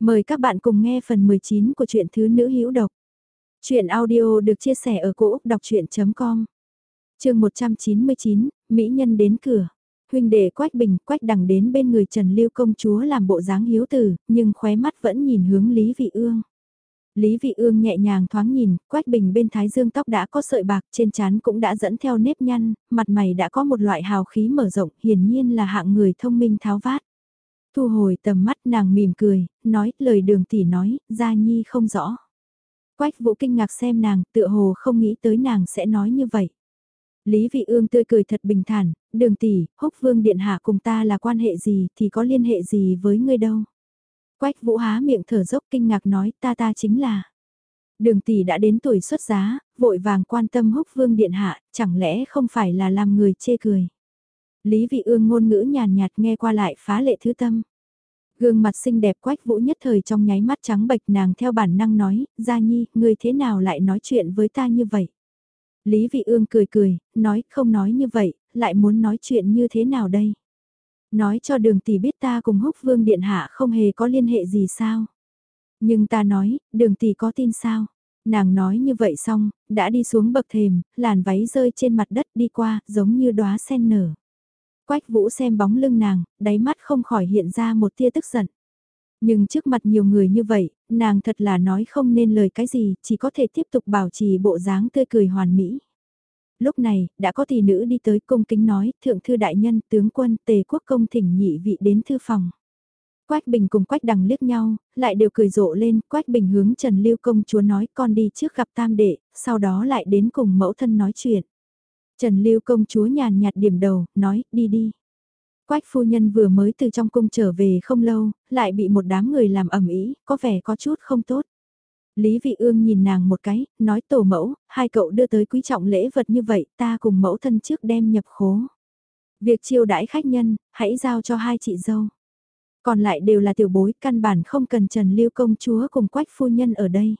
Mời các bạn cùng nghe phần 19 của truyện Thứ Nữ Hữu Độc. Chuyện audio được chia sẻ ở cỗ đọc chuyện.com Trường 199, Mỹ Nhân đến cửa. Huynh đệ Quách Bình, Quách đằng đến bên người Trần Lưu công chúa làm bộ dáng hiếu tử, nhưng khóe mắt vẫn nhìn hướng Lý Vị Ương. Lý Vị Ương nhẹ nhàng thoáng nhìn, Quách Bình bên thái dương tóc đã có sợi bạc, trên trán cũng đã dẫn theo nếp nhăn, mặt mày đã có một loại hào khí mở rộng, hiển nhiên là hạng người thông minh tháo vát. Thu hồi tầm mắt nàng mỉm cười, nói, lời đường tỷ nói, Gia Nhi không rõ. Quách vũ kinh ngạc xem nàng, tựa hồ không nghĩ tới nàng sẽ nói như vậy. Lý Vị Ương tươi cười thật bình thản, đường tỷ, húc vương điện hạ cùng ta là quan hệ gì thì có liên hệ gì với ngươi đâu. Quách vũ há miệng thở dốc kinh ngạc nói ta ta chính là. Đường tỷ đã đến tuổi xuất giá, vội vàng quan tâm húc vương điện hạ, chẳng lẽ không phải là làm người chê cười. Lý Vị Ương ngôn ngữ nhàn nhạt nghe qua lại phá lệ thứ tâm. Gương mặt xinh đẹp quách vũ nhất thời trong nháy mắt trắng bệch nàng theo bản năng nói, Gia Nhi, ngươi thế nào lại nói chuyện với ta như vậy? Lý Vị Ương cười cười, nói không nói như vậy, lại muốn nói chuyện như thế nào đây? Nói cho đường tỷ biết ta cùng húc vương điện hạ không hề có liên hệ gì sao? Nhưng ta nói, đường tỷ có tin sao? Nàng nói như vậy xong, đã đi xuống bậc thềm, làn váy rơi trên mặt đất đi qua, giống như đóa sen nở. Quách vũ xem bóng lưng nàng, đáy mắt không khỏi hiện ra một tia tức giận. Nhưng trước mặt nhiều người như vậy, nàng thật là nói không nên lời cái gì, chỉ có thể tiếp tục bảo trì bộ dáng tươi cười hoàn mỹ. Lúc này, đã có tỷ nữ đi tới cung kính nói, thượng thư đại nhân, tướng quân, tề quốc công thỉnh nhị vị đến thư phòng. Quách Bình cùng Quách Đằng liếc nhau, lại đều cười rộ lên, Quách Bình hướng Trần Lưu công chúa nói con đi trước gặp tam đệ, sau đó lại đến cùng mẫu thân nói chuyện. Trần Lưu công chúa nhàn nhạt điểm đầu, nói, đi đi. Quách phu nhân vừa mới từ trong cung trở về không lâu, lại bị một đám người làm ẩm ý, có vẻ có chút không tốt. Lý Vị Ương nhìn nàng một cái, nói tổ mẫu, hai cậu đưa tới quý trọng lễ vật như vậy, ta cùng mẫu thân trước đem nhập khố. Việc chiêu đãi khách nhân, hãy giao cho hai chị dâu. Còn lại đều là tiểu bối, căn bản không cần Trần Lưu công chúa cùng Quách phu nhân ở đây.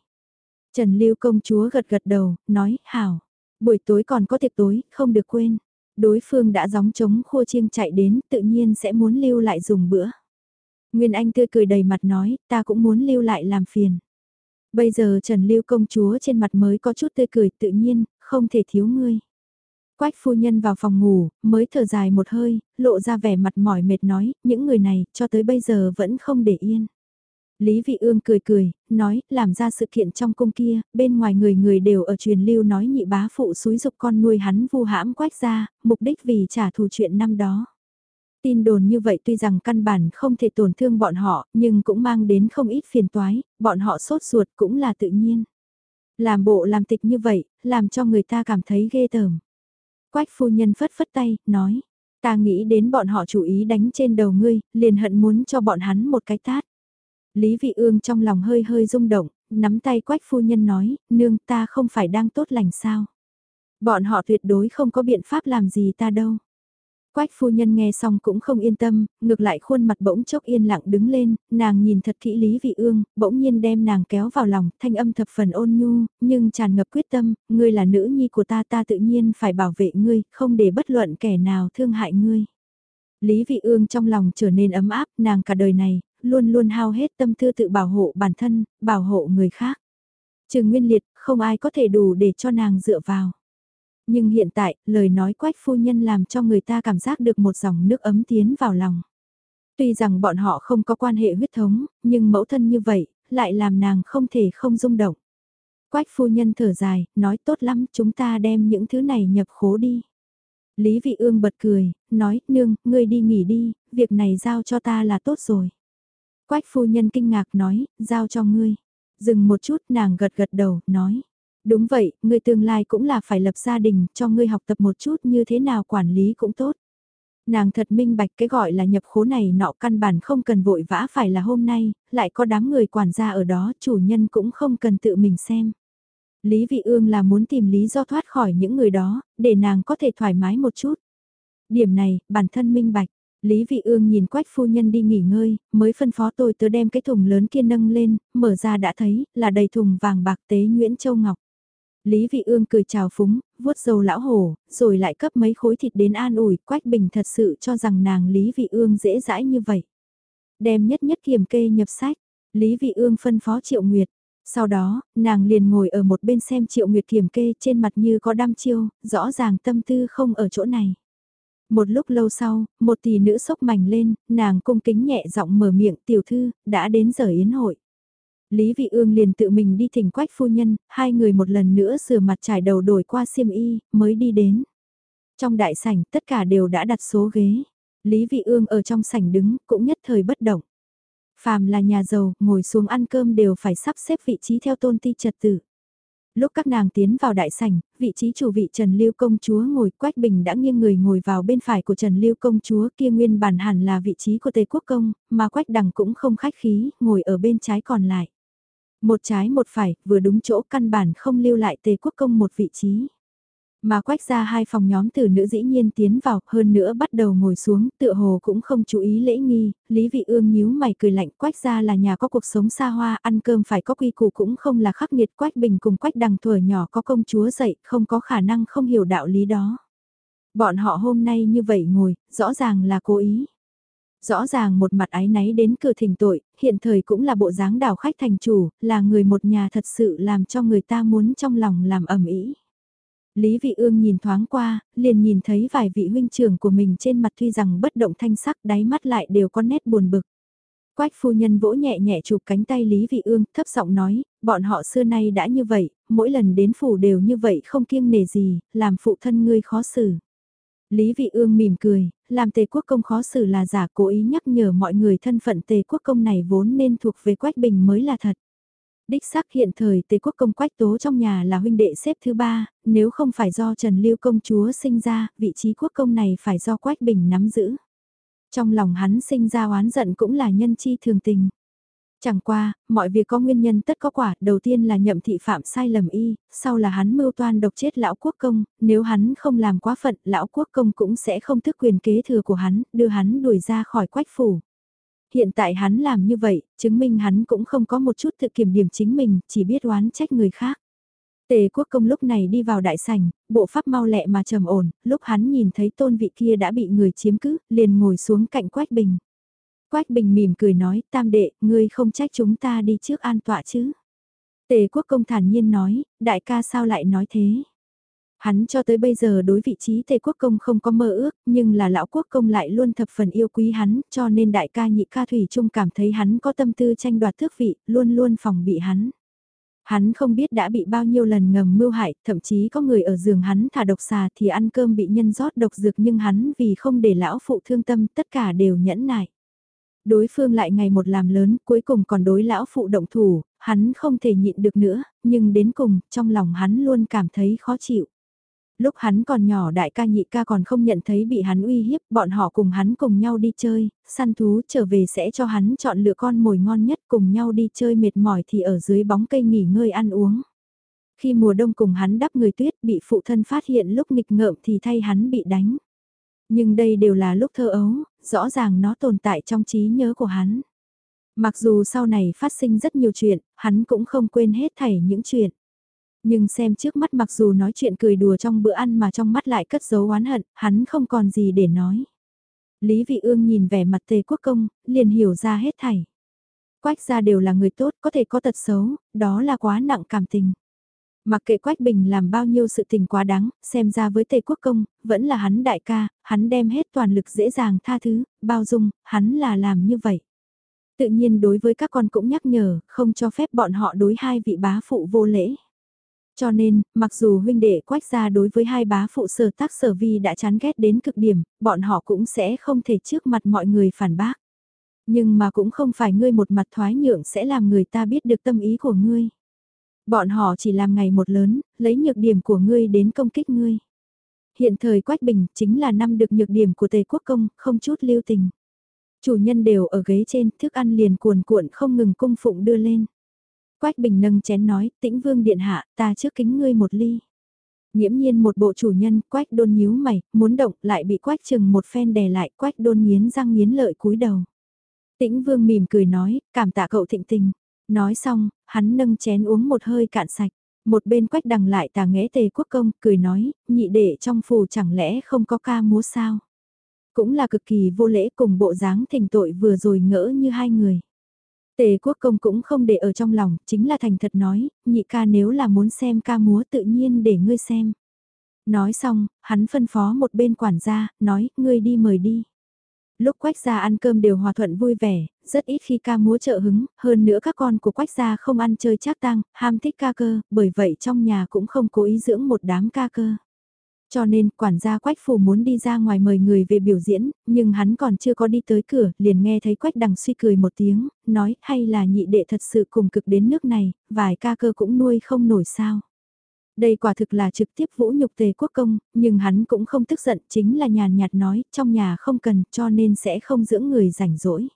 Trần Lưu công chúa gật gật đầu, nói, hảo. Buổi tối còn có tiệc tối, không được quên. Đối phương đã gióng trống khô chiêng chạy đến, tự nhiên sẽ muốn lưu lại dùng bữa. Nguyên Anh tươi cười đầy mặt nói, ta cũng muốn lưu lại làm phiền. Bây giờ Trần Lưu công chúa trên mặt mới có chút tươi cười tự nhiên, không thể thiếu ngươi. Quách phu nhân vào phòng ngủ, mới thở dài một hơi, lộ ra vẻ mặt mỏi mệt nói, những người này, cho tới bây giờ vẫn không để yên. Lý Vị Ương cười cười, nói, làm ra sự kiện trong cung kia, bên ngoài người người đều ở truyền lưu nói nhị bá phụ xúi dục con nuôi hắn vu hãm quách ra, mục đích vì trả thù chuyện năm đó. Tin đồn như vậy tuy rằng căn bản không thể tổn thương bọn họ, nhưng cũng mang đến không ít phiền toái, bọn họ sốt ruột cũng là tự nhiên. Làm bộ làm tịch như vậy, làm cho người ta cảm thấy ghê tởm. Quách phu nhân phất phất tay, nói, ta nghĩ đến bọn họ chủ ý đánh trên đầu ngươi, liền hận muốn cho bọn hắn một cái tát. Lý Vị Ương trong lòng hơi hơi rung động, nắm tay quách phu nhân nói, nương ta không phải đang tốt lành sao. Bọn họ tuyệt đối không có biện pháp làm gì ta đâu. Quách phu nhân nghe xong cũng không yên tâm, ngược lại khuôn mặt bỗng chốc yên lặng đứng lên, nàng nhìn thật kỹ Lý Vị Ương, bỗng nhiên đem nàng kéo vào lòng, thanh âm thập phần ôn nhu, nhưng tràn ngập quyết tâm, ngươi là nữ nhi của ta ta tự nhiên phải bảo vệ ngươi, không để bất luận kẻ nào thương hại ngươi. Lý Vị Ương trong lòng trở nên ấm áp, nàng cả đời này, luôn luôn hao hết tâm tư tự bảo hộ bản thân, bảo hộ người khác. Trừ nguyên liệt, không ai có thể đủ để cho nàng dựa vào. Nhưng hiện tại, lời nói quách phu nhân làm cho người ta cảm giác được một dòng nước ấm tiến vào lòng. Tuy rằng bọn họ không có quan hệ huyết thống, nhưng mẫu thân như vậy, lại làm nàng không thể không rung động. Quách phu nhân thở dài, nói tốt lắm, chúng ta đem những thứ này nhập khố đi. Lý Vị Ương bật cười, nói, nương, ngươi đi nghỉ đi, việc này giao cho ta là tốt rồi. Quách phu nhân kinh ngạc nói, giao cho ngươi. Dừng một chút nàng gật gật đầu, nói. Đúng vậy, ngươi tương lai cũng là phải lập gia đình, cho ngươi học tập một chút như thế nào quản lý cũng tốt. Nàng thật minh bạch cái gọi là nhập khố này nọ căn bản không cần vội vã phải là hôm nay, lại có đám người quản gia ở đó, chủ nhân cũng không cần tự mình xem. Lý Vị Ương là muốn tìm lý do thoát khỏi những người đó, để nàng có thể thoải mái một chút. Điểm này, bản thân minh bạch. Lý Vị Ương nhìn quách phu nhân đi nghỉ ngơi, mới phân phó tôi tớ đem cái thùng lớn kia nâng lên, mở ra đã thấy, là đầy thùng vàng bạc tế Nguyễn Châu Ngọc. Lý Vị Ương cười chào phúng, vuốt dầu lão hổ, rồi lại cấp mấy khối thịt đến an ủi, Quách Bình thật sự cho rằng nàng Lý Vị Ương dễ dãi như vậy. Đem nhất nhất kiềm kê nhập sách, Lý Vị Ương phân phó Triệu Nguyệt. Sau đó, nàng liền ngồi ở một bên xem Triệu Nguyệt kiểm kê trên mặt như có đam chiêu, rõ ràng tâm tư không ở chỗ này. Một lúc lâu sau, một tỷ nữ sốc mảnh lên, nàng cung kính nhẹ giọng mở miệng tiểu thư, đã đến giờ yến hội. Lý Vị Ương liền tự mình đi thỉnh quách phu nhân, hai người một lần nữa rửa mặt trải đầu đổi qua xiêm y, mới đi đến. Trong đại sảnh tất cả đều đã đặt số ghế. Lý Vị Ương ở trong sảnh đứng, cũng nhất thời bất động. Phàm là nhà giàu, ngồi xuống ăn cơm đều phải sắp xếp vị trí theo tôn ti trật tự. Lúc các nàng tiến vào đại sảnh, vị trí chủ vị Trần Lưu Công Chúa ngồi Quách Bình đã nghiêng người ngồi vào bên phải của Trần Lưu Công Chúa kia nguyên bản hẳn là vị trí của Tề Quốc Công, mà Quách Đằng cũng không khách khí, ngồi ở bên trái còn lại. Một trái một phải, vừa đúng chỗ căn bản không lưu lại Tề Quốc Công một vị trí. Mà quách ra hai phòng nhóm từ nữ dĩ nhiên tiến vào, hơn nữa bắt đầu ngồi xuống, tựa hồ cũng không chú ý lễ nghi, Lý Vị Ương nhíu mày cười lạnh, quách ra là nhà có cuộc sống xa hoa, ăn cơm phải có quy củ cũng không là khắc nghiệt, quách bình cùng quách đằng tuổi nhỏ có công chúa dạy, không có khả năng không hiểu đạo lý đó. Bọn họ hôm nay như vậy ngồi, rõ ràng là cố ý. Rõ ràng một mặt ái náy đến cửa thỉnh tội, hiện thời cũng là bộ dáng đảo khách thành chủ, là người một nhà thật sự làm cho người ta muốn trong lòng làm ẩm ý. Lý Vị Ương nhìn thoáng qua, liền nhìn thấy vài vị huynh trưởng của mình trên mặt tuy rằng bất động thanh sắc đáy mắt lại đều có nét buồn bực. Quách phu nhân vỗ nhẹ nhẹ chụp cánh tay Lý Vị Ương, thấp giọng nói, bọn họ xưa nay đã như vậy, mỗi lần đến phủ đều như vậy không kiêng nề gì, làm phụ thân ngươi khó xử. Lý Vị Ương mỉm cười, làm tề quốc công khó xử là giả cố ý nhắc nhở mọi người thân phận tề quốc công này vốn nên thuộc về Quách Bình mới là thật. Đích xác hiện thời Tề quốc công quách tố trong nhà là huynh đệ xếp thứ ba, nếu không phải do Trần Lưu công chúa sinh ra, vị trí quốc công này phải do quách bình nắm giữ. Trong lòng hắn sinh ra oán giận cũng là nhân chi thường tình. Chẳng qua, mọi việc có nguyên nhân tất có quả, đầu tiên là nhậm thị phạm sai lầm y, sau là hắn mưu toan độc chết lão quốc công, nếu hắn không làm quá phận, lão quốc công cũng sẽ không thức quyền kế thừa của hắn, đưa hắn đuổi ra khỏi quách phủ hiện tại hắn làm như vậy, chứng minh hắn cũng không có một chút tự kiểm điểm chính mình, chỉ biết oán trách người khác. Tề quốc công lúc này đi vào đại sảnh, bộ pháp mau lẹ mà trầm ổn, lúc hắn nhìn thấy tôn vị kia đã bị người chiếm cứ, liền ngồi xuống cạnh Quách Bình. Quách Bình mỉm cười nói, tam đệ, ngươi không trách chúng ta đi trước an tọa chứ. Tề quốc công thản nhiên nói, đại ca sao lại nói thế? Hắn cho tới bây giờ đối vị trí Tề Quốc Công không có mơ ước, nhưng là lão Quốc Công lại luôn thập phần yêu quý hắn, cho nên đại ca nhị ca Thủy Trung cảm thấy hắn có tâm tư tranh đoạt thước vị, luôn luôn phòng bị hắn. Hắn không biết đã bị bao nhiêu lần ngầm mưu hại, thậm chí có người ở giường hắn thả độc xà thì ăn cơm bị nhân rót độc dược nhưng hắn vì không để lão phụ thương tâm tất cả đều nhẫn nại. Đối phương lại ngày một làm lớn, cuối cùng còn đối lão phụ động thủ, hắn không thể nhịn được nữa, nhưng đến cùng, trong lòng hắn luôn cảm thấy khó chịu. Lúc hắn còn nhỏ đại ca nhị ca còn không nhận thấy bị hắn uy hiếp, bọn họ cùng hắn cùng nhau đi chơi, săn thú trở về sẽ cho hắn chọn lựa con mồi ngon nhất cùng nhau đi chơi mệt mỏi thì ở dưới bóng cây nghỉ ngơi ăn uống. Khi mùa đông cùng hắn đắp người tuyết bị phụ thân phát hiện lúc nghịch ngợm thì thay hắn bị đánh. Nhưng đây đều là lúc thơ ấu, rõ ràng nó tồn tại trong trí nhớ của hắn. Mặc dù sau này phát sinh rất nhiều chuyện, hắn cũng không quên hết thảy những chuyện. Nhưng xem trước mắt mặc dù nói chuyện cười đùa trong bữa ăn mà trong mắt lại cất dấu oán hận, hắn không còn gì để nói. Lý Vị Ương nhìn vẻ mặt tề quốc công, liền hiểu ra hết thảy. Quách gia đều là người tốt, có thể có tật xấu, đó là quá nặng cảm tình. Mặc kệ Quách Bình làm bao nhiêu sự tình quá đáng, xem ra với Tề Quốc Công, vẫn là hắn đại ca, hắn đem hết toàn lực dễ dàng tha thứ, bao dung, hắn là làm như vậy. Tự nhiên đối với các con cũng nhắc nhở, không cho phép bọn họ đối hai vị bá phụ vô lễ. Cho nên, mặc dù huynh đệ quách gia đối với hai bá phụ sở tác sở vi đã chán ghét đến cực điểm, bọn họ cũng sẽ không thể trước mặt mọi người phản bác. Nhưng mà cũng không phải ngươi một mặt thoái nhượng sẽ làm người ta biết được tâm ý của ngươi. Bọn họ chỉ làm ngày một lớn, lấy nhược điểm của ngươi đến công kích ngươi. Hiện thời Quách Bình chính là năm được nhược điểm của Tề Quốc Công, không chút lưu tình. Chủ nhân đều ở ghế trên, thức ăn liền cuồn cuộn không ngừng cung phụng đưa lên. Quách Bình nâng chén nói, tĩnh vương điện hạ, ta trước kính ngươi một ly. Nhiễm nhiên một bộ chủ nhân, quách đôn nhíu mày, muốn động lại bị quách chừng một phen đè lại, quách đôn nghiến răng nghiến lợi cúi đầu. Tĩnh vương mỉm cười nói, cảm tạ cậu thịnh tình. Nói xong, hắn nâng chén uống một hơi cạn sạch. Một bên quách đằng lại tà nghẽ tề quốc công, cười nói, nhị đệ trong phù chẳng lẽ không có ca múa sao. Cũng là cực kỳ vô lễ cùng bộ dáng thỉnh tội vừa rồi ngỡ như hai người. Tề quốc công cũng không để ở trong lòng, chính là thành thật nói, nhị ca nếu là muốn xem ca múa tự nhiên để ngươi xem. Nói xong, hắn phân phó một bên quản gia, nói, ngươi đi mời đi. Lúc quách gia ăn cơm đều hòa thuận vui vẻ, rất ít khi ca múa trợ hứng, hơn nữa các con của quách gia không ăn chơi chắc tăng, ham thích ca cơ, bởi vậy trong nhà cũng không cố ý dưỡng một đám ca cơ. Cho nên, quản gia Quách Phủ muốn đi ra ngoài mời người về biểu diễn, nhưng hắn còn chưa có đi tới cửa, liền nghe thấy Quách Đằng suy cười một tiếng, nói hay là nhị đệ thật sự cùng cực đến nước này, vài ca cơ cũng nuôi không nổi sao. Đây quả thực là trực tiếp vũ nhục tề quốc công, nhưng hắn cũng không tức giận, chính là nhàn nhạt nói, trong nhà không cần, cho nên sẽ không dưỡng người rảnh rỗi.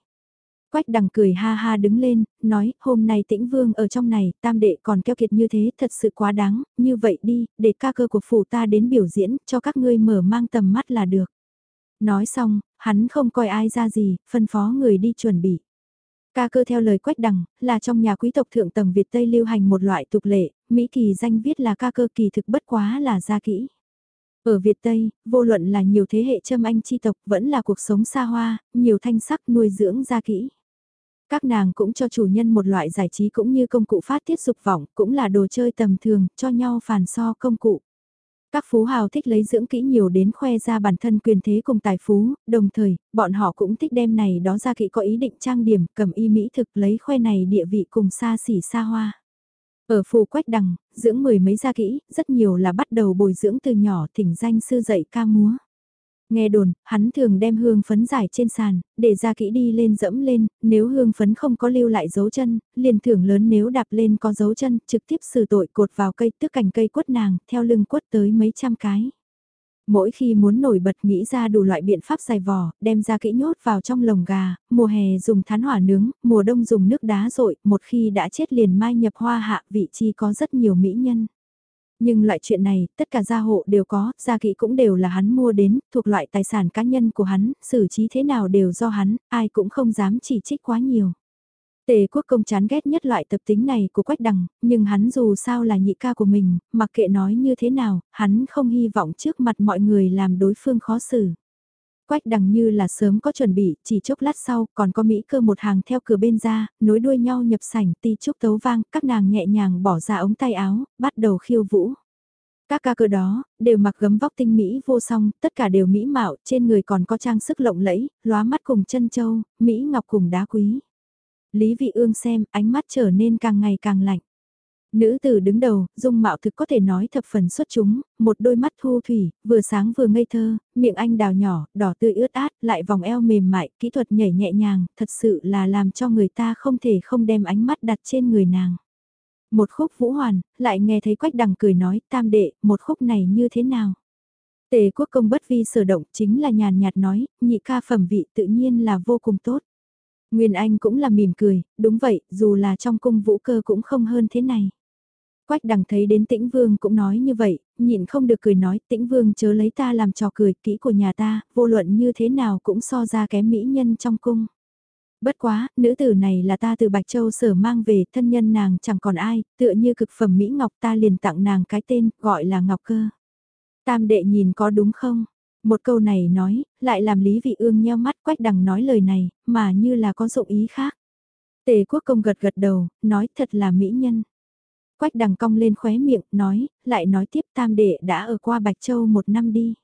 Quách đằng cười ha ha đứng lên, nói, hôm nay tĩnh vương ở trong này, tam đệ còn keo kiệt như thế, thật sự quá đáng, như vậy đi, để ca cơ của phủ ta đến biểu diễn, cho các ngươi mở mang tầm mắt là được. Nói xong, hắn không coi ai ra gì, phân phó người đi chuẩn bị. Ca cơ theo lời quách đằng, là trong nhà quý tộc thượng tầng Việt Tây lưu hành một loại tục lệ, Mỹ kỳ danh viết là ca cơ kỳ thực bất quá là gia kỹ. Ở Việt Tây, vô luận là nhiều thế hệ châm anh chi tộc vẫn là cuộc sống xa hoa, nhiều thanh sắc nuôi dưỡng gia kỹ. Các nàng cũng cho chủ nhân một loại giải trí cũng như công cụ phát tiết dục vọng, cũng là đồ chơi tầm thường, cho nhau phản so công cụ. Các phú hào thích lấy dưỡng kỹ nhiều đến khoe ra bản thân quyền thế cùng tài phú, đồng thời, bọn họ cũng thích đem này đó ra kỹ có ý định trang điểm, cầm y mỹ thực lấy khoe này địa vị cùng xa xỉ xa hoa. Ở phù quách đằng, dưỡng mười mấy gia kỹ, rất nhiều là bắt đầu bồi dưỡng từ nhỏ thỉnh danh sư dạy ca múa. Nghe đồn, hắn thường đem hương phấn giải trên sàn, để ra kỹ đi lên dẫm lên, nếu hương phấn không có lưu lại dấu chân, liền thưởng lớn nếu đạp lên có dấu chân, trực tiếp xử tội cột vào cây tước cành cây quất nàng, theo lưng quất tới mấy trăm cái. Mỗi khi muốn nổi bật nghĩ ra đủ loại biện pháp dài vò, đem ra kỹ nhốt vào trong lồng gà, mùa hè dùng thán hỏa nướng, mùa đông dùng nước đá rội, một khi đã chết liền mai nhập hoa hạ vị chi có rất nhiều mỹ nhân. Nhưng loại chuyện này, tất cả gia hộ đều có, gia kỹ cũng đều là hắn mua đến, thuộc loại tài sản cá nhân của hắn, xử trí thế nào đều do hắn, ai cũng không dám chỉ trích quá nhiều. Tề quốc công chán ghét nhất loại tập tính này của Quách Đằng, nhưng hắn dù sao là nhị ca của mình, mặc kệ nói như thế nào, hắn không hy vọng trước mặt mọi người làm đối phương khó xử. Quách đằng như là sớm có chuẩn bị, chỉ chốc lát sau, còn có Mỹ cơ một hàng theo cửa bên ra, nối đuôi nhau nhập sảnh, ti trúc tấu vang, các nàng nhẹ nhàng bỏ ra ống tay áo, bắt đầu khiêu vũ. Các ca cơ đó, đều mặc gấm vóc tinh Mỹ vô song, tất cả đều Mỹ mạo, trên người còn có trang sức lộng lẫy, lóa mắt cùng chân châu, Mỹ ngọc cùng đá quý. Lý vị ương xem, ánh mắt trở nên càng ngày càng lạnh. Nữ tử đứng đầu, dung mạo thực có thể nói thập phần xuất chúng, một đôi mắt thu thủy, vừa sáng vừa ngây thơ, miệng anh đào nhỏ, đỏ tươi ướt át, lại vòng eo mềm mại, kỹ thuật nhảy nhẹ nhàng, thật sự là làm cho người ta không thể không đem ánh mắt đặt trên người nàng. Một khúc vũ hoàn, lại nghe thấy quách đằng cười nói, tam đệ, một khúc này như thế nào? Tề quốc công bất vi sở động chính là nhàn nhạt nói, nhị ca phẩm vị tự nhiên là vô cùng tốt. Nguyên Anh cũng là mỉm cười, đúng vậy, dù là trong cung vũ cơ cũng không hơn thế này. Quách đằng thấy đến tĩnh vương cũng nói như vậy, nhịn không được cười nói tĩnh vương chớ lấy ta làm trò cười kỹ của nhà ta, vô luận như thế nào cũng so ra kém mỹ nhân trong cung. Bất quá, nữ tử này là ta từ Bạch Châu sở mang về, thân nhân nàng chẳng còn ai, tựa như cực phẩm Mỹ Ngọc ta liền tặng nàng cái tên, gọi là Ngọc Cơ. Tam đệ nhìn có đúng không? Một câu này nói, lại làm Lý Vị Ương nheo mắt quách đằng nói lời này, mà như là có dụng ý khác. Tề quốc công gật gật đầu, nói thật là mỹ nhân. Quách đằng cong lên khóe miệng, nói, lại nói tiếp tam đệ đã ở qua Bạch Châu một năm đi.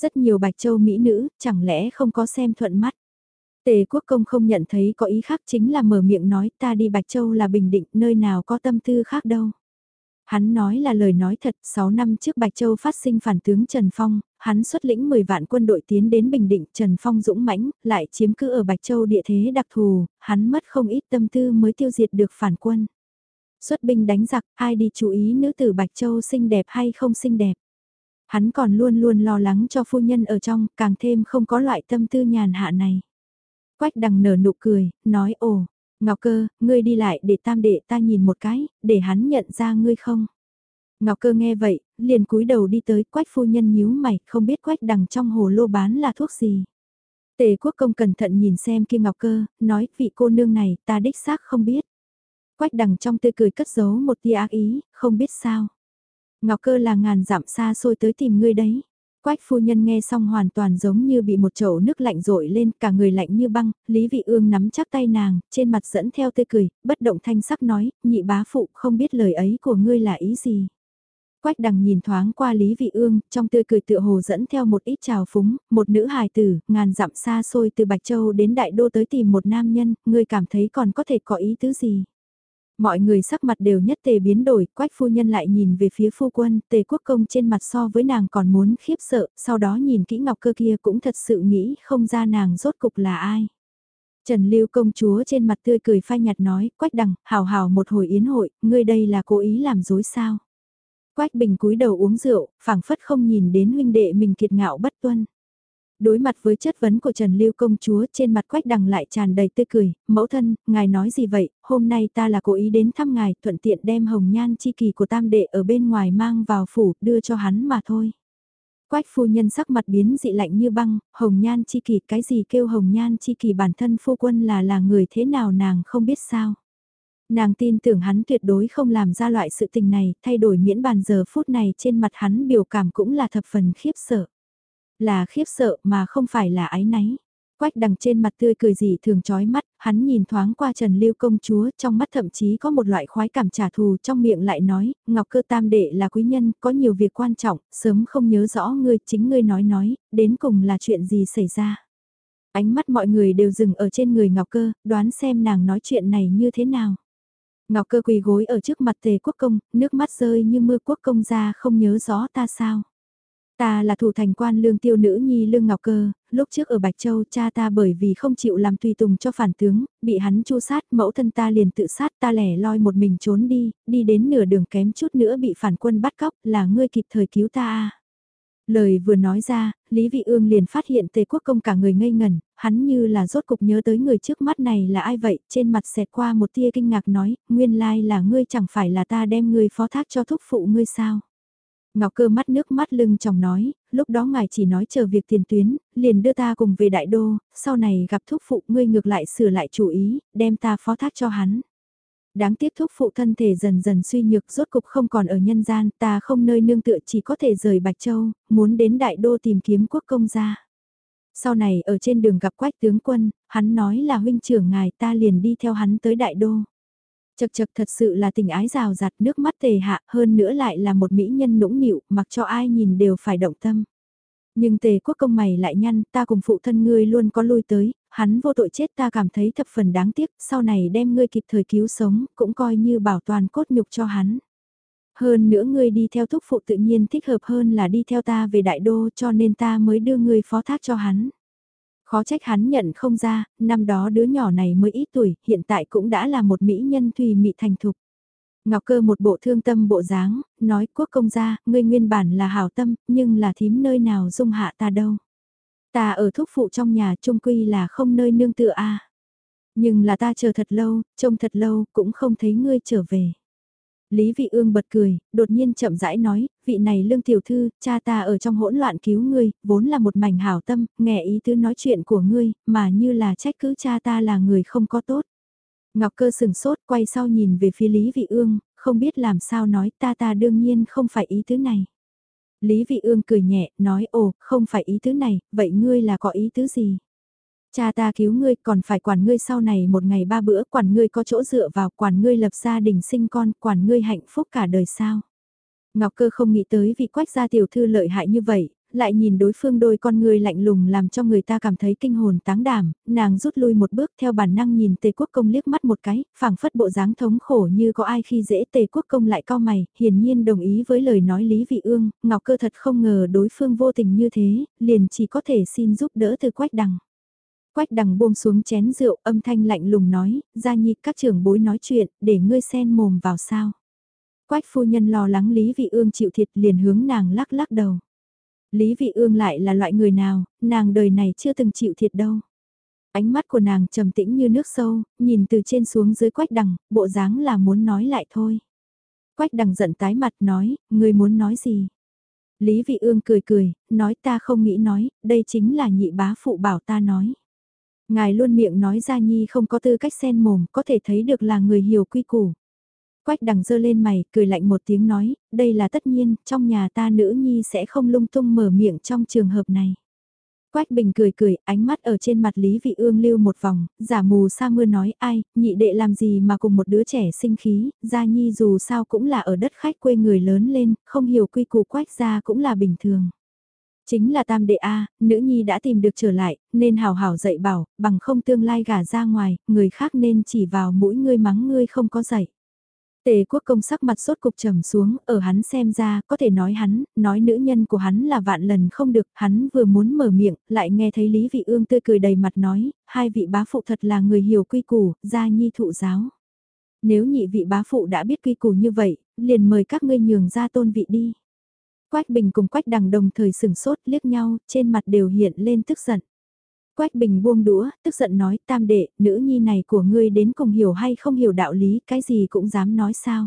Rất nhiều Bạch Châu mỹ nữ, chẳng lẽ không có xem thuận mắt. Tề quốc công không nhận thấy có ý khác chính là mở miệng nói ta đi Bạch Châu là bình định, nơi nào có tâm tư khác đâu. Hắn nói là lời nói thật, 6 năm trước Bạch Châu phát sinh phản tướng Trần Phong, hắn xuất lĩnh 10 vạn quân đội tiến đến Bình Định, Trần Phong dũng mãnh, lại chiếm cứ ở Bạch Châu địa thế đặc thù, hắn mất không ít tâm tư mới tiêu diệt được phản quân. Xuất binh đánh giặc, ai đi chú ý nữ tử Bạch Châu xinh đẹp hay không xinh đẹp. Hắn còn luôn luôn lo lắng cho phu nhân ở trong, càng thêm không có loại tâm tư nhàn hạ này. Quách đằng nở nụ cười, nói ồ, Ngọc cơ, ngươi đi lại để tam đệ ta nhìn một cái, để hắn nhận ra ngươi không. Ngọc cơ nghe vậy, liền cúi đầu đi tới quách phu nhân nhíu mày, không biết quách đằng trong hồ lô bán là thuốc gì. Tề quốc công cẩn thận nhìn xem kia Ngọc cơ, nói vị cô nương này ta đích xác không biết. Quách đằng trong tươi cười cất giấu một tia ác ý, không biết sao. Ngọc cơ là ngàn dặm xa xôi tới tìm ngươi đấy. Quách phu nhân nghe xong hoàn toàn giống như bị một chậu nước lạnh rội lên, cả người lạnh như băng, Lý Vị Ương nắm chắc tay nàng, trên mặt dẫn theo tươi cười, bất động thanh sắc nói, nhị bá phụ không biết lời ấy của ngươi là ý gì. Quách đằng nhìn thoáng qua Lý Vị Ương, trong tươi cười tựa hồ dẫn theo một ít trào phúng, một nữ hài tử, ngàn dặm xa xôi từ Bạch Châu đến Đại Đô tới tìm một nam nhân, ngươi cảm thấy còn có thể có ý tứ gì. Mọi người sắc mặt đều nhất tề biến đổi, quách phu nhân lại nhìn về phía phu quân, tề quốc công trên mặt so với nàng còn muốn khiếp sợ, sau đó nhìn kỹ ngọc cơ kia cũng thật sự nghĩ không ra nàng rốt cục là ai. Trần Lưu công chúa trên mặt tươi cười phai nhạt nói, quách đằng, hào hào một hồi yến hội, ngươi đây là cố ý làm dối sao. Quách bình cúi đầu uống rượu, phảng phất không nhìn đến huynh đệ mình kiệt ngạo bất tuân. Đối mặt với chất vấn của Trần Lưu công chúa trên mặt quách đằng lại tràn đầy tươi cười, mẫu thân, ngài nói gì vậy, hôm nay ta là cố ý đến thăm ngài, thuận tiện đem hồng nhan chi kỳ của tam đệ ở bên ngoài mang vào phủ, đưa cho hắn mà thôi. Quách phu nhân sắc mặt biến dị lạnh như băng, hồng nhan chi kỳ, cái gì kêu hồng nhan chi kỳ bản thân phu quân là là người thế nào nàng không biết sao. Nàng tin tưởng hắn tuyệt đối không làm ra loại sự tình này, thay đổi miễn bàn giờ phút này trên mặt hắn biểu cảm cũng là thập phần khiếp sợ. Là khiếp sợ mà không phải là ái náy. Quách đằng trên mặt tươi cười gì thường trói mắt, hắn nhìn thoáng qua Trần Lưu công chúa, trong mắt thậm chí có một loại khoái cảm trả thù, trong miệng lại nói, Ngọc Cơ Tam đệ là quý nhân, có nhiều việc quan trọng, sớm không nhớ rõ ngươi, chính ngươi nói nói, đến cùng là chuyện gì xảy ra. Ánh mắt mọi người đều dừng ở trên người Ngọc Cơ, đoán xem nàng nói chuyện này như thế nào. Ngọc Cơ quỳ gối ở trước mặt Tề Quốc Công, nước mắt rơi như mưa Quốc Công ra không nhớ rõ ta sao. Ta là thủ thành quan lương tiêu nữ nhi lương ngọc cơ, lúc trước ở Bạch Châu cha ta bởi vì không chịu làm tùy tùng cho phản tướng, bị hắn chu sát, mẫu thân ta liền tự sát ta lẻ loi một mình trốn đi, đi đến nửa đường kém chút nữa bị phản quân bắt cóc, là ngươi kịp thời cứu ta Lời vừa nói ra, Lý Vị Ương liền phát hiện Tề Quốc Công cả người ngây ngẩn, hắn như là rốt cục nhớ tới người trước mắt này là ai vậy, trên mặt xẹt qua một tia kinh ngạc nói, nguyên lai là ngươi chẳng phải là ta đem ngươi phó thác cho thúc phụ ngươi sao. Ngọc cơ mắt nước mắt lưng chồng nói, lúc đó ngài chỉ nói chờ việc tiền tuyến, liền đưa ta cùng về đại đô, sau này gặp thúc phụ ngươi ngược lại sửa lại chủ ý, đem ta phó thác cho hắn. Đáng tiếc thúc phụ thân thể dần dần suy nhược rốt cục không còn ở nhân gian, ta không nơi nương tựa chỉ có thể rời Bạch Châu, muốn đến đại đô tìm kiếm quốc công gia. Sau này ở trên đường gặp quách tướng quân, hắn nói là huynh trưởng ngài ta liền đi theo hắn tới đại đô. Chật chật thật sự là tình ái rào rạt nước mắt tề hạ hơn nữa lại là một mỹ nhân nũng nịu mặc cho ai nhìn đều phải động tâm. Nhưng tề quốc công mày lại nhăn ta cùng phụ thân ngươi luôn có lui tới, hắn vô tội chết ta cảm thấy thập phần đáng tiếc, sau này đem ngươi kịp thời cứu sống, cũng coi như bảo toàn cốt nhục cho hắn. Hơn nữa ngươi đi theo thúc phụ tự nhiên thích hợp hơn là đi theo ta về đại đô cho nên ta mới đưa ngươi phó thác cho hắn. Khó trách hắn nhận không ra, năm đó đứa nhỏ này mới ít tuổi, hiện tại cũng đã là một mỹ nhân thùy mị thành thục. Ngọc cơ một bộ thương tâm bộ dáng, nói quốc công gia, ngươi nguyên bản là hảo tâm, nhưng là thím nơi nào dung hạ ta đâu. Ta ở thúc phụ trong nhà trung quy là không nơi nương tựa a. Nhưng là ta chờ thật lâu, trông thật lâu, cũng không thấy ngươi trở về. Lý Vị Ương bật cười, đột nhiên chậm rãi nói, vị này lương tiểu thư, cha ta ở trong hỗn loạn cứu ngươi, vốn là một mảnh hảo tâm, nghe ý tứ nói chuyện của ngươi, mà như là trách cứ cha ta là người không có tốt. Ngọc cơ sừng sốt quay sau nhìn về phía Lý Vị Ương, không biết làm sao nói ta ta đương nhiên không phải ý tứ này. Lý Vị Ương cười nhẹ, nói ồ, không phải ý tứ này, vậy ngươi là có ý tứ gì? Cha ta cứu ngươi còn phải quản ngươi sau này một ngày ba bữa, quản ngươi có chỗ dựa vào, quản ngươi lập gia đình sinh con, quản ngươi hạnh phúc cả đời sao. Ngọc cơ không nghĩ tới vì quách gia tiểu thư lợi hại như vậy, lại nhìn đối phương đôi con người lạnh lùng làm cho người ta cảm thấy kinh hồn táng đảm, nàng rút lui một bước theo bản năng nhìn tề quốc công liếc mắt một cái, phảng phất bộ dáng thống khổ như có ai khi dễ tề quốc công lại cao mày, hiển nhiên đồng ý với lời nói Lý Vị Ương, Ngọc cơ thật không ngờ đối phương vô tình như thế, liền chỉ có thể xin giúp đỡ từ quách đằng. Quách đằng buông xuống chén rượu âm thanh lạnh lùng nói, gia nhi các trưởng bối nói chuyện, để ngươi sen mồm vào sao. Quách phu nhân lo lắng Lý Vị Ương chịu thiệt liền hướng nàng lắc lắc đầu. Lý Vị Ương lại là loại người nào, nàng đời này chưa từng chịu thiệt đâu. Ánh mắt của nàng trầm tĩnh như nước sâu, nhìn từ trên xuống dưới quách đằng, bộ dáng là muốn nói lại thôi. Quách đằng giận tái mặt nói, Ngươi muốn nói gì? Lý Vị Ương cười cười, nói ta không nghĩ nói, đây chính là nhị bá phụ bảo ta nói. Ngài luôn miệng nói ra nhi không có tư cách xen mồm, có thể thấy được là người hiểu quy củ. Quách đằng dơ lên mày, cười lạnh một tiếng nói, đây là tất nhiên, trong nhà ta nữ nhi sẽ không lung tung mở miệng trong trường hợp này. Quách Bình cười cười, ánh mắt ở trên mặt Lý Vị Ương lưu một vòng, giả mù sa mưa nói ai, nhị đệ làm gì mà cùng một đứa trẻ sinh khí, gia nhi dù sao cũng là ở đất khách quê người lớn lên, không hiểu quy củ quách gia cũng là bình thường. Chính là tam đệ A, nữ nhi đã tìm được trở lại, nên hào hào dạy bảo, bằng không tương lai gả ra ngoài, người khác nên chỉ vào mũi ngươi mắng ngươi không có dạy. Tề quốc công sắc mặt sốt cục trầm xuống, ở hắn xem ra, có thể nói hắn, nói nữ nhân của hắn là vạn lần không được, hắn vừa muốn mở miệng, lại nghe thấy Lý Vị Ương tươi cười đầy mặt nói, hai vị bá phụ thật là người hiểu quy củ, gia nhi thụ giáo. Nếu nhị vị bá phụ đã biết quy củ như vậy, liền mời các ngươi nhường ra tôn vị đi. Quách Bình cùng Quách Đằng đồng thời sừng sốt liếc nhau, trên mặt đều hiện lên tức giận. Quách Bình buông đũa, tức giận nói tam đệ, nữ nhi này của ngươi đến cùng hiểu hay không hiểu đạo lý, cái gì cũng dám nói sao.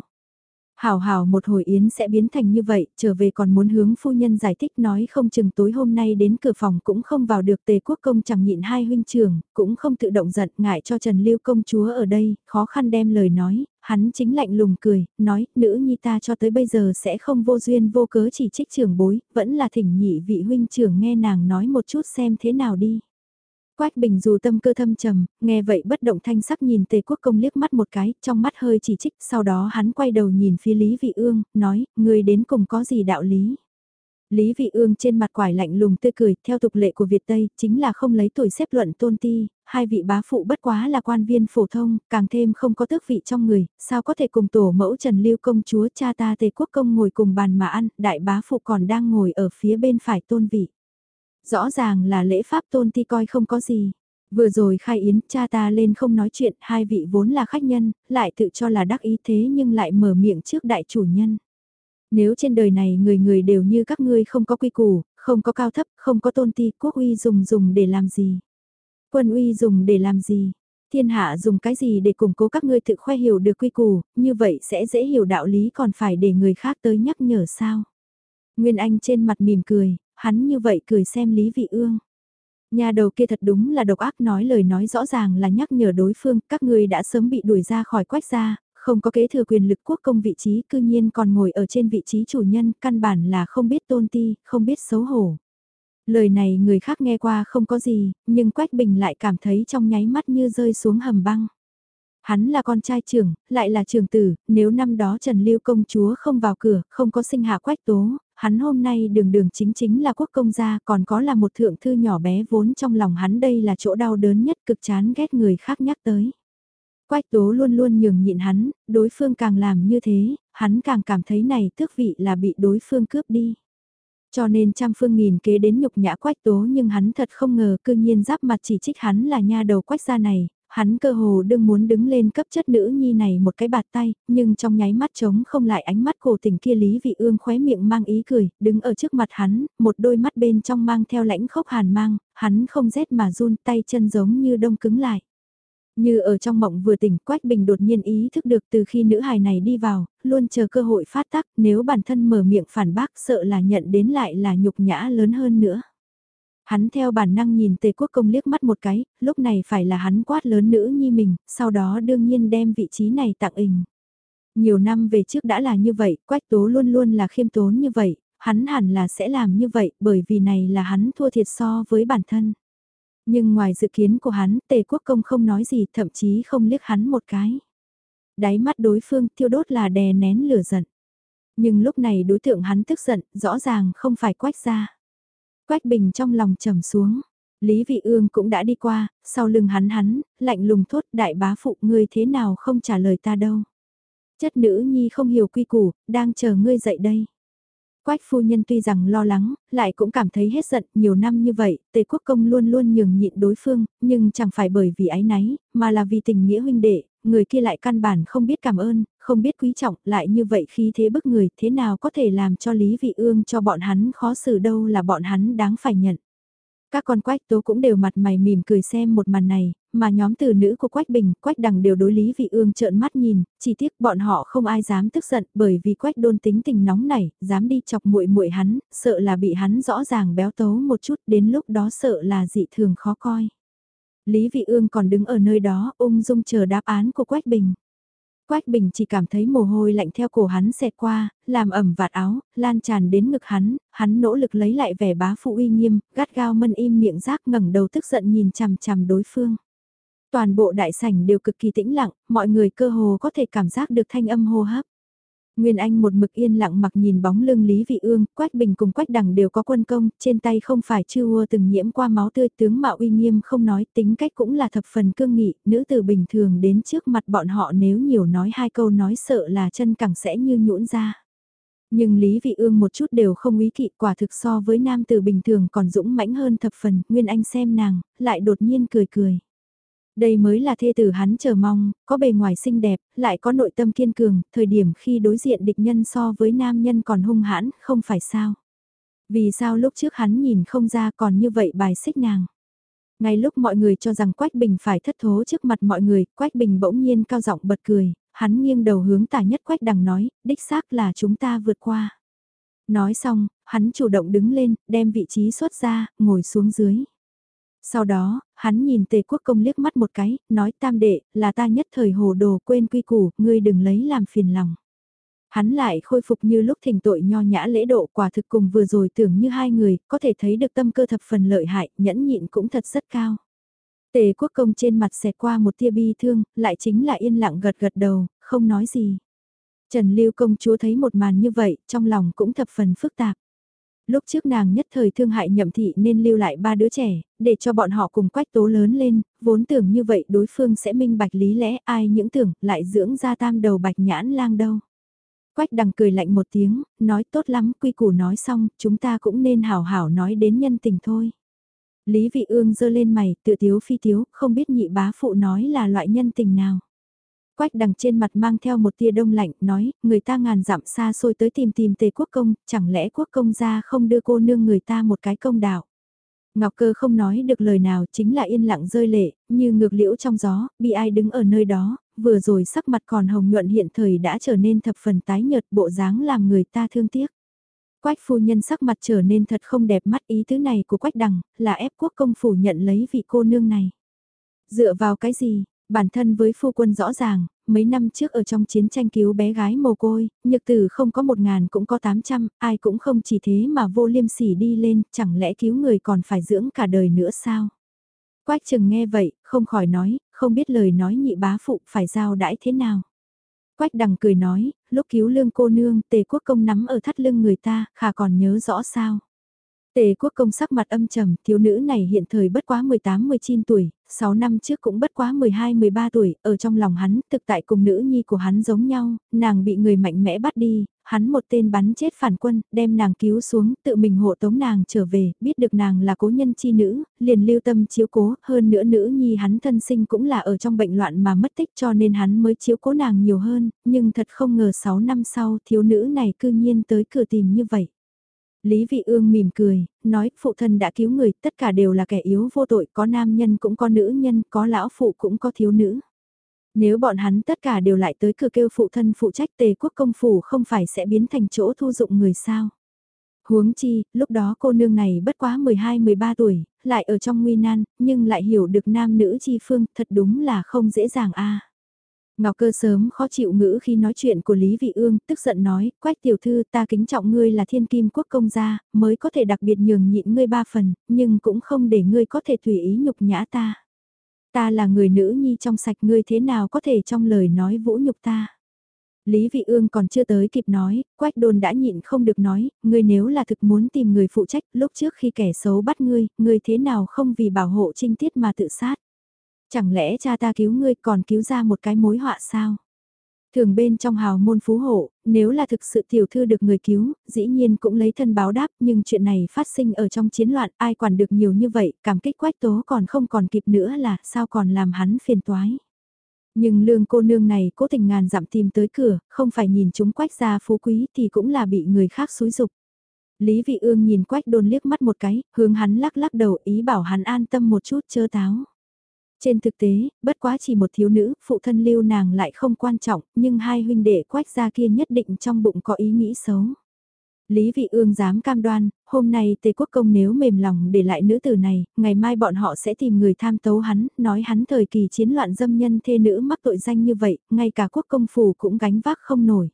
Hảo hảo một hồi yến sẽ biến thành như vậy, trở về còn muốn hướng phu nhân giải thích nói không chừng tối hôm nay đến cửa phòng cũng không vào được tề quốc công chẳng nhịn hai huynh trưởng, cũng không tự động giận ngại cho Trần Lưu công chúa ở đây, khó khăn đem lời nói, hắn chính lạnh lùng cười, nói, nữ nhi ta cho tới bây giờ sẽ không vô duyên vô cớ chỉ trích trưởng bối, vẫn là thỉnh nhị vị huynh trưởng nghe nàng nói một chút xem thế nào đi. Quách Bình dù tâm cơ thâm trầm, nghe vậy bất động thanh sắc nhìn Tề Quốc Công liếc mắt một cái, trong mắt hơi chỉ trích, sau đó hắn quay đầu nhìn phía Lý Vị Ương, nói, người đến cùng có gì đạo lý. Lý Vị Ương trên mặt quải lạnh lùng tươi cười, theo tục lệ của Việt Tây, chính là không lấy tuổi xếp luận tôn ti, hai vị bá phụ bất quá là quan viên phổ thông, càng thêm không có tước vị trong người, sao có thể cùng tổ mẫu Trần Lưu công chúa cha ta Tề Quốc Công ngồi cùng bàn mà ăn, đại bá phụ còn đang ngồi ở phía bên phải tôn vị. Rõ ràng là lễ pháp tôn ti coi không có gì. Vừa rồi khai yến, cha ta lên không nói chuyện, hai vị vốn là khách nhân, lại tự cho là đắc ý thế nhưng lại mở miệng trước đại chủ nhân. Nếu trên đời này người người đều như các ngươi không có quy củ, không có cao thấp, không có tôn ti, quốc uy dùng dùng để làm gì? Quân uy dùng để làm gì? Thiên hạ dùng cái gì để củng cố các ngươi tự khoe hiểu được quy củ, như vậy sẽ dễ hiểu đạo lý còn phải để người khác tới nhắc nhở sao? Nguyên Anh trên mặt mỉm cười, hắn như vậy cười xem Lý Vị Ương. Nhà đầu kia thật đúng là độc ác nói lời nói rõ ràng là nhắc nhở đối phương, các ngươi đã sớm bị đuổi ra khỏi quách gia, không có kế thừa quyền lực quốc công vị trí cư nhiên còn ngồi ở trên vị trí chủ nhân, căn bản là không biết tôn ti, không biết xấu hổ. Lời này người khác nghe qua không có gì, nhưng Quách Bình lại cảm thấy trong nháy mắt như rơi xuống hầm băng. Hắn là con trai trưởng, lại là trưởng tử, nếu năm đó Trần Lưu công chúa không vào cửa, không có sinh hạ Quách Tố, hắn hôm nay đường đường chính chính là quốc công gia, còn có là một thượng thư nhỏ bé vốn trong lòng hắn đây là chỗ đau đớn nhất cực chán ghét người khác nhắc tới. Quách tố luôn luôn nhường nhịn hắn, đối phương càng làm như thế, hắn càng cảm thấy này tước vị là bị đối phương cướp đi. Cho nên trăm phương nghìn kế đến nhục nhã quách tố nhưng hắn thật không ngờ cư nhiên giáp mặt chỉ trích hắn là nha đầu quách gia này, hắn cơ hồ đương muốn đứng lên cấp chất nữ nhi này một cái bạt tay, nhưng trong nháy mắt trống không lại ánh mắt cổ tình kia Lý Vị Ương khóe miệng mang ý cười, đứng ở trước mặt hắn, một đôi mắt bên trong mang theo lãnh khốc hàn mang, hắn không rét mà run tay chân giống như đông cứng lại. Như ở trong mộng vừa tỉnh Quách Bình đột nhiên ý thức được từ khi nữ hài này đi vào, luôn chờ cơ hội phát tác nếu bản thân mở miệng phản bác sợ là nhận đến lại là nhục nhã lớn hơn nữa. Hắn theo bản năng nhìn tề quốc công liếc mắt một cái, lúc này phải là hắn quát lớn nữ nhi mình, sau đó đương nhiên đem vị trí này tặng ình. Nhiều năm về trước đã là như vậy, quách tố luôn luôn là khiêm tốn như vậy, hắn hẳn là sẽ làm như vậy bởi vì này là hắn thua thiệt so với bản thân. Nhưng ngoài dự kiến của hắn, tề quốc công không nói gì, thậm chí không liếc hắn một cái. Đáy mắt đối phương thiêu đốt là đè nén lửa giận. Nhưng lúc này đối tượng hắn tức giận, rõ ràng không phải quách ra. Quách Bình trong lòng trầm xuống. Lý Vị Ương cũng đã đi qua, sau lưng hắn hắn, lạnh lùng thốt đại bá phụ ngươi thế nào không trả lời ta đâu. Chất nữ nhi không hiểu quy củ, đang chờ ngươi dậy đây. Quách phu nhân tuy rằng lo lắng, lại cũng cảm thấy hết giận, nhiều năm như vậy, tề quốc công luôn luôn nhường nhịn đối phương, nhưng chẳng phải bởi vì ái náy, mà là vì tình nghĩa huynh đệ, người kia lại căn bản không biết cảm ơn, không biết quý trọng, lại như vậy khi thế bức người, thế nào có thể làm cho Lý Vị Ương cho bọn hắn khó xử đâu là bọn hắn đáng phải nhận. Các con quách tố cũng đều mặt mày mỉm cười xem một màn này, mà nhóm từ nữ của quách bình, quách đằng đều đối lý vị ương trợn mắt nhìn, chỉ tiếc bọn họ không ai dám tức giận bởi vì quách đôn tính tình nóng nảy, dám đi chọc muội muội hắn, sợ là bị hắn rõ ràng béo tấu một chút đến lúc đó sợ là dị thường khó coi. Lý vị ương còn đứng ở nơi đó ung dung chờ đáp án của quách bình. Quách Bình chỉ cảm thấy mồ hôi lạnh theo cổ hắn xẹt qua, làm ẩm vạt áo, lan tràn đến ngực hắn, hắn nỗ lực lấy lại vẻ bá phụ uy nghiêm, gắt gao mân im miệng rác ngẩng đầu tức giận nhìn chằm chằm đối phương. Toàn bộ đại sảnh đều cực kỳ tĩnh lặng, mọi người cơ hồ có thể cảm giác được thanh âm hô hấp. Nguyên Anh một mực yên lặng mặc nhìn bóng lưng Lý Vị Ương, Quách Bình cùng Quách Đằng đều có quân công, trên tay không phải chư ua từng nhiễm qua máu tươi tướng mạo uy nghiêm không nói tính cách cũng là thập phần cương nghị, nữ tử bình thường đến trước mặt bọn họ nếu nhiều nói hai câu nói sợ là chân cẳng sẽ như nhũn ra. Nhưng Lý Vị Ương một chút đều không ý kỵ quả thực so với nam tử bình thường còn dũng mãnh hơn thập phần, Nguyên Anh xem nàng, lại đột nhiên cười cười. Đây mới là thê tử hắn chờ mong, có bề ngoài xinh đẹp, lại có nội tâm kiên cường, thời điểm khi đối diện địch nhân so với nam nhân còn hung hãn, không phải sao. Vì sao lúc trước hắn nhìn không ra còn như vậy bài xích nàng. Ngay lúc mọi người cho rằng Quách Bình phải thất thố trước mặt mọi người, Quách Bình bỗng nhiên cao giọng bật cười, hắn nghiêng đầu hướng tả nhất Quách đằng nói, đích xác là chúng ta vượt qua. Nói xong, hắn chủ động đứng lên, đem vị trí xuất ra, ngồi xuống dưới. Sau đó, hắn nhìn tề quốc công liếc mắt một cái, nói tam đệ, là ta nhất thời hồ đồ quên quy củ, ngươi đừng lấy làm phiền lòng. Hắn lại khôi phục như lúc thỉnh tội nho nhã lễ độ quả thực cùng vừa rồi tưởng như hai người, có thể thấy được tâm cơ thập phần lợi hại, nhẫn nhịn cũng thật rất cao. Tề quốc công trên mặt xẹt qua một tia bi thương, lại chính là yên lặng gật gật đầu, không nói gì. Trần Lưu công chúa thấy một màn như vậy, trong lòng cũng thập phần phức tạp. Lúc trước nàng nhất thời thương hại nhậm thị nên lưu lại ba đứa trẻ, để cho bọn họ cùng quách tố lớn lên, vốn tưởng như vậy đối phương sẽ minh bạch lý lẽ ai những tưởng lại dưỡng ra tam đầu bạch nhãn lang đâu. Quách đằng cười lạnh một tiếng, nói tốt lắm quy củ nói xong, chúng ta cũng nên hảo hảo nói đến nhân tình thôi. Lý vị ương giơ lên mày, tự tiếu phi tiếu, không biết nhị bá phụ nói là loại nhân tình nào. Quách đằng trên mặt mang theo một tia đông lạnh, nói, người ta ngàn dặm xa xôi tới tìm tìm tề quốc công, chẳng lẽ quốc công ra không đưa cô nương người ta một cái công đạo. Ngọc cơ không nói được lời nào chính là yên lặng rơi lệ, như ngược liễu trong gió, bị ai đứng ở nơi đó, vừa rồi sắc mặt còn hồng nhuận hiện thời đã trở nên thập phần tái nhợt bộ dáng làm người ta thương tiếc. Quách phu nhân sắc mặt trở nên thật không đẹp mắt ý thứ này của quách đằng, là ép quốc công phủ nhận lấy vị cô nương này. Dựa vào cái gì, Bản thân với phu quân rõ ràng, mấy năm trước ở trong chiến tranh cứu bé gái mồ côi, nhược tử không có một ngàn cũng có tám trăm, ai cũng không chỉ thế mà vô liêm sỉ đi lên, chẳng lẽ cứu người còn phải dưỡng cả đời nữa sao? Quách chừng nghe vậy, không khỏi nói, không biết lời nói nhị bá phụ phải giao đãi thế nào. Quách đằng cười nói, lúc cứu lương cô nương, tề quốc công nắm ở thắt lưng người ta, khả còn nhớ rõ sao. Tề quốc công sắc mặt âm trầm, thiếu nữ này hiện thời bất quá 18-19 tuổi, 6 năm trước cũng bất quá 12-13 tuổi, ở trong lòng hắn, thực tại cùng nữ nhi của hắn giống nhau, nàng bị người mạnh mẽ bắt đi, hắn một tên bắn chết phản quân, đem nàng cứu xuống, tự mình hộ tống nàng trở về, biết được nàng là cố nhân chi nữ, liền lưu tâm chiếu cố, hơn nữa nữ nhi hắn thân sinh cũng là ở trong bệnh loạn mà mất tích cho nên hắn mới chiếu cố nàng nhiều hơn, nhưng thật không ngờ 6 năm sau thiếu nữ này cư nhiên tới cửa tìm như vậy. Lý Vị Ương mỉm cười, nói phụ thân đã cứu người, tất cả đều là kẻ yếu vô tội, có nam nhân cũng có nữ nhân, có lão phụ cũng có thiếu nữ. Nếu bọn hắn tất cả đều lại tới cửa kêu phụ thân phụ trách tề quốc công phủ không phải sẽ biến thành chỗ thu dụng người sao. Huống chi, lúc đó cô nương này bất quá 12-13 tuổi, lại ở trong nguy nan, nhưng lại hiểu được nam nữ chi phương, thật đúng là không dễ dàng a. Ngọc cơ sớm khó chịu ngữ khi nói chuyện của Lý Vị Ương, tức giận nói, quách tiểu thư ta kính trọng ngươi là thiên kim quốc công gia, mới có thể đặc biệt nhường nhịn ngươi ba phần, nhưng cũng không để ngươi có thể tùy ý nhục nhã ta. Ta là người nữ nhi trong sạch ngươi thế nào có thể trong lời nói vũ nhục ta. Lý Vị Ương còn chưa tới kịp nói, Quách Đôn đã nhịn không được nói, ngươi nếu là thực muốn tìm người phụ trách, lúc trước khi kẻ xấu bắt ngươi, ngươi thế nào không vì bảo hộ trinh tiết mà tự sát. Chẳng lẽ cha ta cứu ngươi còn cứu ra một cái mối họa sao? Thường bên trong hào môn phú hộ, nếu là thực sự tiểu thư được người cứu, dĩ nhiên cũng lấy thân báo đáp, nhưng chuyện này phát sinh ở trong chiến loạn, ai quản được nhiều như vậy, cảm kích quách tố còn không còn kịp nữa là sao còn làm hắn phiền toái. Nhưng lương cô nương này cố tình ngàn dặm tìm tới cửa, không phải nhìn chúng quách gia phú quý thì cũng là bị người khác xúi dục. Lý vị ương nhìn quách đôn liếc mắt một cái, hướng hắn lắc lắc đầu ý bảo hắn an tâm một chút chơ táo. Trên thực tế, bất quá chỉ một thiếu nữ, phụ thân lưu nàng lại không quan trọng, nhưng hai huynh đệ quách gia kia nhất định trong bụng có ý nghĩ xấu. Lý Vị Ương dám cam đoan, hôm nay Tề Quốc Công nếu mềm lòng để lại nữ tử này, ngày mai bọn họ sẽ tìm người tham tấu hắn, nói hắn thời kỳ chiến loạn dâm nhân thê nữ mắc tội danh như vậy, ngay cả Quốc Công Phủ cũng gánh vác không nổi.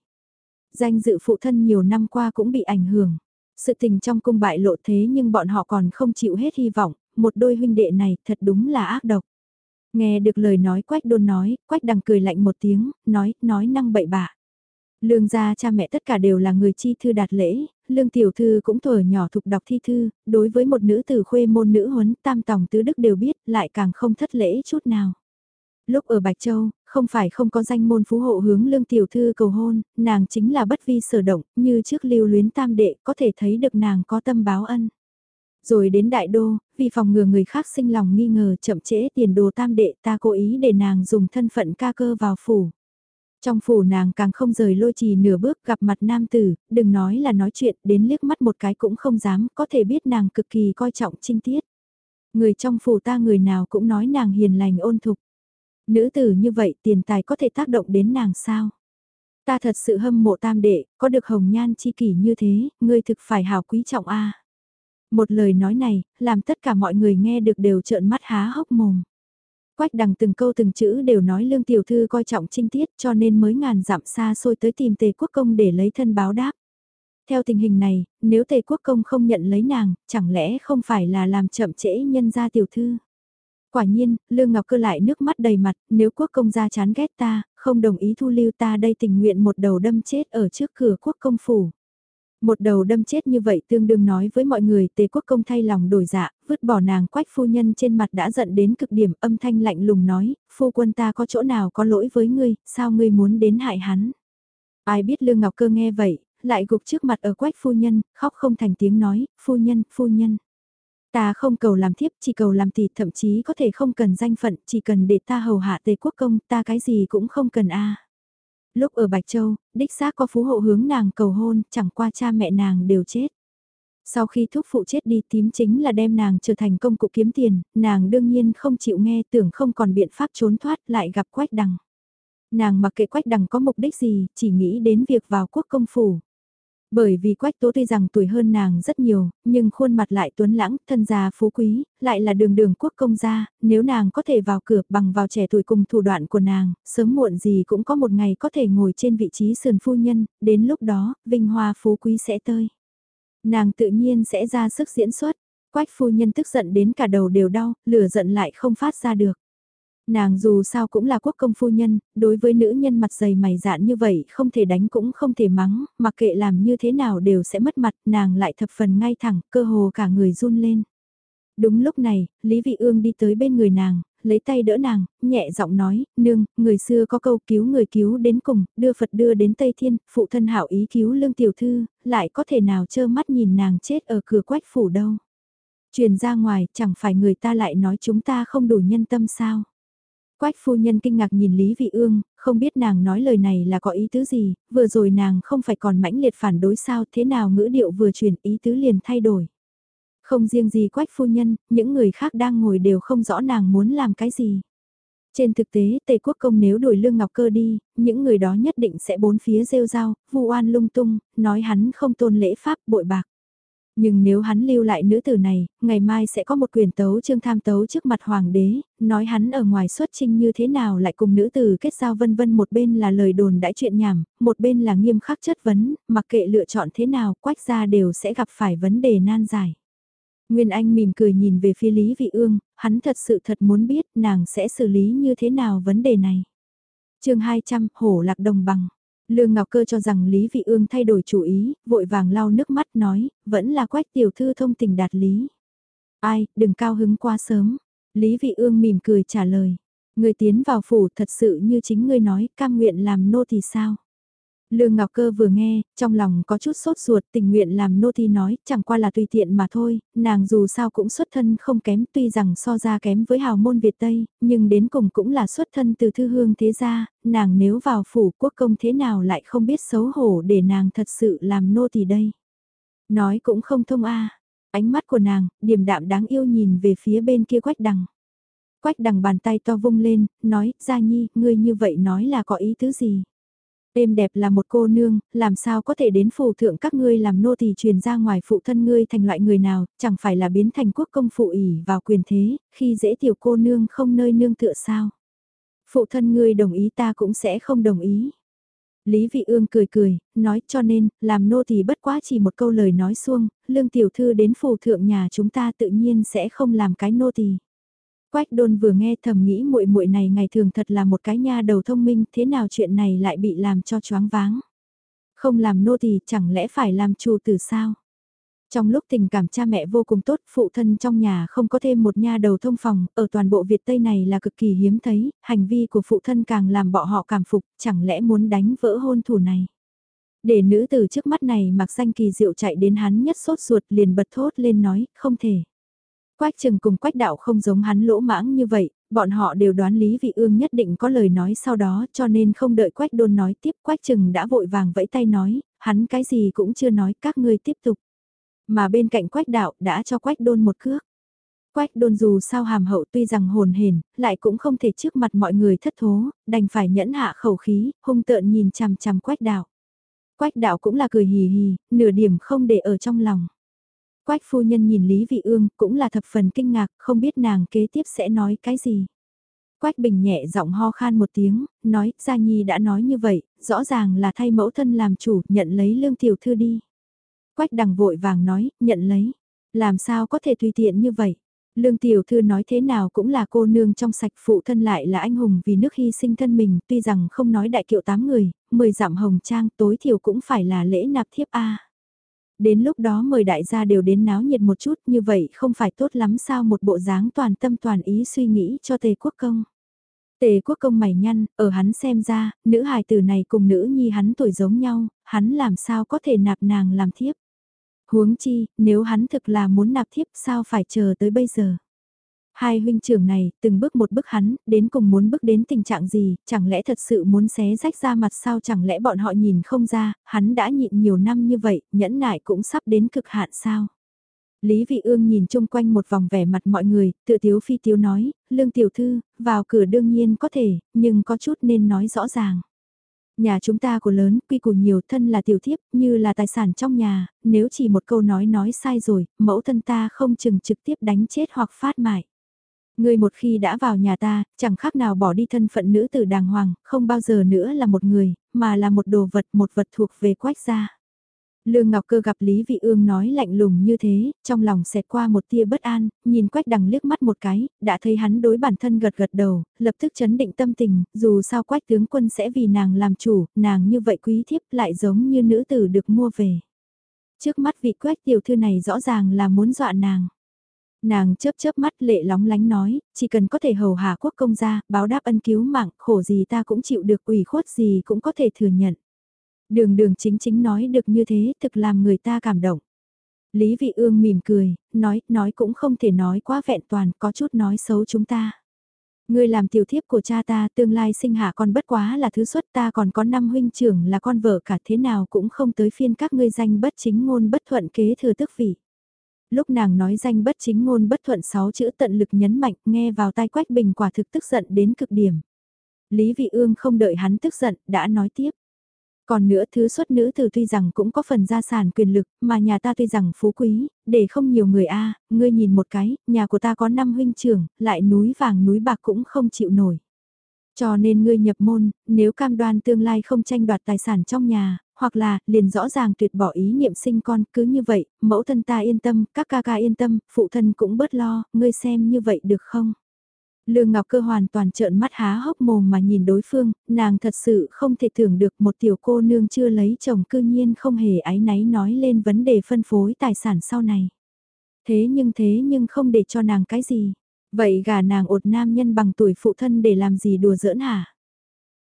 Danh dự phụ thân nhiều năm qua cũng bị ảnh hưởng. Sự tình trong cung bại lộ thế nhưng bọn họ còn không chịu hết hy vọng, một đôi huynh đệ này thật đúng là ác độc. Nghe được lời nói quách đôn nói, quách đằng cười lạnh một tiếng, nói, nói năng bậy bạ. Lương gia cha mẹ tất cả đều là người chi thư đạt lễ, lương tiểu thư cũng thuở nhỏ thục đọc thi thư, đối với một nữ tử khuê môn nữ huấn tam tòng tứ đức đều biết, lại càng không thất lễ chút nào. Lúc ở Bạch Châu, không phải không có danh môn phú hộ hướng lương tiểu thư cầu hôn, nàng chính là bất vi sở động, như trước lưu luyến tam đệ có thể thấy được nàng có tâm báo ân. Rồi đến đại đô, vì phòng ngừa người khác sinh lòng nghi ngờ chậm trễ tiền đồ tam đệ ta cố ý để nàng dùng thân phận ca cơ vào phủ. Trong phủ nàng càng không rời lôi trì nửa bước gặp mặt nam tử, đừng nói là nói chuyện, đến liếc mắt một cái cũng không dám, có thể biết nàng cực kỳ coi trọng trinh tiết. Người trong phủ ta người nào cũng nói nàng hiền lành ôn thục. Nữ tử như vậy tiền tài có thể tác động đến nàng sao? Ta thật sự hâm mộ tam đệ, có được hồng nhan chi kỷ như thế, ngươi thực phải hào quý trọng a. Một lời nói này, làm tất cả mọi người nghe được đều trợn mắt há hốc mồm. Quách đằng từng câu từng chữ đều nói lương tiểu thư coi trọng trinh tiết cho nên mới ngàn dặm xa xôi tới tìm tề quốc công để lấy thân báo đáp. Theo tình hình này, nếu tề quốc công không nhận lấy nàng, chẳng lẽ không phải là làm chậm trễ nhân gia tiểu thư. Quả nhiên, Lương Ngọc Cơ lại nước mắt đầy mặt, nếu quốc công gia chán ghét ta, không đồng ý thu lưu ta đây tình nguyện một đầu đâm chết ở trước cửa quốc công phủ. Một đầu đâm chết như vậy tương đương nói với mọi người tề quốc công thay lòng đổi dạ, vứt bỏ nàng quách phu nhân trên mặt đã giận đến cực điểm âm thanh lạnh lùng nói, phu quân ta có chỗ nào có lỗi với ngươi, sao ngươi muốn đến hại hắn. Ai biết Lương Ngọc Cơ nghe vậy, lại gục trước mặt ở quách phu nhân, khóc không thành tiếng nói, phu nhân, phu nhân. Ta không cầu làm thiếp, chỉ cầu làm tỷ, thậm chí có thể không cần danh phận, chỉ cần để ta hầu hạ tề quốc công, ta cái gì cũng không cần a. Lúc ở Bạch Châu, đích xác có phú hộ hướng nàng cầu hôn, chẳng qua cha mẹ nàng đều chết. Sau khi thúc phụ chết đi tím chính là đem nàng trở thành công cụ kiếm tiền, nàng đương nhiên không chịu nghe tưởng không còn biện pháp trốn thoát lại gặp quách đằng. Nàng mặc kệ quách đằng có mục đích gì, chỉ nghĩ đến việc vào quốc công phủ. Bởi vì Quách Tố tuy rằng tuổi hơn nàng rất nhiều, nhưng khuôn mặt lại tuấn lãng, thân già phú quý, lại là đường đường quốc công gia, nếu nàng có thể vào cửa bằng vào trẻ tuổi cùng thủ đoạn của nàng, sớm muộn gì cũng có một ngày có thể ngồi trên vị trí sườn phu nhân, đến lúc đó, vinh hoa phú quý sẽ tơi. Nàng tự nhiên sẽ ra sức diễn xuất, Quách phu nhân tức giận đến cả đầu đều đau, lửa giận lại không phát ra được. Nàng dù sao cũng là quốc công phu nhân, đối với nữ nhân mặt dày mày dạn như vậy không thể đánh cũng không thể mắng, mặc kệ làm như thế nào đều sẽ mất mặt, nàng lại thập phần ngay thẳng, cơ hồ cả người run lên. Đúng lúc này, Lý Vị Ương đi tới bên người nàng, lấy tay đỡ nàng, nhẹ giọng nói, nương, người xưa có câu cứu người cứu đến cùng, đưa Phật đưa đến Tây Thiên, phụ thân hảo ý cứu lương tiểu thư, lại có thể nào trơ mắt nhìn nàng chết ở cửa quách phủ đâu. Truyền ra ngoài, chẳng phải người ta lại nói chúng ta không đủ nhân tâm sao. Quách phu nhân kinh ngạc nhìn Lý Vị Ương, không biết nàng nói lời này là có ý tứ gì, vừa rồi nàng không phải còn mãnh liệt phản đối sao thế nào ngữ điệu vừa chuyển ý tứ liền thay đổi. Không riêng gì quách phu nhân, những người khác đang ngồi đều không rõ nàng muốn làm cái gì. Trên thực tế, Tề Quốc Công nếu đuổi Lương Ngọc Cơ đi, những người đó nhất định sẽ bốn phía rêu rao, vu oan lung tung, nói hắn không tôn lễ pháp bội bạc. Nhưng nếu hắn lưu lại nữ tử này, ngày mai sẽ có một quyền tấu trương tham tấu trước mặt hoàng đế, nói hắn ở ngoài xuất trinh như thế nào lại cùng nữ tử kết giao vân vân một bên là lời đồn đãi chuyện nhảm, một bên là nghiêm khắc chất vấn, mặc kệ lựa chọn thế nào quách ra đều sẽ gặp phải vấn đề nan giải. Nguyên Anh mỉm cười nhìn về phía Lý Vị Ương, hắn thật sự thật muốn biết nàng sẽ xử lý như thế nào vấn đề này. chương 200, Hổ Lạc Đồng Bằng. Lương Ngọc Cơ cho rằng Lý Vị Ương thay đổi chủ ý, vội vàng lau nước mắt nói, vẫn là quách tiểu thư thông tình đạt lý. Ai, đừng cao hứng quá sớm. Lý Vị Ương mỉm cười trả lời. Người tiến vào phủ thật sự như chính ngươi nói, cam nguyện làm nô thì sao? Lương Ngọc Cơ vừa nghe, trong lòng có chút sốt ruột tình nguyện làm nô thi nói, chẳng qua là tùy tiện mà thôi, nàng dù sao cũng xuất thân không kém tuy rằng so ra kém với hào môn Việt Tây, nhưng đến cùng cũng là xuất thân từ thư hương thế gia, nàng nếu vào phủ quốc công thế nào lại không biết xấu hổ để nàng thật sự làm nô tỳ đây. Nói cũng không thông a ánh mắt của nàng, điềm đạm đáng yêu nhìn về phía bên kia quách đằng. Quách đằng bàn tay to vung lên, nói, Gia Nhi, ngươi như vậy nói là có ý tứ gì? Êm đẹp là một cô nương, làm sao có thể đến phủ thượng các ngươi làm nô tỳ truyền ra ngoài phụ thân ngươi thành loại người nào, chẳng phải là biến thành quốc công phụ ỷ vào quyền thế, khi dễ tiểu cô nương không nơi nương tựa sao. Phụ thân ngươi đồng ý ta cũng sẽ không đồng ý. Lý Vị Ương cười cười, nói cho nên, làm nô tỳ bất quá chỉ một câu lời nói xuông, lương tiểu thư đến phù thượng nhà chúng ta tự nhiên sẽ không làm cái nô tỳ. Quách đôn vừa nghe thầm nghĩ muội muội này ngày thường thật là một cái nha đầu thông minh, thế nào chuyện này lại bị làm cho choáng váng. Không làm nô tỳ chẳng lẽ phải làm chủ tử sao? Trong lúc tình cảm cha mẹ vô cùng tốt, phụ thân trong nhà không có thêm một nha đầu thông phòng, ở toàn bộ Việt Tây này là cực kỳ hiếm thấy, hành vi của phụ thân càng làm bọn họ cảm phục, chẳng lẽ muốn đánh vỡ hôn thủ này. Để nữ từ trước mắt này mặc danh kỳ diệu chạy đến hắn nhất sốt ruột liền bật thốt lên nói, không thể. Quách trừng cùng quách đạo không giống hắn lỗ mãng như vậy, bọn họ đều đoán Lý Vị Ương nhất định có lời nói sau đó cho nên không đợi quách đôn nói tiếp quách trừng đã vội vàng vẫy tay nói, hắn cái gì cũng chưa nói các ngươi tiếp tục. Mà bên cạnh quách đạo đã cho quách đôn một cước. Quách đôn dù sao hàm hậu tuy rằng hồn hền, lại cũng không thể trước mặt mọi người thất thố, đành phải nhẫn hạ khẩu khí, hung tợn nhìn chằm chằm quách đạo. Quách đạo cũng là cười hì hì, nửa điểm không để ở trong lòng. Quách phu nhân nhìn Lý Vị Ương cũng là thập phần kinh ngạc, không biết nàng kế tiếp sẽ nói cái gì. Quách Bình nhẹ giọng ho khan một tiếng, nói, Gia Nhi đã nói như vậy, rõ ràng là thay mẫu thân làm chủ, nhận lấy lương tiểu thư đi. Quách đằng vội vàng nói, nhận lấy. Làm sao có thể tùy tiện như vậy? Lương tiểu thư nói thế nào cũng là cô nương trong sạch phụ thân lại là anh hùng vì nước hy sinh thân mình, tuy rằng không nói đại kiệu tám người, mười giảm hồng trang tối thiểu cũng phải là lễ nạp thiếp A. Đến lúc đó mời đại gia đều đến náo nhiệt một chút như vậy không phải tốt lắm sao một bộ dáng toàn tâm toàn ý suy nghĩ cho tề quốc công. Tề quốc công mày nhăn, ở hắn xem ra, nữ hài tử này cùng nữ nhi hắn tuổi giống nhau, hắn làm sao có thể nạp nàng làm thiếp. Huống chi, nếu hắn thực là muốn nạp thiếp sao phải chờ tới bây giờ. Hai huynh trưởng này, từng bước một bước hắn, đến cùng muốn bước đến tình trạng gì, chẳng lẽ thật sự muốn xé rách ra mặt sao chẳng lẽ bọn họ nhìn không ra, hắn đã nhịn nhiều năm như vậy, nhẫn nại cũng sắp đến cực hạn sao. Lý Vị Ương nhìn chung quanh một vòng vẻ mặt mọi người, tự thiếu phi thiếu nói, lương tiểu thư, vào cửa đương nhiên có thể, nhưng có chút nên nói rõ ràng. Nhà chúng ta của lớn, quy củ nhiều thân là tiểu thiếp, như là tài sản trong nhà, nếu chỉ một câu nói nói sai rồi, mẫu thân ta không chừng trực tiếp đánh chết hoặc phát mại. Ngươi một khi đã vào nhà ta, chẳng khác nào bỏ đi thân phận nữ tử đàng hoàng, không bao giờ nữa là một người, mà là một đồ vật, một vật thuộc về quách gia. Lương Ngọc Cơ gặp Lý Vị Ương nói lạnh lùng như thế, trong lòng xẹt qua một tia bất an, nhìn Quách Đằng liếc mắt một cái, đã thấy hắn đối bản thân gật gật đầu, lập tức chấn định tâm tình, dù sao Quách tướng quân sẽ vì nàng làm chủ, nàng như vậy quý thiếp lại giống như nữ tử được mua về. Trước mắt vị Quách tiểu thư này rõ ràng là muốn dọa nàng. Nàng chớp chớp mắt lệ lóng lánh nói, chỉ cần có thể hầu hạ quốc công gia, báo đáp ân cứu mạng, khổ gì ta cũng chịu được, ủy khuất gì cũng có thể thừa nhận. Đường đường chính chính nói được như thế thực làm người ta cảm động. Lý Vị Ương mỉm cười, nói, nói cũng không thể nói quá vẹn toàn, có chút nói xấu chúng ta. Ngươi làm tiểu thiếp của cha ta, tương lai sinh hạ con bất quá là thứ xuất ta còn có năm huynh trưởng là con vợ cả thế nào cũng không tới phiên các ngươi danh bất chính ngôn bất thuận kế thừa tức vị. Lúc nàng nói danh bất chính ngôn bất thuận sáu chữ tận lực nhấn mạnh nghe vào tai quách bình quả thực tức giận đến cực điểm. Lý Vị Ương không đợi hắn tức giận, đã nói tiếp. Còn nữa thứ xuất nữ từ tuy rằng cũng có phần gia sản quyền lực, mà nhà ta tuy rằng phú quý, để không nhiều người a ngươi nhìn một cái, nhà của ta có năm huynh trưởng, lại núi vàng núi bạc cũng không chịu nổi. Cho nên ngươi nhập môn, nếu cam đoan tương lai không tranh đoạt tài sản trong nhà, hoặc là, liền rõ ràng tuyệt bỏ ý niệm sinh con, cứ như vậy, mẫu thân ta yên tâm, các ca ca yên tâm, phụ thân cũng bớt lo, ngươi xem như vậy được không? Lương Ngọc Cơ hoàn toàn trợn mắt há hốc mồm mà nhìn đối phương, nàng thật sự không thể tưởng được một tiểu cô nương chưa lấy chồng cư nhiên không hề ái náy nói lên vấn đề phân phối tài sản sau này. Thế nhưng thế nhưng không để cho nàng cái gì. Vậy gà nàng ột nam nhân bằng tuổi phụ thân để làm gì đùa giỡn hả?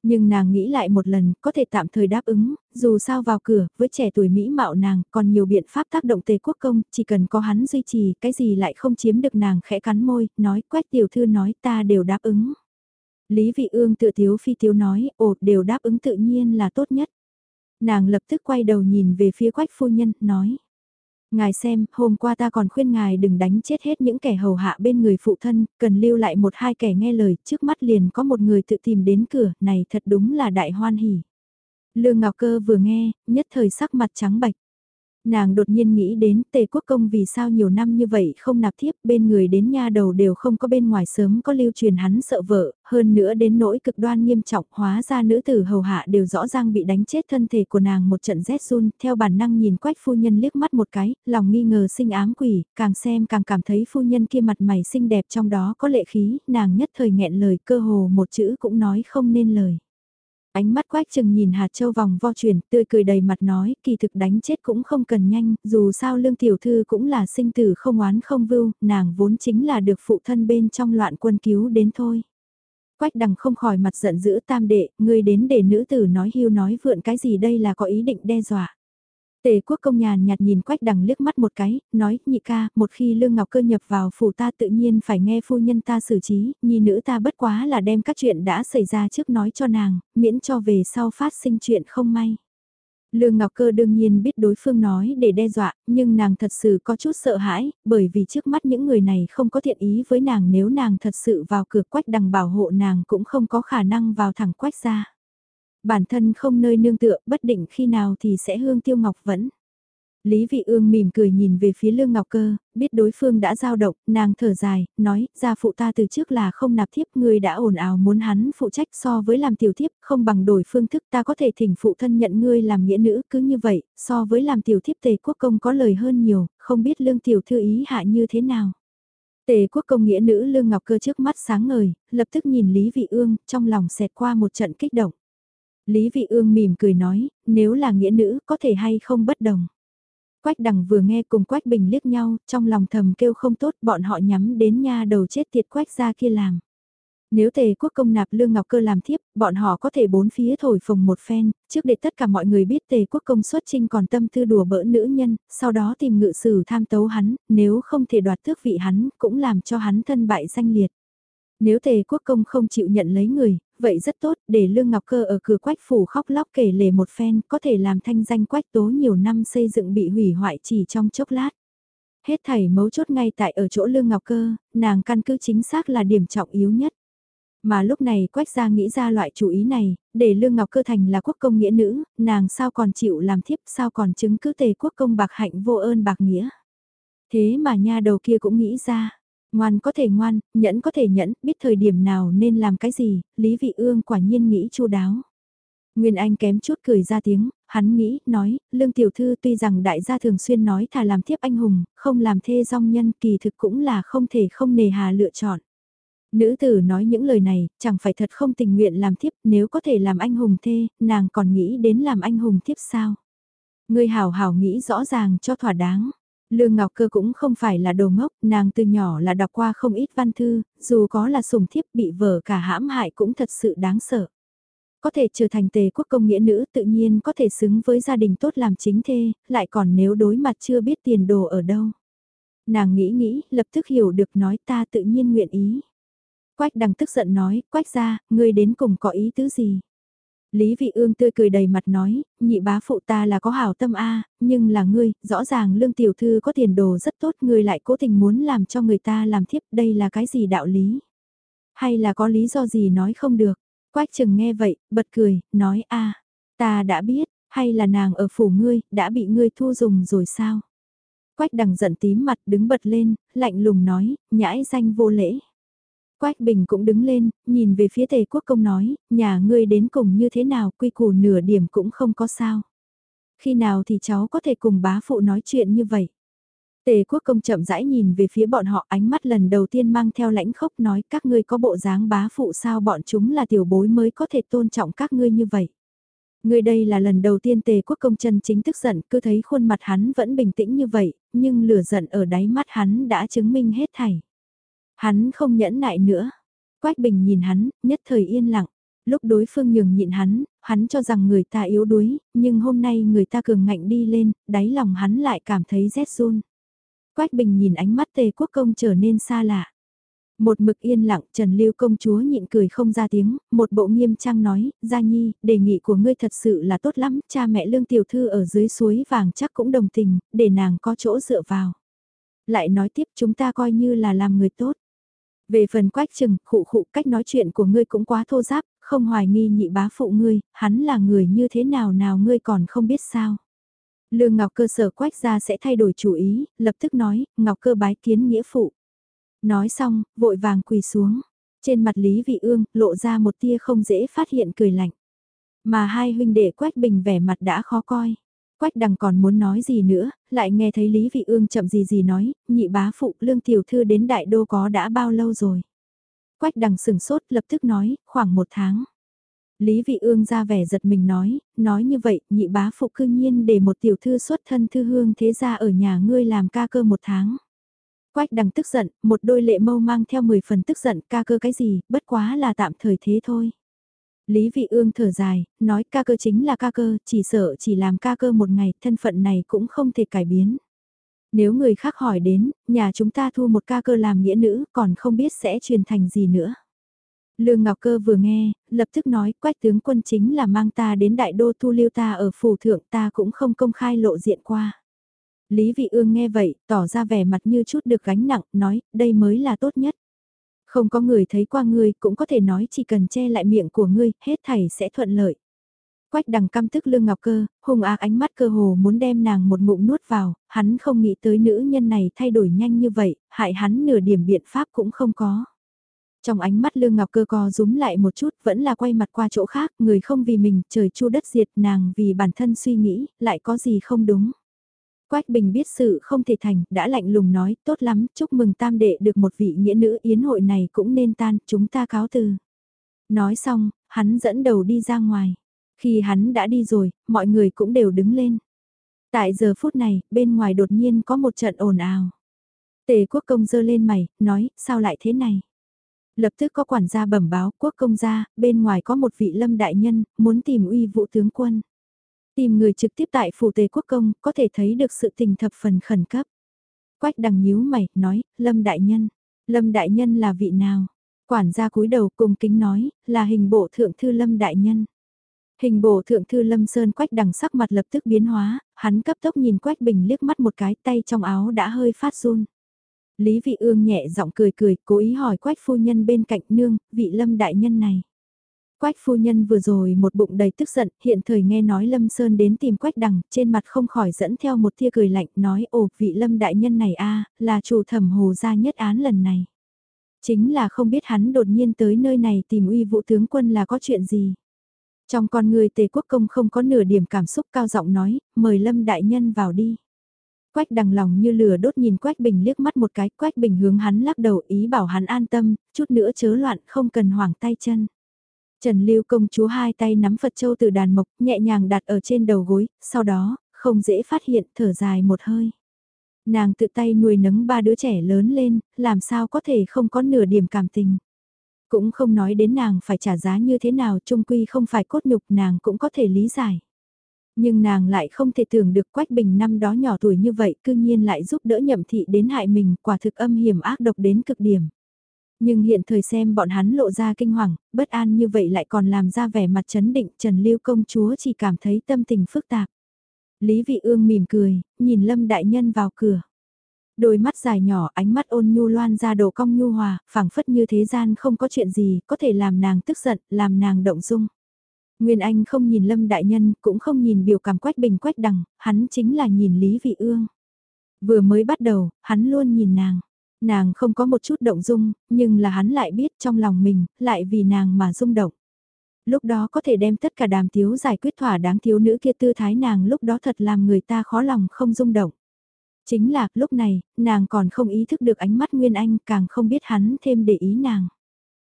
Nhưng nàng nghĩ lại một lần, có thể tạm thời đáp ứng, dù sao vào cửa, với trẻ tuổi Mỹ mạo nàng, còn nhiều biện pháp tác động tề quốc công, chỉ cần có hắn duy trì, cái gì lại không chiếm được nàng khẽ cắn môi, nói quét tiểu thư nói ta đều đáp ứng. Lý vị ương tự thiếu phi thiếu nói, ồ, đều đáp ứng tự nhiên là tốt nhất. Nàng lập tức quay đầu nhìn về phía quách phu nhân, nói. Ngài xem, hôm qua ta còn khuyên ngài đừng đánh chết hết những kẻ hầu hạ bên người phụ thân, cần lưu lại một hai kẻ nghe lời, trước mắt liền có một người tự tìm đến cửa, này thật đúng là đại hoan hỉ. Lương Ngọc Cơ vừa nghe, nhất thời sắc mặt trắng bạch. Nàng đột nhiên nghĩ đến tề quốc công vì sao nhiều năm như vậy không nạp thiếp bên người đến nha đầu đều không có bên ngoài sớm có lưu truyền hắn sợ vợ, hơn nữa đến nỗi cực đoan nghiêm trọng hóa ra nữ tử hầu hạ đều rõ ràng bị đánh chết thân thể của nàng một trận rét run, theo bản năng nhìn quách phu nhân liếc mắt một cái, lòng nghi ngờ sinh ám quỷ, càng xem càng cảm thấy phu nhân kia mặt mày xinh đẹp trong đó có lệ khí, nàng nhất thời nghẹn lời cơ hồ một chữ cũng nói không nên lời. Ánh mắt quách chừng nhìn hạt châu vòng vo chuyển, tươi cười đầy mặt nói, kỳ thực đánh chết cũng không cần nhanh, dù sao lương tiểu thư cũng là sinh tử không oán không vưu, nàng vốn chính là được phụ thân bên trong loạn quân cứu đến thôi. Quách đằng không khỏi mặt giận dữ tam đệ, ngươi đến để nữ tử nói hưu nói vượn cái gì đây là có ý định đe dọa. Tề quốc công nhàn nhạt nhìn quách đằng liếc mắt một cái, nói, nhị ca, một khi Lương Ngọc Cơ nhập vào phủ ta tự nhiên phải nghe phu nhân ta xử trí, nhi nữ ta bất quá là đem các chuyện đã xảy ra trước nói cho nàng, miễn cho về sau phát sinh chuyện không may. Lương Ngọc Cơ đương nhiên biết đối phương nói để đe dọa, nhưng nàng thật sự có chút sợ hãi, bởi vì trước mắt những người này không có thiện ý với nàng nếu nàng thật sự vào cửa quách đằng bảo hộ nàng cũng không có khả năng vào thẳng quách ra. Bản thân không nơi nương tựa, bất định khi nào thì sẽ hương tiêu ngọc vẫn. Lý Vị Ương mỉm cười nhìn về phía Lương Ngọc Cơ, biết đối phương đã giao động, nàng thở dài, nói, gia phụ ta từ trước là không nạp thiếp, người đã ồn ào muốn hắn phụ trách so với làm tiểu thiếp, không bằng đổi phương thức ta có thể thỉnh phụ thân nhận ngươi làm nghĩa nữ, cứ như vậy, so với làm tiểu thiếp tề quốc công có lời hơn nhiều, không biết Lương tiểu thư ý hạ như thế nào. Tề quốc công nghĩa nữ Lương Ngọc Cơ trước mắt sáng ngời, lập tức nhìn Lý Vị Ương, trong lòng xẹt qua một trận kích động. Lý Vị Ương mỉm cười nói, nếu là nghĩa nữ có thể hay không bất đồng. Quách đằng vừa nghe cùng Quách Bình liếc nhau, trong lòng thầm kêu không tốt bọn họ nhắm đến nha đầu chết tiệt Quách ra kia làm. Nếu tề quốc công nạp lương ngọc cơ làm thiếp, bọn họ có thể bốn phía thổi phồng một phen, trước để tất cả mọi người biết tề quốc công xuất trinh còn tâm tư đùa bỡ nữ nhân, sau đó tìm ngự sử tham tấu hắn, nếu không thể đoạt tước vị hắn, cũng làm cho hắn thân bại danh liệt. Nếu tề quốc công không chịu nhận lấy người, vậy rất tốt, để Lương Ngọc Cơ ở cửa quách phủ khóc lóc kể lể một phen, có thể làm thanh danh quách tố nhiều năm xây dựng bị hủy hoại chỉ trong chốc lát. Hết thảy mấu chốt ngay tại ở chỗ Lương Ngọc Cơ, nàng căn cứ chính xác là điểm trọng yếu nhất. Mà lúc này quách gia nghĩ ra loại chủ ý này, để Lương Ngọc Cơ thành là quốc công nghĩa nữ, nàng sao còn chịu làm thiếp sao còn chứng cứ tề quốc công bạc hạnh vô ơn bạc nghĩa. Thế mà nha đầu kia cũng nghĩ ra, Ngoan có thể ngoan, nhẫn có thể nhẫn, biết thời điểm nào nên làm cái gì, Lý Vị Ương quả nhiên nghĩ chu đáo. Nguyên Anh kém chút cười ra tiếng, hắn nghĩ, nói, Lương Tiểu Thư tuy rằng đại gia thường xuyên nói thà làm thiếp anh hùng, không làm thê dòng nhân kỳ thực cũng là không thể không nề hà lựa chọn. Nữ tử nói những lời này, chẳng phải thật không tình nguyện làm thiếp, nếu có thể làm anh hùng thê, nàng còn nghĩ đến làm anh hùng thiếp sao? Người hảo hảo nghĩ rõ ràng cho thỏa đáng. Lương Ngọc Cơ cũng không phải là đồ ngốc, nàng từ nhỏ là đọc qua không ít văn thư, dù có là sùng thiếp bị vở cả hãm hại cũng thật sự đáng sợ. Có thể trở thành tề quốc công nghĩa nữ tự nhiên có thể xứng với gia đình tốt làm chính thê, lại còn nếu đối mặt chưa biết tiền đồ ở đâu. Nàng nghĩ nghĩ, lập tức hiểu được nói ta tự nhiên nguyện ý. Quách đằng tức giận nói, quách ra, ngươi đến cùng có ý tứ gì? Lý Vị Ương tươi cười đầy mặt nói, nhị bá phụ ta là có hảo tâm a, nhưng là ngươi, rõ ràng lương tiểu thư có tiền đồ rất tốt, ngươi lại cố tình muốn làm cho người ta làm thiếp, đây là cái gì đạo lý? Hay là có lý do gì nói không được? Quách chừng nghe vậy, bật cười, nói a, ta đã biết, hay là nàng ở phủ ngươi, đã bị ngươi thu dùng rồi sao? Quách đằng giận tím mặt đứng bật lên, lạnh lùng nói, nhãi danh vô lễ. Quách Bình cũng đứng lên, nhìn về phía tề quốc công nói, nhà ngươi đến cùng như thế nào quy củ nửa điểm cũng không có sao. Khi nào thì cháu có thể cùng bá phụ nói chuyện như vậy. Tề quốc công chậm rãi nhìn về phía bọn họ ánh mắt lần đầu tiên mang theo lãnh khốc nói các ngươi có bộ dáng bá phụ sao bọn chúng là tiểu bối mới có thể tôn trọng các ngươi như vậy. Ngươi đây là lần đầu tiên tề quốc công chân chính tức giận cứ thấy khuôn mặt hắn vẫn bình tĩnh như vậy, nhưng lửa giận ở đáy mắt hắn đã chứng minh hết thảy. Hắn không nhẫn nại nữa. Quách Bình nhìn hắn, nhất thời yên lặng. Lúc đối phương nhường nhịn hắn, hắn cho rằng người ta yếu đuối, nhưng hôm nay người ta cường ngạnh đi lên, đáy lòng hắn lại cảm thấy rét run. Quách Bình nhìn ánh mắt tề quốc công trở nên xa lạ. Một mực yên lặng Trần Lưu công chúa nhịn cười không ra tiếng, một bộ nghiêm trang nói, Gia Nhi, đề nghị của ngươi thật sự là tốt lắm, cha mẹ lương tiểu thư ở dưới suối vàng chắc cũng đồng tình, để nàng có chỗ dựa vào. Lại nói tiếp chúng ta coi như là làm người tốt. Về phần quách trừng, khụ khụ cách nói chuyện của ngươi cũng quá thô giáp, không hoài nghi nhị bá phụ ngươi, hắn là người như thế nào nào ngươi còn không biết sao. Lương Ngọc Cơ sở quách ra sẽ thay đổi chủ ý, lập tức nói, Ngọc Cơ bái kiến nghĩa phụ. Nói xong, vội vàng quỳ xuống. Trên mặt Lý Vị Ương, lộ ra một tia không dễ phát hiện cười lạnh. Mà hai huynh đệ Quách Bình vẻ mặt đã khó coi. Quách đằng còn muốn nói gì nữa, lại nghe thấy Lý Vị Ương chậm gì gì nói, nhị bá phụ lương tiểu thư đến đại đô có đã bao lâu rồi. Quách đằng sừng sốt lập tức nói, khoảng một tháng. Lý Vị Ương ra vẻ giật mình nói, nói như vậy, nhị bá phụ cư nhiên để một tiểu thư xuất thân thư hương thế gia ở nhà ngươi làm ca cơ một tháng. Quách đằng tức giận, một đôi lệ mâu mang theo 10 phần tức giận ca cơ cái gì, bất quá là tạm thời thế thôi. Lý Vị Ương thở dài, nói ca cơ chính là ca cơ, chỉ sợ chỉ làm ca cơ một ngày, thân phận này cũng không thể cải biến. Nếu người khác hỏi đến, nhà chúng ta thu một ca cơ làm nghĩa nữ, còn không biết sẽ truyền thành gì nữa. Lương Ngọc Cơ vừa nghe, lập tức nói quách tướng quân chính là mang ta đến đại đô thu lưu ta ở phủ thượng ta cũng không công khai lộ diện qua. Lý Vị Ương nghe vậy, tỏ ra vẻ mặt như chút được gánh nặng, nói, đây mới là tốt nhất. Không có người thấy qua ngươi, cũng có thể nói chỉ cần che lại miệng của ngươi, hết thảy sẽ thuận lợi. Quách đằng căm tức lương ngọc cơ, hung ác ánh mắt cơ hồ muốn đem nàng một ngụm nuốt vào, hắn không nghĩ tới nữ nhân này thay đổi nhanh như vậy, hại hắn nửa điểm biện pháp cũng không có. Trong ánh mắt lương ngọc cơ co rúm lại một chút vẫn là quay mặt qua chỗ khác, người không vì mình, trời chu đất diệt nàng vì bản thân suy nghĩ, lại có gì không đúng. Quách Bình biết sự không thể thành, đã lạnh lùng nói, tốt lắm, chúc mừng tam đệ được một vị nghĩa nữ yến hội này cũng nên tan, chúng ta cáo từ. Nói xong, hắn dẫn đầu đi ra ngoài. Khi hắn đã đi rồi, mọi người cũng đều đứng lên. Tại giờ phút này, bên ngoài đột nhiên có một trận ồn ào. Tề quốc công dơ lên mày, nói, sao lại thế này? Lập tức có quản gia bẩm báo quốc công gia, bên ngoài có một vị lâm đại nhân, muốn tìm uy vũ tướng quân. Tìm người trực tiếp tại phủ tề quốc công, có thể thấy được sự tình thập phần khẩn cấp. Quách đằng nhíu mày, nói, Lâm Đại Nhân. Lâm Đại Nhân là vị nào? Quản gia cúi đầu cùng kính nói, là hình bộ thượng thư Lâm Đại Nhân. Hình bộ thượng thư Lâm Sơn Quách đằng sắc mặt lập tức biến hóa, hắn cấp tốc nhìn Quách Bình liếc mắt một cái tay trong áo đã hơi phát run. Lý Vị Ương nhẹ giọng cười cười, cố ý hỏi Quách phu nhân bên cạnh nương, vị Lâm Đại Nhân này. Quách phu nhân vừa rồi một bụng đầy tức giận, hiện thời nghe nói Lâm Sơn đến tìm Quách Đằng, trên mặt không khỏi dẫn theo một tia cười lạnh, nói ồ vị Lâm đại nhân này a là chủ thẩm hồ gia nhất án lần này. Chính là không biết hắn đột nhiên tới nơi này tìm uy vũ tướng quân là có chuyện gì. Trong con người tề quốc công không có nửa điểm cảm xúc cao giọng nói, mời Lâm đại nhân vào đi. Quách đằng lòng như lửa đốt nhìn Quách Bình liếc mắt một cái, Quách Bình hướng hắn lắc đầu ý bảo hắn an tâm, chút nữa chớ loạn không cần hoảng tay chân. Trần Lưu công chúa hai tay nắm Phật Châu từ đàn mộc, nhẹ nhàng đặt ở trên đầu gối, sau đó, không dễ phát hiện, thở dài một hơi. Nàng tự tay nuôi nấng ba đứa trẻ lớn lên, làm sao có thể không có nửa điểm cảm tình. Cũng không nói đến nàng phải trả giá như thế nào, trung quy không phải cốt nhục nàng cũng có thể lý giải. Nhưng nàng lại không thể tưởng được Quách Bình năm đó nhỏ tuổi như vậy cư nhiên lại giúp đỡ nhậm thị đến hại mình quả thực âm hiểm ác độc đến cực điểm. Nhưng hiện thời xem bọn hắn lộ ra kinh hoàng, bất an như vậy lại còn làm ra vẻ mặt chấn định Trần Lưu công chúa chỉ cảm thấy tâm tình phức tạp. Lý Vị Ương mỉm cười, nhìn Lâm Đại Nhân vào cửa. Đôi mắt dài nhỏ ánh mắt ôn nhu loan ra độ cong nhu hòa, phảng phất như thế gian không có chuyện gì có thể làm nàng tức giận, làm nàng động dung. Nguyên Anh không nhìn Lâm Đại Nhân, cũng không nhìn biểu cảm quách bình quách đằng, hắn chính là nhìn Lý Vị Ương. Vừa mới bắt đầu, hắn luôn nhìn nàng. Nàng không có một chút động dung, nhưng là hắn lại biết trong lòng mình, lại vì nàng mà rung động. Lúc đó có thể đem tất cả đàm thiếu giải quyết thỏa đáng thiếu nữ kia tư thái nàng lúc đó thật làm người ta khó lòng không rung động. Chính là, lúc này, nàng còn không ý thức được ánh mắt Nguyên Anh càng không biết hắn thêm để ý nàng.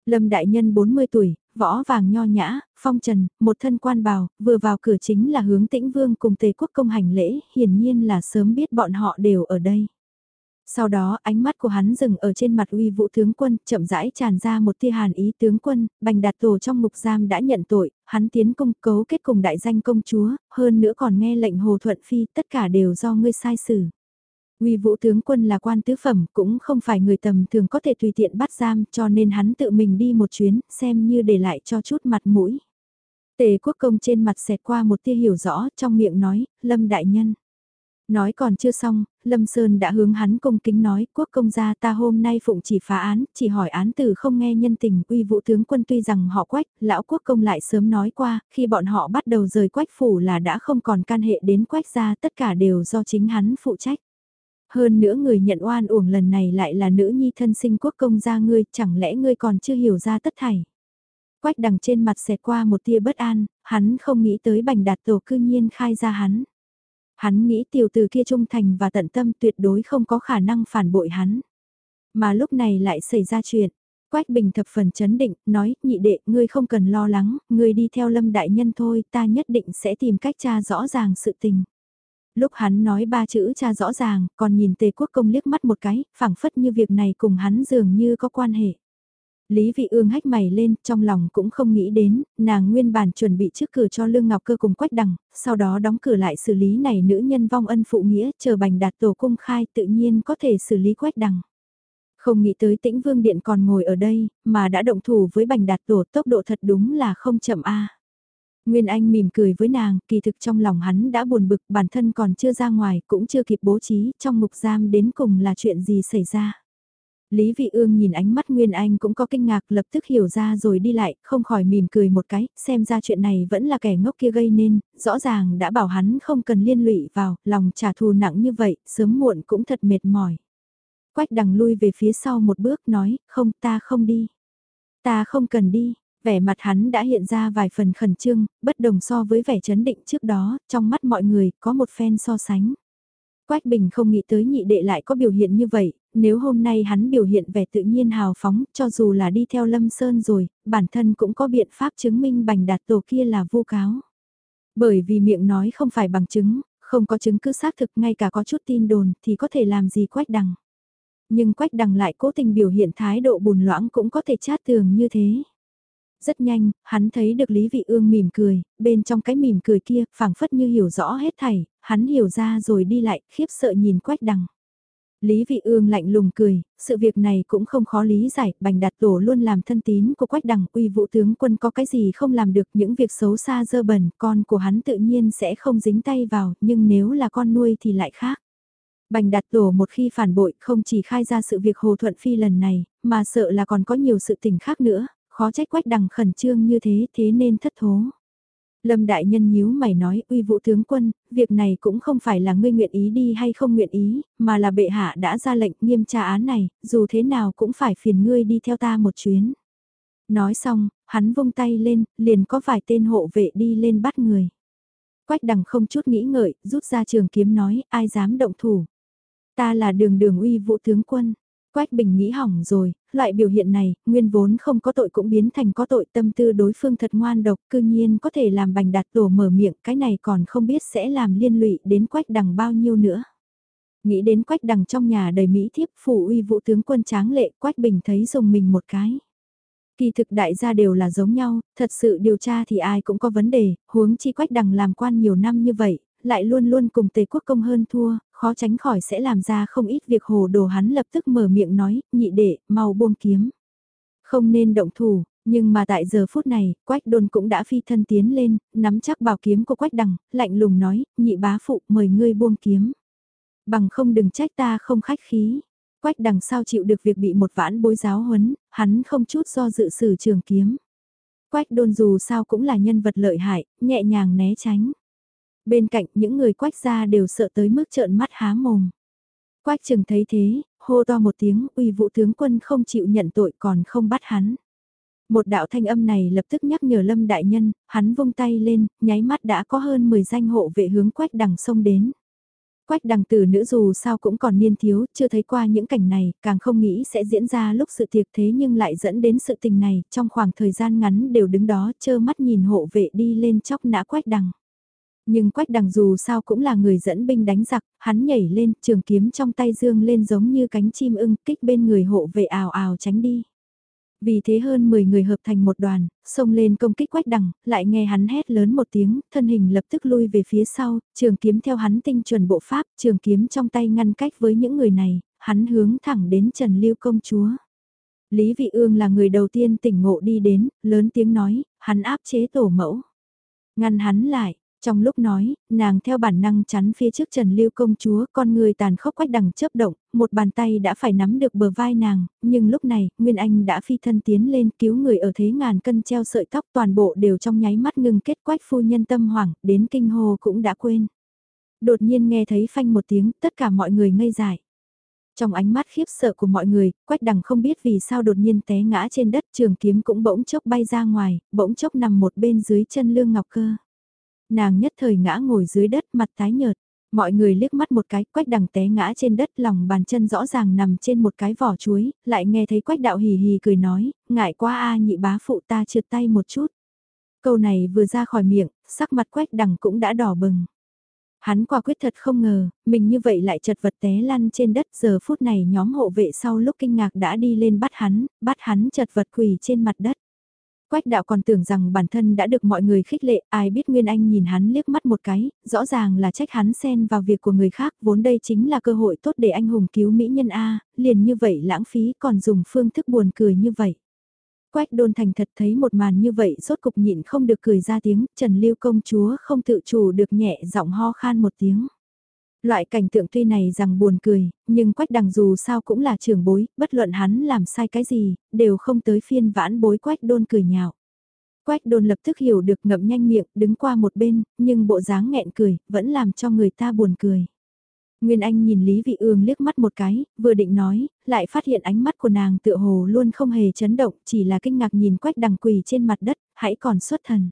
Lâm đại nhân 40 tuổi, võ vàng nho nhã, phong trần, một thân quan bào, vừa vào cửa chính là hướng tĩnh vương cùng tề quốc công hành lễ, hiển nhiên là sớm biết bọn họ đều ở đây. Sau đó ánh mắt của hắn dừng ở trên mặt uy vũ tướng quân, chậm rãi tràn ra một tia hàn ý tướng quân, bành đạt tổ trong ngục giam đã nhận tội, hắn tiến công cấu kết cùng đại danh công chúa, hơn nữa còn nghe lệnh Hồ Thuận Phi, tất cả đều do ngươi sai xử. Uy vũ tướng quân là quan tứ phẩm, cũng không phải người tầm thường có thể tùy tiện bắt giam, cho nên hắn tự mình đi một chuyến, xem như để lại cho chút mặt mũi. Tề quốc công trên mặt xẹt qua một tia hiểu rõ, trong miệng nói, lâm đại nhân. Nói còn chưa xong, Lâm Sơn đã hướng hắn công kính nói, quốc công gia ta hôm nay phụng chỉ phá án, chỉ hỏi án từ không nghe nhân tình, uy vũ tướng quân tuy rằng họ quách, lão quốc công lại sớm nói qua, khi bọn họ bắt đầu rời quách phủ là đã không còn can hệ đến quách gia, tất cả đều do chính hắn phụ trách. Hơn nữa người nhận oan uổng lần này lại là nữ nhi thân sinh quốc công gia ngươi, chẳng lẽ ngươi còn chưa hiểu ra tất thảy. Quách đằng trên mặt xẹt qua một tia bất an, hắn không nghĩ tới bành đạt tổ cư nhiên khai ra hắn. Hắn nghĩ tiểu từ kia trung thành và tận tâm tuyệt đối không có khả năng phản bội hắn. Mà lúc này lại xảy ra chuyện. Quách Bình thập phần chấn định, nói, nhị đệ, ngươi không cần lo lắng, ngươi đi theo lâm đại nhân thôi, ta nhất định sẽ tìm cách tra rõ ràng sự tình. Lúc hắn nói ba chữ cha rõ ràng, còn nhìn tề quốc công liếc mắt một cái, phảng phất như việc này cùng hắn dường như có quan hệ. Lý Vị Ương hách mày lên, trong lòng cũng không nghĩ đến, nàng nguyên bản chuẩn bị trước cửa cho Lương Ngọc Cơ cùng Quách Đằng, sau đó đóng cửa lại xử lý này nữ nhân vong ân phụ nghĩa, chờ bành đạt tổ cung khai tự nhiên có thể xử lý Quách Đằng. Không nghĩ tới tĩnh vương điện còn ngồi ở đây, mà đã động thủ với bành đạt tổ tốc độ thật đúng là không chậm a. Nguyên Anh mỉm cười với nàng, kỳ thực trong lòng hắn đã buồn bực, bản thân còn chưa ra ngoài, cũng chưa kịp bố trí, trong mục giam đến cùng là chuyện gì xảy ra. Lý Vị Ương nhìn ánh mắt Nguyên Anh cũng có kinh ngạc lập tức hiểu ra rồi đi lại, không khỏi mỉm cười một cái, xem ra chuyện này vẫn là kẻ ngốc kia gây nên, rõ ràng đã bảo hắn không cần liên lụy vào, lòng trả thù nặng như vậy, sớm muộn cũng thật mệt mỏi. Quách đằng lui về phía sau một bước nói, không ta không đi. Ta không cần đi, vẻ mặt hắn đã hiện ra vài phần khẩn trương, bất đồng so với vẻ chấn định trước đó, trong mắt mọi người có một phen so sánh. Quách Bình không nghĩ tới nhị đệ lại có biểu hiện như vậy, nếu hôm nay hắn biểu hiện vẻ tự nhiên hào phóng, cho dù là đi theo Lâm Sơn rồi, bản thân cũng có biện pháp chứng minh bành đạt tổ kia là vô cáo. Bởi vì miệng nói không phải bằng chứng, không có chứng cứ xác thực ngay cả có chút tin đồn thì có thể làm gì Quách Đằng. Nhưng Quách Đằng lại cố tình biểu hiện thái độ bùn loãng cũng có thể chát tường như thế. Rất nhanh, hắn thấy được Lý Vị Ương mỉm cười, bên trong cái mỉm cười kia, phảng phất như hiểu rõ hết thảy, hắn hiểu ra rồi đi lại, khiếp sợ nhìn Quách Đằng. Lý Vị Ương lạnh lùng cười, sự việc này cũng không khó lý giải, Bành Đạt Tổ luôn làm thân tín của Quách Đằng, uy vũ tướng quân có cái gì không làm được những việc xấu xa dơ bẩn, con của hắn tự nhiên sẽ không dính tay vào, nhưng nếu là con nuôi thì lại khác. Bành Đạt Tổ một khi phản bội không chỉ khai ra sự việc Hồ Thuận Phi lần này, mà sợ là còn có nhiều sự tình khác nữa, khó trách Quách Đằng khẩn trương như thế thế nên thất thố. Lâm Đại Nhân nhíu mày nói, uy vũ tướng quân, việc này cũng không phải là ngươi nguyện ý đi hay không nguyện ý, mà là bệ hạ đã ra lệnh nghiêm tra án này, dù thế nào cũng phải phiền ngươi đi theo ta một chuyến. Nói xong, hắn vung tay lên, liền có vài tên hộ vệ đi lên bắt người. Quách đằng không chút nghĩ ngợi, rút ra trường kiếm nói, ai dám động thủ. Ta là đường đường uy vũ tướng quân. Quách Bình nghĩ hỏng rồi, loại biểu hiện này, nguyên vốn không có tội cũng biến thành có tội tâm tư đối phương thật ngoan độc, cư nhiên có thể làm bành đạt tổ mở miệng, cái này còn không biết sẽ làm liên lụy đến Quách Đằng bao nhiêu nữa. Nghĩ đến Quách Đằng trong nhà đầy Mỹ thiếp phủ uy vũ tướng quân tráng lệ, Quách Bình thấy dùng mình một cái. Kỳ thực đại gia đều là giống nhau, thật sự điều tra thì ai cũng có vấn đề, huống chi Quách Đằng làm quan nhiều năm như vậy, lại luôn luôn cùng tề quốc công hơn thua, khó tránh khỏi sẽ làm ra không ít việc hồ đồ hắn lập tức mở miệng nói, nhị đệ, mau buông kiếm. Không nên động thủ, nhưng mà tại giờ phút này, quách đôn cũng đã phi thân tiến lên, nắm chắc bảo kiếm của quách đằng, lạnh lùng nói, nhị bá phụ mời ngươi buông kiếm. Bằng không đừng trách ta không khách khí. Quách đằng sao chịu được việc bị một vãn bối giáo huấn, hắn không chút do dự sử trường kiếm. Quách đôn dù sao cũng là nhân vật lợi hại, nhẹ nhàng né tránh. Bên cạnh những người quách gia đều sợ tới mức trợn mắt há mồm. Quách trừng thấy thế, hô to một tiếng, uy vũ tướng quân không chịu nhận tội còn không bắt hắn. Một đạo thanh âm này lập tức nhắc nhở Lâm Đại Nhân, hắn vung tay lên, nháy mắt đã có hơn 10 danh hộ vệ hướng quách đằng sông đến. Quách đằng tử nữ dù sao cũng còn niên thiếu, chưa thấy qua những cảnh này, càng không nghĩ sẽ diễn ra lúc sự tiệc thế nhưng lại dẫn đến sự tình này, trong khoảng thời gian ngắn đều đứng đó chơ mắt nhìn hộ vệ đi lên chóc nã quách đằng. Nhưng quách đằng dù sao cũng là người dẫn binh đánh giặc, hắn nhảy lên, trường kiếm trong tay dương lên giống như cánh chim ưng, kích bên người hộ vệ ào ào tránh đi. Vì thế hơn 10 người hợp thành một đoàn, xông lên công kích quách đằng, lại nghe hắn hét lớn một tiếng, thân hình lập tức lui về phía sau, trường kiếm theo hắn tinh chuẩn bộ pháp, trường kiếm trong tay ngăn cách với những người này, hắn hướng thẳng đến Trần Lưu công chúa. Lý Vị Ương là người đầu tiên tỉnh ngộ đi đến, lớn tiếng nói, hắn áp chế tổ mẫu. Ngăn hắn lại, trong lúc nói, nàng theo bản năng chắn phía trước Trần Lưu công chúa, con người tàn khốc quách đằng chớp động, một bàn tay đã phải nắm được bờ vai nàng, nhưng lúc này, Nguyên Anh đã phi thân tiến lên cứu người ở thế ngàn cân treo sợi tóc toàn bộ đều trong nháy mắt ngừng kết quách phu nhân tâm hoảng, đến kinh hồ cũng đã quên. Đột nhiên nghe thấy phanh một tiếng, tất cả mọi người ngây dại. Trong ánh mắt khiếp sợ của mọi người, Quách Đằng không biết vì sao đột nhiên té ngã trên đất trường kiếm cũng bỗng chốc bay ra ngoài, bỗng chốc nằm một bên dưới chân Lương Ngọc Cơ. Nàng nhất thời ngã ngồi dưới đất mặt tái nhợt. Mọi người liếc mắt một cái, quách đằng té ngã trên đất lòng bàn chân rõ ràng nằm trên một cái vỏ chuối, lại nghe thấy quách đạo hì hì cười nói, ngại quá a nhị bá phụ ta trượt tay một chút. Câu này vừa ra khỏi miệng, sắc mặt quách đằng cũng đã đỏ bừng. Hắn quả quyết thật không ngờ, mình như vậy lại chật vật té lăn trên đất giờ phút này nhóm hộ vệ sau lúc kinh ngạc đã đi lên bắt hắn, bắt hắn chật vật quỳ trên mặt đất. Quách đạo còn tưởng rằng bản thân đã được mọi người khích lệ, ai biết Nguyên Anh nhìn hắn liếc mắt một cái, rõ ràng là trách hắn xen vào việc của người khác, vốn đây chính là cơ hội tốt để anh hùng cứu mỹ nhân A, liền như vậy lãng phí còn dùng phương thức buồn cười như vậy. Quách đôn thành thật thấy một màn như vậy rốt cục nhịn không được cười ra tiếng, Trần Lưu công chúa không tự chủ được nhẹ giọng ho khan một tiếng. Loại cảnh tượng tuy này rằng buồn cười, nhưng quách đằng dù sao cũng là trưởng bối, bất luận hắn làm sai cái gì, đều không tới phiên vãn bối quách đôn cười nhạo. Quách đôn lập tức hiểu được ngậm nhanh miệng, đứng qua một bên, nhưng bộ dáng nghẹn cười, vẫn làm cho người ta buồn cười. Nguyên Anh nhìn Lý Vị Ương liếc mắt một cái, vừa định nói, lại phát hiện ánh mắt của nàng tựa hồ luôn không hề chấn động, chỉ là kinh ngạc nhìn quách đằng quỳ trên mặt đất, hãy còn xuất thần.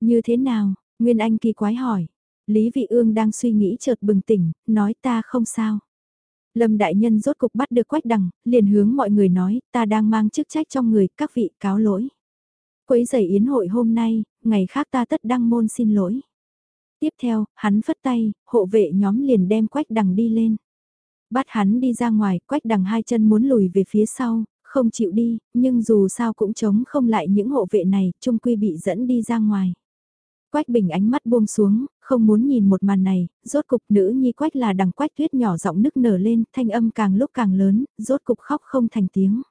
Như thế nào? Nguyên Anh kỳ quái hỏi. Lý Vị Ương đang suy nghĩ chợt bừng tỉnh, nói ta không sao. Lâm Đại Nhân rốt cục bắt được quách đằng, liền hướng mọi người nói, ta đang mang chức trách trong người, các vị cáo lỗi. Quấy giày yến hội hôm nay, ngày khác ta tất đăng môn xin lỗi. Tiếp theo, hắn phất tay, hộ vệ nhóm liền đem quách đằng đi lên. Bắt hắn đi ra ngoài, quách đằng hai chân muốn lùi về phía sau, không chịu đi, nhưng dù sao cũng chống không lại những hộ vệ này, trung quy bị dẫn đi ra ngoài. Quách Bình ánh mắt buông xuống, không muốn nhìn một màn này, rốt cục nữ nhi Quách là đằng Quách Tuyết nhỏ giọng nức nở lên, thanh âm càng lúc càng lớn, rốt cục khóc không thành tiếng.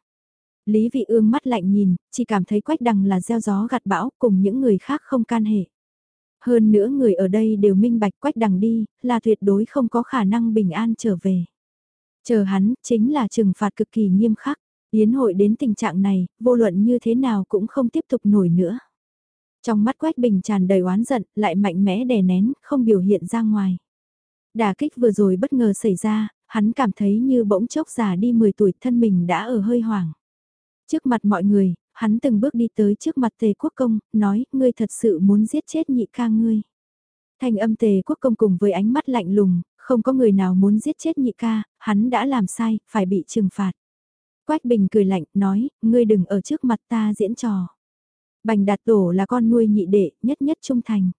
Lý Vị Ương mắt lạnh nhìn, chỉ cảm thấy Quách đằng là gieo gió gặt bão, cùng những người khác không can hệ. Hơn nữa người ở đây đều minh bạch Quách đằng đi, là tuyệt đối không có khả năng bình an trở về. Chờ hắn, chính là trừng phạt cực kỳ nghiêm khắc. Yến hội đến tình trạng này, vô luận như thế nào cũng không tiếp tục nổi nữa. Trong mắt Quách Bình tràn đầy oán giận, lại mạnh mẽ đè nén, không biểu hiện ra ngoài. Đả kích vừa rồi bất ngờ xảy ra, hắn cảm thấy như bỗng chốc già đi 10 tuổi thân mình đã ở hơi hoảng. Trước mặt mọi người, hắn từng bước đi tới trước mặt tề quốc công, nói, ngươi thật sự muốn giết chết nhị ca ngươi. Thanh âm tề quốc công cùng với ánh mắt lạnh lùng, không có người nào muốn giết chết nhị ca, hắn đã làm sai, phải bị trừng phạt. Quách Bình cười lạnh, nói, ngươi đừng ở trước mặt ta diễn trò. Bành đạt tổ là con nuôi nhị đệ, nhất nhất trung thành.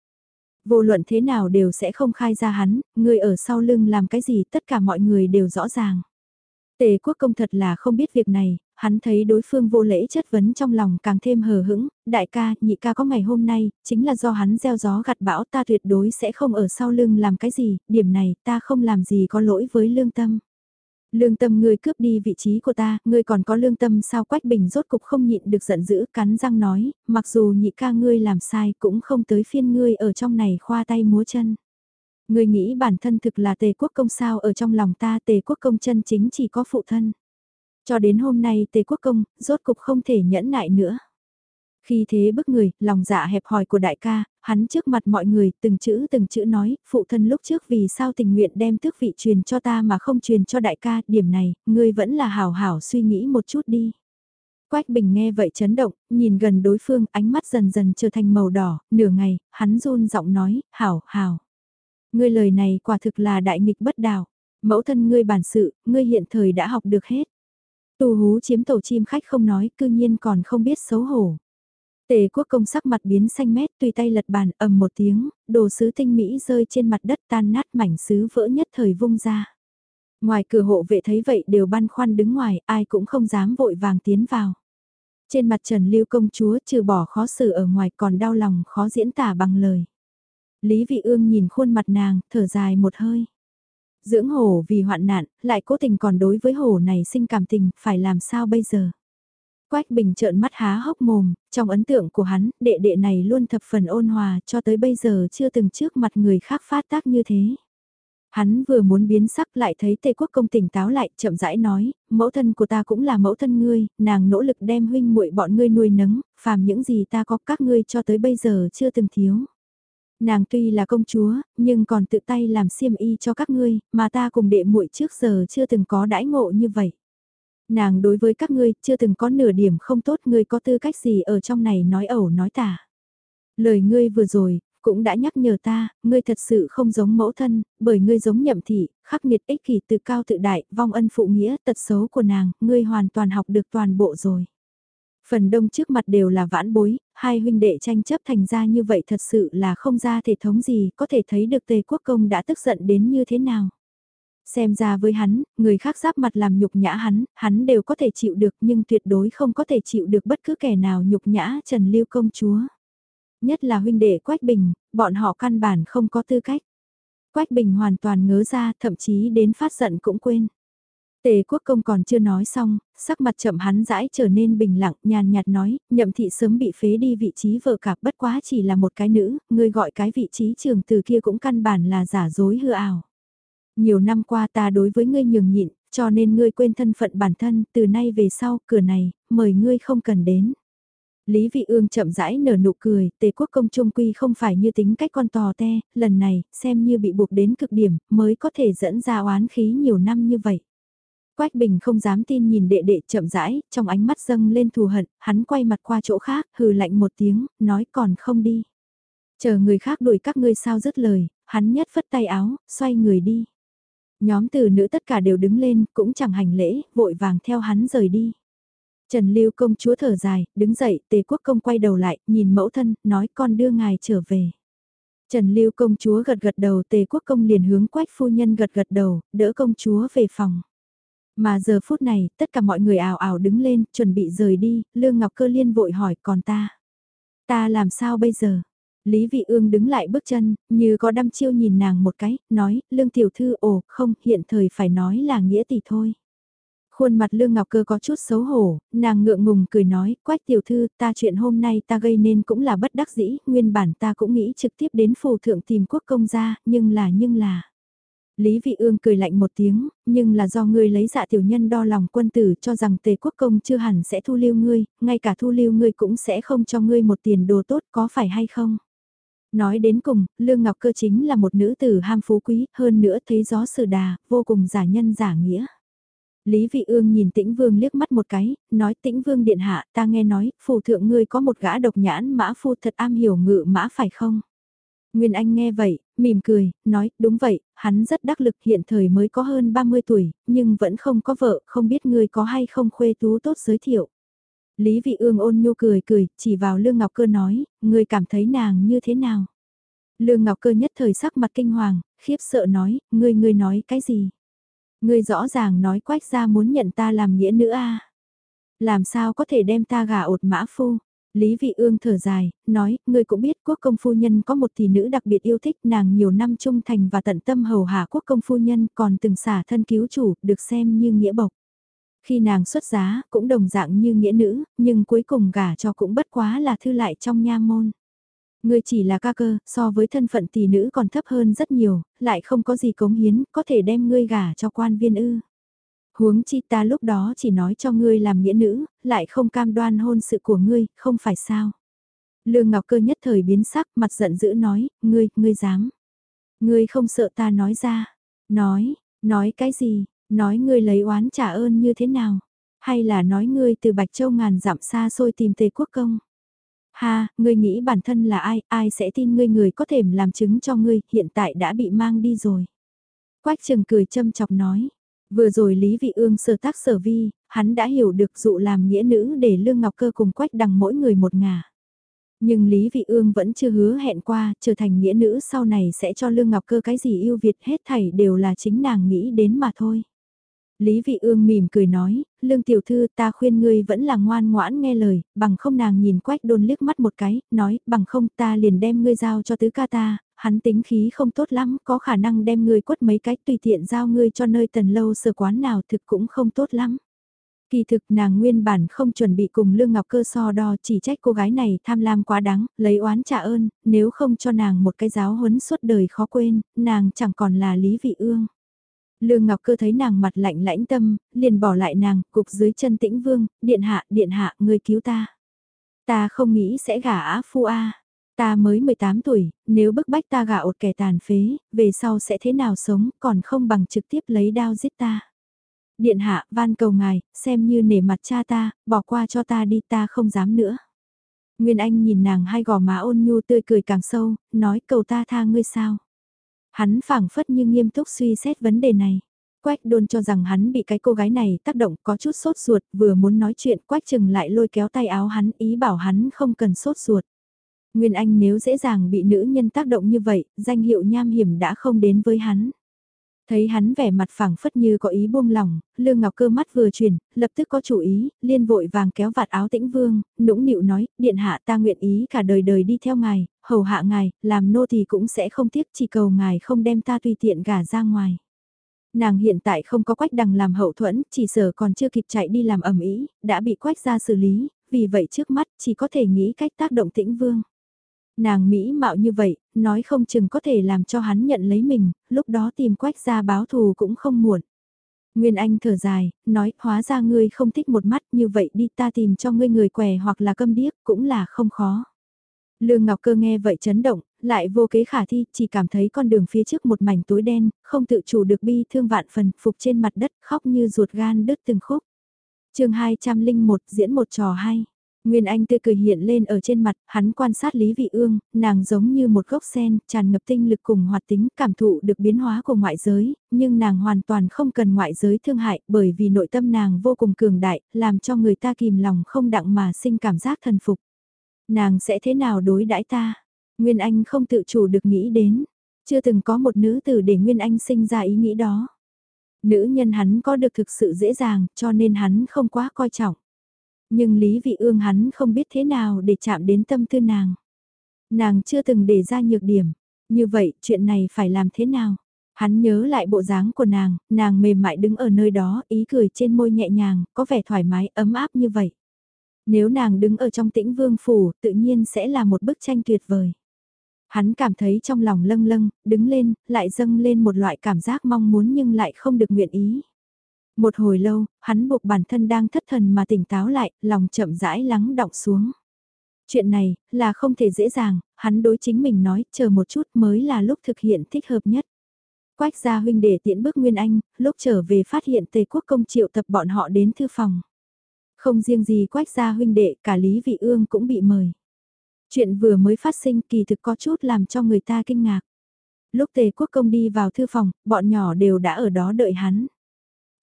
Vô luận thế nào đều sẽ không khai ra hắn, người ở sau lưng làm cái gì tất cả mọi người đều rõ ràng. Tề quốc công thật là không biết việc này, hắn thấy đối phương vô lễ chất vấn trong lòng càng thêm hờ hững, đại ca, nhị ca có ngày hôm nay, chính là do hắn gieo gió gặt bão ta tuyệt đối sẽ không ở sau lưng làm cái gì, điểm này ta không làm gì có lỗi với lương tâm. Lương tâm ngươi cướp đi vị trí của ta, ngươi còn có lương tâm sao Quách Bình rốt cục không nhịn được giận dữ, cắn răng nói, mặc dù nhị ca ngươi làm sai cũng không tới phiên ngươi ở trong này khoa tay múa chân. Ngươi nghĩ bản thân thực là tề quốc công sao ở trong lòng ta tề quốc công chân chính chỉ có phụ thân. Cho đến hôm nay tề quốc công, rốt cục không thể nhẫn nại nữa. Khi thế bức người, lòng dạ hẹp hòi của đại ca, hắn trước mặt mọi người từng chữ từng chữ nói, phụ thân lúc trước vì sao tình nguyện đem tước vị truyền cho ta mà không truyền cho đại ca, điểm này, ngươi vẫn là hảo hảo suy nghĩ một chút đi. Quách Bình nghe vậy chấn động, nhìn gần đối phương, ánh mắt dần dần trở thành màu đỏ, nửa ngày, hắn run giọng nói, hảo, hảo. Ngươi lời này quả thực là đại nghịch bất đạo Mẫu thân ngươi bản sự, ngươi hiện thời đã học được hết. tù hú chiếm tổ chim khách không nói, cư nhiên còn không biết xấu hổ. Tề quốc công sắc mặt biến xanh mét tùy tay lật bàn ầm một tiếng, đồ sứ tinh mỹ rơi trên mặt đất tan nát mảnh sứ vỡ nhất thời vung ra. Ngoài cửa hộ vệ thấy vậy đều băn khoăn đứng ngoài, ai cũng không dám vội vàng tiến vào. Trên mặt Trần Lưu công chúa trừ bỏ khó xử ở ngoài còn đau lòng khó diễn tả bằng lời. Lý Vị Ương nhìn khuôn mặt nàng, thở dài một hơi. Dưỡng hổ vì hoạn nạn, lại cố tình còn đối với hổ này sinh cảm tình, phải làm sao bây giờ? Quách Bình trợn mắt há hốc mồm, trong ấn tượng của hắn, đệ đệ này luôn thập phần ôn hòa cho tới bây giờ chưa từng trước mặt người khác phát tác như thế. Hắn vừa muốn biến sắc lại thấy Tề Quốc công tỉnh táo lại, chậm rãi nói, mẫu thân của ta cũng là mẫu thân ngươi, nàng nỗ lực đem huynh muội bọn ngươi nuôi nấng, phàm những gì ta có các ngươi cho tới bây giờ chưa từng thiếu. Nàng tuy là công chúa, nhưng còn tự tay làm xiêm y cho các ngươi, mà ta cùng đệ muội trước giờ chưa từng có đãi ngộ như vậy. Nàng đối với các ngươi chưa từng có nửa điểm không tốt ngươi có tư cách gì ở trong này nói ẩu nói tả. Lời ngươi vừa rồi, cũng đã nhắc nhở ta, ngươi thật sự không giống mẫu thân, bởi ngươi giống nhậm thị, khắc nghiệt ích kỷ tự cao tự đại, vong ân phụ nghĩa, tật xấu của nàng, ngươi hoàn toàn học được toàn bộ rồi. Phần đông trước mặt đều là vãn bối, hai huynh đệ tranh chấp thành ra như vậy thật sự là không ra thể thống gì, có thể thấy được tề quốc công đã tức giận đến như thế nào. Xem ra với hắn, người khác giáp mặt làm nhục nhã hắn, hắn đều có thể chịu được nhưng tuyệt đối không có thể chịu được bất cứ kẻ nào nhục nhã Trần Lưu công chúa. Nhất là huynh đệ Quách Bình, bọn họ căn bản không có tư cách. Quách Bình hoàn toàn ngớ ra, thậm chí đến phát giận cũng quên. Tề quốc công còn chưa nói xong, sắc mặt chậm hắn rãi trở nên bình lặng, nhàn nhạt nói, nhậm thị sớm bị phế đi vị trí vợ cạp bất quá chỉ là một cái nữ, người gọi cái vị trí trường từ kia cũng căn bản là giả dối hư ảo. Nhiều năm qua ta đối với ngươi nhường nhịn, cho nên ngươi quên thân phận bản thân, từ nay về sau, cửa này, mời ngươi không cần đến. Lý Vị Ương chậm rãi nở nụ cười, tề quốc công trung quy không phải như tính cách con tò te, lần này, xem như bị buộc đến cực điểm, mới có thể dẫn ra oán khí nhiều năm như vậy. Quách Bình không dám tin nhìn đệ đệ chậm rãi, trong ánh mắt dâng lên thù hận, hắn quay mặt qua chỗ khác, hừ lạnh một tiếng, nói còn không đi. Chờ người khác đuổi các ngươi sao dứt lời, hắn nhất phất tay áo, xoay người đi. Nhóm từ nữ tất cả đều đứng lên, cũng chẳng hành lễ, vội vàng theo hắn rời đi. Trần Lưu công chúa thở dài, đứng dậy, tề quốc công quay đầu lại, nhìn mẫu thân, nói con đưa ngài trở về. Trần Lưu công chúa gật gật đầu, tề quốc công liền hướng quách phu nhân gật gật đầu, đỡ công chúa về phòng. Mà giờ phút này, tất cả mọi người ảo ảo đứng lên, chuẩn bị rời đi, Lương Ngọc Cơ liên vội hỏi còn ta. Ta làm sao bây giờ? Lý Vị Ương đứng lại bước chân, như có đăm chiêu nhìn nàng một cái, nói, Lương Tiểu Thư ồ, không, hiện thời phải nói là nghĩa tỷ thôi. Khuôn mặt Lương Ngọc Cơ có chút xấu hổ, nàng ngượng ngùng cười nói, quách tiểu thư, ta chuyện hôm nay ta gây nên cũng là bất đắc dĩ, nguyên bản ta cũng nghĩ trực tiếp đến phù thượng tìm quốc công gia, nhưng là nhưng là. Lý Vị Ương cười lạnh một tiếng, nhưng là do ngươi lấy dạ tiểu nhân đo lòng quân tử cho rằng tề quốc công chưa hẳn sẽ thu lưu ngươi, ngay cả thu lưu ngươi cũng sẽ không cho ngươi một tiền đồ tốt có phải hay không? Nói đến cùng, Lương Ngọc Cơ chính là một nữ tử ham phú quý, hơn nữa thấy gió sử đà, vô cùng giả nhân giả nghĩa. Lý Vị Ương nhìn Tĩnh Vương liếc mắt một cái, nói Tĩnh Vương điện hạ, ta nghe nói, phù thượng ngươi có một gã độc nhãn mã phu thật am hiểu ngự mã phải không? Nguyên Anh nghe vậy, mỉm cười, nói, đúng vậy, hắn rất đắc lực hiện thời mới có hơn 30 tuổi, nhưng vẫn không có vợ, không biết ngươi có hay không khuê tú tốt giới thiệu. Lý Vị Ương ôn nhu cười cười, chỉ vào Lương Ngọc Cơ nói, ngươi cảm thấy nàng như thế nào? Lương Ngọc Cơ nhất thời sắc mặt kinh hoàng, khiếp sợ nói, ngươi ngươi nói cái gì? Ngươi rõ ràng nói quách gia muốn nhận ta làm nghĩa nữ a Làm sao có thể đem ta gả ột mã phu? Lý Vị Ương thở dài, nói, ngươi cũng biết quốc công phu nhân có một tỷ nữ đặc biệt yêu thích nàng nhiều năm trung thành và tận tâm hầu hạ quốc công phu nhân còn từng xả thân cứu chủ, được xem như nghĩa bộc. Khi nàng xuất giá, cũng đồng dạng như nghĩa nữ, nhưng cuối cùng gả cho cũng bất quá là thư lại trong nha môn. Ngươi chỉ là ca cơ, so với thân phận tỷ nữ còn thấp hơn rất nhiều, lại không có gì cống hiến, có thể đem ngươi gả cho quan viên ư. Huống chi ta lúc đó chỉ nói cho ngươi làm nghĩa nữ, lại không cam đoan hôn sự của ngươi, không phải sao. Lương Ngọc Cơ nhất thời biến sắc, mặt giận dữ nói, ngươi, ngươi dám. Ngươi không sợ ta nói ra. Nói, nói cái gì, nói ngươi lấy oán trả ơn như thế nào. Hay là nói ngươi từ Bạch Châu ngàn dặm xa xôi tìm tề quốc công. Ha, ngươi nghĩ bản thân là ai, ai sẽ tin ngươi người có thể làm chứng cho ngươi, hiện tại đã bị mang đi rồi. Quách trừng cười châm chọc nói, vừa rồi Lý Vị Ương sở tác sở vi, hắn đã hiểu được dụ làm nghĩa nữ để Lương Ngọc Cơ cùng Quách đằng mỗi người một ngả. Nhưng Lý Vị Ương vẫn chưa hứa hẹn qua, trở thành nghĩa nữ sau này sẽ cho Lương Ngọc Cơ cái gì yêu Việt hết thảy đều là chính nàng nghĩ đến mà thôi. Lý Vị Ương mỉm cười nói, Lương Tiểu Thư ta khuyên ngươi vẫn là ngoan ngoãn nghe lời, bằng không nàng nhìn quách đôn liếc mắt một cái, nói, bằng không ta liền đem ngươi giao cho tứ ca ta, hắn tính khí không tốt lắm, có khả năng đem ngươi quất mấy cái tùy tiện giao ngươi cho nơi tần lâu sờ quán nào thực cũng không tốt lắm. Kỳ thực nàng nguyên bản không chuẩn bị cùng Lương Ngọc Cơ so đo chỉ trách cô gái này tham lam quá đáng, lấy oán trả ơn, nếu không cho nàng một cái giáo huấn suốt đời khó quên, nàng chẳng còn là Lý Vị Ương. Lương Ngọc Cơ thấy nàng mặt lạnh lãnh tâm, liền bỏ lại nàng, cục dưới chân tĩnh vương, điện hạ, điện hạ, người cứu ta. Ta không nghĩ sẽ gả á phu a Ta mới 18 tuổi, nếu bức bách ta gả ột kẻ tàn phế, về sau sẽ thế nào sống, còn không bằng trực tiếp lấy đao giết ta. Điện hạ, van cầu ngài, xem như nể mặt cha ta, bỏ qua cho ta đi ta không dám nữa. Nguyên Anh nhìn nàng hai gò má ôn nhu tươi cười càng sâu, nói cầu ta tha ngươi sao. Hắn phảng phất như nghiêm túc suy xét vấn đề này. Quách đôn cho rằng hắn bị cái cô gái này tác động có chút sốt ruột, vừa muốn nói chuyện quách chừng lại lôi kéo tay áo hắn ý bảo hắn không cần sốt ruột. Nguyên Anh nếu dễ dàng bị nữ nhân tác động như vậy, danh hiệu nham hiểm đã không đến với hắn. Thấy hắn vẻ mặt phẳng phất như có ý buông lòng, Lương Ngọc cơ mắt vừa chuyển, lập tức có chủ ý, liên vội vàng kéo vạt áo tĩnh vương, nũng nịu nói, điện hạ ta nguyện ý cả đời đời đi theo ngài, hầu hạ ngài, làm nô thì cũng sẽ không tiếc chỉ cầu ngài không đem ta tùy tiện gả ra ngoài. Nàng hiện tại không có quách đằng làm hậu thuẫn, chỉ sở còn chưa kịp chạy đi làm ẩm ý, đã bị quách ra xử lý, vì vậy trước mắt chỉ có thể nghĩ cách tác động tĩnh vương. Nàng Mỹ mạo như vậy, nói không chừng có thể làm cho hắn nhận lấy mình, lúc đó tìm quách ra báo thù cũng không muộn. Nguyên Anh thở dài, nói, hóa ra ngươi không thích một mắt như vậy đi ta tìm cho ngươi người què hoặc là câm điếc, cũng là không khó. Lương Ngọc Cơ nghe vậy chấn động, lại vô kế khả thi, chỉ cảm thấy con đường phía trước một mảnh tối đen, không tự chủ được bi thương vạn phần, phục trên mặt đất, khóc như ruột gan đứt từng khúc. chương 201 diễn một trò hay. Nguyên Anh tươi cười hiện lên ở trên mặt, hắn quan sát Lý Vị Ương, nàng giống như một gốc sen, tràn ngập tinh lực cùng hoạt tính, cảm thụ được biến hóa của ngoại giới, nhưng nàng hoàn toàn không cần ngoại giới thương hại, bởi vì nội tâm nàng vô cùng cường đại, làm cho người ta kìm lòng không đặng mà sinh cảm giác thần phục. Nàng sẽ thế nào đối đãi ta? Nguyên Anh không tự chủ được nghĩ đến, chưa từng có một nữ tử để Nguyên Anh sinh ra ý nghĩ đó. Nữ nhân hắn có được thực sự dễ dàng, cho nên hắn không quá coi trọng. Nhưng Lý Vị Ương hắn không biết thế nào để chạm đến tâm tư nàng. Nàng chưa từng để ra nhược điểm. Như vậy, chuyện này phải làm thế nào? Hắn nhớ lại bộ dáng của nàng, nàng mềm mại đứng ở nơi đó, ý cười trên môi nhẹ nhàng, có vẻ thoải mái, ấm áp như vậy. Nếu nàng đứng ở trong tĩnh vương phủ, tự nhiên sẽ là một bức tranh tuyệt vời. Hắn cảm thấy trong lòng lâng lâng, đứng lên, lại dâng lên một loại cảm giác mong muốn nhưng lại không được nguyện ý. Một hồi lâu, hắn buộc bản thân đang thất thần mà tỉnh táo lại, lòng chậm rãi lắng đọng xuống. Chuyện này, là không thể dễ dàng, hắn đối chính mình nói, chờ một chút mới là lúc thực hiện thích hợp nhất. Quách gia huynh để tiễn bước Nguyên Anh, lúc trở về phát hiện Tề Quốc công triệu tập bọn họ đến thư phòng. Không riêng gì quách gia huynh đệ, cả Lý Vị Ương cũng bị mời. Chuyện vừa mới phát sinh kỳ thực có chút làm cho người ta kinh ngạc. Lúc Tề Quốc công đi vào thư phòng, bọn nhỏ đều đã ở đó đợi hắn.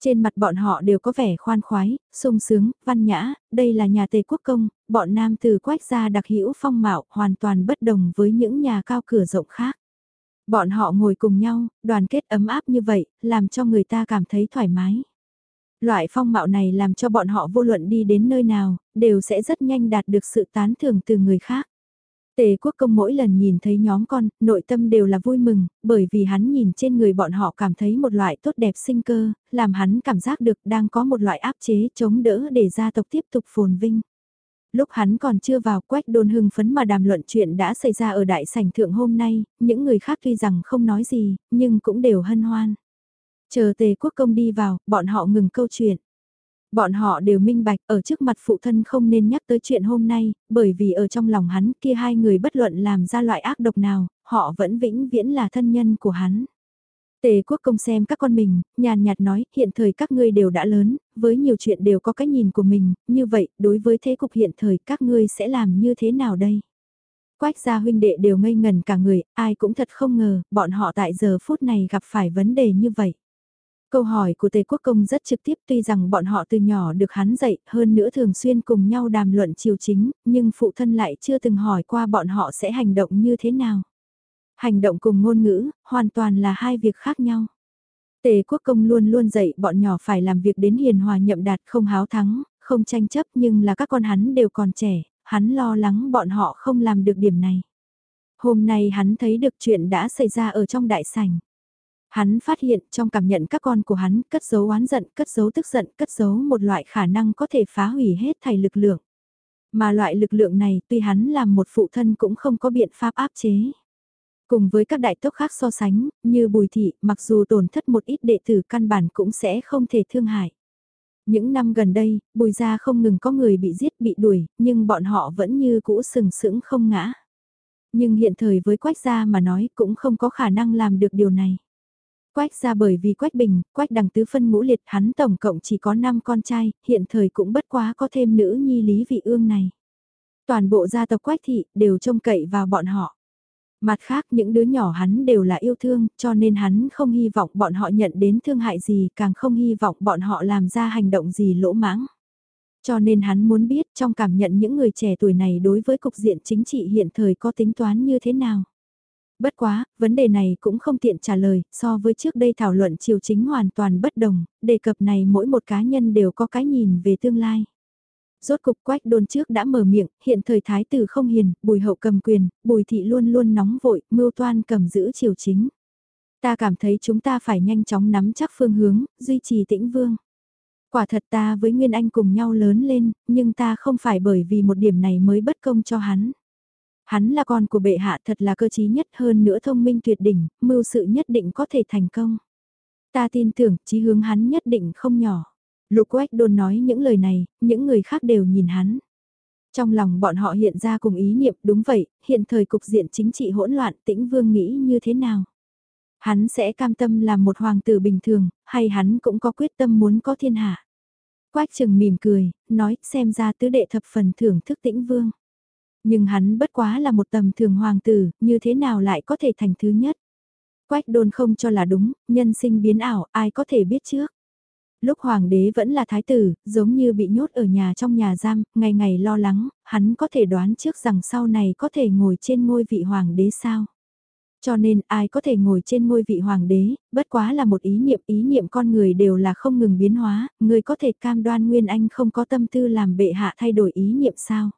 Trên mặt bọn họ đều có vẻ khoan khoái, sung sướng, văn nhã, đây là nhà tề quốc công, bọn nam từ quách gia đặc hữu phong mạo hoàn toàn bất đồng với những nhà cao cửa rộng khác. Bọn họ ngồi cùng nhau, đoàn kết ấm áp như vậy, làm cho người ta cảm thấy thoải mái. Loại phong mạo này làm cho bọn họ vô luận đi đến nơi nào, đều sẽ rất nhanh đạt được sự tán thưởng từ người khác. Tề quốc công mỗi lần nhìn thấy nhóm con, nội tâm đều là vui mừng, bởi vì hắn nhìn trên người bọn họ cảm thấy một loại tốt đẹp sinh cơ, làm hắn cảm giác được đang có một loại áp chế chống đỡ để gia tộc tiếp tục phồn vinh. Lúc hắn còn chưa vào quách đôn hưng phấn mà đàm luận chuyện đã xảy ra ở đại sảnh thượng hôm nay, những người khác tuy rằng không nói gì, nhưng cũng đều hân hoan. Chờ tề quốc công đi vào, bọn họ ngừng câu chuyện. Bọn họ đều minh bạch ở trước mặt phụ thân không nên nhắc tới chuyện hôm nay, bởi vì ở trong lòng hắn kia hai người bất luận làm ra loại ác độc nào, họ vẫn vĩnh viễn là thân nhân của hắn. Tề quốc công xem các con mình, nhàn nhạt nói, hiện thời các ngươi đều đã lớn, với nhiều chuyện đều có cái nhìn của mình, như vậy, đối với thế cục hiện thời các ngươi sẽ làm như thế nào đây? Quách gia huynh đệ đều ngây ngần cả người, ai cũng thật không ngờ, bọn họ tại giờ phút này gặp phải vấn đề như vậy. Câu hỏi của Tề Quốc Công rất trực tiếp tuy rằng bọn họ từ nhỏ được hắn dạy, hơn nữa thường xuyên cùng nhau đàm luận chiều chính, nhưng phụ thân lại chưa từng hỏi qua bọn họ sẽ hành động như thế nào. Hành động cùng ngôn ngữ, hoàn toàn là hai việc khác nhau. Tề Quốc Công luôn luôn dạy bọn nhỏ phải làm việc đến hiền hòa nhậm đạt không háo thắng, không tranh chấp nhưng là các con hắn đều còn trẻ, hắn lo lắng bọn họ không làm được điểm này. Hôm nay hắn thấy được chuyện đã xảy ra ở trong đại sảnh. Hắn phát hiện trong cảm nhận các con của hắn cất giấu oán giận, cất giấu tức giận, cất giấu một loại khả năng có thể phá hủy hết thảy lực lượng. Mà loại lực lượng này tuy hắn làm một phụ thân cũng không có biện pháp áp chế. Cùng với các đại tốc khác so sánh, như bùi thị, mặc dù tổn thất một ít đệ tử căn bản cũng sẽ không thể thương hại. Những năm gần đây, bùi gia không ngừng có người bị giết bị đuổi, nhưng bọn họ vẫn như cũ sừng sững không ngã. Nhưng hiện thời với quách gia mà nói cũng không có khả năng làm được điều này. Quách ra bởi vì Quách Bình, Quách đằng tứ phân ngũ liệt hắn tổng cộng chỉ có 5 con trai, hiện thời cũng bất quá có thêm nữ nhi lý vị ương này. Toàn bộ gia tộc Quách thị đều trông cậy vào bọn họ. Mặt khác những đứa nhỏ hắn đều là yêu thương, cho nên hắn không hy vọng bọn họ nhận đến thương hại gì, càng không hy vọng bọn họ làm ra hành động gì lỗ mãng. Cho nên hắn muốn biết trong cảm nhận những người trẻ tuổi này đối với cục diện chính trị hiện thời có tính toán như thế nào. Bất quá, vấn đề này cũng không tiện trả lời, so với trước đây thảo luận chiều chính hoàn toàn bất đồng, đề cập này mỗi một cá nhân đều có cái nhìn về tương lai. Rốt cục quách đôn trước đã mở miệng, hiện thời thái tử không hiền, bùi hậu cầm quyền, bùi thị luôn luôn nóng vội, mưu toan cầm giữ triều chính. Ta cảm thấy chúng ta phải nhanh chóng nắm chắc phương hướng, duy trì tĩnh vương. Quả thật ta với Nguyên Anh cùng nhau lớn lên, nhưng ta không phải bởi vì một điểm này mới bất công cho hắn. Hắn là con của bệ hạ thật là cơ trí nhất hơn nữa thông minh tuyệt đỉnh, mưu sự nhất định có thể thành công. Ta tin tưởng, chí hướng hắn nhất định không nhỏ. Lục Quách đồn nói những lời này, những người khác đều nhìn hắn. Trong lòng bọn họ hiện ra cùng ý niệm đúng vậy, hiện thời cục diện chính trị hỗn loạn tĩnh vương nghĩ như thế nào? Hắn sẽ cam tâm làm một hoàng tử bình thường, hay hắn cũng có quyết tâm muốn có thiên hạ? Quách trừng mỉm cười, nói xem ra tứ đệ thập phần thưởng thức tĩnh vương. Nhưng hắn bất quá là một tầm thường hoàng tử, như thế nào lại có thể thành thứ nhất? Quách đôn không cho là đúng, nhân sinh biến ảo, ai có thể biết trước? Lúc hoàng đế vẫn là thái tử, giống như bị nhốt ở nhà trong nhà giam, ngày ngày lo lắng, hắn có thể đoán trước rằng sau này có thể ngồi trên ngôi vị hoàng đế sao? Cho nên ai có thể ngồi trên ngôi vị hoàng đế, bất quá là một ý niệm, ý niệm con người đều là không ngừng biến hóa, người có thể cam đoan Nguyên Anh không có tâm tư làm bệ hạ thay đổi ý niệm sao?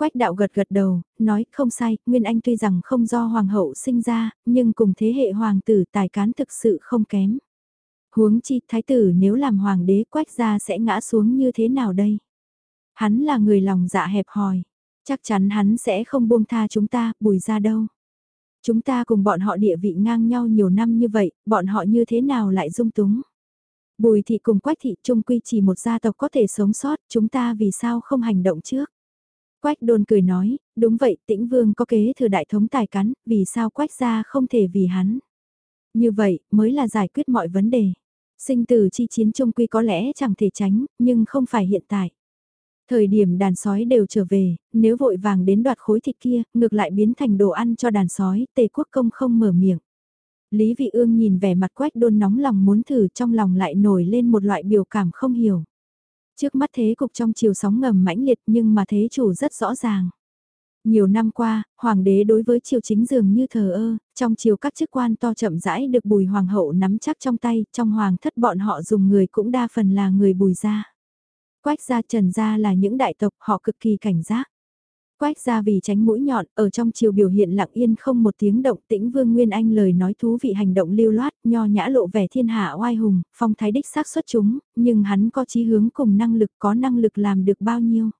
Quách đạo gật gật đầu, nói không sai, Nguyên Anh tuy rằng không do hoàng hậu sinh ra, nhưng cùng thế hệ hoàng tử tài cán thực sự không kém. Huống chi thái tử nếu làm hoàng đế quách gia sẽ ngã xuống như thế nào đây? Hắn là người lòng dạ hẹp hòi, chắc chắn hắn sẽ không buông tha chúng ta, bùi ra đâu. Chúng ta cùng bọn họ địa vị ngang nhau nhiều năm như vậy, bọn họ như thế nào lại dung túng? Bùi thị cùng quách thị trung quy chỉ một gia tộc có thể sống sót, chúng ta vì sao không hành động trước? Quách đôn cười nói, đúng vậy tĩnh vương có kế thừa đại thống tài cắn, vì sao quách gia không thể vì hắn. Như vậy mới là giải quyết mọi vấn đề. Sinh tử chi chiến trung quy có lẽ chẳng thể tránh, nhưng không phải hiện tại. Thời điểm đàn sói đều trở về, nếu vội vàng đến đoạt khối thịt kia, ngược lại biến thành đồ ăn cho đàn sói, tề quốc công không mở miệng. Lý Vị Ương nhìn vẻ mặt quách đôn nóng lòng muốn thử trong lòng lại nổi lên một loại biểu cảm không hiểu. Trước mắt thế cục trong chiều sóng ngầm mãnh liệt nhưng mà thế chủ rất rõ ràng. Nhiều năm qua, hoàng đế đối với triều chính dường như thờ ơ, trong triều các chức quan to chậm rãi được bùi hoàng hậu nắm chắc trong tay, trong hoàng thất bọn họ dùng người cũng đa phần là người bùi gia. Quách gia trần gia là những đại tộc họ cực kỳ cảnh giác. Quách gia vì tránh mũi nhọn, ở trong chiều biểu hiện lặng yên không một tiếng động tĩnh Vương Nguyên Anh lời nói thú vị hành động lưu loát, nho nhã lộ vẻ thiên hạ oai hùng, phong thái đích xác xuất chúng, nhưng hắn có chí hướng cùng năng lực có năng lực làm được bao nhiêu.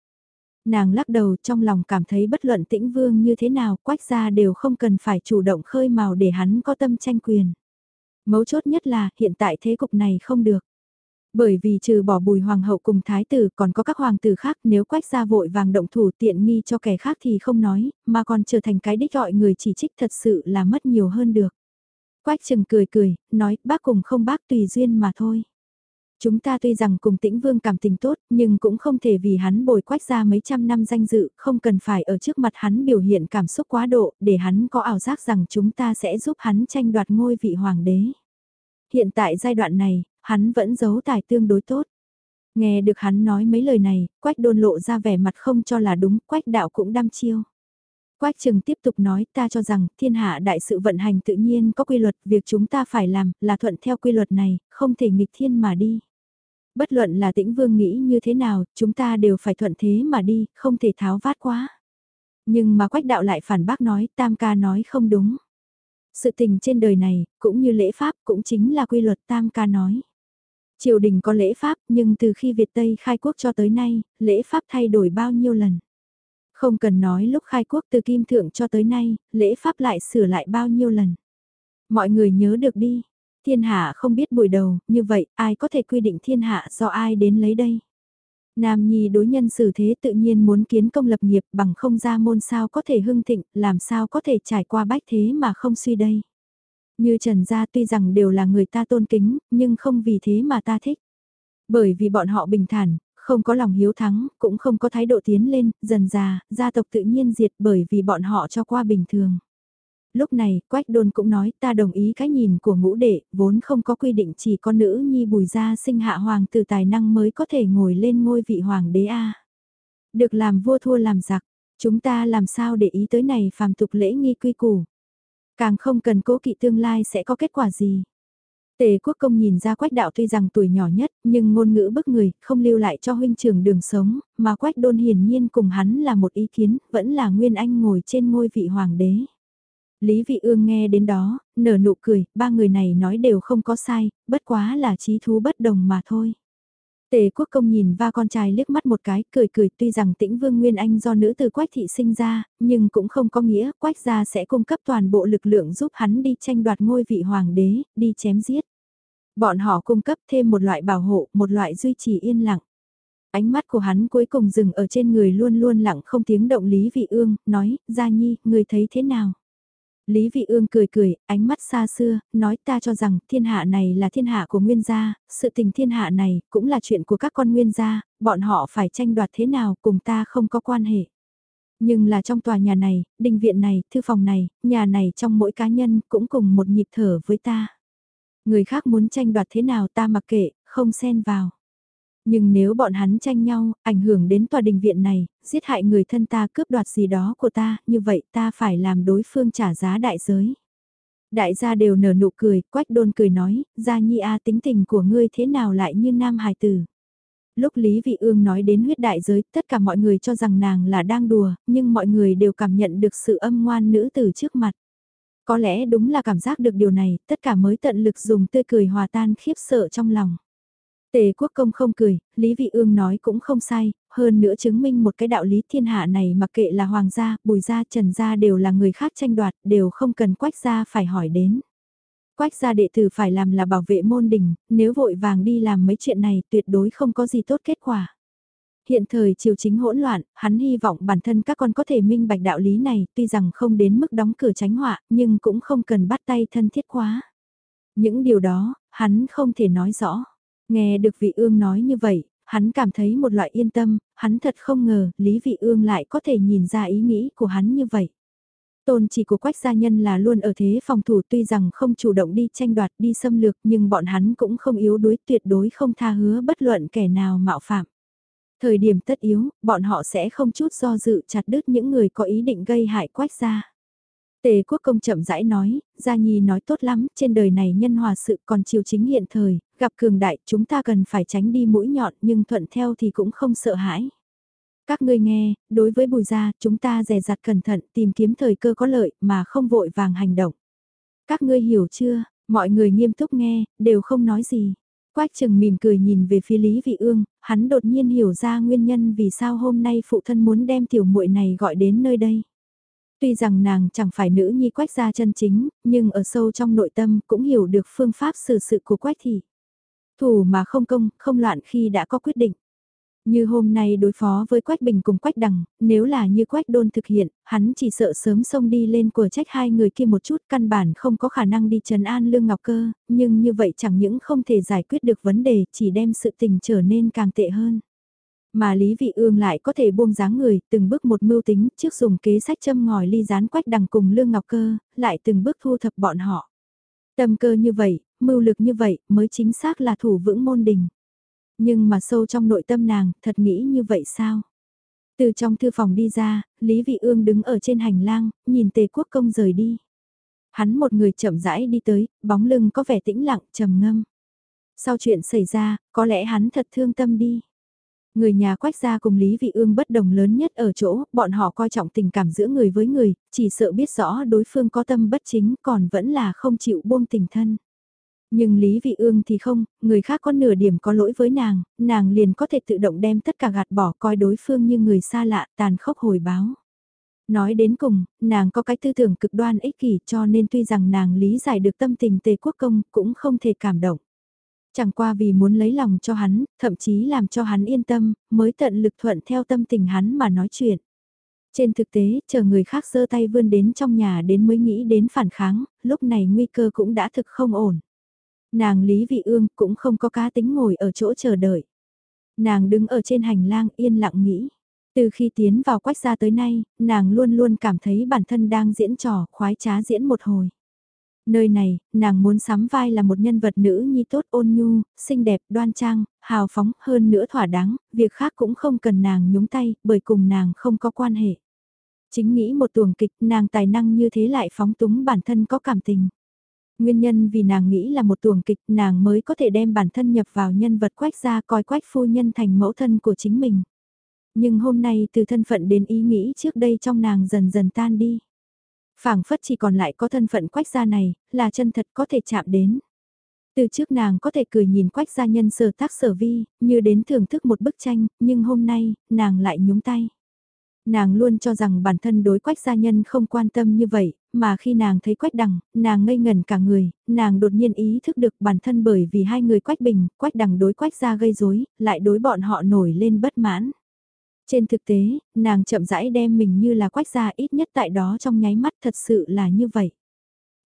Nàng lắc đầu trong lòng cảm thấy bất luận tĩnh vương như thế nào quách gia đều không cần phải chủ động khơi màu để hắn có tâm tranh quyền. Mấu chốt nhất là hiện tại thế cục này không được. Bởi vì trừ bỏ bùi hoàng hậu cùng thái tử còn có các hoàng tử khác nếu quách gia vội vàng động thủ tiện nghi cho kẻ khác thì không nói, mà còn trở thành cái đích gọi người chỉ trích thật sự là mất nhiều hơn được. Quách chừng cười cười, nói bác cùng không bác tùy duyên mà thôi. Chúng ta tuy rằng cùng tĩnh vương cảm tình tốt, nhưng cũng không thể vì hắn bồi quách ra mấy trăm năm danh dự, không cần phải ở trước mặt hắn biểu hiện cảm xúc quá độ, để hắn có ảo giác rằng chúng ta sẽ giúp hắn tranh đoạt ngôi vị hoàng đế. Hiện tại giai đoạn này, hắn vẫn giấu tài tương đối tốt. Nghe được hắn nói mấy lời này, quách đôn lộ ra vẻ mặt không cho là đúng, quách đạo cũng đăm chiêu. Quách Trừng tiếp tục nói ta cho rằng thiên hạ đại sự vận hành tự nhiên có quy luật, việc chúng ta phải làm là thuận theo quy luật này, không thể nghịch thiên mà đi. Bất luận là tĩnh vương nghĩ như thế nào, chúng ta đều phải thuận thế mà đi, không thể tháo vát quá. Nhưng mà quách đạo lại phản bác nói, tam ca nói không đúng. Sự tình trên đời này, cũng như lễ pháp, cũng chính là quy luật tam ca nói. Triều đình có lễ pháp, nhưng từ khi Việt Tây khai quốc cho tới nay, lễ pháp thay đổi bao nhiêu lần. Không cần nói lúc khai quốc từ Kim Thượng cho tới nay, lễ pháp lại sửa lại bao nhiêu lần. Mọi người nhớ được đi, thiên hạ không biết buổi đầu, như vậy ai có thể quy định thiên hạ do ai đến lấy đây. Nam Nhi đối nhân xử thế tự nhiên muốn kiến công lập nghiệp bằng không ra môn sao có thể hưng thịnh, làm sao có thể trải qua bách thế mà không suy đây. Như Trần Gia tuy rằng đều là người ta tôn kính, nhưng không vì thế mà ta thích. Bởi vì bọn họ bình thản, không có lòng hiếu thắng, cũng không có thái độ tiến lên, dần già, gia tộc tự nhiên diệt bởi vì bọn họ cho qua bình thường. Lúc này, Quách Đôn cũng nói ta đồng ý cái nhìn của ngũ đệ, vốn không có quy định chỉ có nữ nhi bùi gia sinh hạ hoàng tử tài năng mới có thể ngồi lên ngôi vị hoàng đế A. Được làm vua thua làm giặc, chúng ta làm sao để ý tới này phàm tục lễ nghi quy củ. Càng không cần cố kỵ tương lai sẽ có kết quả gì. Tề quốc công nhìn ra quách đạo tuy rằng tuổi nhỏ nhất, nhưng ngôn ngữ bức người, không lưu lại cho huynh trưởng đường sống, mà quách đôn hiển nhiên cùng hắn là một ý kiến, vẫn là Nguyên Anh ngồi trên ngôi vị hoàng đế. Lý Vị Ương nghe đến đó, nở nụ cười, ba người này nói đều không có sai, bất quá là trí thú bất đồng mà thôi. Tề quốc công nhìn va con trai liếc mắt một cái, cười cười tuy rằng tĩnh vương Nguyên Anh do nữ từ quách thị sinh ra, nhưng cũng không có nghĩa quách gia sẽ cung cấp toàn bộ lực lượng giúp hắn đi tranh đoạt ngôi vị hoàng đế, đi chém giết. Bọn họ cung cấp thêm một loại bảo hộ, một loại duy trì yên lặng. Ánh mắt của hắn cuối cùng dừng ở trên người luôn luôn lặng không tiếng động Lý Vị Ương, nói, Gia Nhi, người thấy thế nào? Lý Vị Ương cười cười, ánh mắt xa xưa, nói ta cho rằng thiên hạ này là thiên hạ của nguyên gia, sự tình thiên hạ này cũng là chuyện của các con nguyên gia, bọn họ phải tranh đoạt thế nào cùng ta không có quan hệ. Nhưng là trong tòa nhà này, đình viện này, thư phòng này, nhà này trong mỗi cá nhân cũng cùng một nhịp thở với ta. Người khác muốn tranh đoạt thế nào ta mặc kệ, không xen vào. Nhưng nếu bọn hắn tranh nhau, ảnh hưởng đến tòa đình viện này, giết hại người thân ta cướp đoạt gì đó của ta, như vậy ta phải làm đối phương trả giá đại giới. Đại gia đều nở nụ cười, quách đôn cười nói, gia nhi a tính tình của ngươi thế nào lại như nam hài tử. Lúc Lý Vị Ương nói đến huyết đại giới, tất cả mọi người cho rằng nàng là đang đùa, nhưng mọi người đều cảm nhận được sự âm ngoan nữ tử trước mặt. Có lẽ đúng là cảm giác được điều này, tất cả mới tận lực dùng tươi cười hòa tan khiếp sợ trong lòng. Tề quốc công không cười, Lý Vị Ương nói cũng không sai, hơn nữa chứng minh một cái đạo lý thiên hạ này mặc kệ là hoàng gia, bùi gia, trần gia đều là người khác tranh đoạt, đều không cần quách gia phải hỏi đến. Quách gia đệ tử phải làm là bảo vệ môn đình, nếu vội vàng đi làm mấy chuyện này tuyệt đối không có gì tốt kết quả. Hiện thời triều chính hỗn loạn, hắn hy vọng bản thân các con có thể minh bạch đạo lý này, tuy rằng không đến mức đóng cửa tránh họa, nhưng cũng không cần bắt tay thân thiết quá. Những điều đó, hắn không thể nói rõ. Nghe được vị ương nói như vậy, hắn cảm thấy một loại yên tâm, hắn thật không ngờ Lý Vị Ương lại có thể nhìn ra ý nghĩ của hắn như vậy. Tôn chỉ của quách gia nhân là luôn ở thế phòng thủ tuy rằng không chủ động đi tranh đoạt đi xâm lược nhưng bọn hắn cũng không yếu đuối tuyệt đối không tha hứa bất luận kẻ nào mạo phạm. Thời điểm tất yếu, bọn họ sẽ không chút do dự chặt đứt những người có ý định gây hại quách gia. Tề quốc công chậm rãi nói, Gia Nhi nói tốt lắm, trên đời này nhân hòa sự còn chiều chính hiện thời, gặp cường đại chúng ta cần phải tránh đi mũi nhọn nhưng thuận theo thì cũng không sợ hãi. Các ngươi nghe, đối với bùi gia, chúng ta dè dặt cẩn thận tìm kiếm thời cơ có lợi mà không vội vàng hành động. Các ngươi hiểu chưa, mọi người nghiêm túc nghe, đều không nói gì. Quách trừng mỉm cười nhìn về phía Lý Vị Ương, hắn đột nhiên hiểu ra nguyên nhân vì sao hôm nay phụ thân muốn đem tiểu muội này gọi đến nơi đây. Tuy rằng nàng chẳng phải nữ nhi quách gia chân chính, nhưng ở sâu trong nội tâm cũng hiểu được phương pháp xử sự của quách thị. Thủ mà không công, không loạn khi đã có quyết định. Như hôm nay đối phó với Quách Bình cùng Quách Đằng, nếu là như Quách Đôn thực hiện, hắn chỉ sợ sớm xông đi lên của trách hai người kia một chút căn bản không có khả năng đi trấn an Lương Ngọc Cơ, nhưng như vậy chẳng những không thể giải quyết được vấn đề, chỉ đem sự tình trở nên càng tệ hơn. Mà Lý Vị Ương lại có thể buông dáng người, từng bước một mưu tính, trước dùng kế sách châm ngòi ly gián quách đằng cùng Lương Ngọc Cơ, lại từng bước thu thập bọn họ. Tâm cơ như vậy, mưu lực như vậy, mới chính xác là thủ vững môn đình. Nhưng mà sâu trong nội tâm nàng, thật nghĩ như vậy sao? Từ trong thư phòng đi ra, Lý Vị Ương đứng ở trên hành lang, nhìn Tề Quốc Công rời đi. Hắn một người chậm rãi đi tới, bóng lưng có vẻ tĩnh lặng, trầm ngâm. Sau chuyện xảy ra, có lẽ hắn thật thương tâm đi. Người nhà quách gia cùng Lý Vị Ương bất đồng lớn nhất ở chỗ, bọn họ coi trọng tình cảm giữa người với người, chỉ sợ biết rõ đối phương có tâm bất chính còn vẫn là không chịu buông tình thân. Nhưng Lý Vị Ương thì không, người khác có nửa điểm có lỗi với nàng, nàng liền có thể tự động đem tất cả gạt bỏ coi đối phương như người xa lạ tàn khốc hồi báo. Nói đến cùng, nàng có cái tư tưởng cực đoan ích kỷ cho nên tuy rằng nàng lý giải được tâm tình tề quốc công cũng không thể cảm động. Chẳng qua vì muốn lấy lòng cho hắn, thậm chí làm cho hắn yên tâm, mới tận lực thuận theo tâm tình hắn mà nói chuyện. Trên thực tế, chờ người khác giơ tay vươn đến trong nhà đến mới nghĩ đến phản kháng, lúc này nguy cơ cũng đã thực không ổn. Nàng Lý Vị Ương cũng không có cá tính ngồi ở chỗ chờ đợi. Nàng đứng ở trên hành lang yên lặng nghĩ. Từ khi tiến vào quách gia tới nay, nàng luôn luôn cảm thấy bản thân đang diễn trò, khoái trá diễn một hồi. Nơi này, nàng muốn sắm vai là một nhân vật nữ nhi tốt ôn nhu, xinh đẹp, đoan trang, hào phóng, hơn nữa thỏa đáng, việc khác cũng không cần nàng nhúng tay, bởi cùng nàng không có quan hệ. Chính nghĩ một tuồng kịch, nàng tài năng như thế lại phóng túng bản thân có cảm tình. Nguyên nhân vì nàng nghĩ là một tuồng kịch, nàng mới có thể đem bản thân nhập vào nhân vật quách ra coi quách phu nhân thành mẫu thân của chính mình. Nhưng hôm nay từ thân phận đến ý nghĩ trước đây trong nàng dần dần tan đi phảng phất chỉ còn lại có thân phận quách gia này, là chân thật có thể chạm đến. Từ trước nàng có thể cười nhìn quách gia nhân sở tác sở vi, như đến thưởng thức một bức tranh, nhưng hôm nay, nàng lại nhúng tay. Nàng luôn cho rằng bản thân đối quách gia nhân không quan tâm như vậy, mà khi nàng thấy quách đằng, nàng ngây ngần cả người, nàng đột nhiên ý thức được bản thân bởi vì hai người quách bình, quách đằng đối quách gia gây rối lại đối bọn họ nổi lên bất mãn. Trên thực tế, nàng chậm rãi đem mình như là quách ra ít nhất tại đó trong nháy mắt thật sự là như vậy.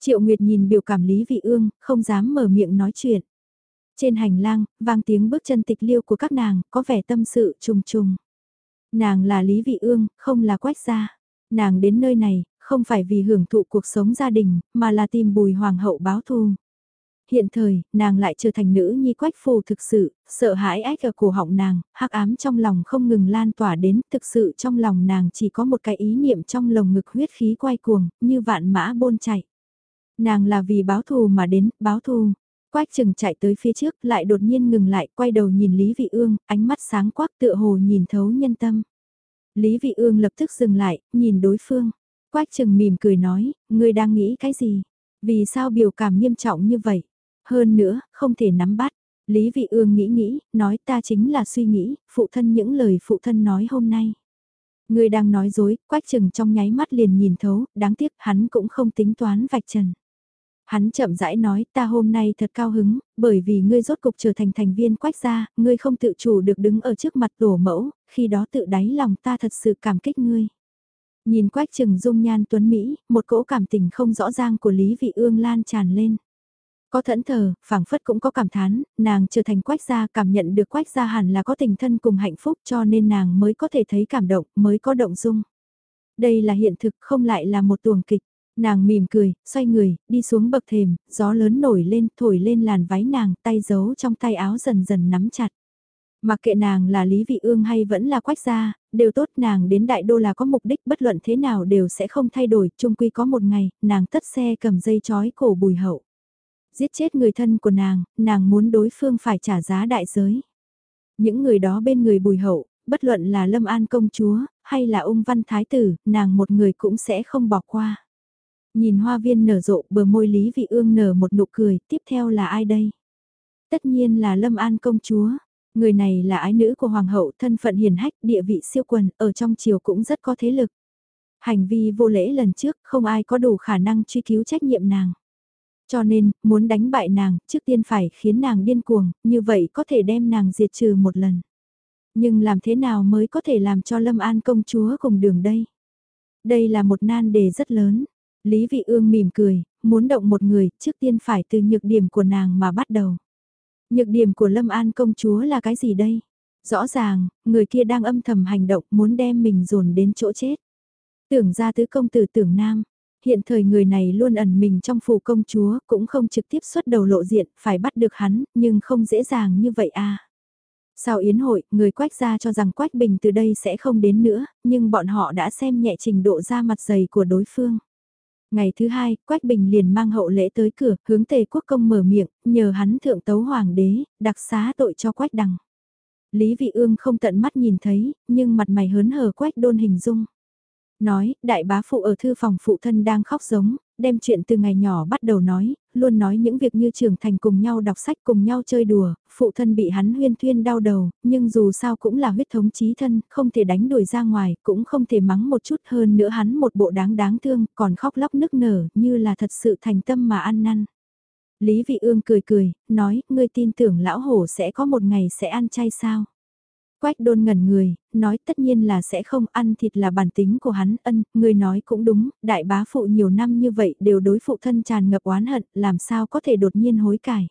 Triệu Nguyệt nhìn biểu cảm Lý Vị Ương, không dám mở miệng nói chuyện. Trên hành lang, vang tiếng bước chân tịch liêu của các nàng, có vẻ tâm sự trùng trùng. Nàng là Lý Vị Ương, không là quách gia. Nàng đến nơi này, không phải vì hưởng thụ cuộc sống gia đình, mà là tìm bùi hoàng hậu báo thù. Hiện thời, nàng lại trở thành nữ nhi quách phù thực sự, sợ hãi ách ở cổ họng nàng, hắc ám trong lòng không ngừng lan tỏa đến, thực sự trong lòng nàng chỉ có một cái ý niệm trong lồng ngực huyết khí quay cuồng, như vạn mã bôn chạy. Nàng là vì báo thù mà đến, báo thù. Quách chừng chạy tới phía trước, lại đột nhiên ngừng lại, quay đầu nhìn Lý Vị Ương, ánh mắt sáng quắc tựa hồ nhìn thấu nhân tâm. Lý Vị Ương lập tức dừng lại, nhìn đối phương. Quách chừng mỉm cười nói, ngươi đang nghĩ cái gì? Vì sao biểu cảm nghiêm trọng như vậy? Hơn nữa, không thể nắm bắt. Lý Vị Ương nghĩ nghĩ, nói ta chính là suy nghĩ, phụ thân những lời phụ thân nói hôm nay. Người đang nói dối, quách chừng trong nháy mắt liền nhìn thấu, đáng tiếc hắn cũng không tính toán vạch trần. Hắn chậm rãi nói ta hôm nay thật cao hứng, bởi vì ngươi rốt cục trở thành thành viên quách gia, ngươi không tự chủ được đứng ở trước mặt tổ mẫu, khi đó tự đáy lòng ta thật sự cảm kích ngươi. Nhìn quách trừng dung nhan tuấn Mỹ, một cỗ cảm tình không rõ ràng của Lý Vị Ương lan tràn lên. Có thẫn thờ, phảng phất cũng có cảm thán, nàng trở thành quách gia cảm nhận được quách gia hẳn là có tình thân cùng hạnh phúc cho nên nàng mới có thể thấy cảm động, mới có động dung. Đây là hiện thực không lại là một tuồng kịch. Nàng mỉm cười, xoay người, đi xuống bậc thềm, gió lớn nổi lên, thổi lên làn váy nàng, tay giấu trong tay áo dần dần nắm chặt. Mặc kệ nàng là Lý Vị Ương hay vẫn là quách gia, đều tốt nàng đến đại đô là có mục đích bất luận thế nào đều sẽ không thay đổi, chung quy có một ngày, nàng tất xe cầm dây chói cổ bùi hậu giết chết người thân của nàng, nàng muốn đối phương phải trả giá đại giới. Những người đó bên người bùi hậu, bất luận là Lâm An công chúa, hay là ung văn thái tử, nàng một người cũng sẽ không bỏ qua. Nhìn hoa viên nở rộ bờ môi Lý Vị Ương nở một nụ cười, tiếp theo là ai đây? Tất nhiên là Lâm An công chúa. Người này là ái nữ của hoàng hậu, thân phận hiền hách, địa vị siêu quần, ở trong triều cũng rất có thế lực. Hành vi vô lễ lần trước, không ai có đủ khả năng truy cứu trách nhiệm nàng. Cho nên, muốn đánh bại nàng, trước tiên phải khiến nàng điên cuồng, như vậy có thể đem nàng diệt trừ một lần. Nhưng làm thế nào mới có thể làm cho Lâm An công chúa cùng đường đây? Đây là một nan đề rất lớn. Lý Vị Ương mỉm cười, muốn động một người, trước tiên phải từ nhược điểm của nàng mà bắt đầu. Nhược điểm của Lâm An công chúa là cái gì đây? Rõ ràng, người kia đang âm thầm hành động muốn đem mình dồn đến chỗ chết. Tưởng ra tứ công tử tưởng nam, hiện thời người này luôn ẩn mình trong phủ công chúa, cũng không trực tiếp xuất đầu lộ diện, phải bắt được hắn, nhưng không dễ dàng như vậy à. Sau yến hội, người quách ra cho rằng quách bình từ đây sẽ không đến nữa, nhưng bọn họ đã xem nhẹ trình độ ra mặt dày của đối phương. Ngày thứ hai, Quách Bình liền mang hậu lễ tới cửa, hướng tề quốc công mở miệng, nhờ hắn thượng tấu hoàng đế, đặc xá tội cho Quách Đằng. Lý Vị Ương không tận mắt nhìn thấy, nhưng mặt mày hớn hở quách đôn hình dung. Nói, đại bá phụ ở thư phòng phụ thân đang khóc giống, đem chuyện từ ngày nhỏ bắt đầu nói, luôn nói những việc như trưởng thành cùng nhau đọc sách cùng nhau chơi đùa, phụ thân bị hắn huyên thuyên đau đầu, nhưng dù sao cũng là huyết thống chí thân, không thể đánh đuổi ra ngoài, cũng không thể mắng một chút hơn nữa hắn một bộ đáng đáng thương, còn khóc lóc nức nở, như là thật sự thành tâm mà ăn năn. Lý Vị Ương cười cười, nói, ngươi tin tưởng lão hổ sẽ có một ngày sẽ ăn chay sao? Quách đôn ngẩn người, nói tất nhiên là sẽ không ăn thịt là bản tính của hắn ân, người nói cũng đúng, đại bá phụ nhiều năm như vậy đều đối phụ thân tràn ngập oán hận, làm sao có thể đột nhiên hối cải.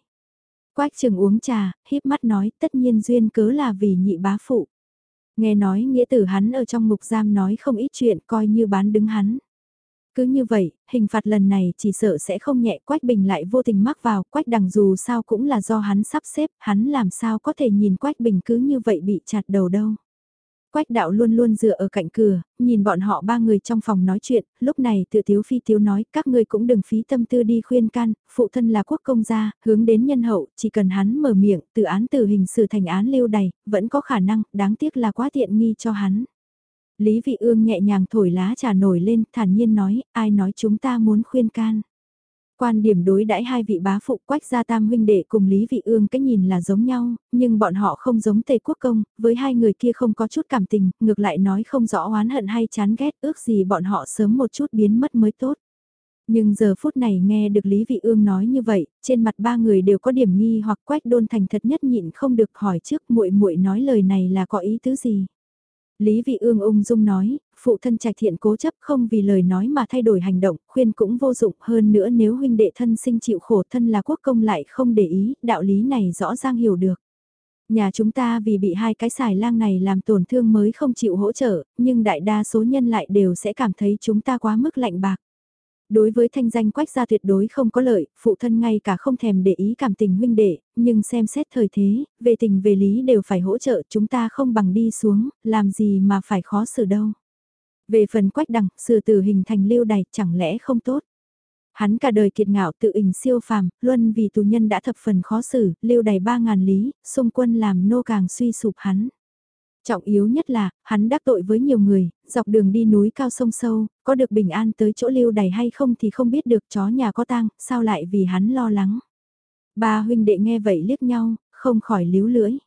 Quách trường uống trà, híp mắt nói tất nhiên duyên cớ là vì nhị bá phụ. Nghe nói nghĩa tử hắn ở trong ngục giam nói không ít chuyện coi như bán đứng hắn. Cứ như vậy, hình phạt lần này chỉ sợ sẽ không nhẹ Quách Bình lại vô tình mắc vào, Quách đằng dù sao cũng là do hắn sắp xếp, hắn làm sao có thể nhìn Quách Bình cứ như vậy bị chặt đầu đâu. Quách đạo luôn luôn dựa ở cạnh cửa, nhìn bọn họ ba người trong phòng nói chuyện, lúc này tự thiếu phi thiếu nói các ngươi cũng đừng phí tâm tư đi khuyên can, phụ thân là quốc công gia, hướng đến nhân hậu, chỉ cần hắn mở miệng, từ án tử hình sự thành án lưu đày, vẫn có khả năng, đáng tiếc là quá tiện nghi cho hắn. Lý Vị Ương nhẹ nhàng thổi lá trà nổi lên, thản nhiên nói, ai nói chúng ta muốn khuyên can. Quan điểm đối đãi hai vị bá phụ quách gia tam huynh đệ cùng Lý Vị Ương cái nhìn là giống nhau, nhưng bọn họ không giống Tề Quốc Công, với hai người kia không có chút cảm tình, ngược lại nói không rõ oán hận hay chán ghét, ước gì bọn họ sớm một chút biến mất mới tốt. Nhưng giờ phút này nghe được Lý Vị Ương nói như vậy, trên mặt ba người đều có điểm nghi hoặc quách đôn thành thật nhất nhịn không được hỏi trước muội muội nói lời này là có ý tứ gì. Lý Vị Ương ung dung nói, phụ thân trạch thiện cố chấp không vì lời nói mà thay đổi hành động, khuyên cũng vô dụng hơn nữa nếu huynh đệ thân sinh chịu khổ thân là quốc công lại không để ý, đạo lý này rõ ràng hiểu được. Nhà chúng ta vì bị hai cái xài lang này làm tổn thương mới không chịu hỗ trợ, nhưng đại đa số nhân lại đều sẽ cảm thấy chúng ta quá mức lạnh bạc. Đối với thanh danh quách gia tuyệt đối không có lợi, phụ thân ngay cả không thèm để ý cảm tình huynh đệ, nhưng xem xét thời thế, về tình về lý đều phải hỗ trợ chúng ta không bằng đi xuống, làm gì mà phải khó xử đâu. Về phần quách đằng, sửa từ hình thành lưu đày chẳng lẽ không tốt. Hắn cả đời kiệt ngạo tự hình siêu phàm, luân vì tù nhân đã thập phần khó xử, lưu đày ba ngàn lý, xung quân làm nô càng suy sụp hắn. Trọng yếu nhất là, hắn đắc tội với nhiều người, dọc đường đi núi cao sông sâu, có được bình an tới chỗ lưu đầy hay không thì không biết được chó nhà có tang, sao lại vì hắn lo lắng. Ba huynh đệ nghe vậy liếc nhau, không khỏi líu lưỡi.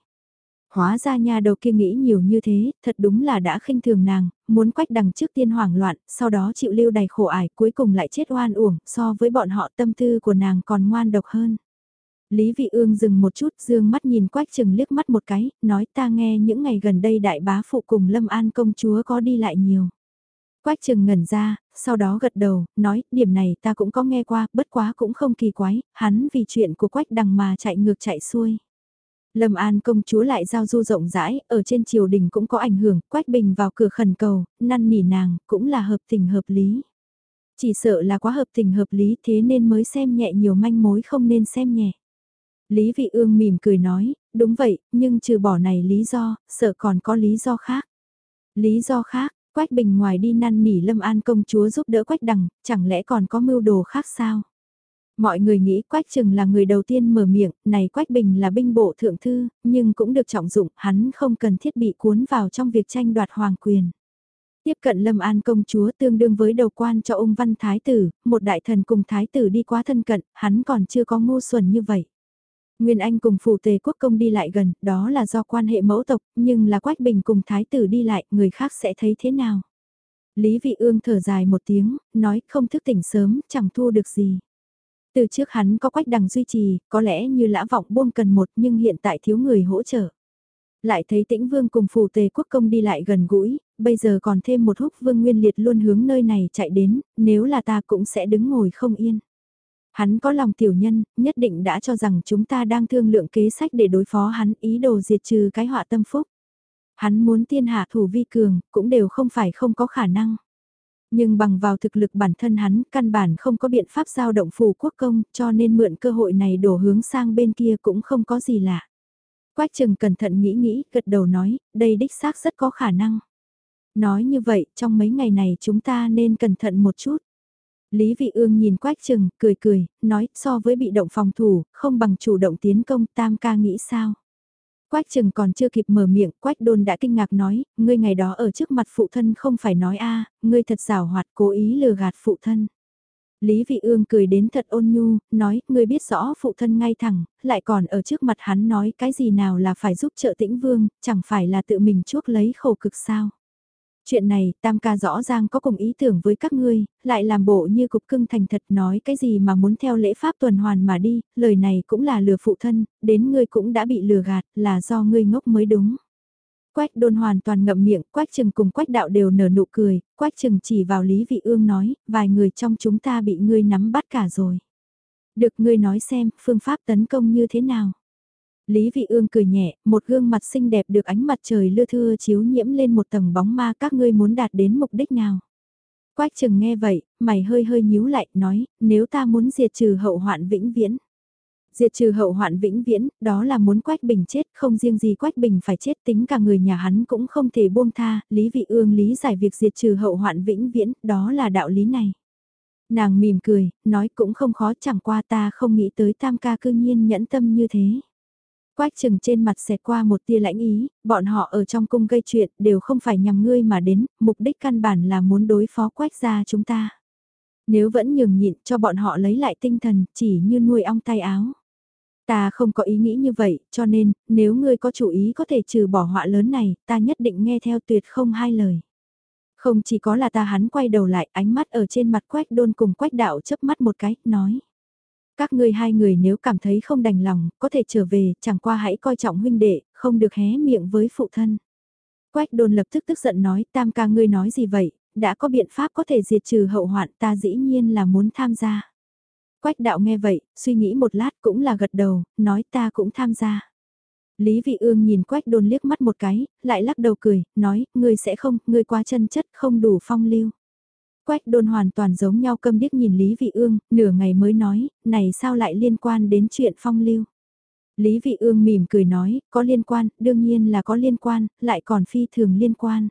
Hóa ra nhà đầu kia nghĩ nhiều như thế, thật đúng là đã khinh thường nàng, muốn quách đằng trước tiên hoảng loạn, sau đó chịu lưu đầy khổ ải cuối cùng lại chết oan uổng, so với bọn họ tâm tư của nàng còn ngoan độc hơn. Lý Vị Ương dừng một chút, dương mắt nhìn Quách Trừng liếc mắt một cái, nói ta nghe những ngày gần đây đại bá phụ cùng Lâm An công chúa có đi lại nhiều. Quách Trừng ngẩn ra, sau đó gật đầu, nói, điểm này ta cũng có nghe qua, bất quá cũng không kỳ quái, hắn vì chuyện của Quách Đằng mà chạy ngược chạy xuôi. Lâm An công chúa lại giao du rộng rãi, ở trên triều đình cũng có ảnh hưởng, Quách Bình vào cửa khẩn cầu, năn nỉ nàng, cũng là hợp tình hợp lý. Chỉ sợ là quá hợp tình hợp lý thế nên mới xem nhẹ nhiều manh mối không nên xem nhẹ. Lý Vị Ương mỉm cười nói, đúng vậy, nhưng trừ bỏ này lý do, sợ còn có lý do khác. Lý do khác, Quách Bình ngoài đi năn nỉ Lâm An công chúa giúp đỡ Quách Đằng, chẳng lẽ còn có mưu đồ khác sao? Mọi người nghĩ Quách Trừng là người đầu tiên mở miệng, này Quách Bình là binh bộ thượng thư, nhưng cũng được trọng dụng, hắn không cần thiết bị cuốn vào trong việc tranh đoạt hoàng quyền. Tiếp cận Lâm An công chúa tương đương với đầu quan cho ông Văn Thái Tử, một đại thần cùng Thái Tử đi quá thân cận, hắn còn chưa có ngu xuẩn như vậy. Nguyên Anh cùng phủ tề quốc công đi lại gần, đó là do quan hệ mẫu tộc, nhưng là Quách Bình cùng thái tử đi lại, người khác sẽ thấy thế nào? Lý Vị Ương thở dài một tiếng, nói không thức tỉnh sớm, chẳng thu được gì. Từ trước hắn có quách đằng duy trì, có lẽ như lã vọng buông cần một nhưng hiện tại thiếu người hỗ trợ. Lại thấy tĩnh vương cùng phù tề quốc công đi lại gần gũi, bây giờ còn thêm một húc vương nguyên liệt luôn hướng nơi này chạy đến, nếu là ta cũng sẽ đứng ngồi không yên. Hắn có lòng tiểu nhân, nhất định đã cho rằng chúng ta đang thương lượng kế sách để đối phó hắn ý đồ diệt trừ cái họa tâm phúc. Hắn muốn tiên hạ thủ vi cường, cũng đều không phải không có khả năng. Nhưng bằng vào thực lực bản thân hắn, căn bản không có biện pháp giao động phù quốc công, cho nên mượn cơ hội này đổ hướng sang bên kia cũng không có gì lạ. Quách trừng cẩn thận nghĩ nghĩ, gật đầu nói, đây đích xác rất có khả năng. Nói như vậy, trong mấy ngày này chúng ta nên cẩn thận một chút. Lý Vị Ương nhìn Quách Trừng, cười cười, nói, so với bị động phòng thủ, không bằng chủ động tiến công tam ca nghĩ sao. Quách Trừng còn chưa kịp mở miệng, Quách Đôn đã kinh ngạc nói, ngươi ngày đó ở trước mặt phụ thân không phải nói a, ngươi thật giảo hoạt cố ý lừa gạt phụ thân. Lý Vị Ương cười đến thật ôn nhu, nói, ngươi biết rõ phụ thân ngay thẳng, lại còn ở trước mặt hắn nói cái gì nào là phải giúp trợ tĩnh vương, chẳng phải là tự mình chuốc lấy khổ cực sao. Chuyện này, Tam ca rõ ràng có cùng ý tưởng với các ngươi, lại làm bộ như cục cưng thành thật nói cái gì mà muốn theo lễ pháp tuần hoàn mà đi, lời này cũng là lừa phụ thân, đến ngươi cũng đã bị lừa gạt, là do ngươi ngốc mới đúng. Quách đôn hoàn toàn ngậm miệng, quách trừng cùng quách đạo đều nở nụ cười, quách trừng chỉ vào Lý Vị Ương nói, vài người trong chúng ta bị ngươi nắm bắt cả rồi. Được ngươi nói xem, phương pháp tấn công như thế nào? Lý Vị Ương cười nhẹ, một gương mặt xinh đẹp được ánh mặt trời lưa thưa chiếu nhiễm lên một tầng bóng ma các ngươi muốn đạt đến mục đích nào. Quách Trừng nghe vậy, mày hơi hơi nhíu lại, nói, nếu ta muốn diệt trừ hậu hoạn vĩnh viễn. Diệt trừ hậu hoạn vĩnh viễn, đó là muốn Quách Bình chết, không riêng gì Quách Bình phải chết tính cả người nhà hắn cũng không thể buông tha, Lý Vị Ương lý giải việc diệt trừ hậu hoạn vĩnh viễn, đó là đạo lý này. Nàng mỉm cười, nói cũng không khó chẳng qua ta không nghĩ tới tam ca cư nhiên nhẫn tâm như thế. Quách trừng trên mặt xẹt qua một tia lãnh ý, bọn họ ở trong cung gây chuyện đều không phải nhằm ngươi mà đến, mục đích căn bản là muốn đối phó quách gia chúng ta. Nếu vẫn nhường nhịn cho bọn họ lấy lại tinh thần, chỉ như nuôi ong tay áo. Ta không có ý nghĩ như vậy, cho nên, nếu ngươi có chủ ý có thể trừ bỏ họa lớn này, ta nhất định nghe theo tuyệt không hai lời. Không chỉ có là ta hắn quay đầu lại, ánh mắt ở trên mặt quách đôn cùng quách đạo chớp mắt một cái, nói. Các ngươi hai người nếu cảm thấy không đành lòng, có thể trở về, chẳng qua hãy coi trọng huynh đệ, không được hé miệng với phụ thân. Quách đồn lập tức tức giận nói, tam ca ngươi nói gì vậy, đã có biện pháp có thể diệt trừ hậu hoạn ta dĩ nhiên là muốn tham gia. Quách đạo nghe vậy, suy nghĩ một lát cũng là gật đầu, nói ta cũng tham gia. Lý Vị Ương nhìn Quách Đôn liếc mắt một cái, lại lắc đầu cười, nói, ngươi sẽ không, ngươi quá chân chất, không đủ phong lưu. Quách đôn hoàn toàn giống nhau câm điếc nhìn Lý Vị Ương, nửa ngày mới nói, này sao lại liên quan đến chuyện phong lưu. Lý Vị Ương mỉm cười nói, có liên quan, đương nhiên là có liên quan, lại còn phi thường liên quan.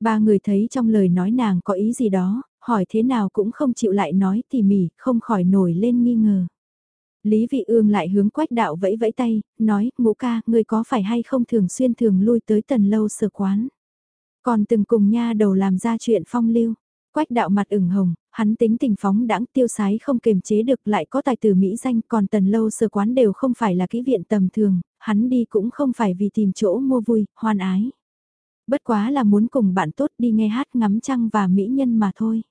Ba người thấy trong lời nói nàng có ý gì đó, hỏi thế nào cũng không chịu lại nói tỉ mỉ, không khỏi nổi lên nghi ngờ. Lý Vị Ương lại hướng quách đạo vẫy vẫy tay, nói, ngũ ca, ngươi có phải hay không thường xuyên thường lui tới tần lâu sở quán. Còn từng cùng nha đầu làm ra chuyện phong lưu. Quách đạo mặt ửng hồng, hắn tính tình phóng đãng tiêu sái không kềm chế được lại có tài tử Mỹ danh còn tần lâu sơ quán đều không phải là kỹ viện tầm thường, hắn đi cũng không phải vì tìm chỗ mua vui, hoan ái. Bất quá là muốn cùng bạn tốt đi nghe hát ngắm trăng và mỹ nhân mà thôi.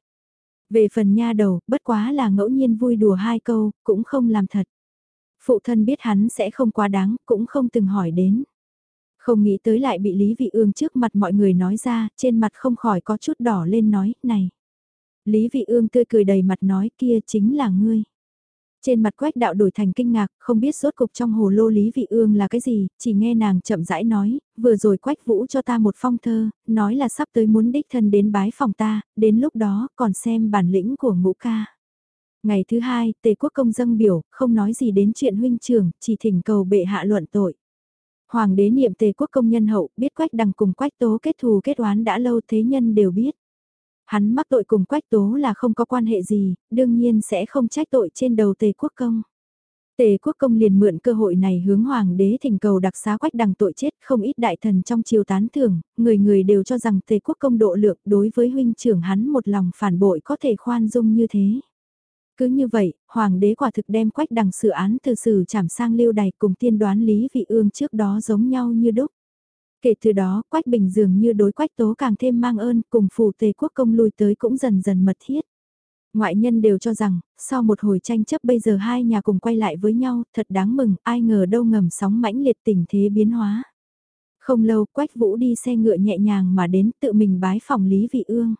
Về phần nha đầu, bất quá là ngẫu nhiên vui đùa hai câu, cũng không làm thật. Phụ thân biết hắn sẽ không quá đáng, cũng không từng hỏi đến. Không nghĩ tới lại bị Lý Vị Ương trước mặt mọi người nói ra, trên mặt không khỏi có chút đỏ lên nói, này. Lý Vị Ương tươi cười đầy mặt nói kia chính là ngươi. Trên mặt quách đạo đổi thành kinh ngạc, không biết rốt cục trong hồ lô Lý Vị Ương là cái gì, chỉ nghe nàng chậm rãi nói, vừa rồi quách vũ cho ta một phong thơ, nói là sắp tới muốn đích thân đến bái phòng ta, đến lúc đó còn xem bản lĩnh của ngũ ca. Ngày thứ hai, tề quốc công dâng biểu, không nói gì đến chuyện huynh trưởng, chỉ thỉnh cầu bệ hạ luận tội. Hoàng đế niệm tề quốc công nhân hậu, biết quách đằng cùng quách tố kết thù kết oán đã lâu thế nhân đều biết. Hắn mắc tội cùng quách tố là không có quan hệ gì, đương nhiên sẽ không trách tội trên đầu tề quốc công. Tề quốc công liền mượn cơ hội này hướng hoàng đế thỉnh cầu đặc xá quách đằng tội chết không ít đại thần trong triều tán thưởng, người người đều cho rằng tề quốc công độ lượng đối với huynh trưởng hắn một lòng phản bội có thể khoan dung như thế. Cứ như vậy, hoàng đế quả thực đem quách đằng xử án từ xử trảm sang lưu đày cùng tiên đoán Lý Vị Ương trước đó giống nhau như đúc. Kể từ đó, Quách Bình dường như đối Quách Tố càng thêm mang ơn, cùng phủ tề quốc công lui tới cũng dần dần mật thiết. Ngoại nhân đều cho rằng, sau một hồi tranh chấp bây giờ hai nhà cùng quay lại với nhau, thật đáng mừng, ai ngờ đâu ngầm sóng mãnh liệt tình thế biến hóa. Không lâu, Quách Vũ đi xe ngựa nhẹ nhàng mà đến tự mình bái phòng Lý Vị Ương.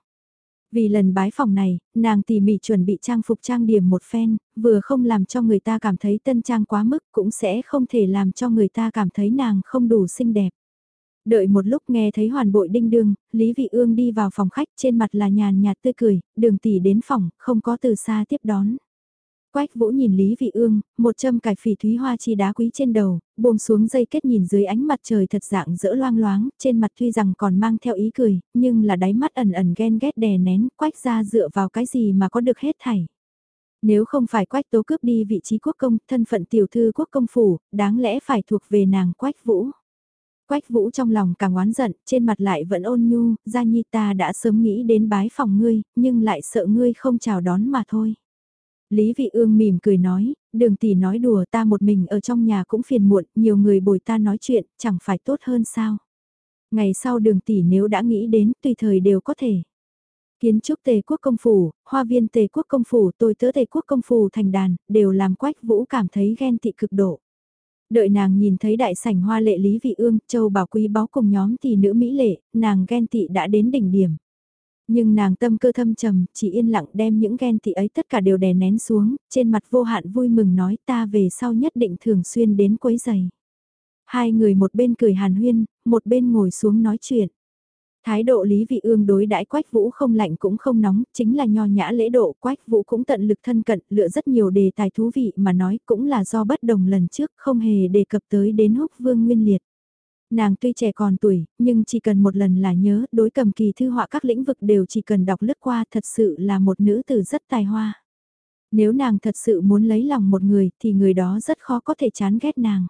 Vì lần bái phòng này, nàng tỉ mỉ chuẩn bị trang phục trang điểm một phen, vừa không làm cho người ta cảm thấy tân trang quá mức cũng sẽ không thể làm cho người ta cảm thấy nàng không đủ xinh đẹp. Đợi một lúc nghe thấy hoàn bội đinh đương, Lý Vị Ương đi vào phòng khách trên mặt là nhàn nhạt tươi cười, đường tỷ đến phòng, không có từ xa tiếp đón. Quách Vũ nhìn Lý Vị Ương, một châm cài phỉ thúy hoa chi đá quý trên đầu, buông xuống dây kết nhìn dưới ánh mặt trời thật dạng dỡ loang loáng, trên mặt tuy rằng còn mang theo ý cười, nhưng là đáy mắt ẩn ẩn ghen ghét đè nén, quách ra dựa vào cái gì mà có được hết thảy. Nếu không phải quách tố cướp đi vị trí quốc công, thân phận tiểu thư quốc công phủ, đáng lẽ phải thuộc về nàng quách Vũ. Quách Vũ trong lòng càng oán giận, trên mặt lại vẫn ôn nhu, Gia Nhi ta đã sớm nghĩ đến bái phòng ngươi, nhưng lại sợ ngươi không chào đón mà thôi. Lý Vị Ương mỉm cười nói, đường tỷ nói đùa ta một mình ở trong nhà cũng phiền muộn, nhiều người bồi ta nói chuyện, chẳng phải tốt hơn sao. Ngày sau đường tỷ nếu đã nghĩ đến, tùy thời đều có thể. Kiến trúc tề quốc công phủ, hoa viên tề quốc công phủ, tôi tớ tề quốc công phủ thành đàn, đều làm quách vũ cảm thấy ghen tị cực độ. Đợi nàng nhìn thấy đại sảnh hoa lệ Lý Vị Ương, Châu Bảo Quý báu cùng nhóm thì nữ Mỹ lệ, nàng ghen tị đã đến đỉnh điểm. Nhưng nàng tâm cơ thâm trầm, chỉ yên lặng đem những ghen tị ấy tất cả đều đè nén xuống, trên mặt vô hạn vui mừng nói ta về sau nhất định thường xuyên đến quấy giày. Hai người một bên cười hàn huyên, một bên ngồi xuống nói chuyện. Thái độ Lý Vị Ương đối đãi Quách Vũ không lạnh cũng không nóng, chính là nho nhã lễ độ, Quách Vũ cũng tận lực thân cận, lựa rất nhiều đề tài thú vị mà nói cũng là do bất đồng lần trước không hề đề cập tới đến húc vương nguyên liệt. Nàng tuy trẻ còn tuổi, nhưng chỉ cần một lần là nhớ, đối cầm kỳ thư họa các lĩnh vực đều chỉ cần đọc lướt qua thật sự là một nữ tử rất tài hoa. Nếu nàng thật sự muốn lấy lòng một người thì người đó rất khó có thể chán ghét nàng.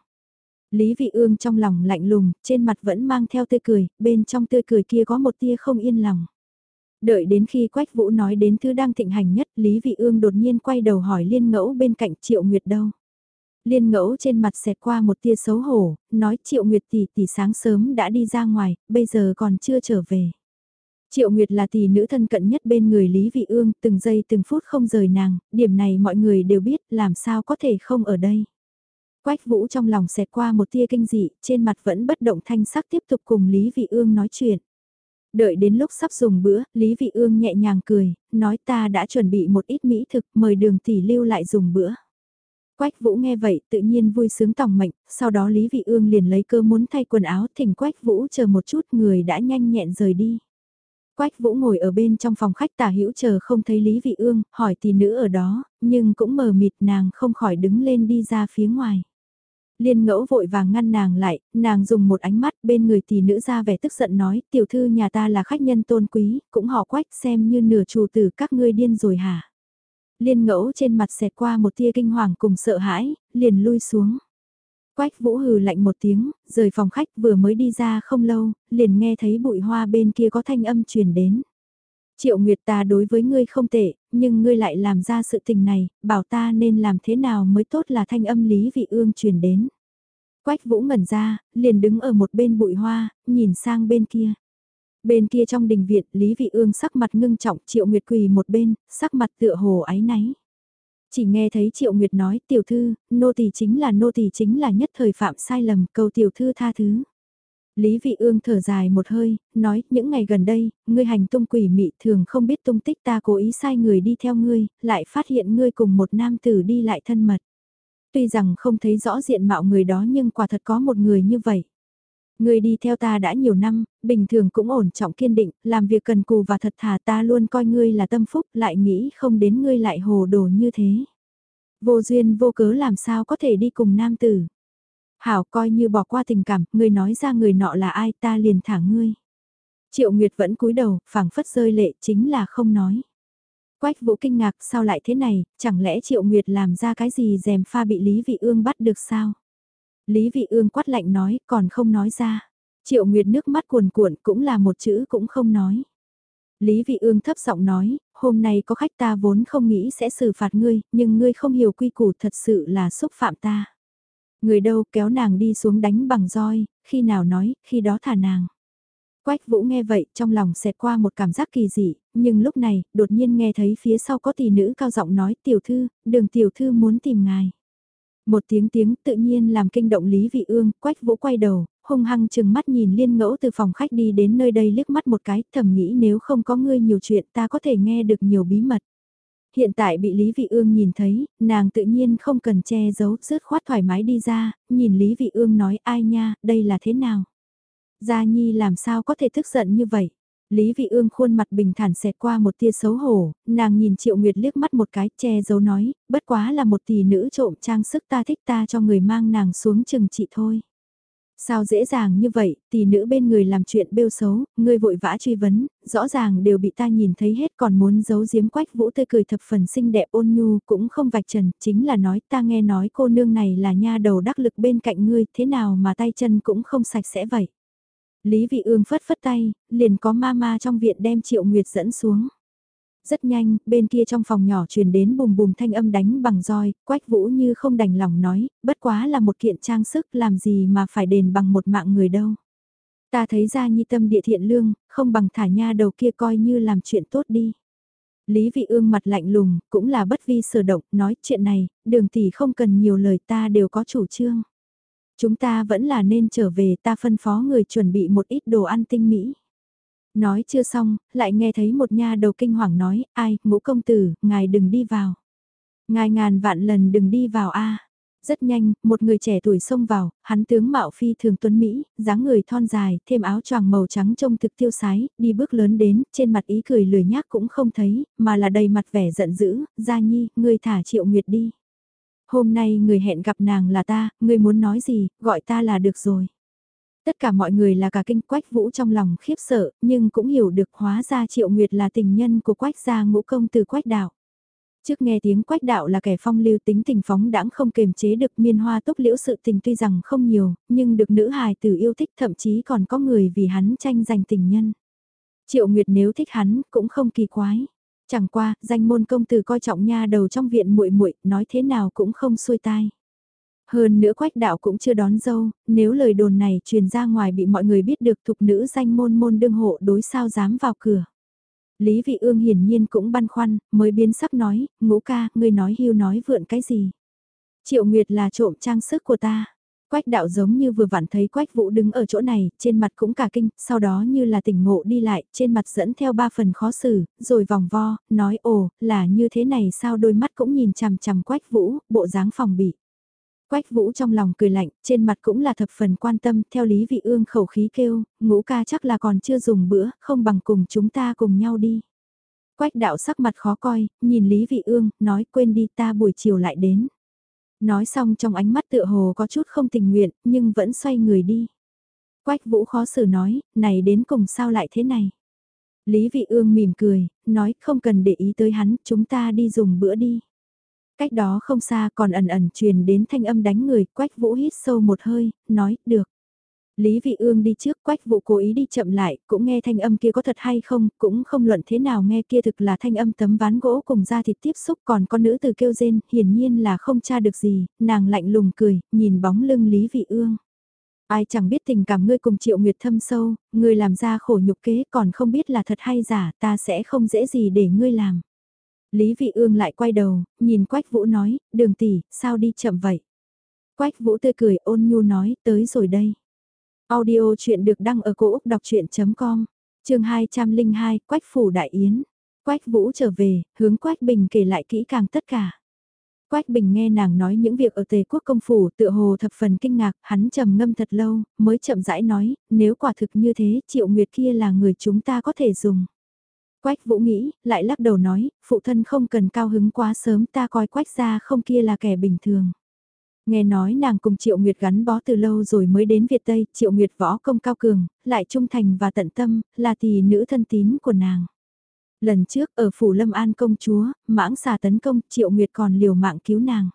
Lý Vị Ương trong lòng lạnh lùng, trên mặt vẫn mang theo tươi cười, bên trong tươi cười kia có một tia không yên lòng. Đợi đến khi Quách Vũ nói đến thứ đang thịnh hành nhất, Lý Vị Ương đột nhiên quay đầu hỏi Liên Ngẫu bên cạnh Triệu Nguyệt đâu. Liên Ngẫu trên mặt xẹt qua một tia xấu hổ, nói Triệu Nguyệt tỷ tỷ sáng sớm đã đi ra ngoài, bây giờ còn chưa trở về. Triệu Nguyệt là tỷ nữ thân cận nhất bên người Lý Vị Ương, từng giây từng phút không rời nàng, điểm này mọi người đều biết, làm sao có thể không ở đây. Quách Vũ trong lòng xẹt qua một tia kinh dị, trên mặt vẫn bất động thanh sắc tiếp tục cùng Lý Vị Ương nói chuyện. Đợi đến lúc sắp dùng bữa, Lý Vị Ương nhẹ nhàng cười, nói ta đã chuẩn bị một ít mỹ thực, mời đường tỷ lưu lại dùng bữa. Quách Vũ nghe vậy tự nhiên vui sướng tòng mệnh, sau đó Lý Vị Ương liền lấy cơ muốn thay quần áo thỉnh Quách Vũ chờ một chút người đã nhanh nhẹn rời đi. Quách Vũ ngồi ở bên trong phòng khách tả hữu chờ không thấy Lý Vị Ương, hỏi tỷ nữ ở đó, nhưng cũng mờ mịt nàng không khỏi đứng lên đi ra phía ngoài. Liên ngẫu vội vàng ngăn nàng lại, nàng dùng một ánh mắt bên người tỷ nữ ra vẻ tức giận nói, tiểu thư nhà ta là khách nhân tôn quý, cũng họ quách xem như nửa chủ tử các ngươi điên rồi hả. Liên ngẫu trên mặt xẹt qua một tia kinh hoàng cùng sợ hãi, liền lui xuống. Quách vũ hừ lạnh một tiếng, rời phòng khách vừa mới đi ra không lâu, liền nghe thấy bụi hoa bên kia có thanh âm truyền đến. Triệu Nguyệt ta đối với ngươi không tệ, nhưng ngươi lại làm ra sự tình này, bảo ta nên làm thế nào mới tốt là thanh âm Lý Vị Ương truyền đến. Quách Vũ ngẩn ra, liền đứng ở một bên bụi hoa, nhìn sang bên kia. Bên kia trong đình viện, Lý Vị Ương sắc mặt ngưng trọng, Triệu Nguyệt quỳ một bên, sắc mặt tựa hồ ái náy. Chỉ nghe thấy Triệu Nguyệt nói, tiểu thư, nô tỳ chính là nô tỳ chính là nhất thời phạm sai lầm, cầu tiểu thư tha thứ. Lý Vị Ương thở dài một hơi, nói, những ngày gần đây, ngươi hành tung quỷ mị thường không biết tung tích ta cố ý sai người đi theo ngươi, lại phát hiện ngươi cùng một nam tử đi lại thân mật. Tuy rằng không thấy rõ diện mạo người đó nhưng quả thật có một người như vậy. Ngươi đi theo ta đã nhiều năm, bình thường cũng ổn trọng kiên định, làm việc cần cù và thật thà ta luôn coi ngươi là tâm phúc, lại nghĩ không đến ngươi lại hồ đồ như thế. Vô duyên vô cớ làm sao có thể đi cùng nam tử. Hảo coi như bỏ qua tình cảm, ngươi nói ra người nọ là ai ta liền thả ngươi. Triệu Nguyệt vẫn cúi đầu, phảng phất rơi lệ chính là không nói. Quách vũ kinh ngạc sao lại thế này, chẳng lẽ Triệu Nguyệt làm ra cái gì dèm pha bị Lý Vị Ương bắt được sao? Lý Vị Ương quát lạnh nói còn không nói ra. Triệu Nguyệt nước mắt cuồn cuộn cũng là một chữ cũng không nói. Lý Vị Ương thấp giọng nói, hôm nay có khách ta vốn không nghĩ sẽ xử phạt ngươi, nhưng ngươi không hiểu quy củ thật sự là xúc phạm ta. Người đâu kéo nàng đi xuống đánh bằng roi, khi nào nói, khi đó thả nàng. Quách Vũ nghe vậy, trong lòng xẹt qua một cảm giác kỳ dị, nhưng lúc này, đột nhiên nghe thấy phía sau có tỷ nữ cao giọng nói, tiểu thư, đường tiểu thư muốn tìm ngài. Một tiếng tiếng tự nhiên làm kinh động Lý Vị Ương, Quách Vũ quay đầu, hung hăng chừng mắt nhìn liên ngẫu từ phòng khách đi đến nơi đây liếc mắt một cái, thầm nghĩ nếu không có ngươi nhiều chuyện ta có thể nghe được nhiều bí mật. Hiện tại bị Lý Vị Ương nhìn thấy, nàng tự nhiên không cần che giấu, rớt khoát thoải mái đi ra, nhìn Lý Vị Ương nói ai nha, đây là thế nào? Gia Nhi làm sao có thể tức giận như vậy? Lý Vị Ương khuôn mặt bình thản xẹt qua một tia xấu hổ, nàng nhìn Triệu Nguyệt liếc mắt một cái, che giấu nói, bất quá là một tỷ nữ trộm trang sức ta thích ta cho người mang nàng xuống chừng trị thôi. Sao dễ dàng như vậy, tỷ nữ bên người làm chuyện bêu xấu, ngươi vội vã truy vấn, rõ ràng đều bị ta nhìn thấy hết còn muốn giấu giếm quách vũ tươi cười thập phần xinh đẹp ôn nhu cũng không vạch trần, chính là nói ta nghe nói cô nương này là nha đầu đắc lực bên cạnh ngươi, thế nào mà tay chân cũng không sạch sẽ vậy. Lý vị ương phất phất tay, liền có mama trong viện đem triệu nguyệt dẫn xuống. Rất nhanh, bên kia trong phòng nhỏ truyền đến bùm bùm thanh âm đánh bằng roi, quách vũ như không đành lòng nói, bất quá là một kiện trang sức làm gì mà phải đền bằng một mạng người đâu. Ta thấy ra nhi tâm địa thiện lương, không bằng thả nha đầu kia coi như làm chuyện tốt đi. Lý vị ương mặt lạnh lùng, cũng là bất vi sở động, nói chuyện này, đường tỷ không cần nhiều lời ta đều có chủ trương. Chúng ta vẫn là nên trở về ta phân phó người chuẩn bị một ít đồ ăn tinh mỹ. Nói chưa xong, lại nghe thấy một nha đầu kinh hoàng nói, ai, ngũ công tử, ngài đừng đi vào. Ngài ngàn vạn lần đừng đi vào a. Rất nhanh, một người trẻ tuổi xông vào, hắn tướng mạo phi thường tuấn Mỹ, dáng người thon dài, thêm áo choàng màu trắng trông thực tiêu sái, đi bước lớn đến, trên mặt ý cười lười nhác cũng không thấy, mà là đầy mặt vẻ giận dữ, gia nhi, ngươi thả triệu nguyệt đi. Hôm nay người hẹn gặp nàng là ta, người muốn nói gì, gọi ta là được rồi. Tất cả mọi người là cả kinh quách vũ trong lòng khiếp sợ, nhưng cũng hiểu được hóa ra triệu nguyệt là tình nhân của quách gia ngũ công từ quách đạo. Trước nghe tiếng quách đạo là kẻ phong lưu tính tình phóng đãng không kềm chế được miên hoa túc liễu sự tình tuy rằng không nhiều, nhưng được nữ hài tử yêu thích thậm chí còn có người vì hắn tranh giành tình nhân. Triệu Nguyệt nếu thích hắn cũng không kỳ quái. Chẳng qua, danh môn công tử coi trọng nha đầu trong viện muội muội nói thế nào cũng không xuôi tai. Hơn nữa quách đạo cũng chưa đón dâu, nếu lời đồn này truyền ra ngoài bị mọi người biết được thục nữ danh môn môn đương hộ đối sao dám vào cửa. Lý Vị Ương hiển nhiên cũng băn khoăn, mới biến sắc nói, ngũ ca, ngươi nói hưu nói vượn cái gì. Triệu Nguyệt là trộm trang sức của ta. Quách đạo giống như vừa vặn thấy Quách Vũ đứng ở chỗ này, trên mặt cũng cả kinh, sau đó như là tỉnh ngộ đi lại, trên mặt dẫn theo ba phần khó xử, rồi vòng vo, nói ồ, là như thế này sao đôi mắt cũng nhìn chằm chằm Quách Vũ, bộ dáng phòng bị. Quách Vũ trong lòng cười lạnh, trên mặt cũng là thập phần quan tâm, theo Lý Vị Ương khẩu khí kêu, ngũ ca chắc là còn chưa dùng bữa, không bằng cùng chúng ta cùng nhau đi. Quách đạo sắc mặt khó coi, nhìn Lý Vị Ương, nói quên đi ta buổi chiều lại đến. Nói xong trong ánh mắt tựa hồ có chút không tình nguyện, nhưng vẫn xoay người đi. Quách Vũ khó xử nói, này đến cùng sao lại thế này. Lý Vị Ương mỉm cười, nói không cần để ý tới hắn, chúng ta đi dùng bữa đi. Cách đó không xa còn ẩn ẩn truyền đến thanh âm đánh người, Quách Vũ hít sâu một hơi, nói, được. Lý Vị Ương đi trước, Quách Vũ cố ý đi chậm lại, cũng nghe thanh âm kia có thật hay không, cũng không luận thế nào nghe kia thực là thanh âm tấm ván gỗ cùng da thịt tiếp xúc còn con nữ từ kêu rên, hiển nhiên là không tra được gì, nàng lạnh lùng cười, nhìn bóng lưng Lý Vị Ương. Ai chẳng biết tình cảm ngươi cùng Triệu Nguyệt thâm sâu, ngươi làm ra khổ nhục kế còn không biết là thật hay giả, ta sẽ không dễ gì để ngươi làm. Lý Vị Ương lại quay đầu, nhìn Quách Vũ nói, đường tỷ, sao đi chậm vậy? Quách Vũ tươi cười ôn nhu nói, tới rồi đây. Audio chuyện được đăng ở cổ Úc đọc chuyện.com, trường 202, Quách Phủ Đại Yến. Quách Vũ trở về, hướng Quách Bình kể lại kỹ càng tất cả. Quách Bình nghe nàng nói những việc ở Tề Quốc công phủ tựa hồ thập phần kinh ngạc, hắn trầm ngâm thật lâu, mới chậm rãi nói, nếu quả thực như thế, Triệu Nguyệt kia là người chúng ta có thể dùng. Quách Vũ nghĩ, lại lắc đầu nói, phụ thân không cần cao hứng quá sớm ta coi Quách ra không kia là kẻ bình thường. Nghe nói nàng cùng Triệu Nguyệt gắn bó từ lâu rồi mới đến Việt Tây, Triệu Nguyệt võ công cao cường, lại trung thành và tận tâm, là tỷ nữ thân tín của nàng. Lần trước ở phủ Lâm An công chúa, mãng xà tấn công, Triệu Nguyệt còn liều mạng cứu nàng.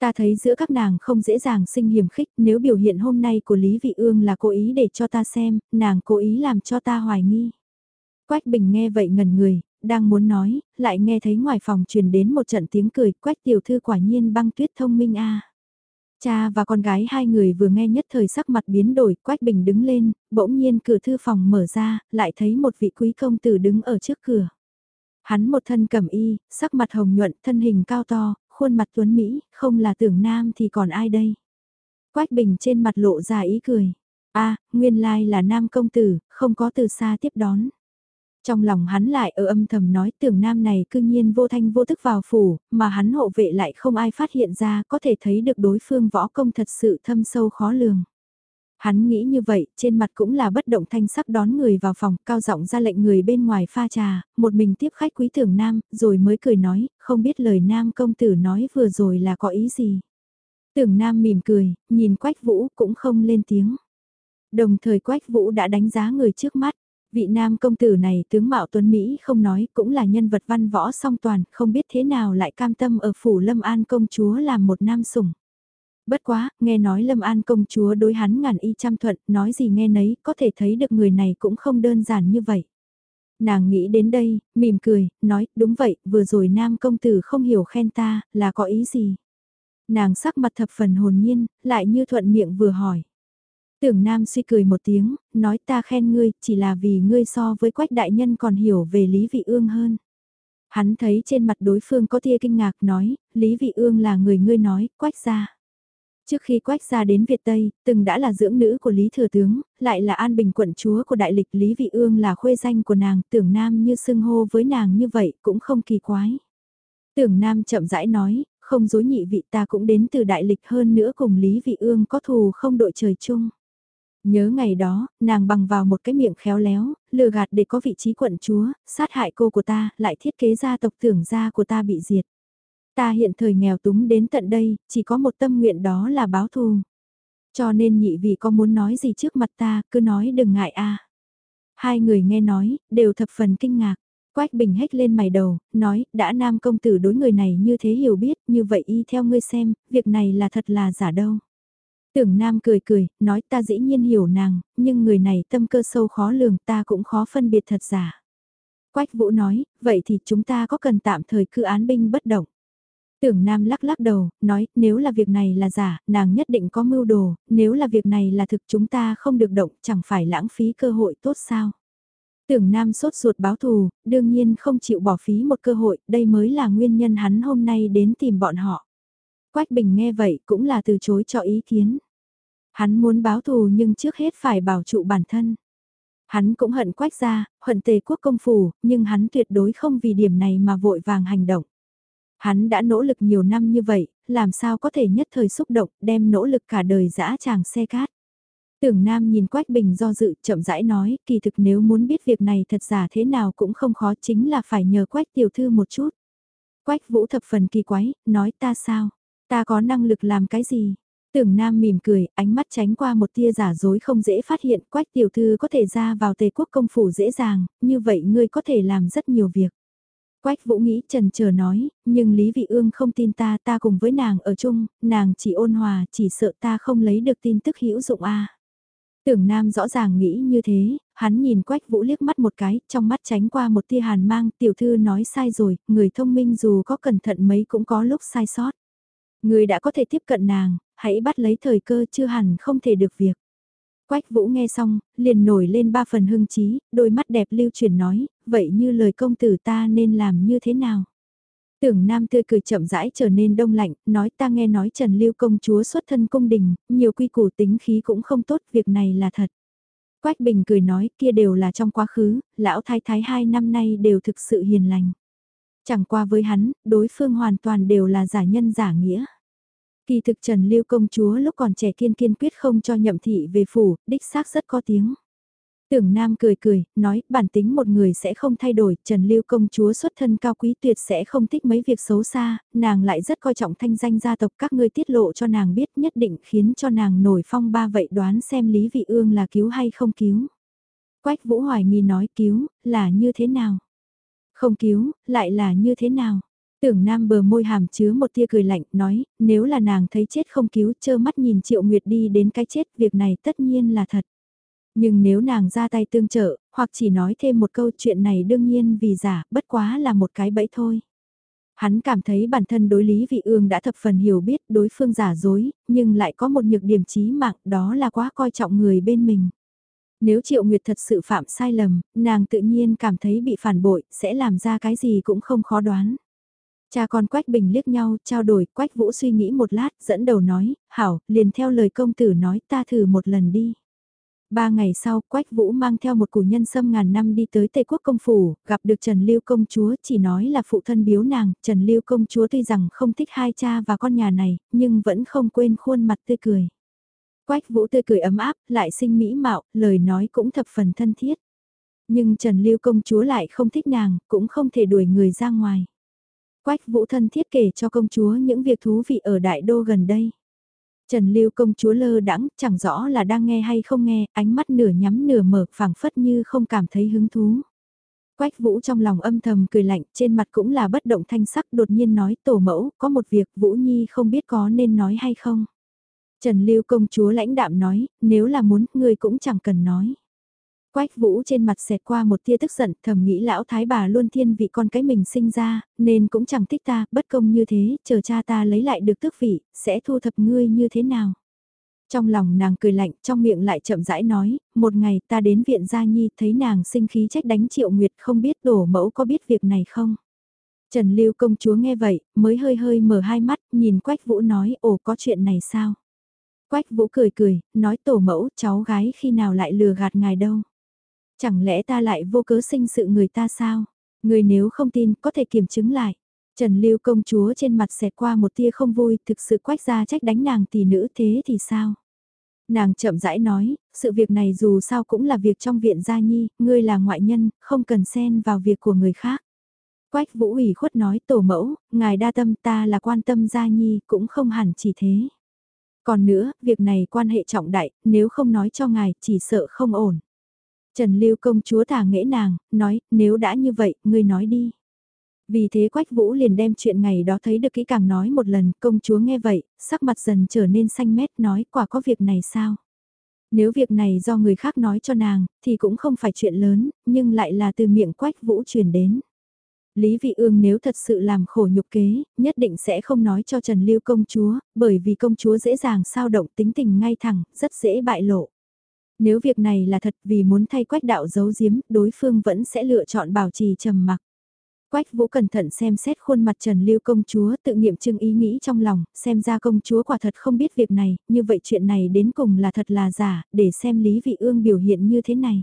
Ta thấy giữa các nàng không dễ dàng sinh hiểm khích, nếu biểu hiện hôm nay của Lý Vị Ương là cố ý để cho ta xem, nàng cố ý làm cho ta hoài nghi. Quách Bình nghe vậy ngẩn người, đang muốn nói, lại nghe thấy ngoài phòng truyền đến một trận tiếng cười, Quách tiểu thư quả nhiên băng tuyết thông minh a. Cha và con gái hai người vừa nghe nhất thời sắc mặt biến đổi, Quách Bình đứng lên, bỗng nhiên cửa thư phòng mở ra, lại thấy một vị quý công tử đứng ở trước cửa. Hắn một thân cẩm y, sắc mặt hồng nhuận, thân hình cao to, khuôn mặt tuấn Mỹ, không là tưởng nam thì còn ai đây. Quách Bình trên mặt lộ ra ý cười. a nguyên lai là nam công tử, không có từ xa tiếp đón. Trong lòng hắn lại ở âm thầm nói tưởng nam này cư nhiên vô thanh vô tức vào phủ, mà hắn hộ vệ lại không ai phát hiện ra có thể thấy được đối phương võ công thật sự thâm sâu khó lường. Hắn nghĩ như vậy, trên mặt cũng là bất động thanh sắc đón người vào phòng, cao giọng ra lệnh người bên ngoài pha trà, một mình tiếp khách quý tưởng nam, rồi mới cười nói, không biết lời nam công tử nói vừa rồi là có ý gì. Tưởng Nam mỉm cười, nhìn Quách Vũ cũng không lên tiếng. Đồng thời Quách Vũ đã đánh giá người trước mắt. Vị nam công tử này tướng mạo tuấn Mỹ không nói cũng là nhân vật văn võ song toàn, không biết thế nào lại cam tâm ở phủ Lâm An công chúa làm một nam sủng. Bất quá, nghe nói Lâm An công chúa đối hắn ngàn y trăm thuận, nói gì nghe nấy, có thể thấy được người này cũng không đơn giản như vậy. Nàng nghĩ đến đây, mỉm cười, nói, đúng vậy, vừa rồi nam công tử không hiểu khen ta, là có ý gì. Nàng sắc mặt thập phần hồn nhiên, lại như thuận miệng vừa hỏi. Tưởng Nam suy cười một tiếng, nói ta khen ngươi, chỉ là vì ngươi so với quách đại nhân còn hiểu về Lý Vị Ương hơn. Hắn thấy trên mặt đối phương có tia kinh ngạc nói, Lý Vị Ương là người ngươi nói, quách gia Trước khi quách gia đến Việt Tây, từng đã là dưỡng nữ của Lý Thừa Tướng, lại là an bình quận chúa của đại lịch Lý Vị Ương là khuê danh của nàng, tưởng Nam như xưng hô với nàng như vậy cũng không kỳ quái. Tưởng Nam chậm rãi nói, không dối nhị vị ta cũng đến từ đại lịch hơn nữa cùng Lý Vị Ương có thù không đội trời chung. Nhớ ngày đó, nàng bằng vào một cái miệng khéo léo, lừa gạt để có vị trí quận chúa, sát hại cô của ta, lại thiết kế gia tộc tưởng gia của ta bị diệt. Ta hiện thời nghèo túng đến tận đây, chỉ có một tâm nguyện đó là báo thù. Cho nên nhị vị có muốn nói gì trước mặt ta, cứ nói đừng ngại a. Hai người nghe nói, đều thập phần kinh ngạc. Quách Bình hét lên mày đầu, nói, đã nam công tử đối người này như thế hiểu biết, như vậy y theo ngươi xem, việc này là thật là giả đâu. Tưởng Nam cười cười, nói ta dĩ nhiên hiểu nàng, nhưng người này tâm cơ sâu khó lường ta cũng khó phân biệt thật giả. Quách Vũ nói, vậy thì chúng ta có cần tạm thời cư án binh bất động. Tưởng Nam lắc lắc đầu, nói, nếu là việc này là giả, nàng nhất định có mưu đồ, nếu là việc này là thực chúng ta không được động, chẳng phải lãng phí cơ hội tốt sao. Tưởng Nam sốt ruột báo thù, đương nhiên không chịu bỏ phí một cơ hội, đây mới là nguyên nhân hắn hôm nay đến tìm bọn họ. Quách Bình nghe vậy cũng là từ chối cho ý kiến. Hắn muốn báo thù nhưng trước hết phải bảo trụ bản thân. Hắn cũng hận quách gia, hận tề quốc công phủ, nhưng hắn tuyệt đối không vì điểm này mà vội vàng hành động. Hắn đã nỗ lực nhiều năm như vậy, làm sao có thể nhất thời xúc động, đem nỗ lực cả đời dã tràng xe cát. Tưởng Nam nhìn Quách Bình do dự, chậm rãi nói, kỳ thực nếu muốn biết việc này thật giả thế nào cũng không khó chính là phải nhờ Quách tiểu thư một chút. Quách Vũ thập phần kỳ quái, nói ta sao? Ta có năng lực làm cái gì? Tưởng Nam mỉm cười, ánh mắt tránh qua một tia giả dối không dễ phát hiện, Quách tiểu thư có thể ra vào tề quốc công phủ dễ dàng, như vậy ngươi có thể làm rất nhiều việc. Quách Vũ nghĩ trần chờ nói, nhưng Lý Vị Ương không tin ta, ta cùng với nàng ở chung, nàng chỉ ôn hòa, chỉ sợ ta không lấy được tin tức hữu dụng a. Tưởng Nam rõ ràng nghĩ như thế, hắn nhìn Quách Vũ liếc mắt một cái, trong mắt tránh qua một tia hàn mang, tiểu thư nói sai rồi, người thông minh dù có cẩn thận mấy cũng có lúc sai sót. Người đã có thể tiếp cận nàng, hãy bắt lấy thời cơ chưa hẳn không thể được việc. Quách Vũ nghe xong, liền nổi lên ba phần hưng trí, đôi mắt đẹp lưu chuyển nói, vậy như lời công tử ta nên làm như thế nào? Tưởng Nam tươi cười chậm rãi trở nên đông lạnh, nói ta nghe nói Trần Lưu công chúa xuất thân cung đình, nhiều quy củ tính khí cũng không tốt, việc này là thật. Quách Bình cười nói kia đều là trong quá khứ, lão thái thái hai năm nay đều thực sự hiền lành. Chẳng qua với hắn, đối phương hoàn toàn đều là giả nhân giả nghĩa. Kỳ thực Trần Lưu công chúa lúc còn trẻ kiên kiên quyết không cho nhậm thị về phủ, đích xác rất có tiếng. Tưởng Nam cười cười, nói bản tính một người sẽ không thay đổi, Trần Lưu công chúa xuất thân cao quý tuyệt sẽ không thích mấy việc xấu xa, nàng lại rất coi trọng thanh danh gia tộc các ngươi tiết lộ cho nàng biết nhất định khiến cho nàng nổi phong ba vậy đoán xem Lý Vị Ương là cứu hay không cứu. Quách Vũ Hoài nghi nói cứu, là như thế nào? Không cứu, lại là như thế nào? Tưởng Nam bờ môi hàm chứa một tia cười lạnh, nói, nếu là nàng thấy chết không cứu, chơ mắt nhìn Triệu Nguyệt đi đến cái chết, việc này tất nhiên là thật. Nhưng nếu nàng ra tay tương trợ, hoặc chỉ nói thêm một câu chuyện này đương nhiên vì giả, bất quá là một cái bẫy thôi. Hắn cảm thấy bản thân đối lý vị ương đã thập phần hiểu biết đối phương giả dối, nhưng lại có một nhược điểm chí mạng đó là quá coi trọng người bên mình. Nếu Triệu Nguyệt thật sự phạm sai lầm, nàng tự nhiên cảm thấy bị phản bội, sẽ làm ra cái gì cũng không khó đoán. Cha con Quách Bình liếc nhau, trao đổi, Quách Vũ suy nghĩ một lát, dẫn đầu nói, hảo, liền theo lời công tử nói ta thử một lần đi. Ba ngày sau, Quách Vũ mang theo một củ nhân sâm ngàn năm đi tới Tây Quốc công phủ, gặp được Trần Lưu công chúa, chỉ nói là phụ thân biếu nàng, Trần Lưu công chúa tuy rằng không thích hai cha và con nhà này, nhưng vẫn không quên khuôn mặt tươi cười. Quách Vũ tươi cười ấm áp, lại sinh mỹ mạo, lời nói cũng thập phần thân thiết. Nhưng Trần Lưu công chúa lại không thích nàng, cũng không thể đuổi người ra ngoài. Quách Vũ thân thiết kể cho công chúa những việc thú vị ở đại đô gần đây. Trần Lưu công chúa lơ đãng, chẳng rõ là đang nghe hay không nghe, ánh mắt nửa nhắm nửa mở, phảng phất như không cảm thấy hứng thú. Quách Vũ trong lòng âm thầm cười lạnh, trên mặt cũng là bất động thanh sắc, đột nhiên nói tổ mẫu, có một việc Vũ Nhi không biết có nên nói hay không. Trần Lưu công chúa lãnh đạm nói, nếu là muốn, ngươi cũng chẳng cần nói. Quách Vũ trên mặt xẹt qua một tia tức giận, thầm nghĩ lão thái bà luôn thiên vị con cái mình sinh ra, nên cũng chẳng thích ta, bất công như thế, chờ cha ta lấy lại được tước vị, sẽ thu thập ngươi như thế nào. Trong lòng nàng cười lạnh, trong miệng lại chậm rãi nói, một ngày ta đến viện gia nhi, thấy nàng sinh khí trách đánh triệu nguyệt không biết đổ mẫu có biết việc này không. Trần Lưu công chúa nghe vậy, mới hơi hơi mở hai mắt, nhìn Quách Vũ nói, ồ có chuyện này sao? Quách Vũ cười cười, nói tổ mẫu, cháu gái khi nào lại lừa gạt ngài đâu? Chẳng lẽ ta lại vô cớ sinh sự người ta sao? Người nếu không tin, có thể kiểm chứng lại. Trần Lưu công chúa trên mặt xẹt qua một tia không vui, thực sự quách ra trách đánh nàng tỷ nữ thế thì sao? Nàng chậm rãi nói, sự việc này dù sao cũng là việc trong viện gia nhi, ngươi là ngoại nhân, không cần xen vào việc của người khác. Quách vũ ủy khuất nói tổ mẫu, ngài đa tâm ta là quan tâm gia nhi, cũng không hẳn chỉ thế. Còn nữa, việc này quan hệ trọng đại, nếu không nói cho ngài, chỉ sợ không ổn. Trần Lưu công chúa thả nghễ nàng, nói, nếu đã như vậy, ngươi nói đi. Vì thế Quách Vũ liền đem chuyện ngày đó thấy được kỹ càng nói một lần, công chúa nghe vậy, sắc mặt dần trở nên xanh mét nói quả có việc này sao? Nếu việc này do người khác nói cho nàng, thì cũng không phải chuyện lớn, nhưng lại là từ miệng Quách Vũ truyền đến. Lý Vị Ương nếu thật sự làm khổ nhục kế, nhất định sẽ không nói cho Trần Lưu công chúa, bởi vì công chúa dễ dàng sao động tính tình ngay thẳng, rất dễ bại lộ. Nếu việc này là thật vì muốn thay quách đạo giấu giếm, đối phương vẫn sẽ lựa chọn bảo trì trầm mặc. Quách Vũ cẩn thận xem xét khuôn mặt Trần Lưu công chúa tự nghiệm chứng ý nghĩ trong lòng, xem ra công chúa quả thật không biết việc này, như vậy chuyện này đến cùng là thật là giả, để xem Lý Vị Ương biểu hiện như thế này.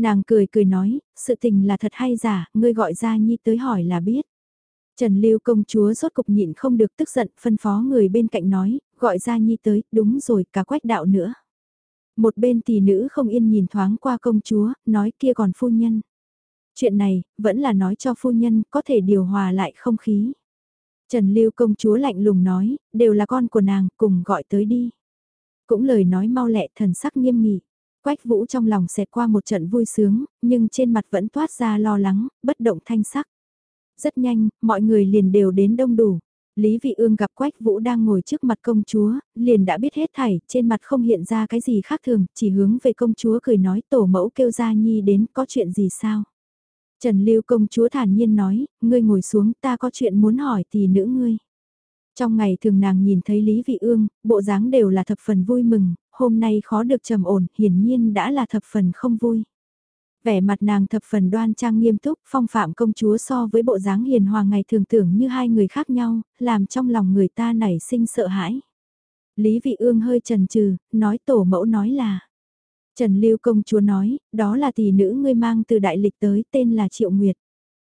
Nàng cười cười nói, sự tình là thật hay giả, ngươi gọi ra nhi tới hỏi là biết. Trần Lưu công chúa rốt cục nhịn không được tức giận, phân phó người bên cạnh nói, gọi ra nhi tới, đúng rồi, cả quách đạo nữa. Một bên tỷ nữ không yên nhìn thoáng qua công chúa, nói kia còn phu nhân. Chuyện này, vẫn là nói cho phu nhân, có thể điều hòa lại không khí. Trần Lưu công chúa lạnh lùng nói, đều là con của nàng, cùng gọi tới đi. Cũng lời nói mau lẹ thần sắc nghiêm nghị. Quách vũ trong lòng xẹt qua một trận vui sướng, nhưng trên mặt vẫn toát ra lo lắng, bất động thanh sắc. Rất nhanh, mọi người liền đều đến đông đủ. Lý Vị Ương gặp Quách Vũ đang ngồi trước mặt công chúa, liền đã biết hết thảy, trên mặt không hiện ra cái gì khác thường, chỉ hướng về công chúa cười nói tổ mẫu kêu gia nhi đến có chuyện gì sao. Trần Lưu công chúa thản nhiên nói, ngươi ngồi xuống ta có chuyện muốn hỏi thì nữ ngươi. Trong ngày thường nàng nhìn thấy Lý Vị Ương, bộ dáng đều là thập phần vui mừng, hôm nay khó được trầm ổn, hiển nhiên đã là thập phần không vui. Vẻ mặt nàng thập phần đoan trang nghiêm túc, phong phạm công chúa so với bộ dáng hiền hòa ngày thường tưởng như hai người khác nhau, làm trong lòng người ta nảy sinh sợ hãi. Lý Vị Ương hơi trần trừ, nói tổ mẫu nói là. Trần Lưu công chúa nói, đó là tỷ nữ ngươi mang từ đại lịch tới tên là Triệu Nguyệt.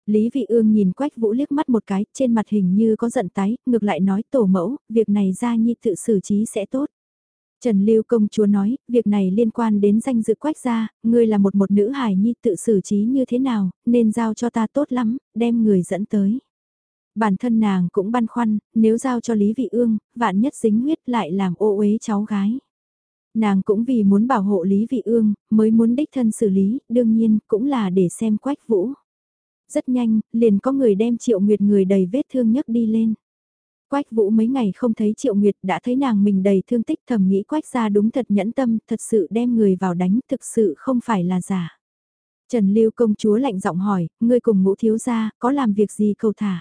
Lý Vị Ương nhìn Quách Vũ liếc mắt một cái, trên mặt hình như có giận tái, ngược lại nói tổ mẫu, việc này ra nhi tự xử trí sẽ tốt. Trần Lưu công chúa nói, việc này liên quan đến danh dự quách gia, ngươi là một một nữ hài nhi tự xử trí như thế nào, nên giao cho ta tốt lắm, đem người dẫn tới. Bản thân nàng cũng băn khoăn, nếu giao cho Lý Vị Ương, vạn nhất dính huyết lại làm ô uế cháu gái. Nàng cũng vì muốn bảo hộ Lý Vị Ương, mới muốn đích thân xử lý, đương nhiên cũng là để xem quách vũ. Rất nhanh, liền có người đem triệu nguyệt người đầy vết thương nhất đi lên. Quách Vũ mấy ngày không thấy Triệu Nguyệt đã thấy nàng mình đầy thương tích thầm nghĩ Quách ra đúng thật nhẫn tâm, thật sự đem người vào đánh, thực sự không phải là giả. Trần Lưu công chúa lạnh giọng hỏi, ngươi cùng ngũ thiếu gia, có làm việc gì cầu thả?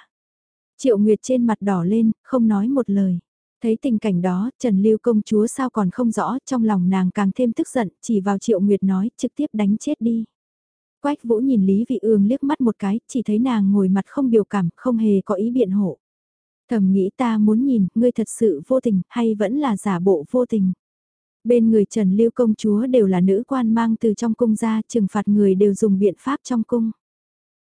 Triệu Nguyệt trên mặt đỏ lên, không nói một lời. Thấy tình cảnh đó, Trần Lưu công chúa sao còn không rõ, trong lòng nàng càng thêm tức giận, chỉ vào Triệu Nguyệt nói, trực tiếp đánh chết đi. Quách Vũ nhìn Lý Vị Ương liếc mắt một cái, chỉ thấy nàng ngồi mặt không biểu cảm, không hề có ý biện hộ. Thầm nghĩ ta muốn nhìn, ngươi thật sự vô tình, hay vẫn là giả bộ vô tình. Bên người Trần Lưu công chúa đều là nữ quan mang từ trong cung ra, trừng phạt người đều dùng biện pháp trong cung.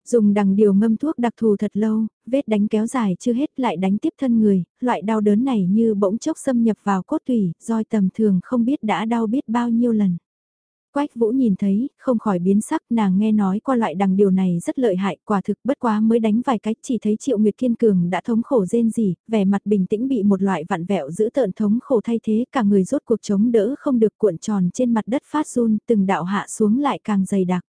Dùng đằng điều ngâm thuốc đặc thù thật lâu, vết đánh kéo dài chưa hết lại đánh tiếp thân người, loại đau đớn này như bỗng chốc xâm nhập vào cốt tủy, roi tầm thường không biết đã đau biết bao nhiêu lần. Quách Vũ nhìn thấy, không khỏi biến sắc, nàng nghe nói qua loại đằng điều này rất lợi hại, quả thực bất quá mới đánh vài cách, chỉ thấy Triệu Nguyệt Kiên Cường đã thống khổ rên gì, vẻ mặt bình tĩnh bị một loại vặn vẹo giữ tợn thống khổ thay thế, cả người rốt cuộc chống đỡ không được cuộn tròn trên mặt đất phát run, từng đạo hạ xuống lại càng dày đặc.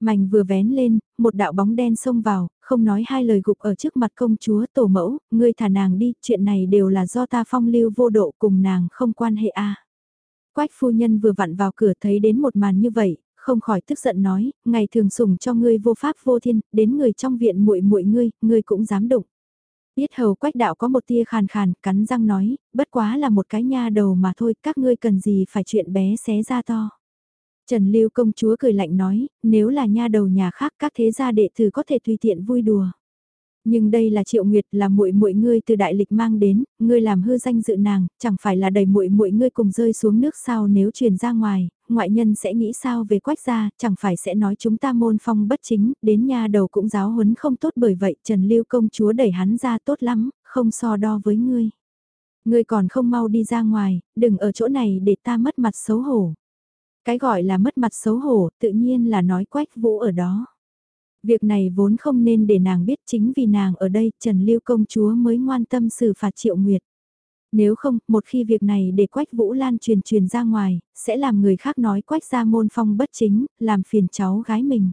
Mảnh vừa vén lên, một đạo bóng đen xông vào, không nói hai lời gục ở trước mặt công chúa tổ mẫu, ngươi thả nàng đi, chuyện này đều là do ta phong lưu vô độ cùng nàng không quan hệ a. Quách phu nhân vừa vặn vào cửa thấy đến một màn như vậy, không khỏi tức giận nói, ngày thường sủng cho ngươi vô pháp vô thiên, đến người trong viện muội muội ngươi, ngươi cũng dám đụng. Biết hầu quách đạo có một tia khàn khàn, cắn răng nói, bất quá là một cái nha đầu mà thôi, các ngươi cần gì phải chuyện bé xé ra to. Trần Lưu công chúa cười lạnh nói, nếu là nha đầu nhà khác các thế gia đệ tử có thể tùy tiện vui đùa. Nhưng đây là Triệu Nguyệt là muội muội ngươi từ đại lịch mang đến, ngươi làm hư danh dự nàng, chẳng phải là đầy muội muội ngươi cùng rơi xuống nước sao nếu truyền ra ngoài, ngoại nhân sẽ nghĩ sao về quách gia, chẳng phải sẽ nói chúng ta môn phong bất chính, đến nhà đầu cũng giáo huấn không tốt bởi vậy Trần Lưu công chúa đẩy hắn ra tốt lắm, không so đo với ngươi. Ngươi còn không mau đi ra ngoài, đừng ở chỗ này để ta mất mặt xấu hổ. Cái gọi là mất mặt xấu hổ tự nhiên là nói quách vũ ở đó. Việc này vốn không nên để nàng biết chính vì nàng ở đây Trần Lưu công chúa mới ngoan tâm xử phạt Triệu Nguyệt. Nếu không, một khi việc này để Quách Vũ Lan truyền truyền ra ngoài, sẽ làm người khác nói Quách gia môn phong bất chính, làm phiền cháu gái mình.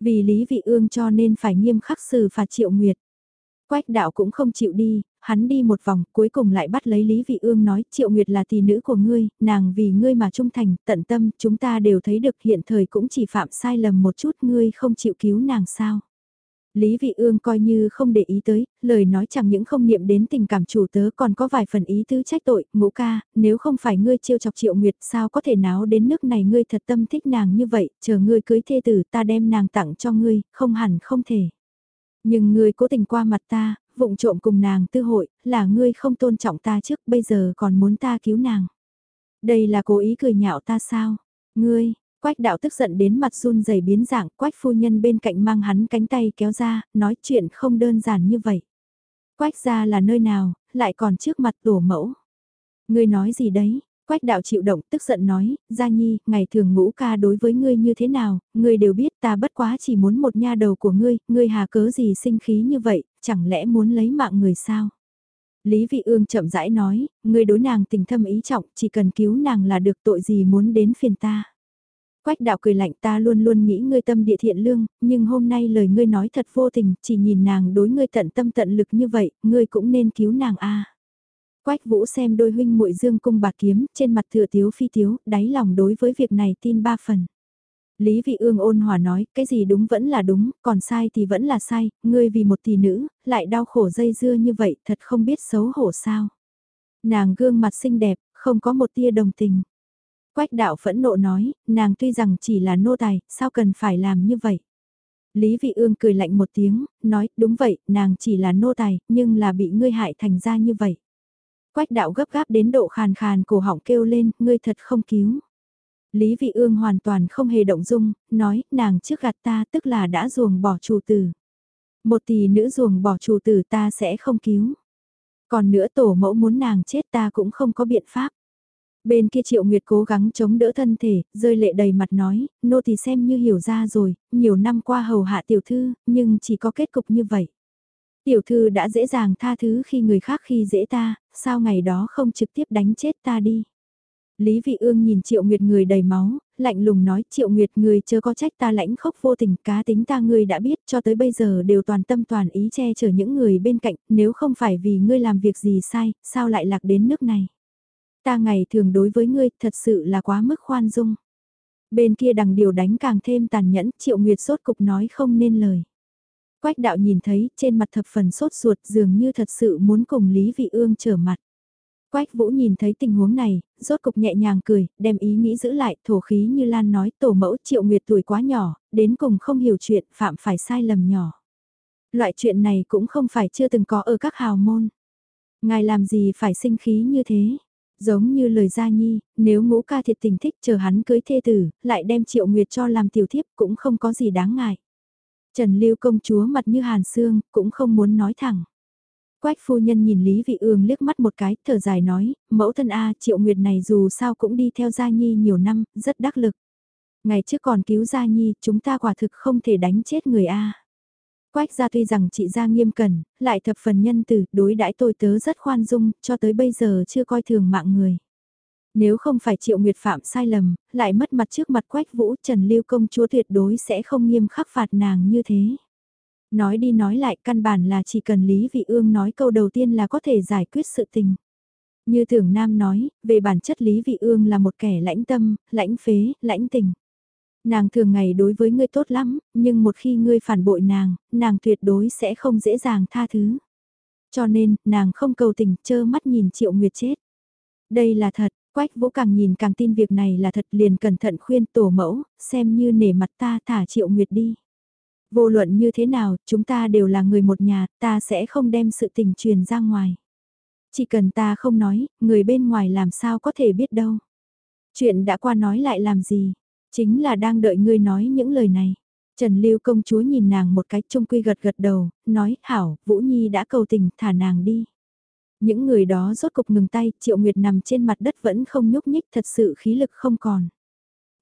Vì Lý Vị Ương cho nên phải nghiêm khắc xử phạt Triệu Nguyệt. Quách đạo cũng không chịu đi, hắn đi một vòng, cuối cùng lại bắt lấy Lý Vị Ương nói, Triệu Nguyệt là tỷ nữ của ngươi, nàng vì ngươi mà trung thành, tận tâm, chúng ta đều thấy được hiện thời cũng chỉ phạm sai lầm một chút, ngươi không chịu cứu nàng sao. Lý Vị Ương coi như không để ý tới, lời nói chẳng những không niệm đến tình cảm chủ tớ còn có vài phần ý tứ trách tội, ngũ ca, nếu không phải ngươi chiêu chọc triệu nguyệt sao có thể náo đến nước này ngươi thật tâm thích nàng như vậy, chờ ngươi cưới thê tử ta đem nàng tặng cho ngươi, không hẳn không thể. Nhưng ngươi cố tình qua mặt ta, vụng trộm cùng nàng tư hội, là ngươi không tôn trọng ta trước bây giờ còn muốn ta cứu nàng. Đây là cố ý cười nhạo ta sao? Ngươi, quách đạo tức giận đến mặt run rẩy biến dạng, quách phu nhân bên cạnh mang hắn cánh tay kéo ra, nói chuyện không đơn giản như vậy. Quách ra là nơi nào, lại còn trước mặt tổ mẫu. Ngươi nói gì đấy? Quách đạo chịu động tức giận nói, Gia Nhi, ngày thường ngũ ca đối với ngươi như thế nào, ngươi đều biết ta bất quá chỉ muốn một nha đầu của ngươi, ngươi hà cớ gì sinh khí như vậy, chẳng lẽ muốn lấy mạng người sao? Lý Vị Ương chậm rãi nói, ngươi đối nàng tình thâm ý trọng, chỉ cần cứu nàng là được tội gì muốn đến phiền ta. Quách đạo cười lạnh ta luôn luôn nghĩ ngươi tâm địa thiện lương, nhưng hôm nay lời ngươi nói thật vô tình, chỉ nhìn nàng đối ngươi tận tâm tận lực như vậy, ngươi cũng nên cứu nàng a. Quách Vũ xem đôi huynh muội dương cung bạc kiếm, trên mặt thừa tiếu phi tiếu, đáy lòng đối với việc này tin ba phần. Lý Vị Ương ôn hòa nói, cái gì đúng vẫn là đúng, còn sai thì vẫn là sai, ngươi vì một tỷ nữ, lại đau khổ dây dưa như vậy, thật không biết xấu hổ sao. Nàng gương mặt xinh đẹp, không có một tia đồng tình. Quách đạo phẫn nộ nói, nàng tuy rằng chỉ là nô tài, sao cần phải làm như vậy? Lý Vị Ương cười lạnh một tiếng, nói, đúng vậy, nàng chỉ là nô tài, nhưng là bị ngươi hại thành ra như vậy. Quách đạo gấp gáp đến độ khàn khàn cổ họng kêu lên, ngươi thật không cứu. Lý Vị Ương hoàn toàn không hề động dung, nói, nàng trước gạt ta tức là đã ruồng bỏ chủ tử. Một tỷ nữ ruồng bỏ chủ tử ta sẽ không cứu. Còn nữa tổ mẫu muốn nàng chết ta cũng không có biện pháp. Bên kia Triệu Nguyệt cố gắng chống đỡ thân thể, rơi lệ đầy mặt nói, nô thì xem như hiểu ra rồi, nhiều năm qua hầu hạ tiểu thư, nhưng chỉ có kết cục như vậy. Tiểu thư đã dễ dàng tha thứ khi người khác khi dễ ta, sao ngày đó không trực tiếp đánh chết ta đi. Lý Vị Ương nhìn Triệu Nguyệt người đầy máu, lạnh lùng nói Triệu Nguyệt người chớ có trách ta lãnh khốc vô tình cá tính ta ngươi đã biết cho tới bây giờ đều toàn tâm toàn ý che chở những người bên cạnh nếu không phải vì ngươi làm việc gì sai, sao lại lạc đến nước này. Ta ngày thường đối với ngươi thật sự là quá mức khoan dung. Bên kia đằng điều đánh càng thêm tàn nhẫn Triệu Nguyệt sốt cục nói không nên lời. Quách đạo nhìn thấy trên mặt thập phần sốt ruột dường như thật sự muốn cùng Lý Vị Ương trở mặt. Quách Vũ nhìn thấy tình huống này, rốt cục nhẹ nhàng cười, đem ý nghĩ giữ lại, thổ khí như Lan nói tổ mẫu triệu nguyệt tuổi quá nhỏ, đến cùng không hiểu chuyện, phạm phải sai lầm nhỏ. Loại chuyện này cũng không phải chưa từng có ở các hào môn. Ngài làm gì phải sinh khí như thế? Giống như lời gia nhi, nếu ngũ ca thiệt tình thích chờ hắn cưới thê tử, lại đem triệu nguyệt cho làm tiểu thiếp cũng không có gì đáng ngại. Trần Lưu công chúa mặt như hàn xương, cũng không muốn nói thẳng. Quách phu nhân nhìn Lý Vị Ương liếc mắt một cái, thở dài nói, mẫu thân A triệu nguyệt này dù sao cũng đi theo gia nhi nhiều năm, rất đắc lực. Ngày trước còn cứu Gia Nhi, chúng ta quả thực không thể đánh chết người A. Quách gia tuy rằng chị gia nghiêm cẩn, lại thập phần nhân từ, đối đãi tôi tớ rất khoan dung, cho tới bây giờ chưa coi thường mạng người. Nếu không phải triệu nguyệt phạm sai lầm, lại mất mặt trước mặt quách vũ Trần Lưu công chúa tuyệt đối sẽ không nghiêm khắc phạt nàng như thế. Nói đi nói lại căn bản là chỉ cần Lý Vị Ương nói câu đầu tiên là có thể giải quyết sự tình. Như Tưởng Nam nói, về bản chất Lý Vị Ương là một kẻ lãnh tâm, lãnh phế, lãnh tình. Nàng thường ngày đối với ngươi tốt lắm, nhưng một khi ngươi phản bội nàng, nàng tuyệt đối sẽ không dễ dàng tha thứ. Cho nên, nàng không cầu tình, chơ mắt nhìn Triệu Nguyệt chết. Đây là thật, Quách Vũ càng nhìn càng tin việc này là thật liền cẩn thận khuyên tổ mẫu, xem như nể mặt ta thả Triệu Nguyệt đi. Vô luận như thế nào, chúng ta đều là người một nhà, ta sẽ không đem sự tình truyền ra ngoài. Chỉ cần ta không nói, người bên ngoài làm sao có thể biết đâu. Chuyện đã qua nói lại làm gì, chính là đang đợi ngươi nói những lời này. Trần Lưu công chúa nhìn nàng một cái trung quy gật gật đầu, nói, hảo, Vũ Nhi đã cầu tình, thả nàng đi. Những người đó rốt cục ngừng tay, Triệu Nguyệt nằm trên mặt đất vẫn không nhúc nhích thật sự khí lực không còn.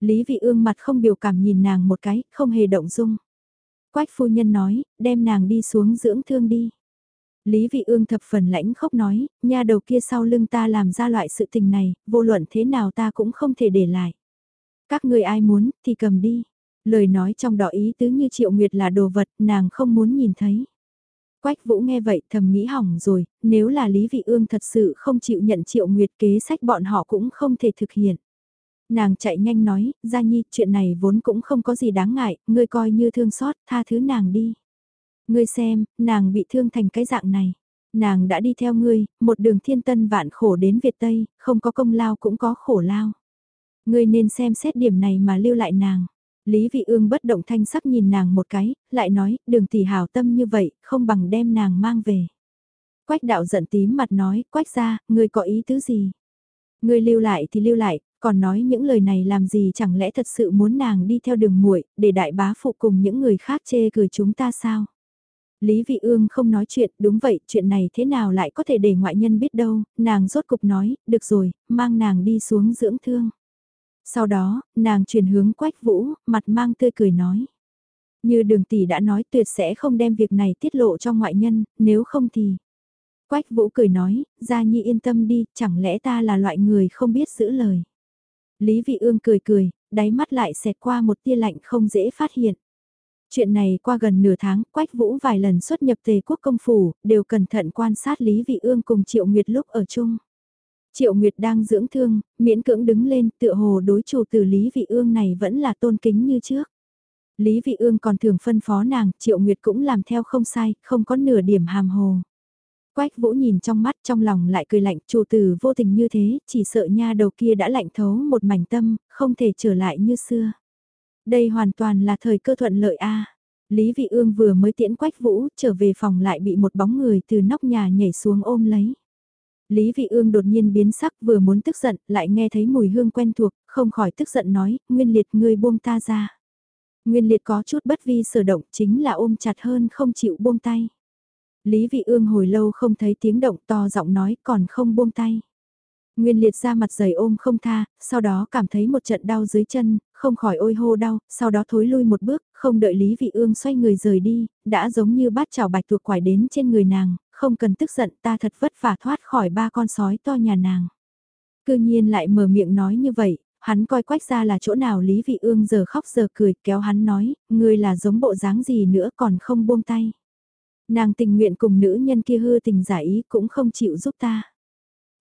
Lý Vị Ương mặt không biểu cảm nhìn nàng một cái, không hề động dung. Quách phu nhân nói, đem nàng đi xuống dưỡng thương đi. Lý Vị Ương thập phần lãnh khốc nói, nha đầu kia sau lưng ta làm ra loại sự tình này, vô luận thế nào ta cũng không thể để lại. Các người ai muốn, thì cầm đi. Lời nói trong đó ý tứ như Triệu Nguyệt là đồ vật, nàng không muốn nhìn thấy. Quách Vũ nghe vậy thầm nghĩ hỏng rồi, nếu là Lý Vị Ương thật sự không chịu nhận Triệu Nguyệt kế sách bọn họ cũng không thể thực hiện. Nàng chạy nhanh nói, Gia Nhi, chuyện này vốn cũng không có gì đáng ngại, ngươi coi như thương xót, tha thứ nàng đi. Ngươi xem, nàng bị thương thành cái dạng này. Nàng đã đi theo ngươi, một đường thiên tân vạn khổ đến Việt Tây, không có công lao cũng có khổ lao. Ngươi nên xem xét điểm này mà lưu lại nàng. Lý Vị Ương bất động thanh sắc nhìn nàng một cái, lại nói, đường tỷ hảo tâm như vậy, không bằng đem nàng mang về. Quách đạo giận tím mặt nói, quách ra, ngươi có ý tứ gì? Ngươi lưu lại thì lưu lại, còn nói những lời này làm gì chẳng lẽ thật sự muốn nàng đi theo đường muội để đại bá phụ cùng những người khác chê cười chúng ta sao? Lý Vị Ương không nói chuyện, đúng vậy, chuyện này thế nào lại có thể để ngoại nhân biết đâu, nàng rốt cục nói, được rồi, mang nàng đi xuống dưỡng thương. Sau đó, nàng chuyển hướng Quách Vũ, mặt mang tươi cười nói. Như đường tỷ đã nói tuyệt sẽ không đem việc này tiết lộ cho ngoại nhân, nếu không thì... Quách Vũ cười nói, Gia Nhi yên tâm đi, chẳng lẽ ta là loại người không biết giữ lời. Lý Vị Ương cười cười, đáy mắt lại xẹt qua một tia lạnh không dễ phát hiện. Chuyện này qua gần nửa tháng, Quách Vũ vài lần xuất nhập tề quốc công phủ, đều cẩn thận quan sát Lý Vị Ương cùng Triệu Nguyệt lúc ở chung. Triệu Nguyệt đang dưỡng thương, miễn cưỡng đứng lên tựa hồ đối chủ từ Lý Vị Ương này vẫn là tôn kính như trước. Lý Vị Ương còn thường phân phó nàng, Triệu Nguyệt cũng làm theo không sai, không có nửa điểm hàm hồ. Quách Vũ nhìn trong mắt trong lòng lại cười lạnh, chủ tử vô tình như thế, chỉ sợ nha đầu kia đã lạnh thấu một mảnh tâm, không thể trở lại như xưa. Đây hoàn toàn là thời cơ thuận lợi a. Lý Vị Ương vừa mới tiễn Quách Vũ, trở về phòng lại bị một bóng người từ nóc nhà nhảy xuống ôm lấy. Lý Vị Ương đột nhiên biến sắc vừa muốn tức giận, lại nghe thấy mùi hương quen thuộc, không khỏi tức giận nói, Nguyên Liệt ngươi buông ta ra. Nguyên Liệt có chút bất vi sở động chính là ôm chặt hơn không chịu buông tay. Lý Vị Ương hồi lâu không thấy tiếng động to giọng nói còn không buông tay. Nguyên liệt ra mặt dày ôm không tha, sau đó cảm thấy một trận đau dưới chân, không khỏi ôi hô đau, sau đó thối lui một bước, không đợi Lý Vị Ương xoay người rời đi, đã giống như bát chảo bạch tuộc quải đến trên người nàng, không cần tức giận ta thật vất vả thoát khỏi ba con sói to nhà nàng. Cư nhiên lại mở miệng nói như vậy, hắn coi quách ra là chỗ nào Lý Vị Ương giờ khóc giờ cười kéo hắn nói, ngươi là giống bộ dáng gì nữa còn không buông tay. Nàng tình nguyện cùng nữ nhân kia hư tình giả ý cũng không chịu giúp ta.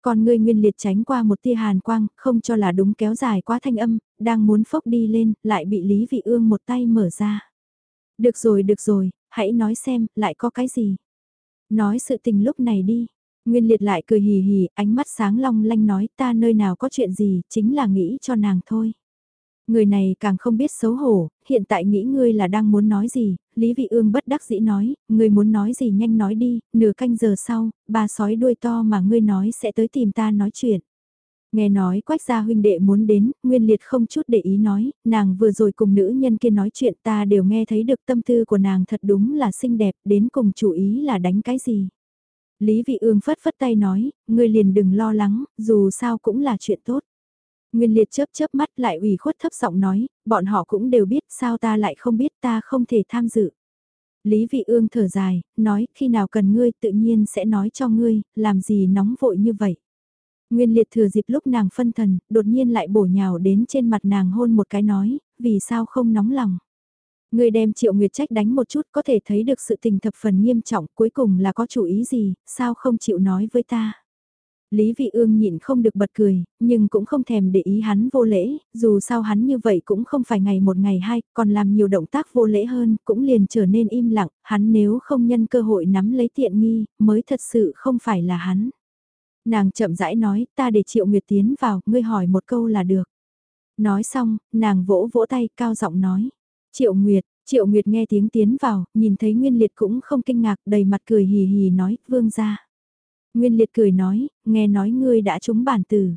Còn ngươi nguyên liệt tránh qua một tia hàn quang, không cho là đúng kéo dài quá thanh âm, đang muốn phốc đi lên, lại bị Lý Vị Ương một tay mở ra. Được rồi, được rồi, hãy nói xem, lại có cái gì. Nói sự tình lúc này đi. Nguyên liệt lại cười hì hì, ánh mắt sáng long lanh nói ta nơi nào có chuyện gì, chính là nghĩ cho nàng thôi. Người này càng không biết xấu hổ, hiện tại nghĩ ngươi là đang muốn nói gì, Lý Vị Ương bất đắc dĩ nói, ngươi muốn nói gì nhanh nói đi, nửa canh giờ sau, ba sói đuôi to mà ngươi nói sẽ tới tìm ta nói chuyện. Nghe nói quách gia huynh đệ muốn đến, Nguyên Liệt không chút để ý nói, nàng vừa rồi cùng nữ nhân kia nói chuyện ta đều nghe thấy được tâm tư của nàng thật đúng là xinh đẹp, đến cùng chủ ý là đánh cái gì. Lý Vị Ương phất phất tay nói, ngươi liền đừng lo lắng, dù sao cũng là chuyện tốt. Nguyên liệt chớp chớp mắt lại ủy khuất thấp giọng nói, bọn họ cũng đều biết sao ta lại không biết ta không thể tham dự. Lý Vị Ương thở dài, nói khi nào cần ngươi tự nhiên sẽ nói cho ngươi, làm gì nóng vội như vậy. Nguyên liệt thừa dịp lúc nàng phân thần, đột nhiên lại bổ nhào đến trên mặt nàng hôn một cái nói, vì sao không nóng lòng. Người đem triệu nguyệt trách đánh một chút có thể thấy được sự tình thập phần nghiêm trọng cuối cùng là có chủ ý gì, sao không chịu nói với ta. Lý Vị Ương nhịn không được bật cười, nhưng cũng không thèm để ý hắn vô lễ, dù sao hắn như vậy cũng không phải ngày một ngày hai, còn làm nhiều động tác vô lễ hơn, cũng liền trở nên im lặng, hắn nếu không nhân cơ hội nắm lấy tiện nghi, mới thật sự không phải là hắn. Nàng chậm rãi nói, ta để Triệu Nguyệt tiến vào, ngươi hỏi một câu là được. Nói xong, nàng vỗ vỗ tay cao giọng nói. Triệu Nguyệt, Triệu Nguyệt nghe tiếng tiến vào, nhìn thấy Nguyên Liệt cũng không kinh ngạc, đầy mặt cười hì hì nói, vương ra. Nguyên Liệt cười nói, nghe nói ngươi đã trúng bản từ.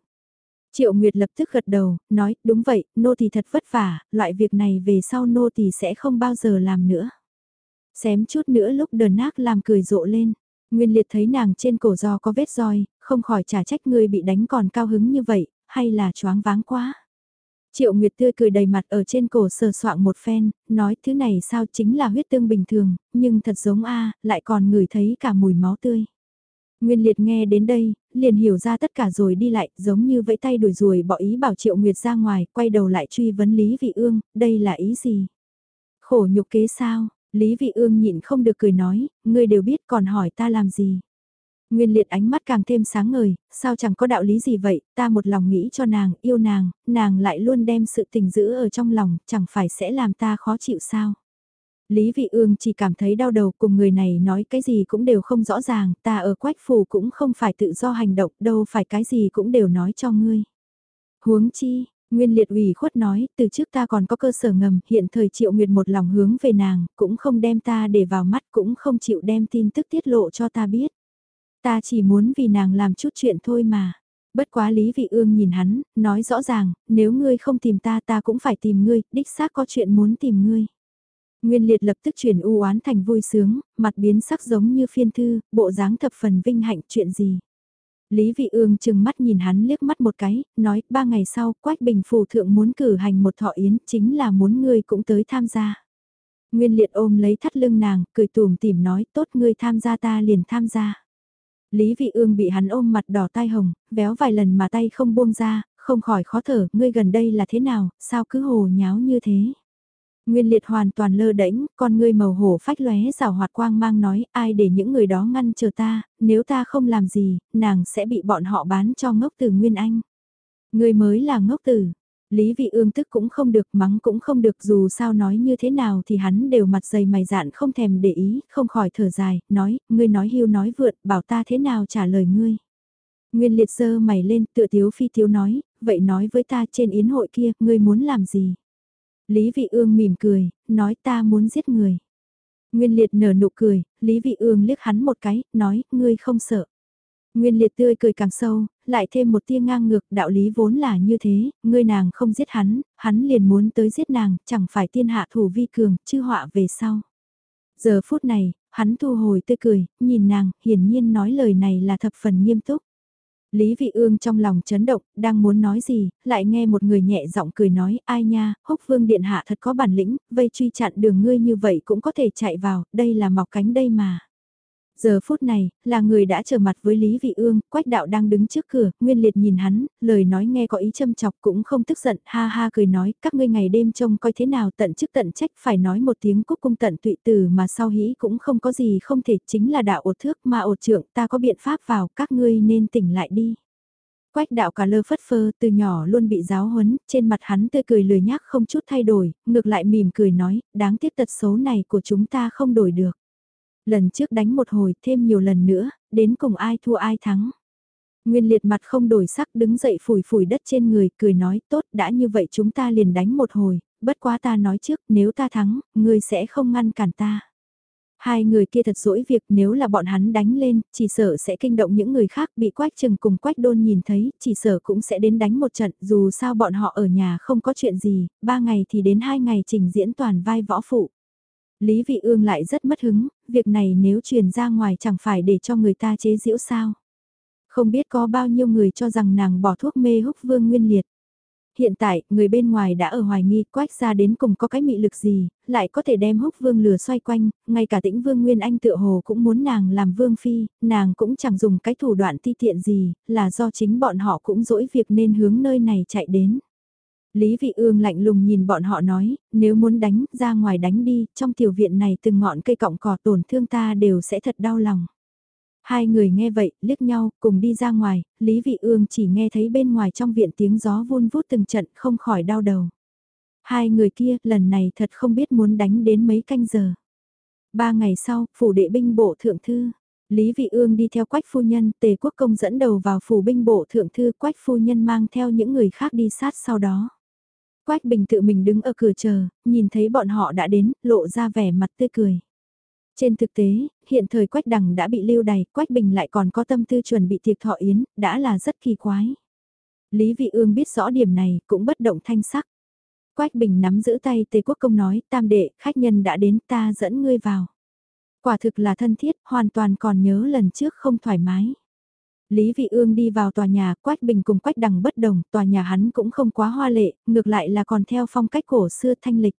Triệu Nguyệt lập tức gật đầu, nói, đúng vậy, nô tỳ thật vất vả, loại việc này về sau nô tỳ sẽ không bao giờ làm nữa. Xém chút nữa lúc đờn nác làm cười rộ lên. Nguyên liệt thấy nàng trên cổ do có vết roi, không khỏi trả trách ngươi bị đánh còn cao hứng như vậy, hay là choáng váng quá. Triệu Nguyệt tươi cười đầy mặt ở trên cổ sờ soạng một phen, nói thứ này sao chính là huyết tương bình thường, nhưng thật giống A, lại còn ngửi thấy cả mùi máu tươi. Nguyên liệt nghe đến đây, liền hiểu ra tất cả rồi đi lại, giống như vẫy tay đuổi ruồi bỏ ý bảo Triệu Nguyệt ra ngoài, quay đầu lại truy vấn Lý Vị Ương, đây là ý gì? Khổ nhục kế sao? Lý Vị Ương nhịn không được cười nói, ngươi đều biết còn hỏi ta làm gì? Nguyên liệt ánh mắt càng thêm sáng ngời, sao chẳng có đạo lý gì vậy, ta một lòng nghĩ cho nàng, yêu nàng, nàng lại luôn đem sự tình giữ ở trong lòng, chẳng phải sẽ làm ta khó chịu sao. Lý Vị Ương chỉ cảm thấy đau đầu cùng người này nói cái gì cũng đều không rõ ràng, ta ở quách phủ cũng không phải tự do hành động, đâu phải cái gì cũng đều nói cho ngươi. Huống chi, Nguyên liệt ủy khuất nói, từ trước ta còn có cơ sở ngầm, hiện thời triệu nguyệt một lòng hướng về nàng, cũng không đem ta để vào mắt, cũng không chịu đem tin tức tiết lộ cho ta biết. Ta chỉ muốn vì nàng làm chút chuyện thôi mà. Bất quá Lý Vị Ương nhìn hắn, nói rõ ràng, nếu ngươi không tìm ta ta cũng phải tìm ngươi, đích xác có chuyện muốn tìm ngươi. Nguyên liệt lập tức chuyển u oán thành vui sướng, mặt biến sắc giống như phiên thư, bộ dáng thập phần vinh hạnh chuyện gì. Lý Vị Ương chừng mắt nhìn hắn liếc mắt một cái, nói, ba ngày sau, Quách Bình Phủ Thượng muốn cử hành một thọ yến, chính là muốn ngươi cũng tới tham gia. Nguyên liệt ôm lấy thắt lưng nàng, cười tùm tìm nói, tốt ngươi tham gia ta liền tham gia. Lý Vị Ương bị hắn ôm mặt đỏ tai hồng, véo vài lần mà tay không buông ra, không khỏi khó thở, ngươi gần đây là thế nào, sao cứ hồ nháo như thế. Nguyên liệt hoàn toàn lơ đễnh, con ngươi màu hổ phách lóe rào hoạt quang mang nói ai để những người đó ngăn chờ ta, nếu ta không làm gì, nàng sẽ bị bọn họ bán cho ngốc tử Nguyên Anh. Ngươi mới là ngốc tử. Lý vị ương tức cũng không được mắng cũng không được dù sao nói như thế nào thì hắn đều mặt dày mày dạn không thèm để ý, không khỏi thở dài, nói, ngươi nói hưu nói vượt, bảo ta thế nào trả lời ngươi. Nguyên liệt sơ mày lên, tựa thiếu phi thiếu nói, vậy nói với ta trên yến hội kia, ngươi muốn làm gì? Lý Vị Ương mỉm cười, nói ta muốn giết người. Nguyên Liệt nở nụ cười, Lý Vị Ương liếc hắn một cái, nói, ngươi không sợ. Nguyên Liệt tươi cười càng sâu, lại thêm một tia ngang ngược, đạo lý vốn là như thế, ngươi nàng không giết hắn, hắn liền muốn tới giết nàng, chẳng phải tiên hạ thủ vi cường, chư họa về sau. Giờ phút này, hắn thu hồi tươi cười, nhìn nàng, hiển nhiên nói lời này là thập phần nghiêm túc. Lý Vị Ương trong lòng chấn động, đang muốn nói gì, lại nghe một người nhẹ giọng cười nói, ai nha, húc vương điện hạ thật có bản lĩnh, vây truy chặn đường ngươi như vậy cũng có thể chạy vào, đây là mọc cánh đây mà. Giờ phút này, là người đã trở mặt với Lý Vị Ương, Quách đạo đang đứng trước cửa, Nguyên Liệt nhìn hắn, lời nói nghe có ý châm chọc cũng không tức giận, ha ha cười nói, các ngươi ngày đêm trông coi thế nào tận chức tận trách phải nói một tiếng cúc cung tận tụy từ mà sau hĩ cũng không có gì không thể chính là đạo ột thước mà ột trưởng ta có biện pháp vào, các ngươi nên tỉnh lại đi. Quách đạo cả lơ phất phơ từ nhỏ luôn bị giáo huấn, trên mặt hắn tươi cười lười nhác không chút thay đổi, ngược lại mỉm cười nói, đáng tiếc tật xấu này của chúng ta không đổi được. Lần trước đánh một hồi, thêm nhiều lần nữa, đến cùng ai thua ai thắng. Nguyên liệt mặt không đổi sắc đứng dậy phủi phủi đất trên người, cười nói tốt đã như vậy chúng ta liền đánh một hồi, bất quá ta nói trước nếu ta thắng, ngươi sẽ không ngăn cản ta. Hai người kia thật dỗi việc nếu là bọn hắn đánh lên, chỉ sợ sẽ kinh động những người khác bị quách trừng cùng quách đôn nhìn thấy, chỉ sợ cũng sẽ đến đánh một trận dù sao bọn họ ở nhà không có chuyện gì, ba ngày thì đến hai ngày trình diễn toàn vai võ phụ. Lý Vị Ương lại rất mất hứng, việc này nếu truyền ra ngoài chẳng phải để cho người ta chế giễu sao. Không biết có bao nhiêu người cho rằng nàng bỏ thuốc mê húc vương nguyên liệt. hiện tại, người bên ngoài đã ở hoài nghi quách ra đến cùng có cái mị lực gì, lại có thể đem húc vương lừa xoay quanh, ngay cả tĩnh vương Nguyên Anh tựa hồ cũng muốn nàng làm vương phi, nàng cũng chẳng dùng cái thủ đoạn ti tiện gì, là do chính bọn họ cũng dỗi việc nên hướng nơi này chạy đến. Lý Vị Ương lạnh lùng nhìn bọn họ nói, nếu muốn đánh, ra ngoài đánh đi, trong tiểu viện này từng ngọn cây cọng cỏ tổn thương ta đều sẽ thật đau lòng. Hai người nghe vậy, liếc nhau, cùng đi ra ngoài, Lý Vị Ương chỉ nghe thấy bên ngoài trong viện tiếng gió vun vút từng trận không khỏi đau đầu. Hai người kia, lần này thật không biết muốn đánh đến mấy canh giờ. Ba ngày sau, phủ đệ binh bộ thượng thư. Lý Vị Ương đi theo quách phu nhân, tề quốc công dẫn đầu vào phủ binh bộ thượng thư quách phu nhân mang theo những người khác đi sát sau đó. Quách Bình tự mình đứng ở cửa chờ, nhìn thấy bọn họ đã đến, lộ ra vẻ mặt tươi cười. Trên thực tế, hiện thời Quách Đằng đã bị lưu đày, Quách Bình lại còn có tâm tư chuẩn bị tiệc thọ yến, đã là rất kỳ quái. Lý Vị Ương biết rõ điểm này, cũng bất động thanh sắc. Quách Bình nắm giữ tay Tề Quốc Công nói, tam đệ, khách nhân đã đến ta dẫn ngươi vào. Quả thực là thân thiết, hoàn toàn còn nhớ lần trước không thoải mái. Lý Vị Ương đi vào tòa nhà, Quách Bình cùng Quách Đằng bất đồng, tòa nhà hắn cũng không quá hoa lệ, ngược lại là còn theo phong cách cổ xưa thanh lịch.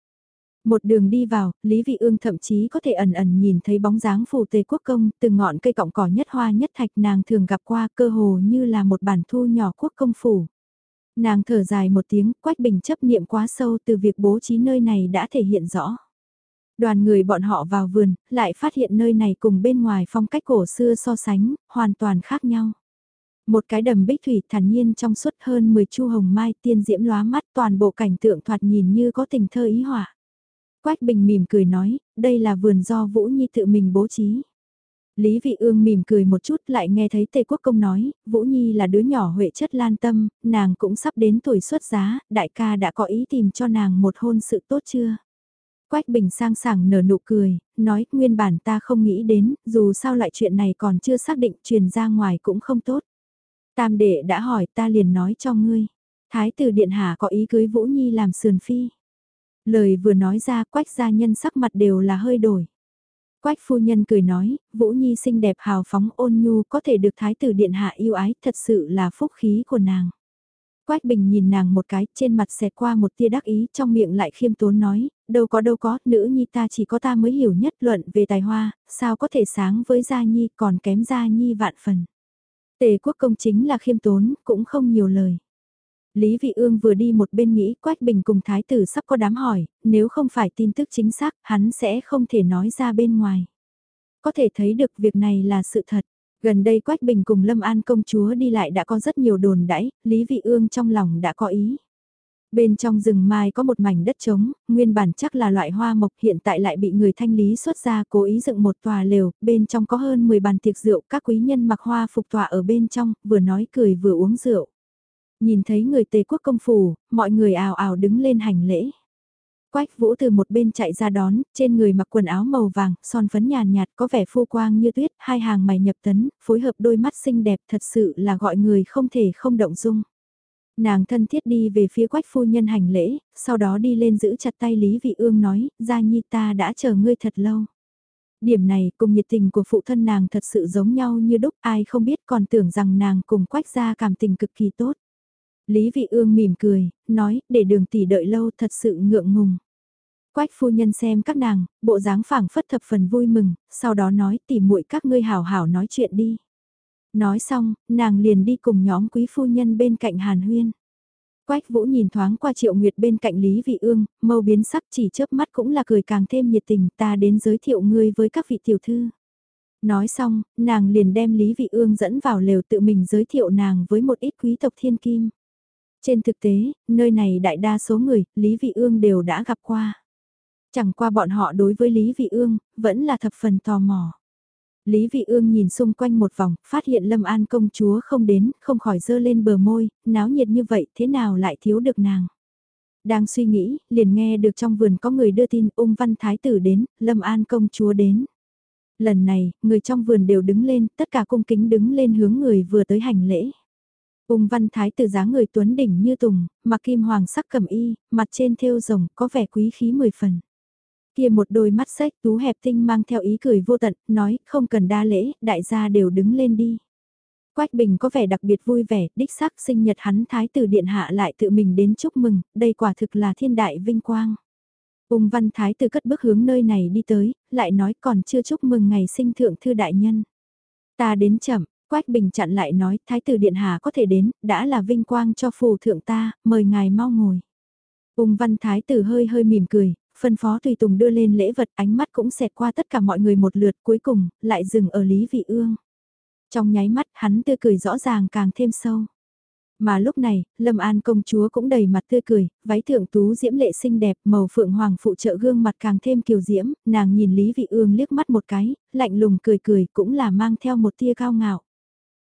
Một đường đi vào, Lý Vị Ương thậm chí có thể ẩn ẩn nhìn thấy bóng dáng phù tề quốc công, từ ngọn cây cọng cỏ nhất hoa nhất thạch nàng thường gặp qua cơ hồ như là một bản thu nhỏ quốc công phủ. Nàng thở dài một tiếng, Quách Bình chấp niệm quá sâu từ việc bố trí nơi này đã thể hiện rõ. Đoàn người bọn họ vào vườn, lại phát hiện nơi này cùng bên ngoài phong cách cổ xưa so sánh, hoàn toàn khác nhau. Một cái đầm bích thủy thản nhiên trong suốt hơn 10 chu hồng mai tiên diễm lóa mắt toàn bộ cảnh tượng thoạt nhìn như có tình thơ ý họa. Quách Bình mỉm cười nói, đây là vườn do Vũ Nhi tự mình bố trí. Lý Vị Ương mỉm cười một chút lại nghe thấy Tề Quốc Công nói, Vũ Nhi là đứa nhỏ huệ chất lan tâm, nàng cũng sắp đến tuổi xuất giá, đại ca đã có ý tìm cho nàng một hôn sự tốt chưa? Quách Bình sang sảng nở nụ cười, nói nguyên bản ta không nghĩ đến, dù sao lại chuyện này còn chưa xác định truyền ra ngoài cũng không tốt. Tam đệ đã hỏi ta liền nói cho ngươi. Thái tử Điện Hạ có ý cưới Vũ Nhi làm sườn phi. Lời vừa nói ra quách gia nhân sắc mặt đều là hơi đổi. Quách phu nhân cười nói, Vũ Nhi xinh đẹp hào phóng ôn nhu có thể được Thái tử Điện Hạ yêu ái thật sự là phúc khí của nàng. Quách Bình nhìn nàng một cái, trên mặt xẹt qua một tia đắc ý, trong miệng lại khiêm tốn nói, đâu có đâu có, nữ nhi ta chỉ có ta mới hiểu nhất luận về tài hoa, sao có thể sáng với gia nhi còn kém gia nhi vạn phần. Tề quốc công chính là khiêm tốn, cũng không nhiều lời. Lý Vị Ương vừa đi một bên nghĩ Quách Bình cùng Thái tử sắp có đám hỏi, nếu không phải tin tức chính xác, hắn sẽ không thể nói ra bên ngoài. Có thể thấy được việc này là sự thật. Gần đây Quách Bình cùng Lâm An công chúa đi lại đã có rất nhiều đồn đãi, Lý Vị Ương trong lòng đã có ý. Bên trong rừng mai có một mảnh đất trống, nguyên bản chắc là loại hoa mộc hiện tại lại bị người thanh lý xuất ra cố ý dựng một tòa lều, bên trong có hơn 10 bàn tiệc rượu, các quý nhân mặc hoa phục tòa ở bên trong, vừa nói cười vừa uống rượu. Nhìn thấy người tề quốc công phủ, mọi người ào ào đứng lên hành lễ. Quách vũ từ một bên chạy ra đón, trên người mặc quần áo màu vàng, son phấn nhàn nhạt, có vẻ phu quang như tuyết, hai hàng mày nhập tấn, phối hợp đôi mắt xinh đẹp thật sự là gọi người không thể không động dung. Nàng thân thiết đi về phía quách phu nhân hành lễ, sau đó đi lên giữ chặt tay Lý Vị Ương nói, gia nhi ta đã chờ ngươi thật lâu. Điểm này cùng nhiệt tình của phụ thân nàng thật sự giống nhau như đúc ai không biết còn tưởng rằng nàng cùng quách gia cảm tình cực kỳ tốt. Lý Vị Ương mỉm cười, nói, để đường tỷ đợi lâu thật sự ngượng ngùng. Quách phu nhân xem các nàng, bộ dáng phảng phất thập phần vui mừng, sau đó nói tỉ muội các ngươi hảo hảo nói chuyện đi. Nói xong, nàng liền đi cùng nhóm quý phu nhân bên cạnh Hàn Huyên. Quách Vũ nhìn thoáng qua Triệu Nguyệt bên cạnh Lý Vị Ương, mâu biến sắc chỉ chớp mắt cũng là cười càng thêm nhiệt tình, ta đến giới thiệu ngươi với các vị tiểu thư. Nói xong, nàng liền đem Lý Vị Ương dẫn vào lều tự mình giới thiệu nàng với một ít quý tộc thiên kim. Trên thực tế, nơi này đại đa số người, Lý Vị Ương đều đã gặp qua. Chẳng qua bọn họ đối với Lý Vị Ương, vẫn là thập phần tò mò. Lý Vị Ương nhìn xung quanh một vòng, phát hiện Lâm An công chúa không đến, không khỏi dơ lên bờ môi, náo nhiệt như vậy thế nào lại thiếu được nàng. Đang suy nghĩ, liền nghe được trong vườn có người đưa tin ung văn thái tử đến, Lâm An công chúa đến. Lần này, người trong vườn đều đứng lên, tất cả cung kính đứng lên hướng người vừa tới hành lễ. Ung văn thái tử dáng người tuấn đỉnh như tùng, mặc kim hoàng sắc cầm y, mặt trên thêu rồng, có vẻ quý khí mười phần. Kia một đôi mắt sách tú hẹp tinh mang theo ý cười vô tận, nói không cần đa lễ, đại gia đều đứng lên đi. Quách Bình có vẻ đặc biệt vui vẻ, đích xác sinh nhật hắn thái tử điện hạ lại tự mình đến chúc mừng, đây quả thực là thiên đại vinh quang. Ung văn thái tử cất bước hướng nơi này đi tới, lại nói còn chưa chúc mừng ngày sinh thượng thư đại nhân. Ta đến chậm, Quách Bình chặn lại nói thái tử điện hạ có thể đến, đã là vinh quang cho phù thượng ta, mời ngài mau ngồi. Ung văn thái tử hơi hơi mỉm cười, phân phó tùy tùng đưa lên lễ vật ánh mắt cũng xẹt qua tất cả mọi người một lượt cuối cùng, lại dừng ở Lý Vị Ương. Trong nháy mắt hắn tươi cười rõ ràng càng thêm sâu. Mà lúc này, Lâm An công chúa cũng đầy mặt tươi cười, váy thượng tú diễm lệ xinh đẹp, màu phượng hoàng phụ trợ gương mặt càng thêm kiều diễm, nàng nhìn Lý Vị Ương liếc mắt một cái, lạnh lùng cười cười cũng là mang theo một tia cao ngạo.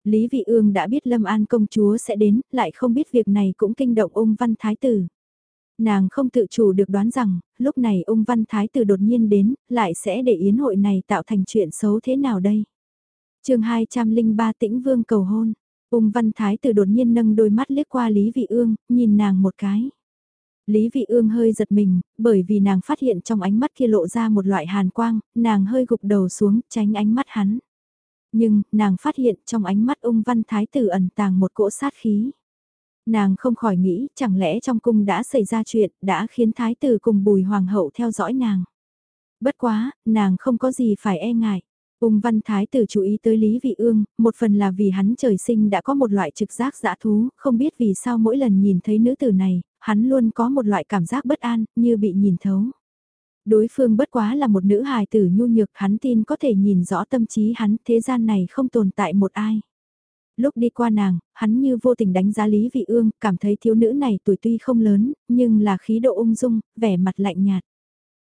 Lý Vị Ương đã biết Lâm An công chúa sẽ đến, lại không biết việc này cũng kinh động ung văn thái tử. Nàng không tự chủ được đoán rằng, lúc này ung văn thái tử đột nhiên đến, lại sẽ để yến hội này tạo thành chuyện xấu thế nào đây? chương 203 tĩnh vương cầu hôn, ung văn thái tử đột nhiên nâng đôi mắt liếc qua Lý Vị Ương, nhìn nàng một cái. Lý Vị Ương hơi giật mình, bởi vì nàng phát hiện trong ánh mắt kia lộ ra một loại hàn quang, nàng hơi gục đầu xuống, tránh ánh mắt hắn. Nhưng, nàng phát hiện trong ánh mắt ung văn thái tử ẩn tàng một cỗ sát khí. Nàng không khỏi nghĩ, chẳng lẽ trong cung đã xảy ra chuyện, đã khiến thái tử cùng bùi hoàng hậu theo dõi nàng. Bất quá, nàng không có gì phải e ngại. Ung văn thái tử chú ý tới Lý Vị Ương, một phần là vì hắn trời sinh đã có một loại trực giác dã thú, không biết vì sao mỗi lần nhìn thấy nữ tử này, hắn luôn có một loại cảm giác bất an, như bị nhìn thấu. Đối phương bất quá là một nữ hài tử nhu nhược, hắn tin có thể nhìn rõ tâm trí hắn, thế gian này không tồn tại một ai. Lúc đi qua nàng, hắn như vô tình đánh giá Lý Vị Ương, cảm thấy thiếu nữ này tuổi tuy không lớn, nhưng là khí độ ung dung, vẻ mặt lạnh nhạt.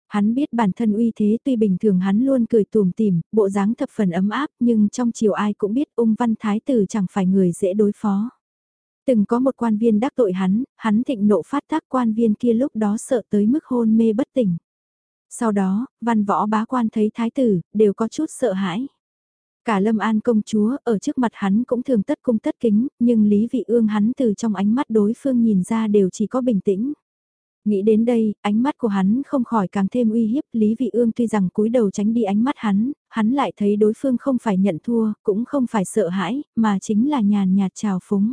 Hắn biết bản thân uy thế tuy bình thường hắn luôn cười tùm tìm, bộ dáng thập phần ấm áp nhưng trong chiều ai cũng biết ung văn thái tử chẳng phải người dễ đối phó. Từng có một quan viên đắc tội hắn, hắn thịnh nộ phát tác quan viên kia lúc đó sợ tới mức hôn mê bất tỉnh. Sau đó, văn võ bá quan thấy thái tử, đều có chút sợ hãi. Cả Lâm An công chúa ở trước mặt hắn cũng thường tất cung tất kính, nhưng Lý Vị Ương hắn từ trong ánh mắt đối phương nhìn ra đều chỉ có bình tĩnh. Nghĩ đến đây, ánh mắt của hắn không khỏi càng thêm uy hiếp, Lý Vị Ương tuy rằng cúi đầu tránh đi ánh mắt hắn, hắn lại thấy đối phương không phải nhận thua, cũng không phải sợ hãi, mà chính là nhàn nhạt trào phúng.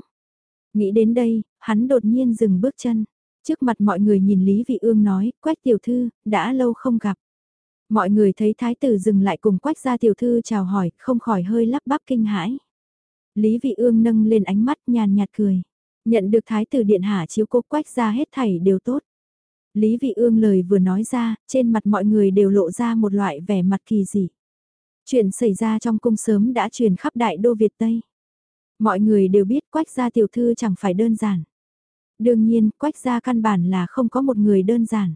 Nghĩ đến đây, hắn đột nhiên dừng bước chân. Trước mặt mọi người nhìn Lý Vị Ương nói, Quách tiểu thư, đã lâu không gặp. Mọi người thấy thái tử dừng lại cùng Quách gia tiểu thư chào hỏi, không khỏi hơi lắp bắp kinh hãi. Lý Vị Ương nâng lên ánh mắt nhàn nhạt cười. Nhận được thái tử điện hạ chiếu cố Quách gia hết thảy đều tốt. Lý Vị Ương lời vừa nói ra, trên mặt mọi người đều lộ ra một loại vẻ mặt kỳ dị. Chuyện xảy ra trong cung sớm đã truyền khắp đại đô Việt Tây. Mọi người đều biết quách gia tiểu thư chẳng phải đơn giản. Đương nhiên, quách gia căn bản là không có một người đơn giản.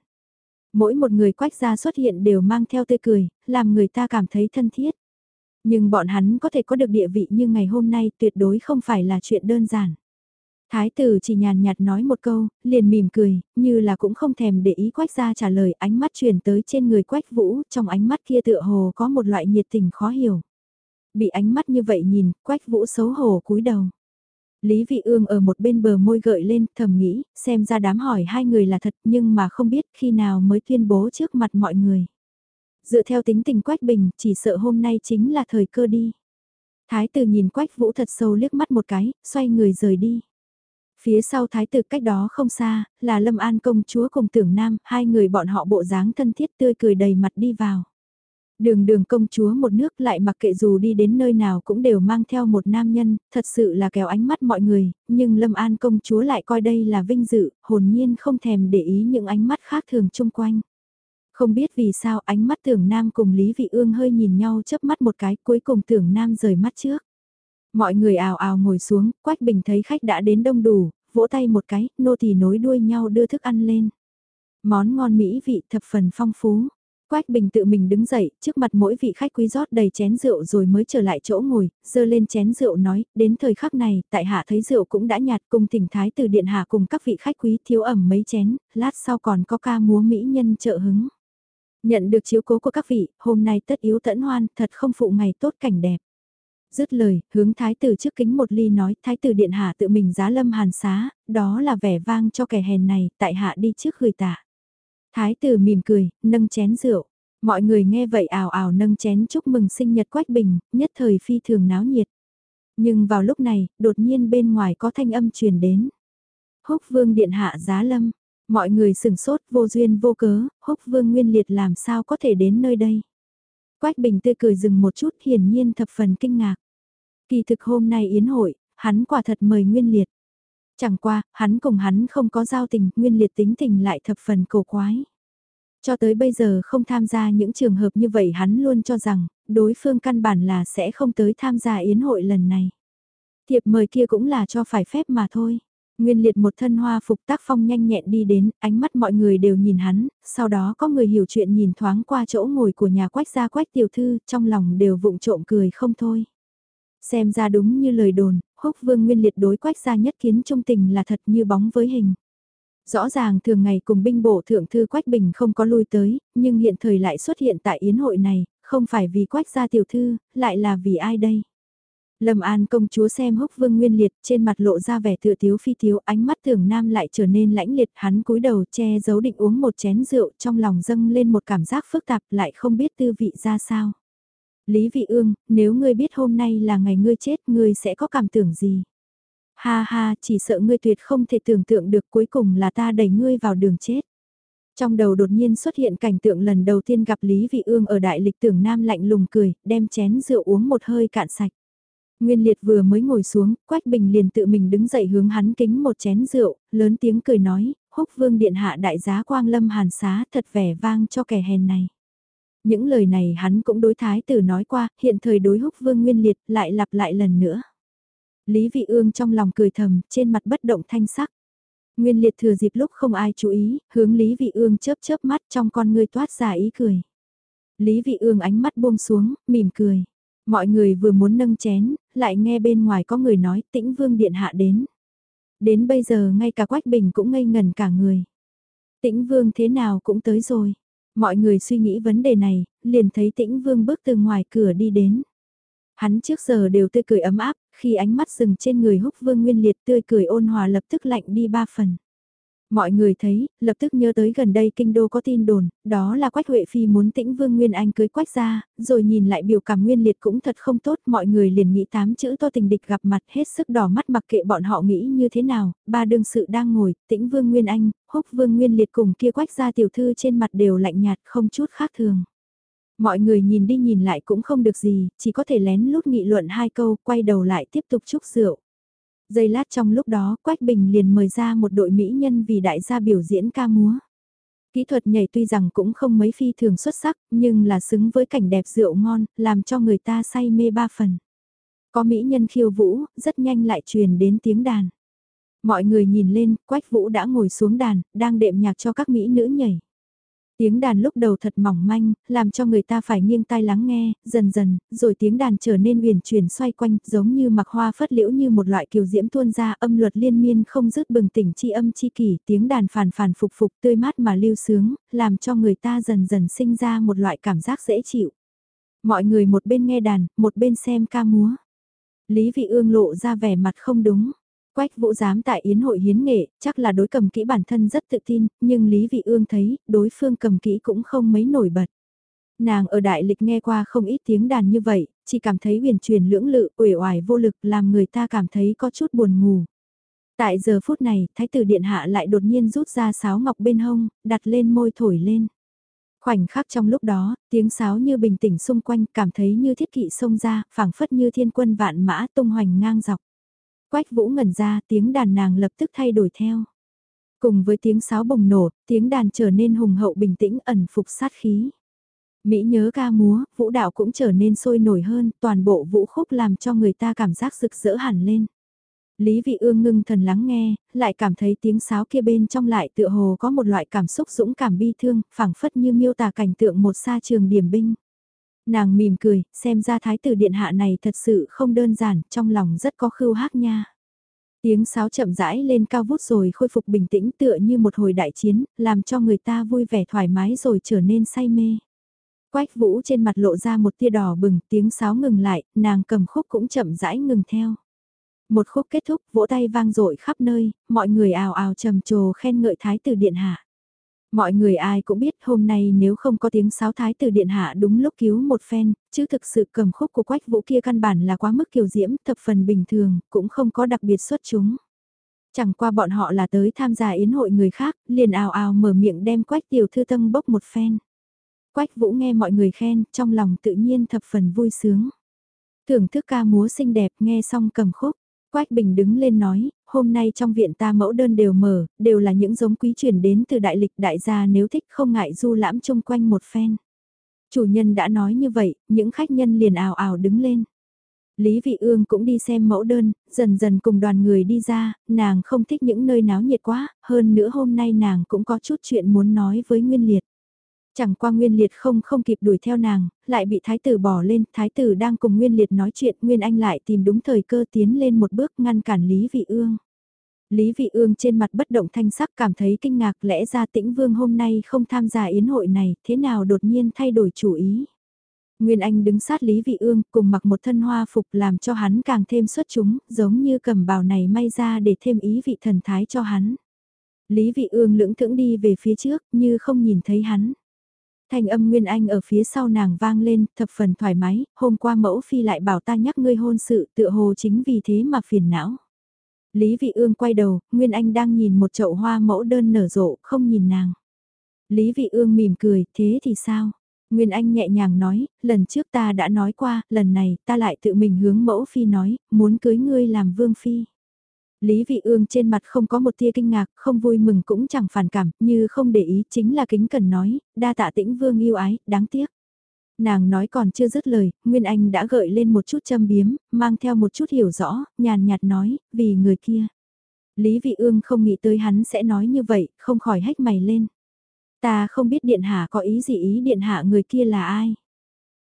Mỗi một người quách gia xuất hiện đều mang theo tươi cười, làm người ta cảm thấy thân thiết. Nhưng bọn hắn có thể có được địa vị như ngày hôm nay tuyệt đối không phải là chuyện đơn giản. Thái tử chỉ nhàn nhạt nói một câu, liền mỉm cười, như là cũng không thèm để ý quách gia trả lời ánh mắt chuyển tới trên người quách vũ, trong ánh mắt kia tựa hồ có một loại nhiệt tình khó hiểu. Bị ánh mắt như vậy nhìn, quách vũ xấu hổ cúi đầu. Lý Vị Ương ở một bên bờ môi gợi lên, thầm nghĩ, xem ra đám hỏi hai người là thật nhưng mà không biết khi nào mới tuyên bố trước mặt mọi người. Dựa theo tính tình Quách Bình, chỉ sợ hôm nay chính là thời cơ đi. Thái tử nhìn Quách Vũ thật sâu liếc mắt một cái, xoay người rời đi. Phía sau thái tử cách đó không xa, là Lâm An công chúa cùng tưởng nam, hai người bọn họ bộ dáng thân thiết tươi cười đầy mặt đi vào. Đường đường công chúa một nước lại mặc kệ dù đi đến nơi nào cũng đều mang theo một nam nhân, thật sự là kéo ánh mắt mọi người, nhưng Lâm An công chúa lại coi đây là vinh dự, hồn nhiên không thèm để ý những ánh mắt khác thường chung quanh. Không biết vì sao ánh mắt tưởng nam cùng Lý Vị Ương hơi nhìn nhau chớp mắt một cái cuối cùng tưởng nam rời mắt trước. Mọi người ào ào ngồi xuống, Quách Bình thấy khách đã đến đông đủ, vỗ tay một cái, nô tỳ nối đuôi nhau đưa thức ăn lên. Món ngon mỹ vị thập phần phong phú. Quách Bình tự mình đứng dậy, trước mặt mỗi vị khách quý rót đầy chén rượu rồi mới trở lại chỗ ngồi, dơ lên chén rượu nói, đến thời khắc này, tại hạ thấy rượu cũng đã nhạt cùng thỉnh thái từ điện hạ cùng các vị khách quý thiếu ẩm mấy chén, lát sau còn có ca múa mỹ nhân trợ hứng. Nhận được chiếu cố của các vị, hôm nay tất yếu tẫn hoan, thật không phụ ngày tốt cảnh đẹp. Dứt lời, hướng thái tử trước kính một ly nói, thái tử điện hạ tự mình giá lâm hàn xá, đó là vẻ vang cho kẻ hèn này, tại hạ đi trước gửi tạ. Thái tử mỉm cười, nâng chén rượu. Mọi người nghe vậy ảo ảo nâng chén chúc mừng sinh nhật Quách Bình, nhất thời phi thường náo nhiệt. Nhưng vào lúc này, đột nhiên bên ngoài có thanh âm truyền đến. Húc vương điện hạ giá lâm, mọi người sửng sốt vô duyên vô cớ, húc vương nguyên liệt làm sao có thể đến nơi đây. Quách bình tươi cười dừng một chút hiển nhiên thập phần kinh ngạc. Kỳ thực hôm nay yến hội, hắn quả thật mời nguyên liệt. Chẳng qua, hắn cùng hắn không có giao tình, nguyên liệt tính tình lại thập phần cổ quái. Cho tới bây giờ không tham gia những trường hợp như vậy hắn luôn cho rằng, đối phương căn bản là sẽ không tới tham gia yến hội lần này. Thiệp mời kia cũng là cho phải phép mà thôi. Nguyên liệt một thân hoa phục tác phong nhanh nhẹn đi đến, ánh mắt mọi người đều nhìn hắn, sau đó có người hiểu chuyện nhìn thoáng qua chỗ ngồi của nhà quách gia quách tiểu thư, trong lòng đều vụng trộm cười không thôi. Xem ra đúng như lời đồn, húc vương nguyên liệt đối quách gia nhất kiến trung tình là thật như bóng với hình. Rõ ràng thường ngày cùng binh bộ thượng thư Quách Bình không có lui tới, nhưng hiện thời lại xuất hiện tại yến hội này, không phải vì Quách gia tiểu thư, lại là vì ai đây? Lâm An công chúa xem húc vương nguyên liệt trên mặt lộ ra vẻ tựa tiếu phi tiếu ánh mắt thường nam lại trở nên lãnh liệt hắn cúi đầu che giấu định uống một chén rượu trong lòng dâng lên một cảm giác phức tạp lại không biết tư vị ra sao. Lý Vị Ương, nếu ngươi biết hôm nay là ngày ngươi chết ngươi sẽ có cảm tưởng gì? Ha ha, chỉ sợ ngươi tuyệt không thể tưởng tượng được cuối cùng là ta đẩy ngươi vào đường chết. Trong đầu đột nhiên xuất hiện cảnh tượng lần đầu tiên gặp Lý Vị Ương ở đại lịch tưởng nam lạnh lùng cười, đem chén rượu uống một hơi cạn sạch. Nguyên Liệt vừa mới ngồi xuống, Quách Bình liền tự mình đứng dậy hướng hắn kính một chén rượu, lớn tiếng cười nói, húc vương điện hạ đại giá quang lâm hàn xá thật vẻ vang cho kẻ hèn này. Những lời này hắn cũng đối thái tử nói qua, hiện thời đối húc vương Nguyên Liệt lại lặp lại lần nữa. Lý Vị Ương trong lòng cười thầm, trên mặt bất động thanh sắc. Nguyên liệt thừa dịp lúc không ai chú ý, hướng Lý Vị Ương chớp chớp mắt trong con ngươi toát ra ý cười. Lý Vị Ương ánh mắt buông xuống, mỉm cười. Mọi người vừa muốn nâng chén, lại nghe bên ngoài có người nói tĩnh vương điện hạ đến. Đến bây giờ ngay cả Quách Bình cũng ngây ngần cả người. Tĩnh vương thế nào cũng tới rồi. Mọi người suy nghĩ vấn đề này, liền thấy tĩnh vương bước từ ngoài cửa đi đến. Hắn trước giờ đều tươi cười ấm áp, khi ánh mắt dừng trên người húc vương nguyên liệt tươi cười ôn hòa lập tức lạnh đi ba phần. Mọi người thấy, lập tức nhớ tới gần đây kinh đô có tin đồn, đó là Quách Huệ Phi muốn tĩnh Vương Nguyên Anh cưới Quách ra, rồi nhìn lại biểu cảm Nguyên Liệt cũng thật không tốt, mọi người liền nghĩ tám chữ to tình địch gặp mặt hết sức đỏ mắt mặc kệ bọn họ nghĩ như thế nào, ba đương sự đang ngồi, tĩnh Vương Nguyên Anh, húc Vương Nguyên Liệt cùng kia Quách ra tiểu thư trên mặt đều lạnh nhạt không chút khác thường. Mọi người nhìn đi nhìn lại cũng không được gì, chỉ có thể lén lút nghị luận hai câu, quay đầu lại tiếp tục chúc rượu. Giây lát trong lúc đó, Quách Bình liền mời ra một đội mỹ nhân vì đại gia biểu diễn ca múa. Kỹ thuật nhảy tuy rằng cũng không mấy phi thường xuất sắc, nhưng là xứng với cảnh đẹp rượu ngon, làm cho người ta say mê ba phần. Có mỹ nhân khiêu vũ, rất nhanh lại truyền đến tiếng đàn. Mọi người nhìn lên, Quách Vũ đã ngồi xuống đàn, đang đệm nhạc cho các mỹ nữ nhảy. Tiếng đàn lúc đầu thật mỏng manh, làm cho người ta phải nghiêng tai lắng nghe, dần dần, rồi tiếng đàn trở nên uyển chuyển xoay quanh, giống như mặc hoa phất liễu như một loại kiều diễm tuôn ra âm luật liên miên không dứt bừng tỉnh chi âm chi kỷ, tiếng đàn phàn phàn phục phục tươi mát mà lưu sướng, làm cho người ta dần dần sinh ra một loại cảm giác dễ chịu. Mọi người một bên nghe đàn, một bên xem ca múa. Lý Vị Ương lộ ra vẻ mặt không đúng. Quách vũ dám tại yến hội hiến nghệ, chắc là đối cầm kỹ bản thân rất tự tin, nhưng Lý Vị Ương thấy, đối phương cầm kỹ cũng không mấy nổi bật. Nàng ở đại lịch nghe qua không ít tiếng đàn như vậy, chỉ cảm thấy huyền truyền lưỡng lự, uể oải vô lực làm người ta cảm thấy có chút buồn ngủ. Tại giờ phút này, Thái tử Điện Hạ lại đột nhiên rút ra sáo ngọc bên hông, đặt lên môi thổi lên. Khoảnh khắc trong lúc đó, tiếng sáo như bình tĩnh xung quanh, cảm thấy như thiết kỵ xông ra, phảng phất như thiên quân vạn mã tung hoành ngang dọc. Quách vũ ngẩn ra tiếng đàn nàng lập tức thay đổi theo. Cùng với tiếng sáo bùng nổ, tiếng đàn trở nên hùng hậu bình tĩnh ẩn phục sát khí. Mỹ nhớ ca múa, vũ đạo cũng trở nên sôi nổi hơn, toàn bộ vũ khúc làm cho người ta cảm giác rực rỡ hẳn lên. Lý vị ương ngưng thần lắng nghe, lại cảm thấy tiếng sáo kia bên trong lại tựa hồ có một loại cảm xúc dũng cảm bi thương, phảng phất như miêu tả cảnh tượng một sa trường điểm binh. Nàng mỉm cười, xem ra thái tử điện hạ này thật sự không đơn giản, trong lòng rất có khưu hát nha. Tiếng sáo chậm rãi lên cao vút rồi khôi phục bình tĩnh tựa như một hồi đại chiến, làm cho người ta vui vẻ thoải mái rồi trở nên say mê. Quách vũ trên mặt lộ ra một tia đỏ bừng, tiếng sáo ngừng lại, nàng cầm khúc cũng chậm rãi ngừng theo. Một khúc kết thúc, vỗ tay vang dội khắp nơi, mọi người ào ào trầm trồ khen ngợi thái tử điện hạ. Mọi người ai cũng biết hôm nay nếu không có tiếng sáo thái từ điện hạ đúng lúc cứu một phen, chứ thực sự cầm khúc của quách vũ kia căn bản là quá mức kiều diễm, thập phần bình thường, cũng không có đặc biệt xuất chúng. Chẳng qua bọn họ là tới tham gia yến hội người khác, liền ào ào mở miệng đem quách tiểu thư tâm bốc một phen. Quách vũ nghe mọi người khen, trong lòng tự nhiên thập phần vui sướng. Thưởng thức ca múa xinh đẹp nghe xong cầm khúc. Quách Bình đứng lên nói, hôm nay trong viện ta mẫu đơn đều mở, đều là những giống quý chuyển đến từ đại lịch đại gia nếu thích không ngại du lãm chung quanh một phen. Chủ nhân đã nói như vậy, những khách nhân liền ào ào đứng lên. Lý Vị Ương cũng đi xem mẫu đơn, dần dần cùng đoàn người đi ra, nàng không thích những nơi náo nhiệt quá, hơn nữa hôm nay nàng cũng có chút chuyện muốn nói với Nguyên Liệt. Chẳng qua Nguyên Liệt không không kịp đuổi theo nàng, lại bị Thái tử bỏ lên, Thái tử đang cùng Nguyên Liệt nói chuyện, Nguyên Anh lại tìm đúng thời cơ tiến lên một bước ngăn cản Lý Vị Ương. Lý Vị Ương trên mặt bất động thanh sắc cảm thấy kinh ngạc lẽ ra tĩnh vương hôm nay không tham gia yến hội này, thế nào đột nhiên thay đổi chủ ý. Nguyên Anh đứng sát Lý Vị Ương cùng mặc một thân hoa phục làm cho hắn càng thêm xuất chúng, giống như cầm bào này may ra để thêm ý vị thần thái cho hắn. Lý Vị Ương lưỡng thững đi về phía trước như không nhìn thấy hắn. Thanh âm Nguyên Anh ở phía sau nàng vang lên, thập phần thoải mái, hôm qua mẫu phi lại bảo ta nhắc ngươi hôn sự tựa hồ chính vì thế mà phiền não. Lý Vị Ương quay đầu, Nguyên Anh đang nhìn một chậu hoa mẫu đơn nở rộ, không nhìn nàng. Lý Vị Ương mỉm cười, thế thì sao? Nguyên Anh nhẹ nhàng nói, lần trước ta đã nói qua, lần này ta lại tự mình hướng mẫu phi nói, muốn cưới ngươi làm vương phi. Lý Vị Ương trên mặt không có một tia kinh ngạc, không vui mừng cũng chẳng phản cảm, như không để ý chính là kính cần nói, đa tạ tĩnh vương yêu ái, đáng tiếc. Nàng nói còn chưa dứt lời, Nguyên Anh đã gợi lên một chút châm biếm, mang theo một chút hiểu rõ, nhàn nhạt nói, vì người kia. Lý Vị Ương không nghĩ tới hắn sẽ nói như vậy, không khỏi hách mày lên. Ta không biết Điện Hạ có ý gì ý Điện Hạ người kia là ai.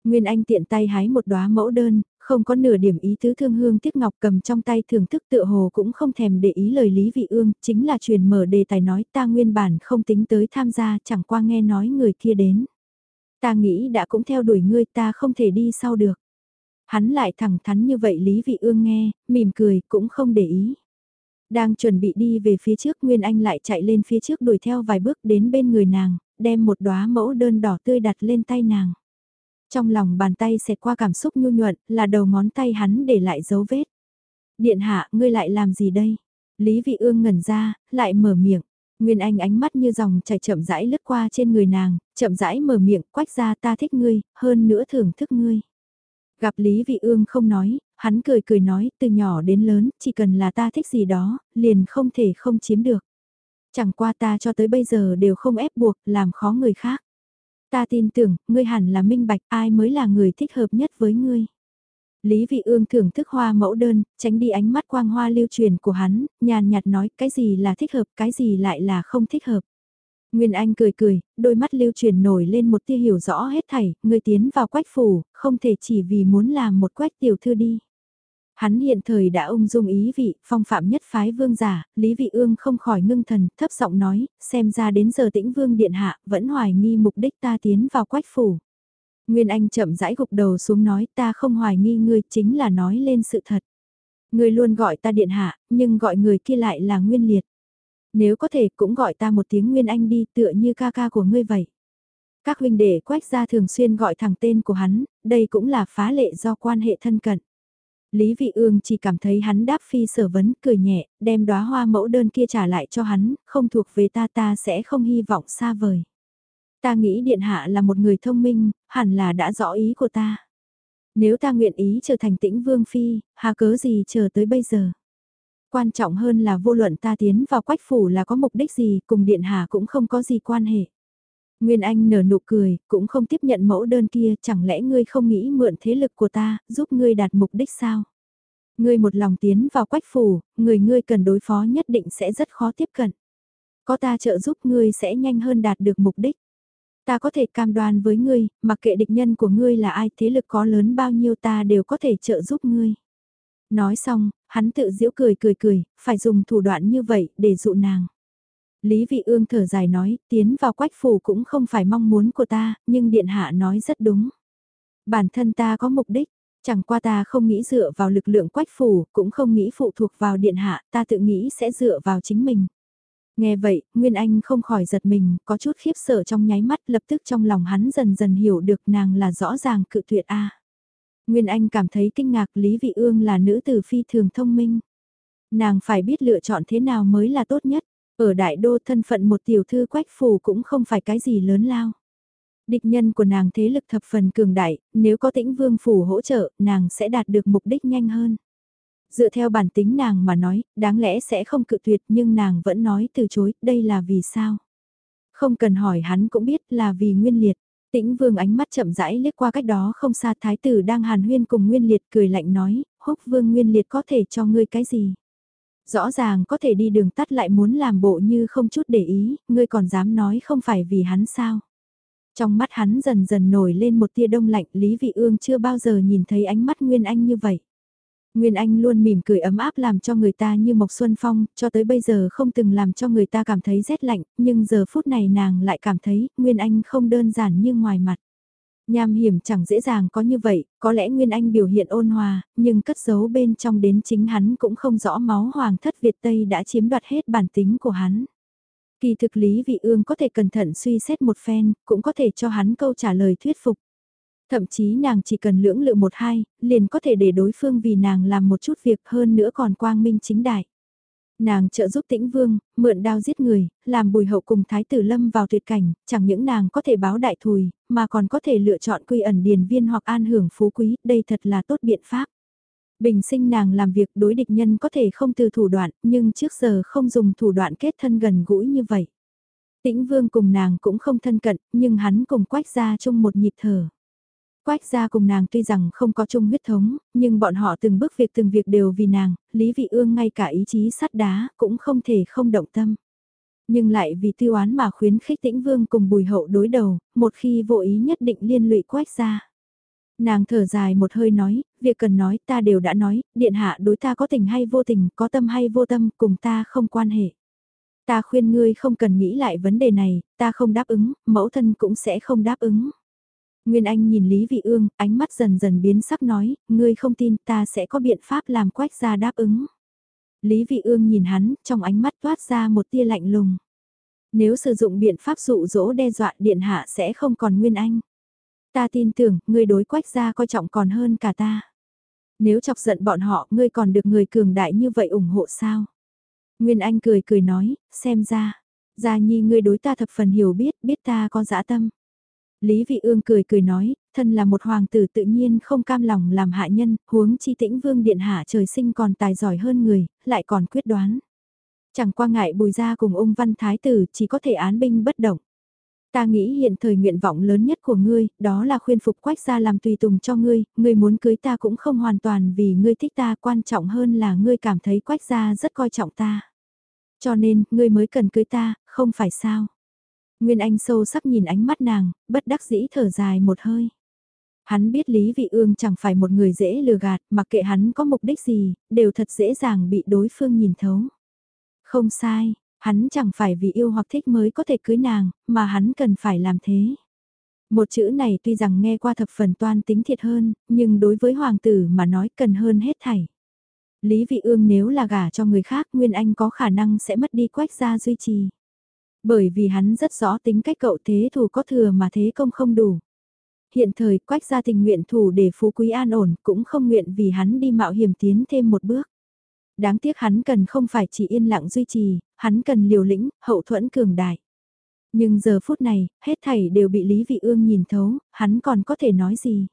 Nguyên Anh tiện tay hái một đóa mẫu đơn, không có nửa điểm ý tứ thương hương tiếc ngọc cầm trong tay thưởng thức tựa hồ cũng không thèm để ý lời Lý Vị Ương, chính là truyền mở đề tài nói ta nguyên bản không tính tới tham gia chẳng qua nghe nói người kia đến. Ta nghĩ đã cũng theo đuổi ngươi ta không thể đi sau được. Hắn lại thẳng thắn như vậy Lý Vị Ương nghe, mỉm cười cũng không để ý. Đang chuẩn bị đi về phía trước Nguyên Anh lại chạy lên phía trước đuổi theo vài bước đến bên người nàng, đem một đóa mẫu đơn đỏ tươi đặt lên tay nàng. Trong lòng bàn tay xẹt qua cảm xúc nhu nhuận, là đầu ngón tay hắn để lại dấu vết. Điện hạ, ngươi lại làm gì đây? Lý vị ương ngẩn ra, lại mở miệng. Nguyên Anh ánh mắt như dòng chảy chậm rãi lướt qua trên người nàng, chậm rãi mở miệng, quách ra ta thích ngươi, hơn nữa thưởng thức ngươi. Gặp Lý Vị Ương không nói, hắn cười cười nói, từ nhỏ đến lớn, chỉ cần là ta thích gì đó, liền không thể không chiếm được. Chẳng qua ta cho tới bây giờ đều không ép buộc, làm khó người khác. Ta tin tưởng, ngươi hẳn là minh bạch ai mới là người thích hợp nhất với ngươi. Lý Vị Ương thưởng thức hoa mẫu đơn, tránh đi ánh mắt quang hoa lưu truyền của hắn, nhàn nhạt nói cái gì là thích hợp, cái gì lại là không thích hợp. Nguyên Anh cười cười, đôi mắt lưu truyền nổi lên một tia hiểu rõ hết thảy, người tiến vào quách phủ, không thể chỉ vì muốn làm một quách tiểu thư đi. Hắn hiện thời đã ung dung ý vị, phong phạm nhất phái vương giả, Lý Vị Ương không khỏi ngưng thần, thấp giọng nói, xem ra đến giờ tĩnh vương điện hạ, vẫn hoài nghi mục đích ta tiến vào quách phủ. Nguyên Anh chậm rãi gục đầu xuống nói ta không hoài nghi ngươi chính là nói lên sự thật. Ngươi luôn gọi ta điện hạ, nhưng gọi người kia lại là Nguyên Liệt. Nếu có thể cũng gọi ta một tiếng Nguyên Anh đi tựa như ca ca của ngươi vậy. Các huynh đệ quách gia thường xuyên gọi thẳng tên của hắn, đây cũng là phá lệ do quan hệ thân cận. Lý Vị Ương chỉ cảm thấy hắn đáp phi sở vấn, cười nhẹ, đem đóa hoa mẫu đơn kia trả lại cho hắn, không thuộc về ta ta sẽ không hy vọng xa vời. Ta nghĩ Điện Hạ là một người thông minh, hẳn là đã rõ ý của ta. Nếu ta nguyện ý trở thành tĩnh vương phi, hà cớ gì chờ tới bây giờ. Quan trọng hơn là vô luận ta tiến vào quách phủ là có mục đích gì, cùng Điện Hạ cũng không có gì quan hệ. Nguyên Anh nở nụ cười, cũng không tiếp nhận mẫu đơn kia, chẳng lẽ ngươi không nghĩ mượn thế lực của ta, giúp ngươi đạt mục đích sao? Ngươi một lòng tiến vào quách phủ, người ngươi cần đối phó nhất định sẽ rất khó tiếp cận. Có ta trợ giúp ngươi sẽ nhanh hơn đạt được mục đích. Ta có thể cam đoan với ngươi, mặc kệ địch nhân của ngươi là ai, thế lực có lớn bao nhiêu ta đều có thể trợ giúp ngươi. Nói xong, hắn tự giễu cười cười cười, phải dùng thủ đoạn như vậy để dụ nàng. Lý Vị Ương thở dài nói, tiến vào quách phủ cũng không phải mong muốn của ta, nhưng Điện Hạ nói rất đúng. Bản thân ta có mục đích, chẳng qua ta không nghĩ dựa vào lực lượng quách phủ, cũng không nghĩ phụ thuộc vào Điện Hạ, ta tự nghĩ sẽ dựa vào chính mình. Nghe vậy, Nguyên Anh không khỏi giật mình, có chút khiếp sợ trong nháy mắt lập tức trong lòng hắn dần dần hiểu được nàng là rõ ràng cự tuyệt a. Nguyên Anh cảm thấy kinh ngạc Lý Vị Ương là nữ tử phi thường thông minh. Nàng phải biết lựa chọn thế nào mới là tốt nhất, ở đại đô thân phận một tiểu thư quách phủ cũng không phải cái gì lớn lao. Địch nhân của nàng thế lực thập phần cường đại, nếu có tĩnh vương phủ hỗ trợ, nàng sẽ đạt được mục đích nhanh hơn. Dựa theo bản tính nàng mà nói, đáng lẽ sẽ không cự tuyệt nhưng nàng vẫn nói từ chối, đây là vì sao? Không cần hỏi hắn cũng biết là vì nguyên liệt. Tĩnh vương ánh mắt chậm rãi liếc qua cách đó không xa thái tử đang hàn huyên cùng nguyên liệt cười lạnh nói, húc vương nguyên liệt có thể cho ngươi cái gì? Rõ ràng có thể đi đường tắt lại muốn làm bộ như không chút để ý, ngươi còn dám nói không phải vì hắn sao? Trong mắt hắn dần dần nổi lên một tia đông lạnh Lý Vị Ương chưa bao giờ nhìn thấy ánh mắt Nguyên Anh như vậy. Nguyên Anh luôn mỉm cười ấm áp làm cho người ta như Mộc Xuân Phong, cho tới bây giờ không từng làm cho người ta cảm thấy rét lạnh, nhưng giờ phút này nàng lại cảm thấy Nguyên Anh không đơn giản như ngoài mặt. Nham hiểm chẳng dễ dàng có như vậy, có lẽ Nguyên Anh biểu hiện ôn hòa, nhưng cất giấu bên trong đến chính hắn cũng không rõ máu hoàng thất Việt Tây đã chiếm đoạt hết bản tính của hắn. Kỳ thực Lý Vị Ương có thể cẩn thận suy xét một phen, cũng có thể cho hắn câu trả lời thuyết phục. Thậm chí nàng chỉ cần lưỡng lự một hai, liền có thể để đối phương vì nàng làm một chút việc hơn nữa còn quang minh chính đại. Nàng trợ giúp tĩnh vương, mượn đao giết người, làm bùi hậu cùng thái tử lâm vào tuyệt cảnh, chẳng những nàng có thể báo đại thùi, mà còn có thể lựa chọn quy ẩn điền viên hoặc an hưởng phú quý, đây thật là tốt biện pháp. Bình sinh nàng làm việc đối địch nhân có thể không từ thủ đoạn, nhưng trước giờ không dùng thủ đoạn kết thân gần gũi như vậy. Tĩnh vương cùng nàng cũng không thân cận, nhưng hắn cùng quách ra chung một nhịp thở. Quách gia cùng nàng tuy rằng không có chung huyết thống, nhưng bọn họ từng bước việc từng việc đều vì nàng, Lý Vị Ương ngay cả ý chí sắt đá cũng không thể không động tâm. Nhưng lại vì tiêu oán mà khuyến khích tĩnh vương cùng bùi hậu đối đầu, một khi vô ý nhất định liên lụy quách gia. Nàng thở dài một hơi nói, việc cần nói ta đều đã nói, điện hạ đối ta có tình hay vô tình, có tâm hay vô tâm, cùng ta không quan hệ. Ta khuyên ngươi không cần nghĩ lại vấn đề này, ta không đáp ứng, mẫu thân cũng sẽ không đáp ứng. Nguyên Anh nhìn Lý Vị Ương, ánh mắt dần dần biến sắc nói, ngươi không tin ta sẽ có biện pháp làm quách gia đáp ứng. Lý Vị Ương nhìn hắn, trong ánh mắt toát ra một tia lạnh lùng. Nếu sử dụng biện pháp dụ dỗ đe dọa điện hạ sẽ không còn Nguyên Anh. Ta tin tưởng, ngươi đối quách gia coi trọng còn hơn cả ta. Nếu chọc giận bọn họ, ngươi còn được người cường đại như vậy ủng hộ sao? Nguyên Anh cười cười nói, xem ra, Gia Nhi ngươi đối ta thập phần hiểu biết, biết ta có dã tâm. Lý Vị Ương cười cười nói, thân là một hoàng tử tự nhiên không cam lòng làm hạ nhân, huống chi tĩnh vương điện hạ trời sinh còn tài giỏi hơn người, lại còn quyết đoán. Chẳng qua ngại bùi Gia cùng ung văn thái tử chỉ có thể án binh bất động. Ta nghĩ hiện thời nguyện vọng lớn nhất của ngươi, đó là khuyên phục quách gia làm tùy tùng cho ngươi, ngươi muốn cưới ta cũng không hoàn toàn vì ngươi thích ta, quan trọng hơn là ngươi cảm thấy quách gia rất coi trọng ta. Cho nên, ngươi mới cần cưới ta, không phải sao. Nguyên Anh sâu sắc nhìn ánh mắt nàng, bất đắc dĩ thở dài một hơi. Hắn biết Lý Vị Ương chẳng phải một người dễ lừa gạt, mặc kệ hắn có mục đích gì, đều thật dễ dàng bị đối phương nhìn thấu. Không sai, hắn chẳng phải vì yêu hoặc thích mới có thể cưới nàng, mà hắn cần phải làm thế. Một chữ này tuy rằng nghe qua thập phần toan tính thiệt hơn, nhưng đối với hoàng tử mà nói cần hơn hết thảy. Lý Vị Ương nếu là gả cho người khác Nguyên Anh có khả năng sẽ mất đi quách gia duy trì. Bởi vì hắn rất rõ tính cách cậu thế thù có thừa mà thế công không đủ. Hiện thời quách gia tình nguyện thủ để phú quý an ổn cũng không nguyện vì hắn đi mạo hiểm tiến thêm một bước. Đáng tiếc hắn cần không phải chỉ yên lặng duy trì, hắn cần liều lĩnh, hậu thuẫn cường đại. Nhưng giờ phút này, hết thảy đều bị Lý Vị Ương nhìn thấu, hắn còn có thể nói gì?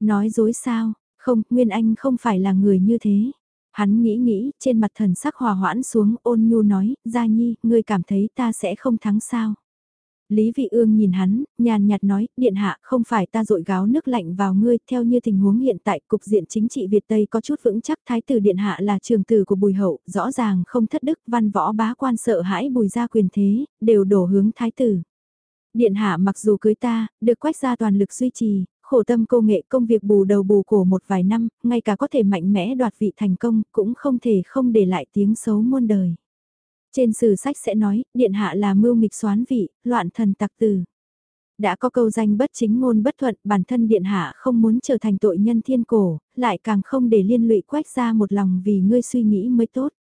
Nói dối sao? Không, Nguyên Anh không phải là người như thế. Hắn nghĩ nghĩ, trên mặt thần sắc hòa hoãn xuống ôn nhu nói, Gia Nhi, ngươi cảm thấy ta sẽ không thắng sao? Lý Vị Ương nhìn hắn, nhàn nhạt nói, điện hạ không phải ta dội gáo nước lạnh vào ngươi, theo như tình huống hiện tại cục diện chính trị Việt Tây có chút vững chắc thái tử điện hạ là trường tử của bùi hậu, rõ ràng không thất đức văn võ bá quan sợ hãi bùi gia quyền thế, đều đổ hướng thái tử. Điện hạ mặc dù cưới ta, được quách gia toàn lực duy trì, khổ tâm cô nghệ công việc bù đầu bù cổ một vài năm, ngay cả có thể mạnh mẽ đoạt vị thành công, cũng không thể không để lại tiếng xấu muôn đời. Trên sử sách sẽ nói, điện hạ là mưu nghịch xoán vị, loạn thần tặc tử. Đã có câu danh bất chính ngôn bất thuận, bản thân điện hạ không muốn trở thành tội nhân thiên cổ, lại càng không để liên lụy quách ra một lòng vì ngươi suy nghĩ mới tốt.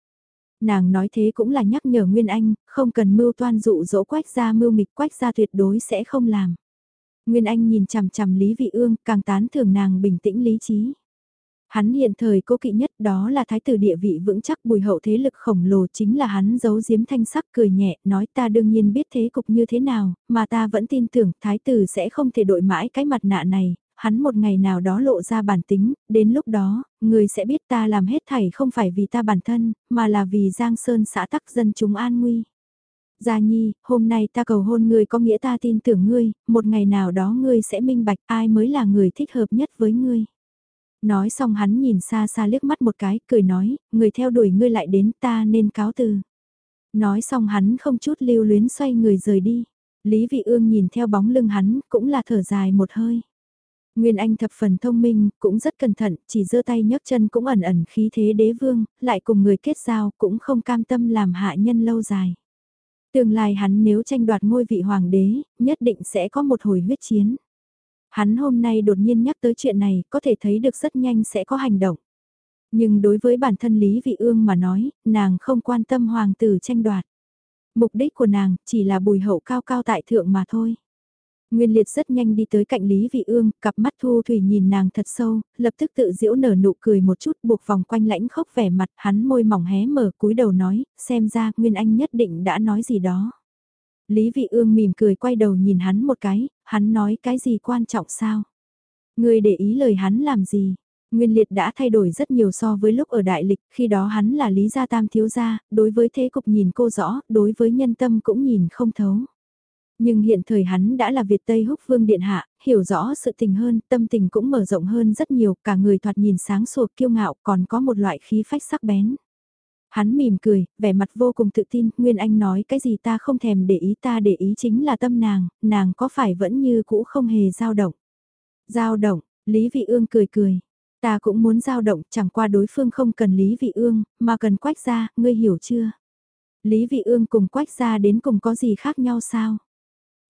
Nàng nói thế cũng là nhắc nhở Nguyên Anh, không cần mưu toan dụ dỗ quách ra mưu mịch quách ra tuyệt đối sẽ không làm. Nguyên Anh nhìn chằm chằm Lý Vị Ương, càng tán thưởng nàng bình tĩnh lý trí. Hắn hiện thời cố kỵ nhất đó là thái tử địa vị vững chắc bùi hậu thế lực khổng lồ chính là hắn giấu giếm thanh sắc cười nhẹ nói ta đương nhiên biết thế cục như thế nào, mà ta vẫn tin tưởng thái tử sẽ không thể đội mãi cái mặt nạ này, hắn một ngày nào đó lộ ra bản tính, đến lúc đó, người sẽ biết ta làm hết thảy không phải vì ta bản thân, mà là vì Giang Sơn xã tắc dân chúng an nguy. Gia Nhi, hôm nay ta cầu hôn ngươi có nghĩa ta tin tưởng ngươi, một ngày nào đó ngươi sẽ minh bạch ai mới là người thích hợp nhất với ngươi. Nói xong hắn nhìn xa xa liếc mắt một cái, cười nói, người theo đuổi ngươi lại đến ta nên cáo từ. Nói xong hắn không chút lưu luyến xoay người rời đi. Lý Vị Ương nhìn theo bóng lưng hắn, cũng là thở dài một hơi. Nguyên Anh thập phần thông minh, cũng rất cẩn thận, chỉ giơ tay nhấc chân cũng ẩn ẩn khí thế đế vương, lại cùng người kết giao, cũng không cam tâm làm hạ nhân lâu dài. Tương lai hắn nếu tranh đoạt ngôi vị hoàng đế, nhất định sẽ có một hồi huyết chiến. Hắn hôm nay đột nhiên nhắc tới chuyện này, có thể thấy được rất nhanh sẽ có hành động. Nhưng đối với bản thân Lý Vị Ương mà nói, nàng không quan tâm hoàng tử tranh đoạt. Mục đích của nàng chỉ là bùi hậu cao cao tại thượng mà thôi. Nguyên Liệt rất nhanh đi tới cạnh Lý Vị Ương, cặp mắt Thu Thủy nhìn nàng thật sâu, lập tức tự giễu nở nụ cười một chút buộc vòng quanh lãnh khốc vẻ mặt, hắn môi mỏng hé mở cúi đầu nói, xem ra Nguyên Anh nhất định đã nói gì đó. Lý Vị Ương mỉm cười quay đầu nhìn hắn một cái, hắn nói cái gì quan trọng sao? Người để ý lời hắn làm gì? Nguyên liệt đã thay đổi rất nhiều so với lúc ở đại lịch, khi đó hắn là Lý Gia Tam thiếu gia, đối với thế cục nhìn cô rõ, đối với nhân tâm cũng nhìn không thấu. Nhưng hiện thời hắn đã là Việt Tây Húc Vương Điện Hạ, hiểu rõ sự tình hơn, tâm tình cũng mở rộng hơn rất nhiều, cả người thoạt nhìn sáng sủa kiêu ngạo còn có một loại khí phách sắc bén. Hắn mỉm cười, vẻ mặt vô cùng tự tin, Nguyên Anh nói cái gì ta không thèm để ý ta để ý chính là tâm nàng, nàng có phải vẫn như cũ không hề dao động. Dao động, Lý Vị Ương cười cười. Ta cũng muốn dao động, chẳng qua đối phương không cần Lý Vị Ương, mà cần quách gia, ngươi hiểu chưa? Lý Vị Ương cùng quách gia đến cùng có gì khác nhau sao?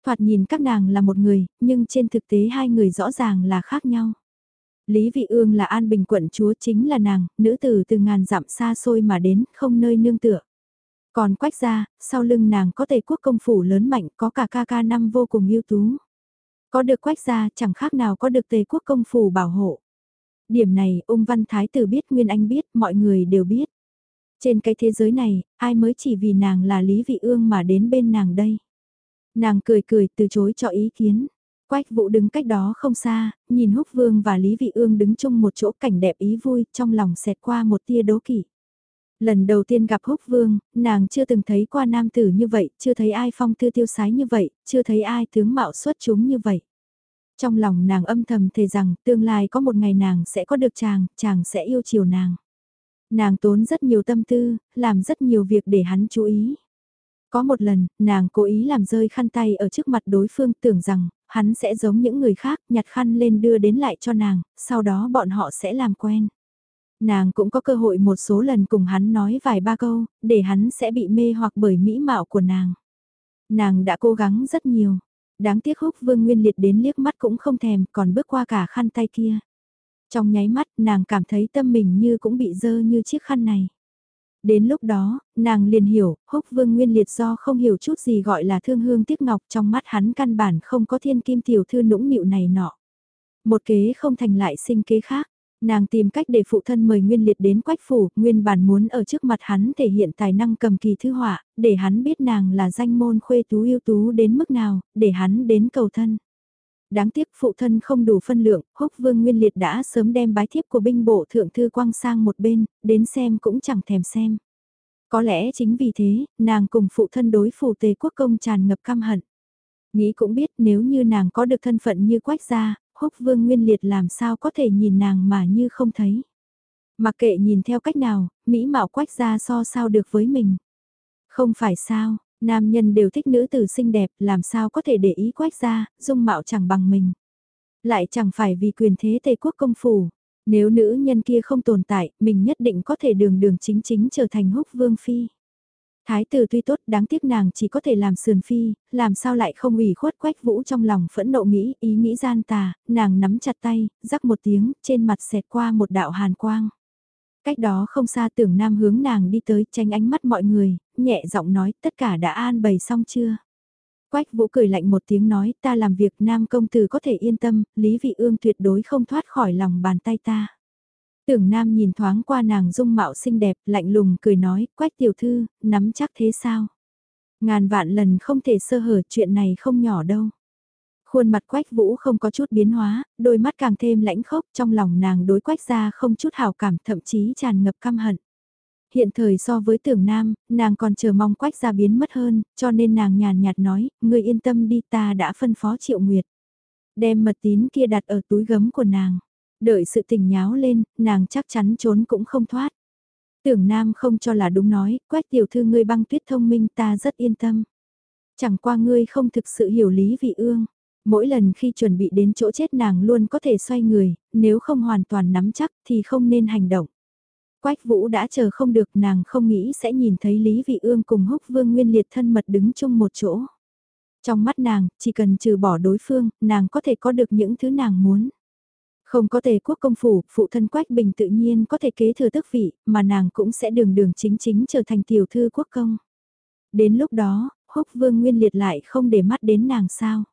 Thoạt nhìn các nàng là một người, nhưng trên thực tế hai người rõ ràng là khác nhau. Lý Vị Ương là An Bình quận chúa chính là nàng, nữ tử từ ngàn dặm xa xôi mà đến, không nơi nương tựa. Còn quách gia, sau lưng nàng có tề quốc công phủ lớn mạnh, có cả ca ca năm vô cùng ưu tú. Có được quách gia chẳng khác nào có được tề quốc công phủ bảo hộ. Điểm này ung văn thái tử biết Nguyên Anh biết, mọi người đều biết. Trên cái thế giới này, ai mới chỉ vì nàng là Lý Vị Ương mà đến bên nàng đây. Nàng cười cười từ chối cho ý kiến. Quách vũ đứng cách đó không xa, nhìn húc vương và Lý Vị Ương đứng chung một chỗ cảnh đẹp ý vui, trong lòng xẹt qua một tia đố kỵ. Lần đầu tiên gặp húc vương, nàng chưa từng thấy qua nam tử như vậy, chưa thấy ai phong tư tiêu sái như vậy, chưa thấy ai tướng mạo xuất chúng như vậy. Trong lòng nàng âm thầm thề rằng tương lai có một ngày nàng sẽ có được chàng, chàng sẽ yêu chiều nàng. Nàng tốn rất nhiều tâm tư, làm rất nhiều việc để hắn chú ý. Có một lần, nàng cố ý làm rơi khăn tay ở trước mặt đối phương tưởng rằng, hắn sẽ giống những người khác nhặt khăn lên đưa đến lại cho nàng, sau đó bọn họ sẽ làm quen. Nàng cũng có cơ hội một số lần cùng hắn nói vài ba câu, để hắn sẽ bị mê hoặc bởi mỹ mạo của nàng. Nàng đã cố gắng rất nhiều. Đáng tiếc húc vương nguyên liệt đến liếc mắt cũng không thèm, còn bước qua cả khăn tay kia. Trong nháy mắt, nàng cảm thấy tâm mình như cũng bị dơ như chiếc khăn này. Đến lúc đó, nàng liền hiểu, húc vương nguyên liệt do không hiểu chút gì gọi là thương hương tiếc ngọc trong mắt hắn căn bản không có thiên kim tiểu thư nũng nịu này nọ. Một kế không thành lại sinh kế khác, nàng tìm cách để phụ thân mời nguyên liệt đến quách phủ, nguyên bản muốn ở trước mặt hắn thể hiện tài năng cầm kỳ thư họa, để hắn biết nàng là danh môn khuê tú yêu tú đến mức nào, để hắn đến cầu thân. Đáng tiếc phụ thân không đủ phân lượng, húc vương nguyên liệt đã sớm đem bái thiếp của binh bộ thượng thư quang sang một bên, đến xem cũng chẳng thèm xem. Có lẽ chính vì thế, nàng cùng phụ thân đối phủ tề quốc công tràn ngập căm hận. Nghĩ cũng biết nếu như nàng có được thân phận như quách gia, húc vương nguyên liệt làm sao có thể nhìn nàng mà như không thấy. Mặc kệ nhìn theo cách nào, mỹ mạo quách gia so sao được với mình. Không phải sao, Nam nhân đều thích nữ tử xinh đẹp, làm sao có thể để ý quách ra, dung mạo chẳng bằng mình. Lại chẳng phải vì quyền thế tây quốc công phủ. Nếu nữ nhân kia không tồn tại, mình nhất định có thể đường đường chính chính trở thành húc vương phi. Thái tử tuy tốt đáng tiếc nàng chỉ có thể làm sườn phi, làm sao lại không ủy khuất quách vũ trong lòng phẫn nộ nghĩ, ý nghĩ gian tà, nàng nắm chặt tay, rắc một tiếng, trên mặt xẹt qua một đạo hàn quang. Cách đó không xa tưởng nam hướng nàng đi tới tránh ánh mắt mọi người, nhẹ giọng nói tất cả đã an bày xong chưa. Quách vũ cười lạnh một tiếng nói ta làm việc nam công tử có thể yên tâm, Lý Vị Ương tuyệt đối không thoát khỏi lòng bàn tay ta. Tưởng nam nhìn thoáng qua nàng dung mạo xinh đẹp, lạnh lùng cười nói, quách tiểu thư, nắm chắc thế sao? Ngàn vạn lần không thể sơ hở chuyện này không nhỏ đâu. Khuôn mặt quách vũ không có chút biến hóa, đôi mắt càng thêm lãnh khốc trong lòng nàng đối quách ra không chút hào cảm thậm chí tràn ngập căm hận. Hiện thời so với tưởng nam, nàng còn chờ mong quách ra biến mất hơn, cho nên nàng nhàn nhạt nói, người yên tâm đi ta đã phân phó triệu nguyệt. Đem mật tín kia đặt ở túi gấm của nàng. Đợi sự tình nháo lên, nàng chắc chắn trốn cũng không thoát. Tưởng nam không cho là đúng nói, quách tiểu thư ngươi băng tuyết thông minh ta rất yên tâm. Chẳng qua ngươi không thực sự hiểu lý vị ương. Mỗi lần khi chuẩn bị đến chỗ chết nàng luôn có thể xoay người, nếu không hoàn toàn nắm chắc thì không nên hành động. Quách Vũ đã chờ không được nàng không nghĩ sẽ nhìn thấy Lý Vị Ương cùng húc vương nguyên liệt thân mật đứng chung một chỗ. Trong mắt nàng, chỉ cần trừ bỏ đối phương, nàng có thể có được những thứ nàng muốn. Không có tề quốc công phủ, phụ thân Quách Bình tự nhiên có thể kế thừa tước vị, mà nàng cũng sẽ đường đường chính chính trở thành tiểu thư quốc công. Đến lúc đó, húc vương nguyên liệt lại không để mắt đến nàng sao.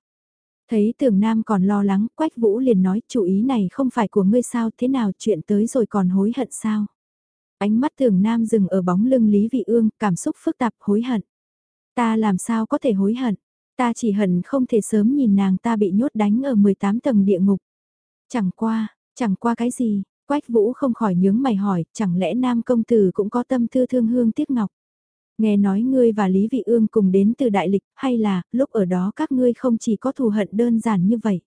Thấy tưởng nam còn lo lắng, Quách Vũ liền nói chủ ý này không phải của ngươi sao thế nào chuyện tới rồi còn hối hận sao. Ánh mắt tưởng nam dừng ở bóng lưng Lý Vị Ương, cảm xúc phức tạp hối hận. Ta làm sao có thể hối hận, ta chỉ hận không thể sớm nhìn nàng ta bị nhốt đánh ở 18 tầng địa ngục. Chẳng qua, chẳng qua cái gì, Quách Vũ không khỏi nhướng mày hỏi, chẳng lẽ nam công tử cũng có tâm tư thương hương tiếc ngọc. Nghe nói ngươi và Lý Vị Ương cùng đến từ đại lịch, hay là, lúc ở đó các ngươi không chỉ có thù hận đơn giản như vậy.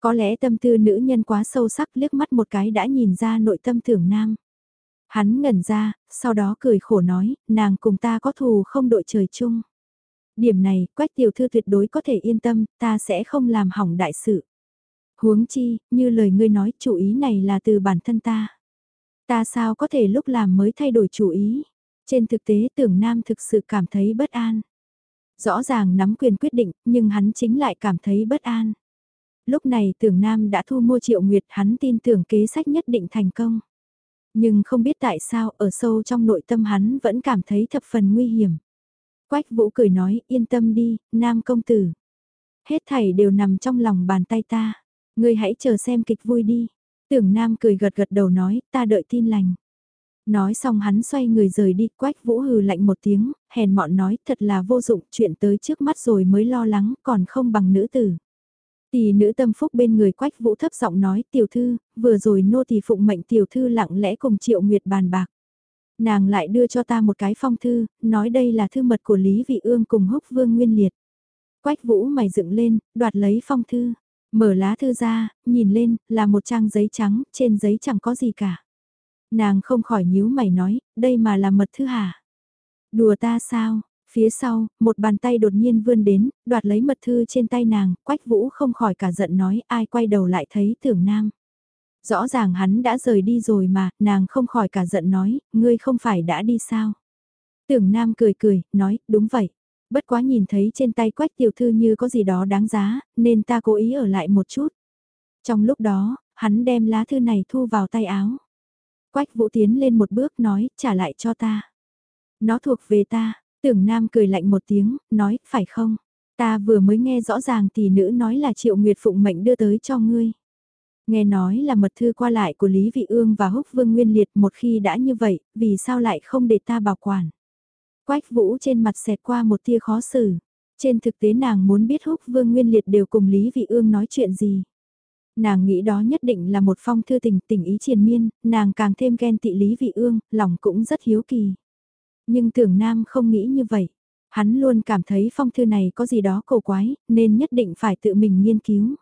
Có lẽ tâm tư nữ nhân quá sâu sắc liếc mắt một cái đã nhìn ra nội tâm tưởng nam. Hắn ngẩn ra, sau đó cười khổ nói, nàng cùng ta có thù không đội trời chung. Điểm này, quách tiểu thư tuyệt đối có thể yên tâm, ta sẽ không làm hỏng đại sự. Huống chi, như lời ngươi nói, chủ ý này là từ bản thân ta. Ta sao có thể lúc làm mới thay đổi chủ ý? Trên thực tế tưởng nam thực sự cảm thấy bất an. Rõ ràng nắm quyền quyết định, nhưng hắn chính lại cảm thấy bất an. Lúc này tưởng nam đã thu mua triệu nguyệt hắn tin tưởng kế sách nhất định thành công. Nhưng không biết tại sao ở sâu trong nội tâm hắn vẫn cảm thấy thập phần nguy hiểm. Quách vũ cười nói yên tâm đi, nam công tử. Hết thảy đều nằm trong lòng bàn tay ta. Ngươi hãy chờ xem kịch vui đi. Tưởng nam cười gật gật đầu nói ta đợi tin lành. Nói xong hắn xoay người rời đi, quách vũ hừ lạnh một tiếng, hèn mọn nói thật là vô dụng, chuyện tới trước mắt rồi mới lo lắng, còn không bằng nữ tử. Tỷ nữ tâm phúc bên người quách vũ thấp giọng nói tiểu thư, vừa rồi nô tỳ phụng mệnh tiểu thư lặng lẽ cùng triệu nguyệt bàn bạc. Nàng lại đưa cho ta một cái phong thư, nói đây là thư mật của Lý Vị Ương cùng húc vương nguyên liệt. Quách vũ mày dựng lên, đoạt lấy phong thư, mở lá thư ra, nhìn lên, là một trang giấy trắng, trên giấy chẳng có gì cả. Nàng không khỏi nhíu mày nói, đây mà là mật thư hả? Đùa ta sao? Phía sau, một bàn tay đột nhiên vươn đến, đoạt lấy mật thư trên tay nàng, quách vũ không khỏi cả giận nói ai quay đầu lại thấy tưởng nam. Rõ ràng hắn đã rời đi rồi mà, nàng không khỏi cả giận nói, ngươi không phải đã đi sao? Tưởng nam cười cười, nói, đúng vậy. Bất quá nhìn thấy trên tay quách tiểu thư như có gì đó đáng giá, nên ta cố ý ở lại một chút. Trong lúc đó, hắn đem lá thư này thu vào tay áo. Quách vũ tiến lên một bước nói, trả lại cho ta. Nó thuộc về ta, tưởng nam cười lạnh một tiếng, nói, phải không? Ta vừa mới nghe rõ ràng tỷ nữ nói là triệu nguyệt phụng mệnh đưa tới cho ngươi. Nghe nói là mật thư qua lại của Lý Vị Ương và Húc Vương Nguyên Liệt một khi đã như vậy, vì sao lại không để ta bảo quản? Quách vũ trên mặt xẹt qua một tia khó xử. Trên thực tế nàng muốn biết Húc Vương Nguyên Liệt đều cùng Lý Vị Ương nói chuyện gì. Nàng nghĩ đó nhất định là một phong thư tình tình ý triền miên, nàng càng thêm ghen tị Lý Vị Ương, lòng cũng rất hiếu kỳ. Nhưng tưởng Nam không nghĩ như vậy. Hắn luôn cảm thấy phong thư này có gì đó cổ quái, nên nhất định phải tự mình nghiên cứu.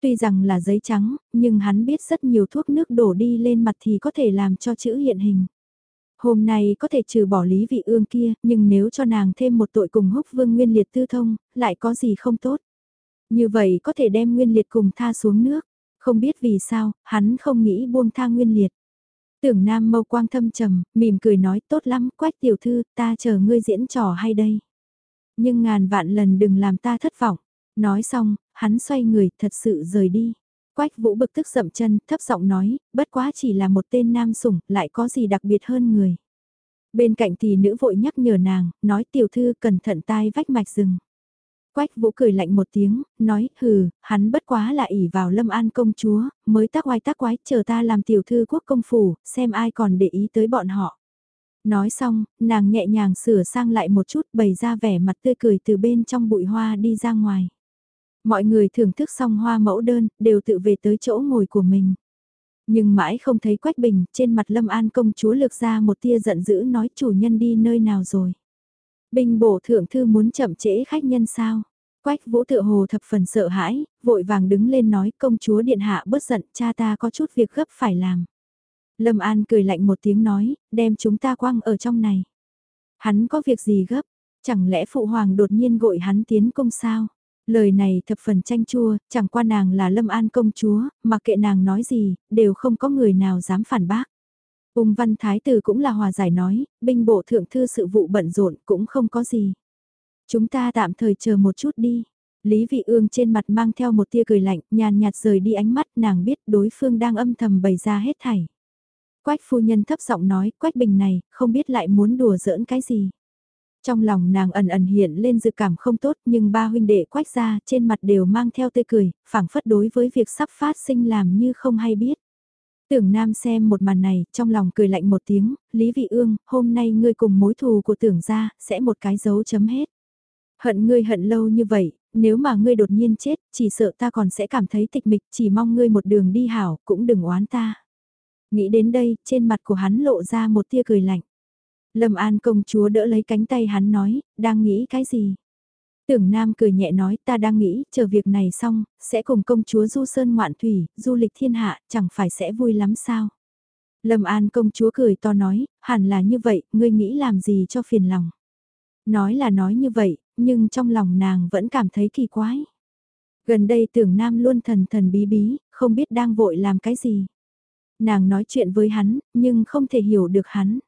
Tuy rằng là giấy trắng, nhưng hắn biết rất nhiều thuốc nước đổ đi lên mặt thì có thể làm cho chữ hiện hình. Hôm nay có thể trừ bỏ lý vị ương kia, nhưng nếu cho nàng thêm một tội cùng húc vương nguyên liệt tư thông, lại có gì không tốt. Như vậy có thể đem nguyên liệt cùng tha xuống nước. Không biết vì sao, hắn không nghĩ buông tha nguyên liệt. Tưởng nam mâu quang thâm trầm, mỉm cười nói tốt lắm, quách tiểu thư, ta chờ ngươi diễn trò hay đây. Nhưng ngàn vạn lần đừng làm ta thất vọng. Nói xong, hắn xoay người thật sự rời đi. Quách vũ bực tức dậm chân, thấp giọng nói, bất quá chỉ là một tên nam sủng, lại có gì đặc biệt hơn người. Bên cạnh thì nữ vội nhắc nhở nàng, nói tiểu thư cẩn thận tai vách mạch rừng. Quách vũ cười lạnh một tiếng, nói, hừ, hắn bất quá là ỉ vào lâm an công chúa, mới tác oai tác quái, chờ ta làm tiểu thư quốc công phủ, xem ai còn để ý tới bọn họ. Nói xong, nàng nhẹ nhàng sửa sang lại một chút bày ra vẻ mặt tươi cười từ bên trong bụi hoa đi ra ngoài. Mọi người thưởng thức xong hoa mẫu đơn, đều tự về tới chỗ ngồi của mình. Nhưng mãi không thấy Quách Bình, trên mặt Lâm An công chúa lược ra một tia giận dữ nói chủ nhân đi nơi nào rồi. Bình bổ thượng thư muốn chậm trễ khách nhân sao? Quách vũ tự hồ thập phần sợ hãi, vội vàng đứng lên nói công chúa điện hạ bớt giận cha ta có chút việc gấp phải làm. Lâm An cười lạnh một tiếng nói, đem chúng ta quăng ở trong này. Hắn có việc gì gấp, chẳng lẽ phụ hoàng đột nhiên gọi hắn tiến công sao? Lời này thập phần chanh chua, chẳng qua nàng là Lâm An công chúa, mà kệ nàng nói gì, đều không có người nào dám phản bác. Ung văn thái tử cũng là hòa giải nói, binh bộ thượng thư sự vụ bận rộn cũng không có gì. Chúng ta tạm thời chờ một chút đi. Lý Vị Ương trên mặt mang theo một tia cười lạnh, nhàn nhạt rời đi ánh mắt nàng biết đối phương đang âm thầm bày ra hết thảy. Quách phu nhân thấp giọng nói, Quách Bình này, không biết lại muốn đùa giỡn cái gì. Trong lòng nàng ẩn ẩn hiện lên dự cảm không tốt nhưng ba huynh đệ quách ra trên mặt đều mang theo tươi cười, phảng phất đối với việc sắp phát sinh làm như không hay biết. Tưởng Nam xem một màn này, trong lòng cười lạnh một tiếng, Lý Vị Ương, hôm nay ngươi cùng mối thù của tưởng gia sẽ một cái dấu chấm hết. Hận ngươi hận lâu như vậy, nếu mà ngươi đột nhiên chết, chỉ sợ ta còn sẽ cảm thấy tịch mịch, chỉ mong ngươi một đường đi hảo, cũng đừng oán ta. Nghĩ đến đây, trên mặt của hắn lộ ra một tia cười lạnh. Lâm An công chúa đỡ lấy cánh tay hắn nói, đang nghĩ cái gì? Tưởng Nam cười nhẹ nói ta đang nghĩ, chờ việc này xong, sẽ cùng công chúa du sơn ngoạn thủy, du lịch thiên hạ, chẳng phải sẽ vui lắm sao? Lâm An công chúa cười to nói, hẳn là như vậy, ngươi nghĩ làm gì cho phiền lòng? Nói là nói như vậy, nhưng trong lòng nàng vẫn cảm thấy kỳ quái. Gần đây tưởng Nam luôn thần thần bí bí, không biết đang vội làm cái gì. Nàng nói chuyện với hắn, nhưng không thể hiểu được hắn.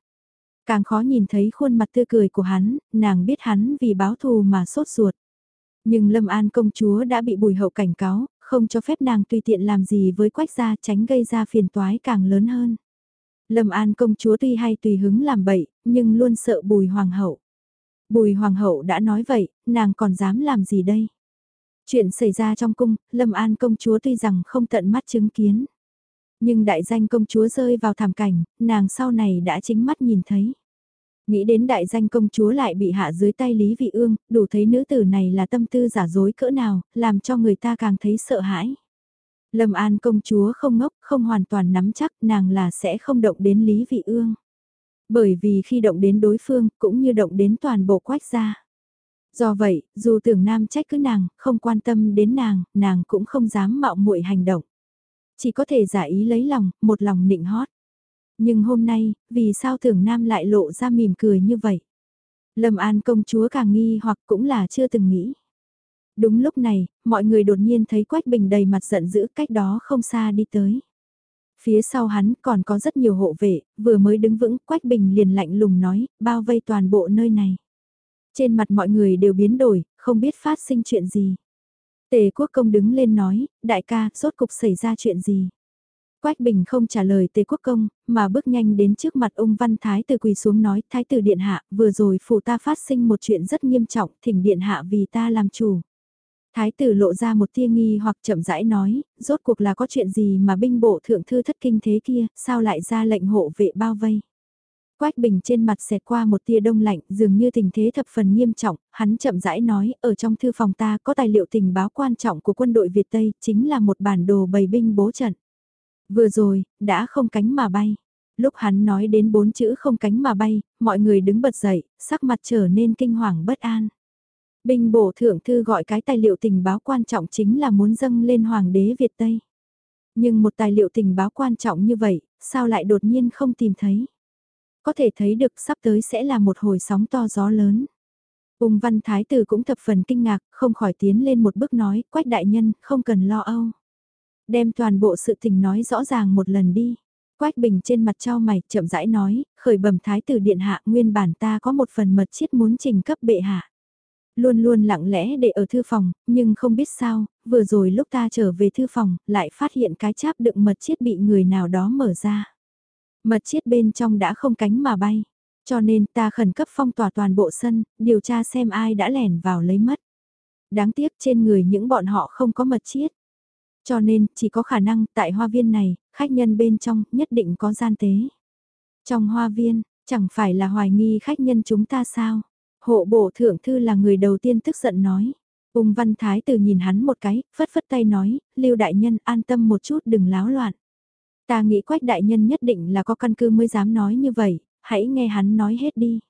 Càng khó nhìn thấy khuôn mặt tươi cười của hắn, nàng biết hắn vì báo thù mà sốt ruột. Nhưng Lâm An công chúa đã bị bùi hậu cảnh cáo, không cho phép nàng tùy tiện làm gì với quách gia tránh gây ra phiền toái càng lớn hơn. Lâm An công chúa tuy hay tùy hứng làm bậy, nhưng luôn sợ bùi hoàng hậu. Bùi hoàng hậu đã nói vậy, nàng còn dám làm gì đây? Chuyện xảy ra trong cung, Lâm An công chúa tuy rằng không tận mắt chứng kiến. Nhưng đại danh công chúa rơi vào thảm cảnh, nàng sau này đã chính mắt nhìn thấy. Nghĩ đến đại danh công chúa lại bị hạ dưới tay Lý Vị Ương, đủ thấy nữ tử này là tâm tư giả dối cỡ nào, làm cho người ta càng thấy sợ hãi. Lâm An công chúa không ngốc, không hoàn toàn nắm chắc nàng là sẽ không động đến Lý Vị Ương. Bởi vì khi động đến đối phương, cũng như động đến toàn bộ quách gia. Do vậy, dù tưởng nam trách cứ nàng, không quan tâm đến nàng, nàng cũng không dám mạo muội hành động. Chỉ có thể giả ý lấy lòng, một lòng nịnh hót. Nhưng hôm nay, vì sao tưởng nam lại lộ ra mỉm cười như vậy? Lâm An công chúa càng nghi hoặc cũng là chưa từng nghĩ. Đúng lúc này, mọi người đột nhiên thấy Quách Bình đầy mặt giận dữ cách đó không xa đi tới. Phía sau hắn còn có rất nhiều hộ vệ, vừa mới đứng vững Quách Bình liền lạnh lùng nói, bao vây toàn bộ nơi này. Trên mặt mọi người đều biến đổi, không biết phát sinh chuyện gì. Tề quốc công đứng lên nói, đại ca, rốt cục xảy ra chuyện gì? Quách Bình không trả lời Tề Quốc Công, mà bước nhanh đến trước mặt ông Văn Thái tử quỳ xuống nói Thái tử Điện Hạ, vừa rồi phủ ta phát sinh một chuyện rất nghiêm trọng, thỉnh Điện Hạ vì ta làm chủ. Thái tử lộ ra một tia nghi hoặc chậm rãi nói, rốt cuộc là có chuyện gì mà binh bộ thượng thư thất kinh thế kia, sao lại ra lệnh hộ vệ bao vây. Quách Bình trên mặt xẹt qua một tia đông lạnh, dường như tình thế thập phần nghiêm trọng, hắn chậm rãi nói, ở trong thư phòng ta có tài liệu tình báo quan trọng của quân đội Việt Tây, chính là một bản đồ bày binh bố trận. Vừa rồi, đã không cánh mà bay. Lúc hắn nói đến bốn chữ không cánh mà bay, mọi người đứng bật dậy, sắc mặt trở nên kinh hoàng bất an. Binh bổ thượng thư gọi cái tài liệu tình báo quan trọng chính là muốn dâng lên hoàng đế Việt Tây. Nhưng một tài liệu tình báo quan trọng như vậy, sao lại đột nhiên không tìm thấy? Có thể thấy được sắp tới sẽ là một hồi sóng to gió lớn. Ung văn thái tử cũng thập phần kinh ngạc, không khỏi tiến lên một bước nói, quách đại nhân, không cần lo âu. Đem toàn bộ sự tình nói rõ ràng một lần đi. Quách bình trên mặt trao mày, chậm rãi nói, khởi bẩm thái tử điện hạ, nguyên bản ta có một phần mật chiết muốn trình cấp bệ hạ. Luôn luôn lặng lẽ để ở thư phòng, nhưng không biết sao, vừa rồi lúc ta trở về thư phòng, lại phát hiện cái cháp đựng mật chiết bị người nào đó mở ra. Mật chiết bên trong đã không cánh mà bay, cho nên ta khẩn cấp phong tỏa toàn bộ sân, điều tra xem ai đã lẻn vào lấy mất. Đáng tiếc trên người những bọn họ không có mật chiết. Cho nên, chỉ có khả năng tại hoa viên này, khách nhân bên trong nhất định có gian tế. Trong hoa viên, chẳng phải là hoài nghi khách nhân chúng ta sao? Hộ bộ thượng thư là người đầu tiên tức giận nói. Ung văn thái tử nhìn hắn một cái, phất phất tay nói, lưu đại nhân an tâm một chút đừng láo loạn. Ta nghĩ quách đại nhân nhất định là có căn cứ mới dám nói như vậy, hãy nghe hắn nói hết đi.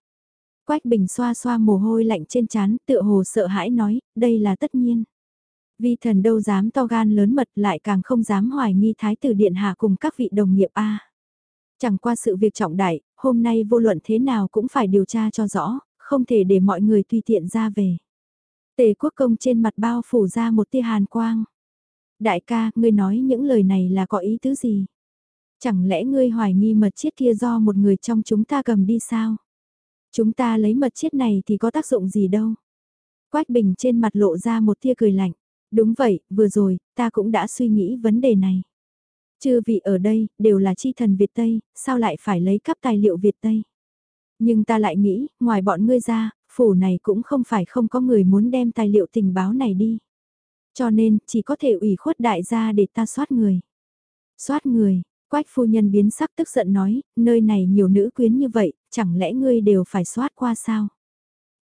Quách bình xoa xoa mồ hôi lạnh trên trán tựa hồ sợ hãi nói, đây là tất nhiên. Vi thần đâu dám to gan lớn mật lại càng không dám hoài nghi thái tử điện hạ cùng các vị đồng nghiệp a. Chẳng qua sự việc trọng đại, hôm nay vô luận thế nào cũng phải điều tra cho rõ, không thể để mọi người tùy tiện ra về. Tề quốc công trên mặt bao phủ ra một tia hàn quang. Đại ca, ngươi nói những lời này là có ý tứ gì? Chẳng lẽ ngươi hoài nghi mật chiết kia do một người trong chúng ta cầm đi sao? Chúng ta lấy mật chiết này thì có tác dụng gì đâu? Quách Bình trên mặt lộ ra một tia cười lạnh. Đúng vậy, vừa rồi, ta cũng đã suy nghĩ vấn đề này. Chư vị ở đây, đều là chi thần Việt Tây, sao lại phải lấy cắp tài liệu Việt Tây? Nhưng ta lại nghĩ, ngoài bọn ngươi ra, phủ này cũng không phải không có người muốn đem tài liệu tình báo này đi. Cho nên, chỉ có thể ủy khuất đại gia để ta soát người. Soát người, quách phu nhân biến sắc tức giận nói, nơi này nhiều nữ quyến như vậy, chẳng lẽ ngươi đều phải soát qua sao?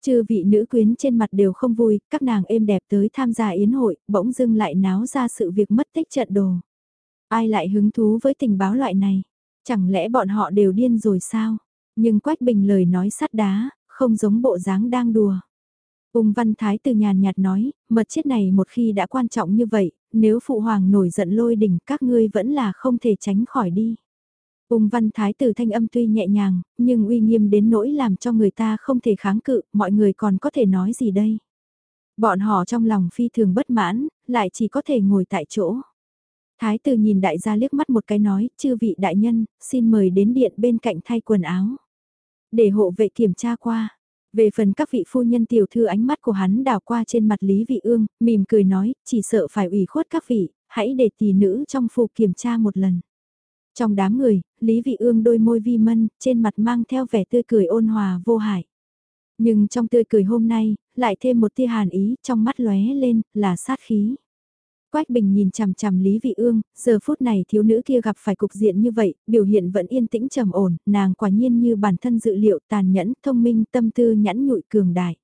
Chư vị nữ quyến trên mặt đều không vui, các nàng êm đẹp tới tham gia yến hội, bỗng dưng lại náo ra sự việc mất tích trận đồ. Ai lại hứng thú với tình báo loại này? Chẳng lẽ bọn họ đều điên rồi sao? Nhưng Quách Bình lời nói sắt đá, không giống bộ dáng đang đùa. Ung Văn Thái từ nhàn nhạt nói, mật chết này một khi đã quan trọng như vậy, nếu Phụ Hoàng nổi giận lôi đỉnh các ngươi vẫn là không thể tránh khỏi đi. Ung Văn Thái tử thanh âm tuy nhẹ nhàng, nhưng uy nghiêm đến nỗi làm cho người ta không thể kháng cự, mọi người còn có thể nói gì đây? Bọn họ trong lòng phi thường bất mãn, lại chỉ có thể ngồi tại chỗ. Thái tử nhìn đại gia liếc mắt một cái nói, chư vị đại nhân, xin mời đến điện bên cạnh thay quần áo. Để hộ vệ kiểm tra qua. Về phần các vị phu nhân tiểu thư ánh mắt của hắn đào qua trên mặt Lý Vị Ương, mỉm cười nói, chỉ sợ phải ủy khuất các vị, hãy để tỷ nữ trong phủ kiểm tra một lần. Trong đám người, Lý Vị Ương đôi môi vi mân, trên mặt mang theo vẻ tươi cười ôn hòa vô hại. Nhưng trong tươi cười hôm nay, lại thêm một tia hàn ý, trong mắt lóe lên, là sát khí. Quách Bình nhìn chằm chằm Lý Vị Ương, giờ phút này thiếu nữ kia gặp phải cục diện như vậy, biểu hiện vẫn yên tĩnh trầm ổn, nàng quả nhiên như bản thân dự liệu tàn nhẫn, thông minh, tâm tư nhẫn nhụi cường đại.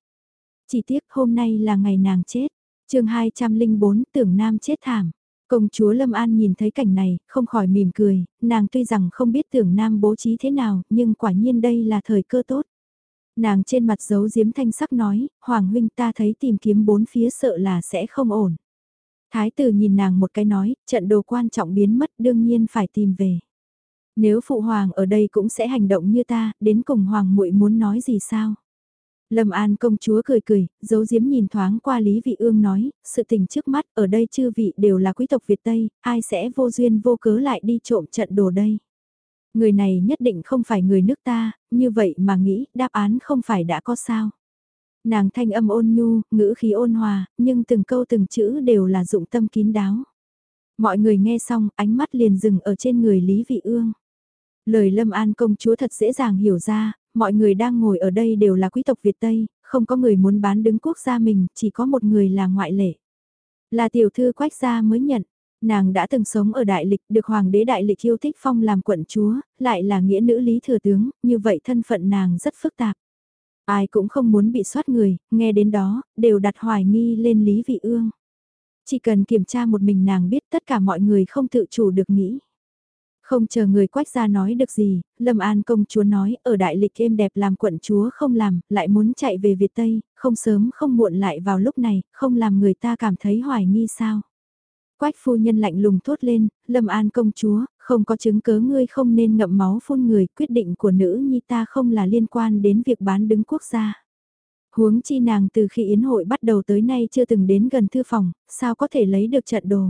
Chỉ tiếc hôm nay là ngày nàng chết. chương 204 tưởng nam chết thảm. Công chúa Lâm An nhìn thấy cảnh này, không khỏi mỉm cười, nàng tuy rằng không biết tưởng nam bố trí thế nào, nhưng quả nhiên đây là thời cơ tốt. Nàng trên mặt giấu giếm thanh sắc nói, Hoàng huynh ta thấy tìm kiếm bốn phía sợ là sẽ không ổn. Thái tử nhìn nàng một cái nói, trận đồ quan trọng biến mất đương nhiên phải tìm về. Nếu phụ hoàng ở đây cũng sẽ hành động như ta, đến cùng hoàng muội muốn nói gì sao? Lâm An công chúa cười cười, giấu diếm nhìn thoáng qua Lý Vị Ương nói, sự tình trước mắt ở đây chư vị đều là quý tộc Việt Tây, ai sẽ vô duyên vô cớ lại đi trộm trận đồ đây. Người này nhất định không phải người nước ta, như vậy mà nghĩ đáp án không phải đã có sao. Nàng thanh âm ôn nhu, ngữ khí ôn hòa, nhưng từng câu từng chữ đều là dụng tâm kín đáo. Mọi người nghe xong, ánh mắt liền dừng ở trên người Lý Vị Ương. Lời Lâm An công chúa thật dễ dàng hiểu ra, mọi người đang ngồi ở đây đều là quý tộc Việt Tây, không có người muốn bán đứng quốc gia mình, chỉ có một người là ngoại lệ. Là tiểu thư quách gia mới nhận, nàng đã từng sống ở đại lịch, được hoàng đế đại lịch yêu thích phong làm quận chúa, lại là nghĩa nữ lý thừa tướng, như vậy thân phận nàng rất phức tạp. Ai cũng không muốn bị soát người, nghe đến đó, đều đặt hoài nghi lên Lý Vị Ương. Chỉ cần kiểm tra một mình nàng biết tất cả mọi người không tự chủ được nghĩ. Không chờ người quách ra nói được gì, Lâm An công chúa nói ở đại lịch êm đẹp làm quận chúa không làm, lại muốn chạy về Việt Tây, không sớm không muộn lại vào lúc này, không làm người ta cảm thấy hoài nghi sao. Quách phu nhân lạnh lùng thốt lên, Lâm An công chúa, không có chứng cớ ngươi không nên ngậm máu phun người, quyết định của nữ nhi ta không là liên quan đến việc bán đứng quốc gia. Huống chi nàng từ khi yến hội bắt đầu tới nay chưa từng đến gần thư phòng, sao có thể lấy được trận đồ.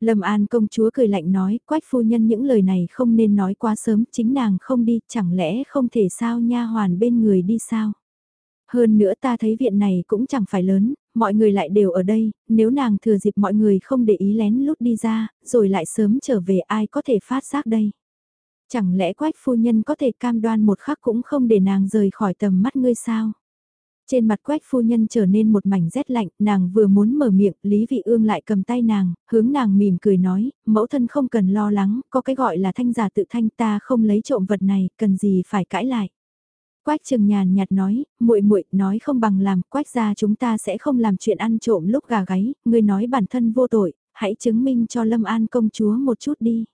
Lâm An công chúa cười lạnh nói, quách phu nhân những lời này không nên nói quá sớm, chính nàng không đi, chẳng lẽ không thể sao nha hoàn bên người đi sao? Hơn nữa ta thấy viện này cũng chẳng phải lớn, mọi người lại đều ở đây, nếu nàng thừa dịp mọi người không để ý lén lút đi ra, rồi lại sớm trở về ai có thể phát giác đây. Chẳng lẽ quách phu nhân có thể cam đoan một khắc cũng không để nàng rời khỏi tầm mắt ngươi sao? Trên mặt quách phu nhân trở nên một mảnh rét lạnh, nàng vừa muốn mở miệng, Lý Vị Ương lại cầm tay nàng, hướng nàng mỉm cười nói, mẫu thân không cần lo lắng, có cái gọi là thanh giả tự thanh ta không lấy trộm vật này, cần gì phải cãi lại. Quách Trường nhàn nhạt nói, muội muội nói không bằng làm, Quách gia chúng ta sẽ không làm chuyện ăn trộm lúc gà gáy, ngươi nói bản thân vô tội, hãy chứng minh cho Lâm An công chúa một chút đi.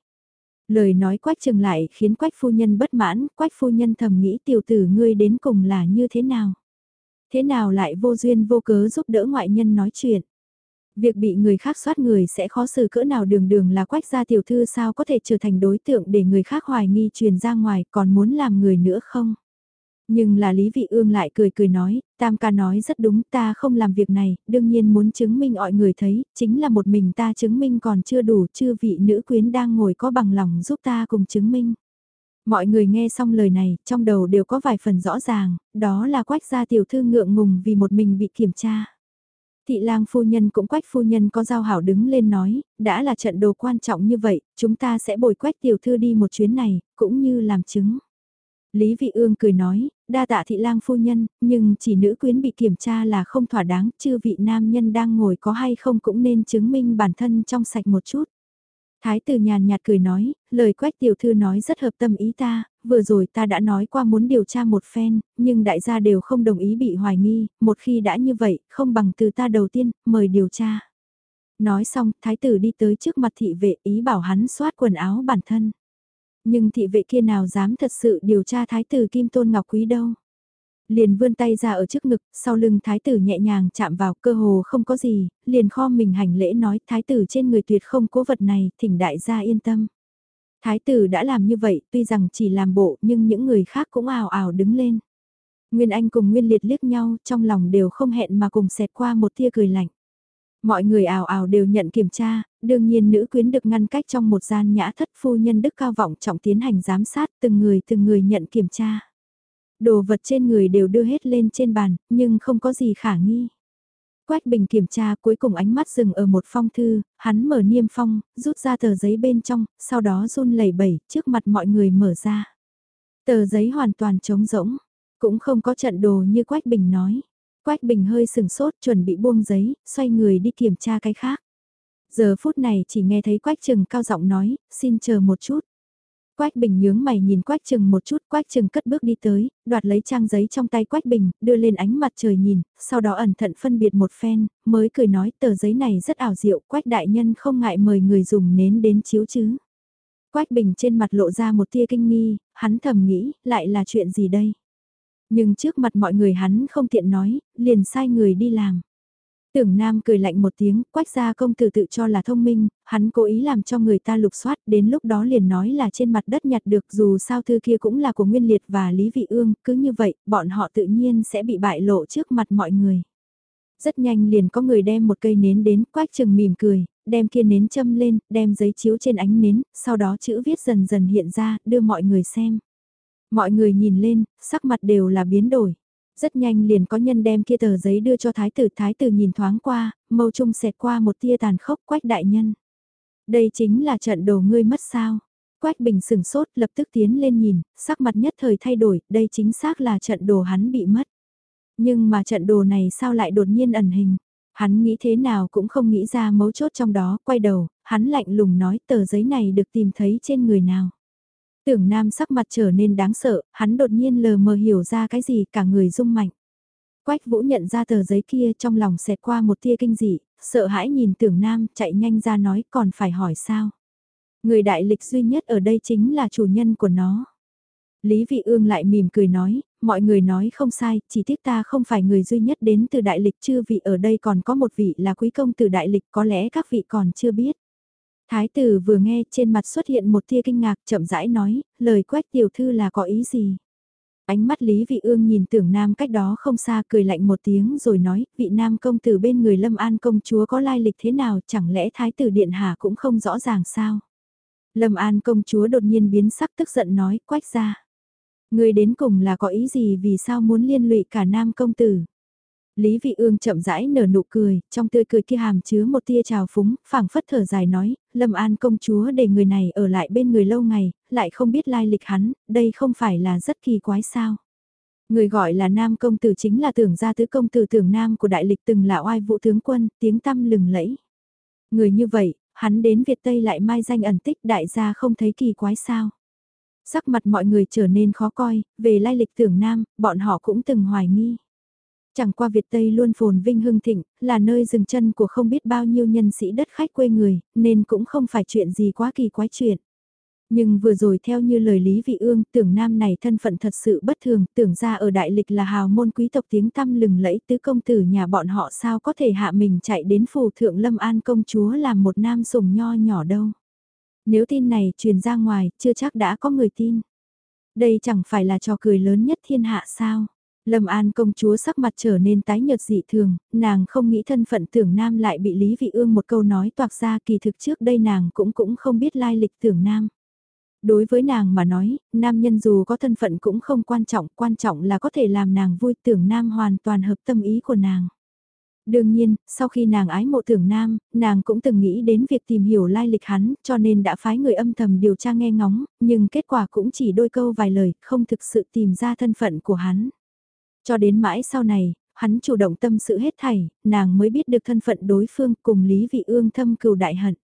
Lời nói Quách Trường lại khiến Quách phu nhân bất mãn, Quách phu nhân thầm nghĩ tiểu tử ngươi đến cùng là như thế nào? Thế nào lại vô duyên vô cớ giúp đỡ ngoại nhân nói chuyện? Việc bị người khác soát người sẽ khó xử cỡ nào đường đường là quách gia tiểu thư sao có thể trở thành đối tượng để người khác hoài nghi truyền ra ngoài còn muốn làm người nữa không? Nhưng là Lý Vị Ương lại cười cười nói, Tam ca nói rất đúng ta không làm việc này, đương nhiên muốn chứng minh mọi người thấy, chính là một mình ta chứng minh còn chưa đủ, chưa vị nữ quyến đang ngồi có bằng lòng giúp ta cùng chứng minh. Mọi người nghe xong lời này, trong đầu đều có vài phần rõ ràng, đó là quách gia tiểu thư ngượng ngùng vì một mình bị kiểm tra. Thị lang phu nhân cũng quách phu nhân có giao hảo đứng lên nói, đã là trận đồ quan trọng như vậy, chúng ta sẽ bồi quách tiểu thư đi một chuyến này, cũng như làm chứng. Lý Vị Ương cười nói, đa tạ thị lang phu nhân, nhưng chỉ nữ quyến bị kiểm tra là không thỏa đáng, chưa vị nam nhân đang ngồi có hay không cũng nên chứng minh bản thân trong sạch một chút. Thái tử nhàn nhạt cười nói, lời quách tiểu thư nói rất hợp tâm ý ta, vừa rồi ta đã nói qua muốn điều tra một phen, nhưng đại gia đều không đồng ý bị hoài nghi, một khi đã như vậy, không bằng từ ta đầu tiên, mời điều tra. Nói xong, thái tử đi tới trước mặt thị vệ ý bảo hắn xoát quần áo bản thân. Nhưng thị vệ kia nào dám thật sự điều tra thái tử Kim Tôn Ngọc Quý đâu. Liền vươn tay ra ở trước ngực, sau lưng thái tử nhẹ nhàng chạm vào cơ hồ không có gì, liền kho mình hành lễ nói thái tử trên người tuyệt không cố vật này, thỉnh đại gia yên tâm. Thái tử đã làm như vậy, tuy rằng chỉ làm bộ nhưng những người khác cũng ào ào đứng lên. Nguyên Anh cùng Nguyên Liệt liếc nhau, trong lòng đều không hẹn mà cùng xẹt qua một tia cười lạnh. Mọi người ào ào đều nhận kiểm tra, đương nhiên nữ quyến được ngăn cách trong một gian nhã thất phu nhân đức cao vọng trọng tiến hành giám sát từng người từng người nhận kiểm tra. Đồ vật trên người đều đưa hết lên trên bàn, nhưng không có gì khả nghi. Quách Bình kiểm tra cuối cùng ánh mắt dừng ở một phong thư, hắn mở niêm phong, rút ra tờ giấy bên trong, sau đó run lẩy bẩy trước mặt mọi người mở ra. Tờ giấy hoàn toàn trống rỗng, cũng không có trận đồ như Quách Bình nói. Quách Bình hơi sừng sốt chuẩn bị buông giấy, xoay người đi kiểm tra cái khác. Giờ phút này chỉ nghe thấy Quách Trừng cao giọng nói, xin chờ một chút. Quách Bình nhướng mày nhìn Quách Trừng một chút, Quách Trừng cất bước đi tới, đoạt lấy trang giấy trong tay Quách Bình, đưa lên ánh mặt trời nhìn, sau đó ẩn thận phân biệt một phen, mới cười nói tờ giấy này rất ảo diệu, Quách Đại Nhân không ngại mời người dùng nến đến chiếu chứ. Quách Bình trên mặt lộ ra một tia kinh nghi, hắn thầm nghĩ, lại là chuyện gì đây? Nhưng trước mặt mọi người hắn không tiện nói, liền sai người đi làm. Tưởng Nam cười lạnh một tiếng, quách gia công tử tự cho là thông minh, hắn cố ý làm cho người ta lục soát, đến lúc đó liền nói là trên mặt đất nhặt được dù sao thư kia cũng là của Nguyên Liệt và Lý Vị Ương, cứ như vậy, bọn họ tự nhiên sẽ bị bại lộ trước mặt mọi người. Rất nhanh liền có người đem một cây nến đến, quách trừng mỉm cười, đem kia nến châm lên, đem giấy chiếu trên ánh nến, sau đó chữ viết dần dần hiện ra, đưa mọi người xem. Mọi người nhìn lên, sắc mặt đều là biến đổi. Rất nhanh liền có nhân đem kia tờ giấy đưa cho thái tử, thái tử nhìn thoáng qua, mâu trung xẹt qua một tia tàn khốc quách đại nhân. Đây chính là trận đồ ngươi mất sao. Quách bình sửng sốt lập tức tiến lên nhìn, sắc mặt nhất thời thay đổi, đây chính xác là trận đồ hắn bị mất. Nhưng mà trận đồ này sao lại đột nhiên ẩn hình? Hắn nghĩ thế nào cũng không nghĩ ra mấu chốt trong đó, quay đầu, hắn lạnh lùng nói tờ giấy này được tìm thấy trên người nào. Tưởng Nam sắc mặt trở nên đáng sợ, hắn đột nhiên lờ mờ hiểu ra cái gì cả người rung mạnh. Quách Vũ nhận ra tờ giấy kia trong lòng xẹt qua một tia kinh dị, sợ hãi nhìn tưởng Nam chạy nhanh ra nói còn phải hỏi sao. Người đại lịch duy nhất ở đây chính là chủ nhân của nó. Lý Vị Ương lại mỉm cười nói, mọi người nói không sai, chỉ tiếc ta không phải người duy nhất đến từ đại lịch chưa vị ở đây còn có một vị là quý công từ đại lịch có lẽ các vị còn chưa biết. Thái tử vừa nghe trên mặt xuất hiện một tia kinh ngạc chậm rãi nói, lời quách tiểu thư là có ý gì? Ánh mắt Lý Vị Ương nhìn tưởng nam cách đó không xa cười lạnh một tiếng rồi nói, vị nam công tử bên người Lâm An công chúa có lai lịch thế nào chẳng lẽ thái tử điện hạ cũng không rõ ràng sao? Lâm An công chúa đột nhiên biến sắc tức giận nói, quách ra. Người đến cùng là có ý gì vì sao muốn liên lụy cả nam công tử. Lý Vị Ương chậm rãi nở nụ cười, trong tươi cười kia hàm chứa một tia trào phúng, phảng phất thở dài nói, Lâm An công chúa để người này ở lại bên người lâu ngày, lại không biết lai lịch hắn, đây không phải là rất kỳ quái sao. Người gọi là nam công tử chính là tưởng gia tứ công tử tưởng nam của đại lịch từng là oai vũ tướng quân, tiếng tăm lừng lẫy. Người như vậy, hắn đến Việt Tây lại mai danh ẩn tích đại gia không thấy kỳ quái sao. Sắc mặt mọi người trở nên khó coi, về lai lịch tưởng nam, bọn họ cũng từng hoài nghi. Chẳng qua Việt Tây luôn phồn vinh hưng thịnh, là nơi dừng chân của không biết bao nhiêu nhân sĩ đất khách quê người, nên cũng không phải chuyện gì quá kỳ quái chuyện. Nhưng vừa rồi theo như lời Lý Vị Ương, tưởng nam này thân phận thật sự bất thường, tưởng ra ở đại lịch là hào môn quý tộc tiếng tăm lừng lẫy tứ công tử nhà bọn họ sao có thể hạ mình chạy đến phù thượng Lâm An công chúa làm một nam sùng nho nhỏ đâu. Nếu tin này truyền ra ngoài, chưa chắc đã có người tin. Đây chẳng phải là trò cười lớn nhất thiên hạ sao. Lâm An công chúa sắc mặt trở nên tái nhợt dị thường, nàng không nghĩ thân phận tưởng nam lại bị Lý Vị Ương một câu nói toạc ra kỳ thực trước đây nàng cũng cũng không biết lai lịch tưởng nam. Đối với nàng mà nói, nam nhân dù có thân phận cũng không quan trọng, quan trọng là có thể làm nàng vui tưởng nam hoàn toàn hợp tâm ý của nàng. Đương nhiên, sau khi nàng ái mộ tưởng nam, nàng cũng từng nghĩ đến việc tìm hiểu lai lịch hắn, cho nên đã phái người âm thầm điều tra nghe ngóng, nhưng kết quả cũng chỉ đôi câu vài lời, không thực sự tìm ra thân phận của hắn. Cho đến mãi sau này, hắn chủ động tâm sự hết thảy, nàng mới biết được thân phận đối phương cùng Lý Vị Ương thâm cừu đại hận.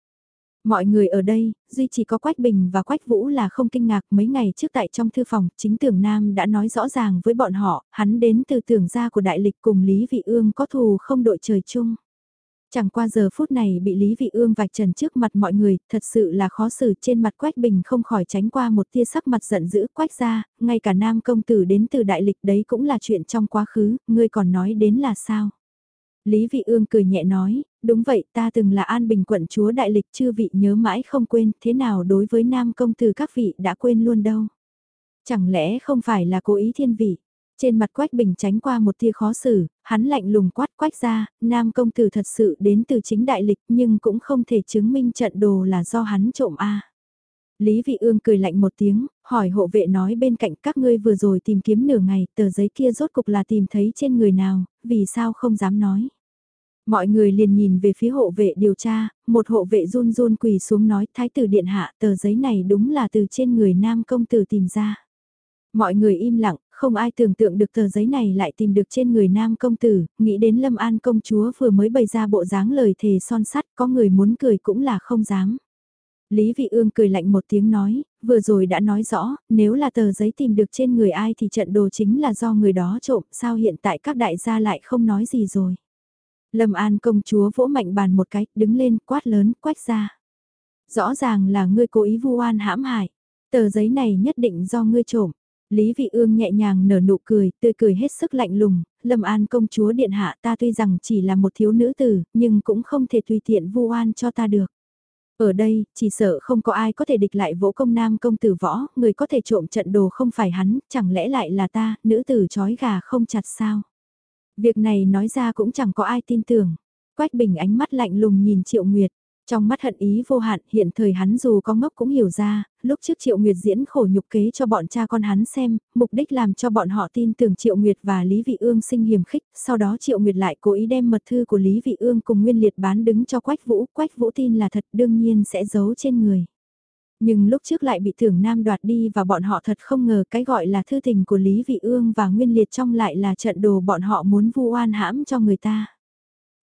Mọi người ở đây, duy chỉ có Quách Bình và Quách Vũ là không kinh ngạc mấy ngày trước tại trong thư phòng, chính tưởng Nam đã nói rõ ràng với bọn họ, hắn đến từ tưởng gia của đại lịch cùng Lý Vị Ương có thù không đội trời chung. Chẳng qua giờ phút này bị Lý Vị Ương vạch trần trước mặt mọi người, thật sự là khó xử trên mặt Quách Bình không khỏi tránh qua một tia sắc mặt giận dữ Quách ra, ngay cả nam công tử đến từ đại lịch đấy cũng là chuyện trong quá khứ, ngươi còn nói đến là sao? Lý Vị Ương cười nhẹ nói, đúng vậy ta từng là an bình quận chúa đại lịch chư vị nhớ mãi không quên, thế nào đối với nam công tử các vị đã quên luôn đâu. Chẳng lẽ không phải là cố ý thiên vị? Trên mặt Quách Bình tránh qua một tia khó xử, hắn lạnh lùng quát Quách ra, nam công tử thật sự đến từ chính đại lịch nhưng cũng không thể chứng minh trận đồ là do hắn trộm a. Lý Vị Ương cười lạnh một tiếng, hỏi hộ vệ nói bên cạnh các ngươi vừa rồi tìm kiếm nửa ngày, tờ giấy kia rốt cục là tìm thấy trên người nào, vì sao không dám nói. Mọi người liền nhìn về phía hộ vệ điều tra, một hộ vệ run run quỳ xuống nói thái tử điện hạ tờ giấy này đúng là từ trên người nam công tử tìm ra. Mọi người im lặng, không ai tưởng tượng được tờ giấy này lại tìm được trên người nam công tử, nghĩ đến Lâm An công chúa vừa mới bày ra bộ dáng lời thề son sắt, có người muốn cười cũng là không dám. Lý Vị Ương cười lạnh một tiếng nói, vừa rồi đã nói rõ, nếu là tờ giấy tìm được trên người ai thì trận đồ chính là do người đó trộm, sao hiện tại các đại gia lại không nói gì rồi. Lâm An công chúa vỗ mạnh bàn một cái, đứng lên, quát lớn, quách ra. Rõ ràng là ngươi cố ý vu oan hãm hại. Tờ giấy này nhất định do ngươi trộm. Lý Vị Ương nhẹ nhàng nở nụ cười, tươi cười hết sức lạnh lùng, Lâm An công chúa điện hạ ta tuy rằng chỉ là một thiếu nữ tử, nhưng cũng không thể tùy tiện vu oan cho ta được. Ở đây, chỉ sợ không có ai có thể địch lại vỗ công nam công tử võ, người có thể trộm trận đồ không phải hắn, chẳng lẽ lại là ta, nữ tử chói gà không chặt sao? Việc này nói ra cũng chẳng có ai tin tưởng. Quách Bình ánh mắt lạnh lùng nhìn Triệu Nguyệt. Trong mắt hận ý vô hạn, hiện thời hắn dù có ngốc cũng hiểu ra, lúc trước Triệu Nguyệt diễn khổ nhục kế cho bọn cha con hắn xem, mục đích làm cho bọn họ tin tưởng Triệu Nguyệt và Lý Vị Ương sinh hiểm khích, sau đó Triệu Nguyệt lại cố ý đem mật thư của Lý Vị Ương cùng Nguyên Liệt bán đứng cho Quách Vũ, Quách Vũ tin là thật đương nhiên sẽ giấu trên người. Nhưng lúc trước lại bị thưởng nam đoạt đi và bọn họ thật không ngờ cái gọi là thư tình của Lý Vị Ương và Nguyên Liệt trong lại là trận đồ bọn họ muốn vu oan hãm cho người ta.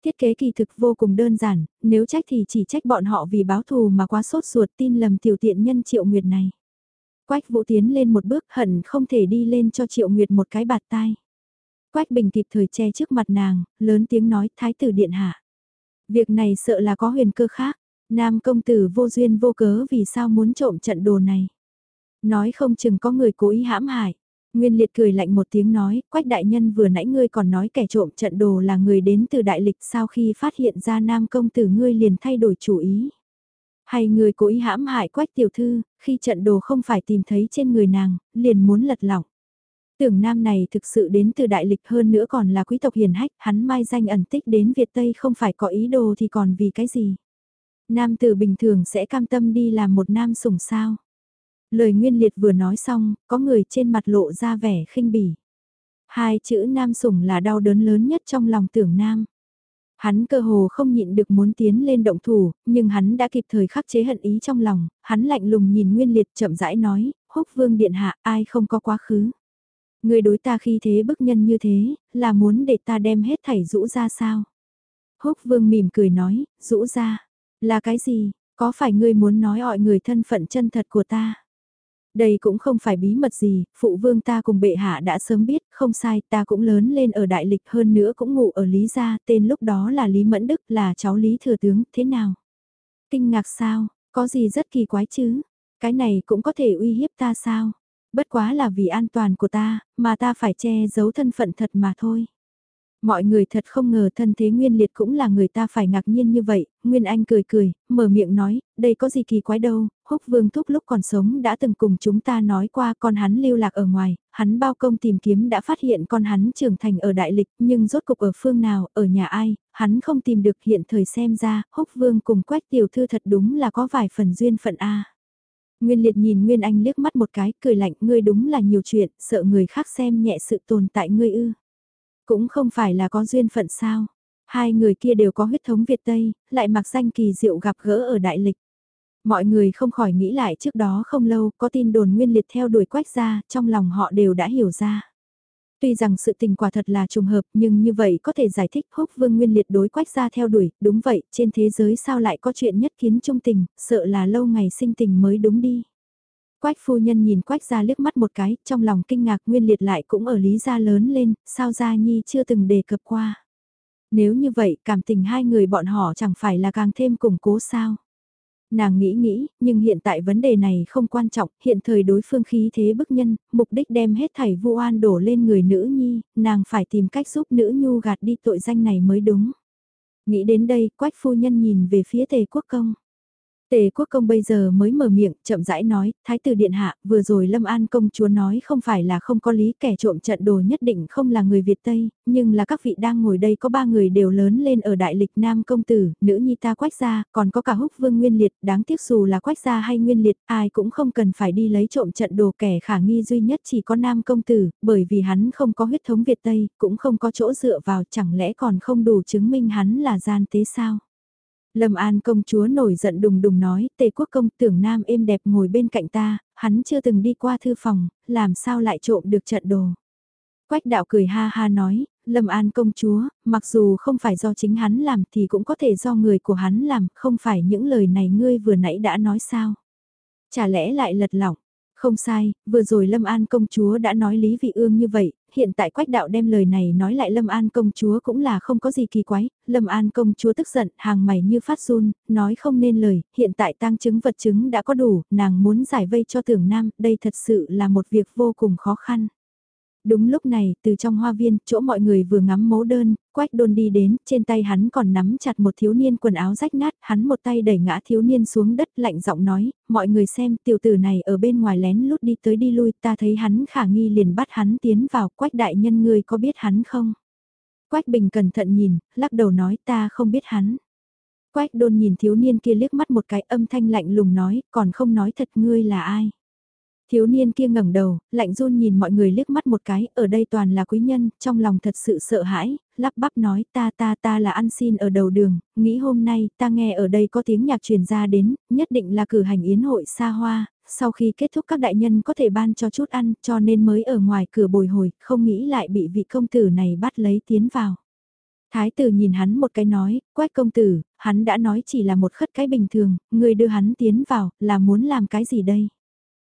Thiết kế kỳ thực vô cùng đơn giản, nếu trách thì chỉ trách bọn họ vì báo thù mà quá sốt ruột tin lầm tiểu tiện nhân Triệu Nguyệt này. Quách Vũ tiến lên một bước hận không thể đi lên cho Triệu Nguyệt một cái bạt tai. Quách Bình kịp thời che trước mặt nàng, lớn tiếng nói thái tử điện hạ. Việc này sợ là có huyền cơ khác. Nam công tử vô duyên vô cớ vì sao muốn trộm trận đồ này. Nói không chừng có người cố ý hãm hại. Nguyên liệt cười lạnh một tiếng nói, quách đại nhân vừa nãy ngươi còn nói kẻ trộm trận đồ là người đến từ đại lịch sau khi phát hiện ra nam công tử ngươi liền thay đổi chủ ý. Hay người cố ý hãm hại quách tiểu thư, khi trận đồ không phải tìm thấy trên người nàng, liền muốn lật lỏng. Tưởng nam này thực sự đến từ đại lịch hơn nữa còn là quý tộc hiền hách, hắn mai danh ẩn tích đến Việt Tây không phải có ý đồ thì còn vì cái gì. Nam tử bình thường sẽ cam tâm đi làm một nam sủng sao. Lời Nguyên Liệt vừa nói xong, có người trên mặt lộ ra vẻ khinh bỉ. Hai chữ nam sủng là đau đớn lớn nhất trong lòng tưởng nam. Hắn cơ hồ không nhịn được muốn tiến lên động thủ, nhưng hắn đã kịp thời khắc chế hận ý trong lòng, hắn lạnh lùng nhìn Nguyên Liệt chậm rãi nói, húc vương điện hạ ai không có quá khứ. Người đối ta khi thế bức nhân như thế, là muốn để ta đem hết thảy rũ ra sao? Húc vương mỉm cười nói, rũ ra, là cái gì, có phải ngươi muốn nói mọi người thân phận chân thật của ta? Đây cũng không phải bí mật gì, phụ vương ta cùng bệ hạ đã sớm biết, không sai, ta cũng lớn lên ở đại lịch hơn nữa cũng ngủ ở Lý Gia, tên lúc đó là Lý Mẫn Đức, là cháu Lý Thừa Tướng, thế nào? Kinh ngạc sao, có gì rất kỳ quái chứ? Cái này cũng có thể uy hiếp ta sao? Bất quá là vì an toàn của ta, mà ta phải che giấu thân phận thật mà thôi. Mọi người thật không ngờ thân thế Nguyên Liệt cũng là người ta phải ngạc nhiên như vậy, Nguyên Anh cười cười, mở miệng nói, đây có gì kỳ quái đâu, húc vương thúc lúc còn sống đã từng cùng chúng ta nói qua con hắn lưu lạc ở ngoài, hắn bao công tìm kiếm đã phát hiện con hắn trưởng thành ở đại lịch, nhưng rốt cục ở phương nào, ở nhà ai, hắn không tìm được hiện thời xem ra, húc vương cùng quách tiểu thư thật đúng là có vài phần duyên phận A. Nguyên liệt nhìn Nguyên Anh liếc mắt một cái, cười lạnh, ngươi đúng là nhiều chuyện, sợ người khác xem nhẹ sự tồn tại ngươi ư. Cũng không phải là có duyên phận sao. Hai người kia đều có huyết thống Việt Tây, lại mặc danh kỳ diệu gặp gỡ ở đại lịch. Mọi người không khỏi nghĩ lại trước đó không lâu có tin đồn nguyên liệt theo đuổi quách ra, trong lòng họ đều đã hiểu ra. Tuy rằng sự tình quả thật là trùng hợp nhưng như vậy có thể giải thích húc vương nguyên liệt đối quách ra theo đuổi, đúng vậy, trên thế giới sao lại có chuyện nhất kiến trung tình, sợ là lâu ngày sinh tình mới đúng đi. Quách phu nhân nhìn quách gia liếc mắt một cái, trong lòng kinh ngạc nguyên liệt lại cũng ở lý gia lớn lên, sao gia nhi chưa từng đề cập qua. Nếu như vậy, cảm tình hai người bọn họ chẳng phải là càng thêm củng cố sao. Nàng nghĩ nghĩ, nhưng hiện tại vấn đề này không quan trọng, hiện thời đối phương khí thế bức nhân, mục đích đem hết thảy vu oan đổ lên người nữ nhi, nàng phải tìm cách giúp nữ nhu gạt đi tội danh này mới đúng. Nghĩ đến đây, quách phu nhân nhìn về phía tề quốc công. Tề quốc công bây giờ mới mở miệng, chậm rãi nói, Thái tử Điện Hạ, vừa rồi Lâm An công chúa nói không phải là không có lý kẻ trộm trận đồ nhất định không là người Việt Tây, nhưng là các vị đang ngồi đây có ba người đều lớn lên ở Đại lịch Nam Công Tử, nữ nhi ta quách gia, còn có cả húc vương nguyên liệt, đáng tiếc dù là quách gia hay nguyên liệt, ai cũng không cần phải đi lấy trộm trận đồ kẻ khả nghi duy nhất chỉ có Nam Công Tử, bởi vì hắn không có huyết thống Việt Tây, cũng không có chỗ dựa vào chẳng lẽ còn không đủ chứng minh hắn là gian tế sao. Lâm An công chúa nổi giận đùng đùng nói, tề quốc công tưởng nam êm đẹp ngồi bên cạnh ta, hắn chưa từng đi qua thư phòng, làm sao lại trộm được trận đồ. Quách đạo cười ha ha nói, Lâm An công chúa, mặc dù không phải do chính hắn làm thì cũng có thể do người của hắn làm, không phải những lời này ngươi vừa nãy đã nói sao. Chả lẽ lại lật lỏng, không sai, vừa rồi Lâm An công chúa đã nói Lý Vị Ương như vậy, hiện tại Quách Đạo đem lời này nói lại Lâm An công chúa cũng là không có gì kỳ quái, Lâm An công chúa tức giận, hàng mày như phát run, nói không nên lời, hiện tại tang chứng vật chứng đã có đủ, nàng muốn giải vây cho tưởng nam, đây thật sự là một việc vô cùng khó khăn. Đúng lúc này, từ trong hoa viên, chỗ mọi người vừa ngắm mố đơn, quách đôn đi đến, trên tay hắn còn nắm chặt một thiếu niên quần áo rách nát, hắn một tay đẩy ngã thiếu niên xuống đất lạnh giọng nói, mọi người xem tiểu tử này ở bên ngoài lén lút đi tới đi lui, ta thấy hắn khả nghi liền bắt hắn tiến vào, quách đại nhân ngươi có biết hắn không? Quách bình cẩn thận nhìn, lắc đầu nói ta không biết hắn. Quách đôn nhìn thiếu niên kia liếc mắt một cái âm thanh lạnh lùng nói, còn không nói thật ngươi là ai? Thiếu niên kia ngẩng đầu, lạnh run nhìn mọi người liếc mắt một cái, ở đây toàn là quý nhân, trong lòng thật sự sợ hãi, lắp bắp nói ta ta ta là ăn xin ở đầu đường, nghĩ hôm nay ta nghe ở đây có tiếng nhạc truyền ra đến, nhất định là cử hành yến hội xa hoa, sau khi kết thúc các đại nhân có thể ban cho chút ăn cho nên mới ở ngoài cửa bồi hồi, không nghĩ lại bị vị công tử này bắt lấy tiến vào. Thái tử nhìn hắn một cái nói, quách công tử, hắn đã nói chỉ là một khất cái bình thường, người đưa hắn tiến vào, là muốn làm cái gì đây?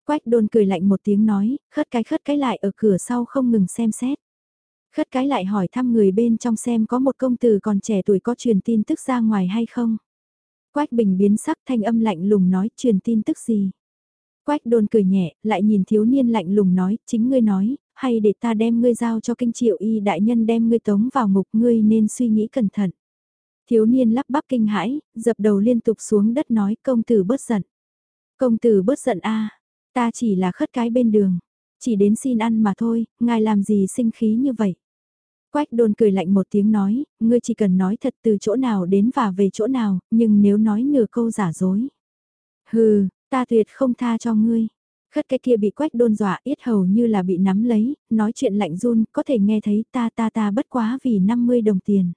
Quách đôn cười lạnh một tiếng nói, khất cái khất cái lại ở cửa sau không ngừng xem xét. Khất cái lại hỏi thăm người bên trong xem có một công tử còn trẻ tuổi có truyền tin tức ra ngoài hay không. Quách bình biến sắc thanh âm lạnh lùng nói truyền tin tức gì. Quách đôn cười nhẹ, lại nhìn thiếu niên lạnh lùng nói, chính ngươi nói, hay để ta đem ngươi giao cho kinh triệu y đại nhân đem ngươi tống vào ngục ngươi nên suy nghĩ cẩn thận. Thiếu niên lắp bắp kinh hãi, dập đầu liên tục xuống đất nói công tử bớt giận. Công tử bớt giận a Ta chỉ là khất cái bên đường, chỉ đến xin ăn mà thôi, ngài làm gì sinh khí như vậy. Quách đôn cười lạnh một tiếng nói, ngươi chỉ cần nói thật từ chỗ nào đến và về chỗ nào, nhưng nếu nói nửa câu giả dối. Hừ, ta tuyệt không tha cho ngươi. Khất cái kia bị quách đôn dọa yết hầu như là bị nắm lấy, nói chuyện lạnh run, có thể nghe thấy ta ta ta bất quá vì 50 đồng tiền.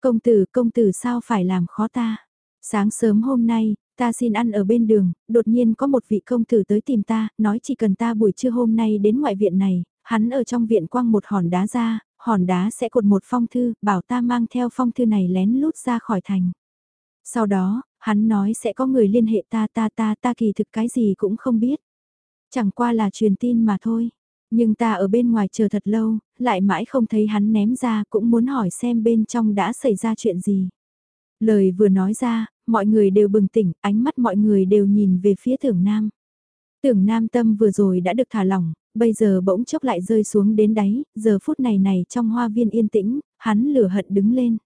Công tử, công tử sao phải làm khó ta? Sáng sớm hôm nay, ta xin ăn ở bên đường, đột nhiên có một vị công tử tới tìm ta, nói chỉ cần ta buổi trưa hôm nay đến ngoại viện này, hắn ở trong viện quăng một hòn đá ra, hòn đá sẽ cột một phong thư, bảo ta mang theo phong thư này lén lút ra khỏi thành. Sau đó, hắn nói sẽ có người liên hệ ta ta ta ta kỳ thực cái gì cũng không biết. Chẳng qua là truyền tin mà thôi. Nhưng ta ở bên ngoài chờ thật lâu, lại mãi không thấy hắn ném ra cũng muốn hỏi xem bên trong đã xảy ra chuyện gì. Lời vừa nói ra, mọi người đều bừng tỉnh, ánh mắt mọi người đều nhìn về phía tưởng nam. Tưởng nam tâm vừa rồi đã được thả lỏng, bây giờ bỗng chốc lại rơi xuống đến đáy, giờ phút này này trong hoa viên yên tĩnh, hắn lửa hận đứng lên.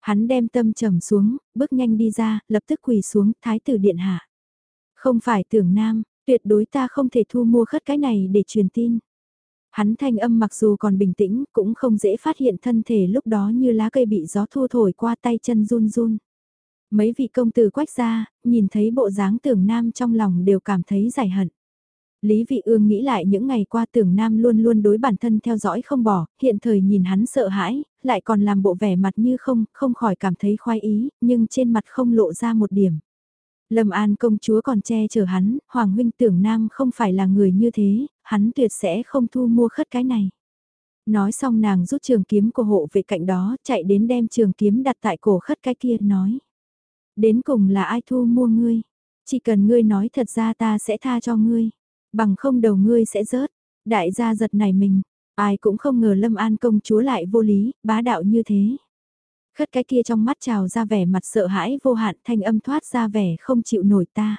Hắn đem tâm trầm xuống, bước nhanh đi ra, lập tức quỳ xuống, thái tử điện hạ. Không phải tưởng nam, tuyệt đối ta không thể thu mua khất cái này để truyền tin. Hắn thanh âm mặc dù còn bình tĩnh, cũng không dễ phát hiện thân thể lúc đó như lá cây bị gió thu thổi qua tay chân run run. Mấy vị công tử quách ra, nhìn thấy bộ dáng tưởng nam trong lòng đều cảm thấy giải hận. Lý Vị Ương nghĩ lại những ngày qua tưởng nam luôn luôn đối bản thân theo dõi không bỏ, hiện thời nhìn hắn sợ hãi, lại còn làm bộ vẻ mặt như không, không khỏi cảm thấy khoái ý, nhưng trên mặt không lộ ra một điểm. Lâm An công chúa còn che chở hắn, Hoàng huynh tưởng nam không phải là người như thế, hắn tuyệt sẽ không thu mua khất cái này. Nói xong nàng rút trường kiếm của hộ vệ cạnh đó, chạy đến đem trường kiếm đặt tại cổ khất cái kia, nói. Đến cùng là ai thu mua ngươi? Chỉ cần ngươi nói thật ra ta sẽ tha cho ngươi. Bằng không đầu ngươi sẽ rớt. Đại gia giật này mình. Ai cũng không ngờ Lâm An công chúa lại vô lý, bá đạo như thế. Khất cái kia trong mắt trào ra vẻ mặt sợ hãi vô hạn thanh âm thoát ra vẻ không chịu nổi ta.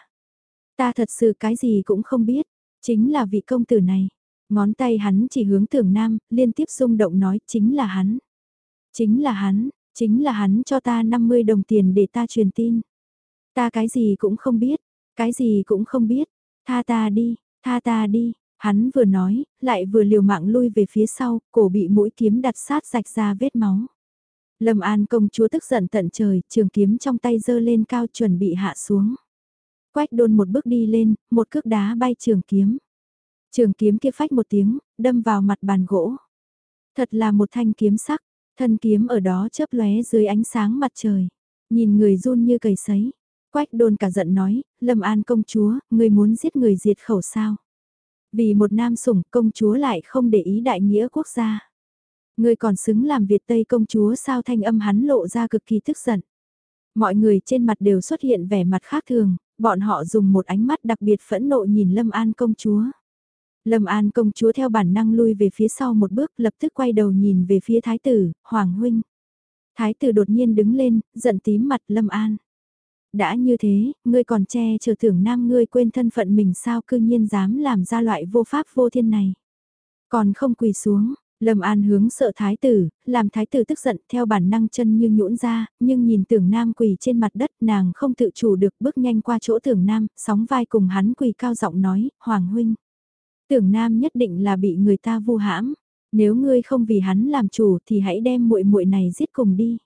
Ta thật sự cái gì cũng không biết, chính là vị công tử này. Ngón tay hắn chỉ hướng tưởng nam, liên tiếp rung động nói chính là hắn. Chính là hắn, chính là hắn cho ta 50 đồng tiền để ta truyền tin. Ta cái gì cũng không biết, cái gì cũng không biết, tha ta đi, tha ta đi, hắn vừa nói, lại vừa liều mạng lui về phía sau, cổ bị mũi kiếm đặt sát rạch ra vết máu. Lâm An công chúa tức giận tận trời, trường kiếm trong tay giơ lên cao chuẩn bị hạ xuống. Quách đôn một bước đi lên, một cước đá bay trường kiếm. Trường kiếm kia phách một tiếng, đâm vào mặt bàn gỗ. Thật là một thanh kiếm sắc, thân kiếm ở đó chớp lóe dưới ánh sáng mặt trời. Nhìn người run như cầy sấy. Quách đôn cả giận nói, Lâm An công chúa, người muốn giết người diệt khẩu sao? Vì một nam sủng công chúa lại không để ý đại nghĩa quốc gia. Người còn xứng làm Việt Tây công chúa sao thanh âm hắn lộ ra cực kỳ tức giận. Mọi người trên mặt đều xuất hiện vẻ mặt khác thường, bọn họ dùng một ánh mắt đặc biệt phẫn nộ nhìn Lâm An công chúa. Lâm An công chúa theo bản năng lui về phía sau một bước lập tức quay đầu nhìn về phía thái tử, Hoàng huynh. Thái tử đột nhiên đứng lên, giận tím mặt Lâm An. Đã như thế, ngươi còn che chờ Thưởng nam ngươi quên thân phận mình sao cư nhiên dám làm ra loại vô pháp vô thiên này. Còn không quỳ xuống, Lâm An hướng sợ thái tử, làm thái tử tức giận theo bản năng chân như nhũn ra, nhưng nhìn tưởng nam quỳ trên mặt đất nàng không tự chủ được bước nhanh qua chỗ tưởng nam, sóng vai cùng hắn quỳ cao giọng nói, Hoàng huynh. Tưởng nam nhất định là bị người ta vu hãm, nếu ngươi không vì hắn làm chủ thì hãy đem muội muội này giết cùng đi.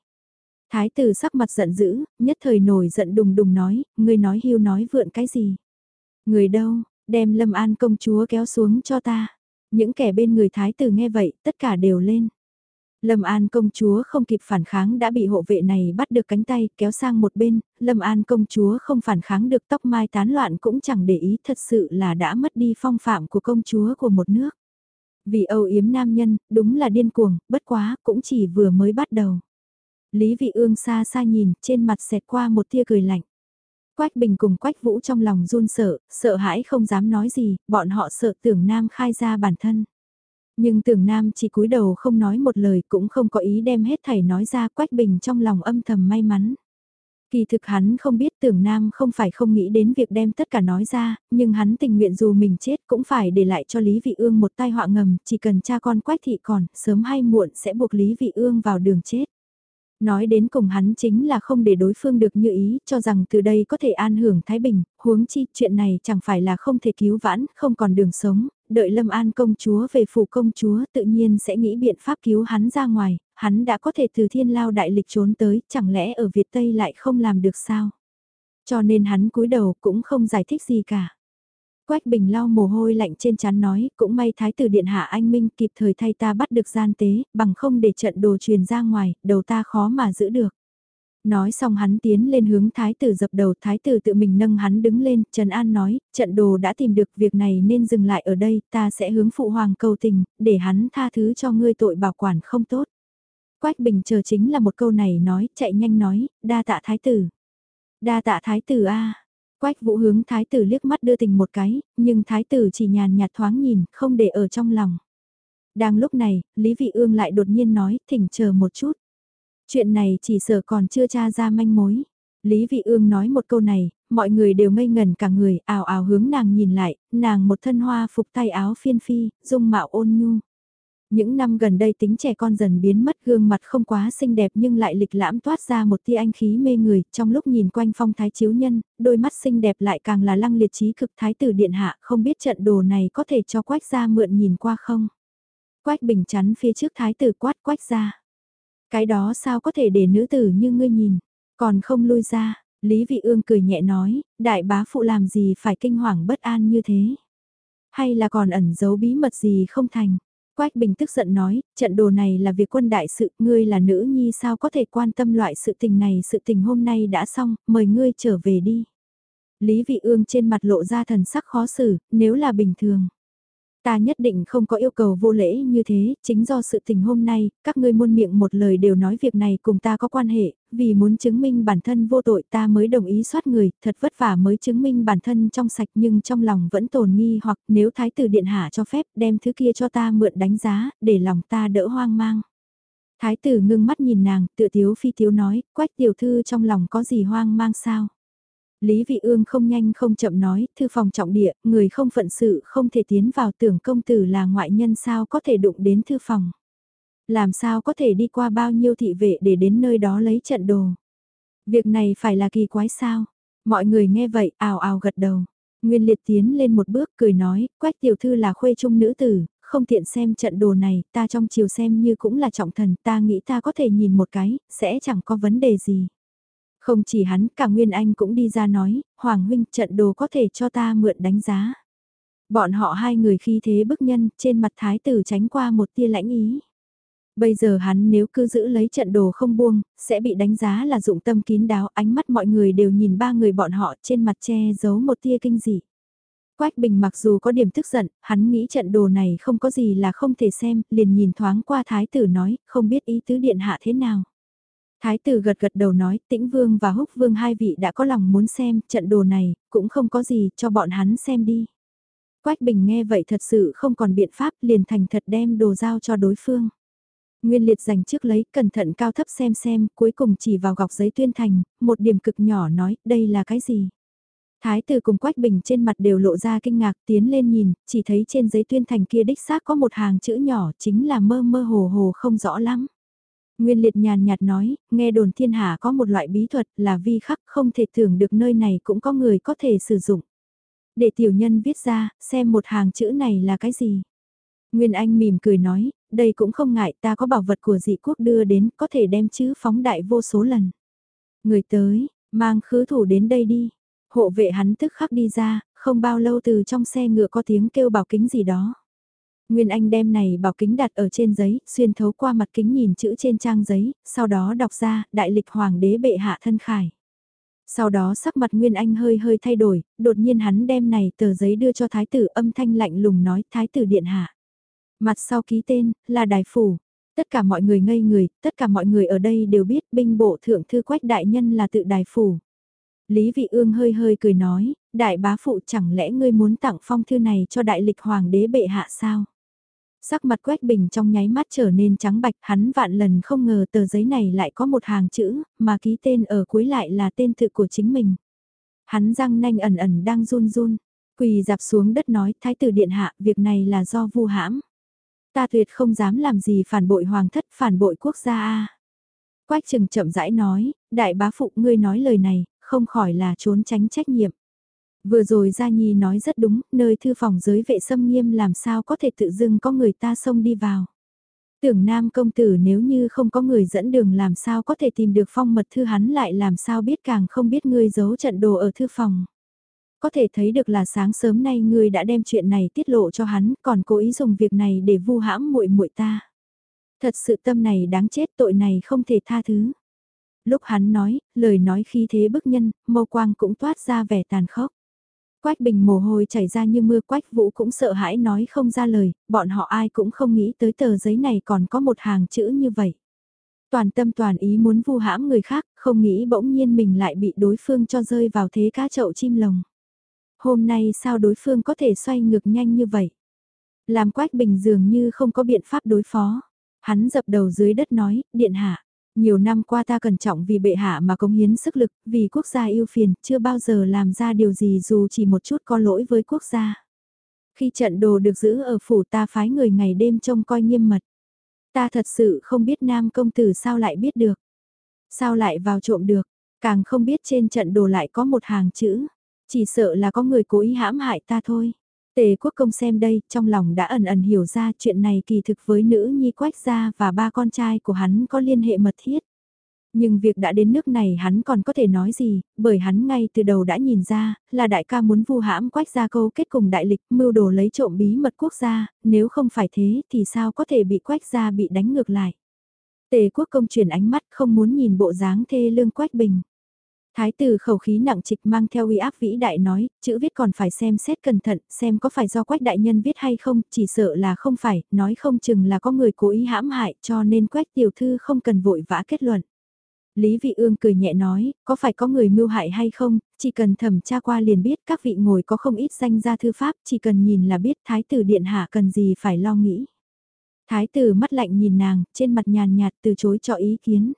Thái tử sắc mặt giận dữ, nhất thời nổi giận đùng đùng nói, ngươi nói hiu nói vượn cái gì. Người đâu, đem Lâm An công chúa kéo xuống cho ta. Những kẻ bên người thái tử nghe vậy, tất cả đều lên. Lâm An công chúa không kịp phản kháng đã bị hộ vệ này bắt được cánh tay kéo sang một bên, Lâm An công chúa không phản kháng được tóc mai tán loạn cũng chẳng để ý thật sự là đã mất đi phong phạm của công chúa của một nước. Vì âu yếm nam nhân, đúng là điên cuồng, bất quá cũng chỉ vừa mới bắt đầu. Lý Vị Ương xa xa nhìn, trên mặt xẹt qua một tia cười lạnh. Quách Bình cùng Quách Vũ trong lòng run sợ, sợ hãi không dám nói gì, bọn họ sợ tưởng Nam khai ra bản thân. Nhưng tưởng Nam chỉ cúi đầu không nói một lời cũng không có ý đem hết thảy nói ra Quách Bình trong lòng âm thầm may mắn. Kỳ thực hắn không biết tưởng Nam không phải không nghĩ đến việc đem tất cả nói ra, nhưng hắn tình nguyện dù mình chết cũng phải để lại cho Lý Vị Ương một tai họa ngầm, chỉ cần cha con Quách Thị còn, sớm hay muộn sẽ buộc Lý Vị Ương vào đường chết. Nói đến cùng hắn chính là không để đối phương được như ý, cho rằng từ đây có thể an hưởng Thái Bình, huống chi chuyện này chẳng phải là không thể cứu vãn, không còn đường sống, đợi Lâm An công chúa về phủ công chúa tự nhiên sẽ nghĩ biện pháp cứu hắn ra ngoài, hắn đã có thể từ thiên lao đại lịch trốn tới, chẳng lẽ ở Việt Tây lại không làm được sao? Cho nên hắn cúi đầu cũng không giải thích gì cả. Quách Bình lau mồ hôi lạnh trên trán nói, cũng may thái tử điện hạ anh Minh kịp thời thay ta bắt được gian tế, bằng không để trận đồ truyền ra ngoài, đầu ta khó mà giữ được. Nói xong hắn tiến lên hướng thái tử dập đầu, thái tử tự mình nâng hắn đứng lên, Trần An nói, trận đồ đã tìm được việc này nên dừng lại ở đây, ta sẽ hướng phụ hoàng cầu tình, để hắn tha thứ cho ngươi tội bảo quản không tốt. Quách Bình chờ chính là một câu này nói, chạy nhanh nói, đa tạ thái tử. Đa tạ thái tử a Quách vũ hướng thái tử liếc mắt đưa tình một cái, nhưng thái tử chỉ nhàn nhạt thoáng nhìn, không để ở trong lòng. Đang lúc này, Lý Vị Ương lại đột nhiên nói, thỉnh chờ một chút. Chuyện này chỉ sợ còn chưa tra ra manh mối. Lý Vị Ương nói một câu này, mọi người đều ngây ngẩn cả người, ào ào hướng nàng nhìn lại, nàng một thân hoa phục tay áo phiên phi, dung mạo ôn nhu. Những năm gần đây tính trẻ con dần biến mất gương mặt không quá xinh đẹp nhưng lại lịch lãm toát ra một tia anh khí mê người, trong lúc nhìn quanh phong thái chiếu nhân, đôi mắt xinh đẹp lại càng là lăng liệt trí cực thái tử điện hạ, không biết trận đồ này có thể cho quách gia mượn nhìn qua không. Quách bình chắn phía trước thái tử quát quách ra. Cái đó sao có thể để nữ tử như ngươi nhìn, còn không lui ra, Lý Vị Ương cười nhẹ nói, đại bá phụ làm gì phải kinh hoàng bất an như thế. Hay là còn ẩn giấu bí mật gì không thành. Quách Bình tức giận nói, trận đồ này là việc quân đại sự, ngươi là nữ nhi sao có thể quan tâm loại sự tình này, sự tình hôm nay đã xong, mời ngươi trở về đi. Lý Vị Ương trên mặt lộ ra thần sắc khó xử, nếu là bình thường. Ta nhất định không có yêu cầu vô lễ như thế, chính do sự tình hôm nay, các ngươi muôn miệng một lời đều nói việc này cùng ta có quan hệ, vì muốn chứng minh bản thân vô tội ta mới đồng ý soát người, thật vất vả mới chứng minh bản thân trong sạch nhưng trong lòng vẫn tồn nghi hoặc nếu thái tử điện hạ cho phép đem thứ kia cho ta mượn đánh giá, để lòng ta đỡ hoang mang. Thái tử ngưng mắt nhìn nàng, tự thiếu phi thiếu nói, quách tiểu thư trong lòng có gì hoang mang sao? Lý Vị Ương không nhanh không chậm nói, thư phòng trọng địa, người không phận sự không thể tiến vào tưởng công tử là ngoại nhân sao có thể đụng đến thư phòng. Làm sao có thể đi qua bao nhiêu thị vệ để đến nơi đó lấy trận đồ. Việc này phải là kỳ quái sao? Mọi người nghe vậy ào ào gật đầu. Nguyên liệt tiến lên một bước cười nói, quách tiểu thư là khuê trung nữ tử, không tiện xem trận đồ này, ta trong chiều xem như cũng là trọng thần, ta nghĩ ta có thể nhìn một cái, sẽ chẳng có vấn đề gì. Không chỉ hắn, cả Nguyên Anh cũng đi ra nói, Hoàng huynh trận đồ có thể cho ta mượn đánh giá. Bọn họ hai người khi thế bức nhân, trên mặt thái tử tránh qua một tia lãnh ý. Bây giờ hắn nếu cứ giữ lấy trận đồ không buông, sẽ bị đánh giá là dụng tâm kín đáo, ánh mắt mọi người đều nhìn ba người bọn họ trên mặt che giấu một tia kinh dị. Quách Bình mặc dù có điểm tức giận, hắn nghĩ trận đồ này không có gì là không thể xem, liền nhìn thoáng qua thái tử nói, không biết ý tứ điện hạ thế nào. Thái tử gật gật đầu nói, tĩnh vương và húc vương hai vị đã có lòng muốn xem, trận đồ này, cũng không có gì, cho bọn hắn xem đi. Quách Bình nghe vậy thật sự không còn biện pháp, liền thành thật đem đồ giao cho đối phương. Nguyên liệt dành trước lấy, cẩn thận cao thấp xem xem, cuối cùng chỉ vào gọc giấy tuyên thành, một điểm cực nhỏ nói, đây là cái gì? Thái tử cùng Quách Bình trên mặt đều lộ ra kinh ngạc tiến lên nhìn, chỉ thấy trên giấy tuyên thành kia đích xác có một hàng chữ nhỏ chính là mơ mơ hồ hồ không rõ lắm. Nguyên liệt nhàn nhạt nói, nghe đồn thiên hạ có một loại bí thuật là vi khắc không thể thưởng được nơi này cũng có người có thể sử dụng. Để tiểu nhân viết ra, xem một hàng chữ này là cái gì. Nguyên Anh mỉm cười nói, đây cũng không ngại ta có bảo vật của dị quốc đưa đến có thể đem chữ phóng đại vô số lần. Người tới, mang khứ thủ đến đây đi. Hộ vệ hắn tức khắc đi ra, không bao lâu từ trong xe ngựa có tiếng kêu bảo kính gì đó. Nguyên Anh đem này bảo kính đặt ở trên giấy, xuyên thấu qua mặt kính nhìn chữ trên trang giấy, sau đó đọc ra, đại lịch hoàng đế bệ hạ thân khải. Sau đó sắc mặt Nguyên Anh hơi hơi thay đổi, đột nhiên hắn đem này tờ giấy đưa cho thái tử âm thanh lạnh lùng nói thái tử điện hạ. Mặt sau ký tên, là đài phủ. Tất cả mọi người ngây người, tất cả mọi người ở đây đều biết binh bộ thượng thư quách đại nhân là tự đài phủ. Lý Vị Ương hơi hơi cười nói, đại bá phụ chẳng lẽ ngươi muốn tặng phong thư này cho đại lịch hoàng đế bệ hạ sao? Sắc mặt Quách Bình trong nháy mắt trở nên trắng bạch, hắn vạn lần không ngờ tờ giấy này lại có một hàng chữ, mà ký tên ở cuối lại là tên tự của chính mình. Hắn răng nanh ẩn ẩn đang run run, quỳ dạp xuống đất nói, thái tử điện hạ, việc này là do vu hãm. Ta tuyệt không dám làm gì phản bội hoàng thất, phản bội quốc gia a. Quách Trừng chậm rãi nói, đại bá phụ ngươi nói lời này, không khỏi là trốn tránh trách nhiệm. Vừa rồi Gia Nhi nói rất đúng, nơi thư phòng giới vệ xâm nghiêm làm sao có thể tự dưng có người ta xông đi vào. Tưởng nam công tử nếu như không có người dẫn đường làm sao có thể tìm được phong mật thư hắn lại làm sao biết càng không biết ngươi giấu trận đồ ở thư phòng. có thể thấy được là sáng sớm nay ngươi đã đem chuyện này tiết lộ cho hắn, còn cố ý dùng việc này để vu hãm muội muội ta. Thật sự tâm này đáng chết, tội này không thể tha thứ. Lúc hắn nói, lời nói khi thế bức nhân, mâu quang cũng toát ra vẻ tàn khốc. Quách bình mồ hôi chảy ra như mưa quách vũ cũng sợ hãi nói không ra lời, bọn họ ai cũng không nghĩ tới tờ giấy này còn có một hàng chữ như vậy. Toàn tâm toàn ý muốn vu hãm người khác, không nghĩ bỗng nhiên mình lại bị đối phương cho rơi vào thế cá chậu chim lồng. Hôm nay sao đối phương có thể xoay ngược nhanh như vậy? Làm quách bình dường như không có biện pháp đối phó. Hắn dập đầu dưới đất nói, điện hạ. Nhiều năm qua ta cẩn trọng vì bệ hạ mà cống hiến sức lực, vì quốc gia yêu phiền, chưa bao giờ làm ra điều gì dù chỉ một chút có lỗi với quốc gia. Khi trận đồ được giữ ở phủ ta phái người ngày đêm trông coi nghiêm mật. Ta thật sự không biết nam công tử sao lại biết được. Sao lại vào trộm được, càng không biết trên trận đồ lại có một hàng chữ. Chỉ sợ là có người cố ý hãm hại ta thôi. Tề quốc công xem đây, trong lòng đã ẩn ẩn hiểu ra chuyện này kỳ thực với nữ nhi quách gia và ba con trai của hắn có liên hệ mật thiết. Nhưng việc đã đến nước này hắn còn có thể nói gì, bởi hắn ngay từ đầu đã nhìn ra, là đại ca muốn vu hãm quách gia câu kết cùng đại lịch mưu đồ lấy trộm bí mật quốc gia, nếu không phải thế thì sao có thể bị quách gia bị đánh ngược lại. Tề quốc công chuyển ánh mắt không muốn nhìn bộ dáng thê lương quách bình. Thái tử khẩu khí nặng trịch mang theo uy áp vĩ đại nói, chữ viết còn phải xem xét cẩn thận, xem có phải do quách đại nhân viết hay không, chỉ sợ là không phải, nói không chừng là có người cố ý hãm hại cho nên quách tiểu thư không cần vội vã kết luận. Lý Vị Ương cười nhẹ nói, có phải có người mưu hại hay không, chỉ cần thẩm tra qua liền biết các vị ngồi có không ít danh gia thư pháp, chỉ cần nhìn là biết thái tử điện hạ cần gì phải lo nghĩ. Thái tử mắt lạnh nhìn nàng, trên mặt nhàn nhạt từ chối cho ý kiến.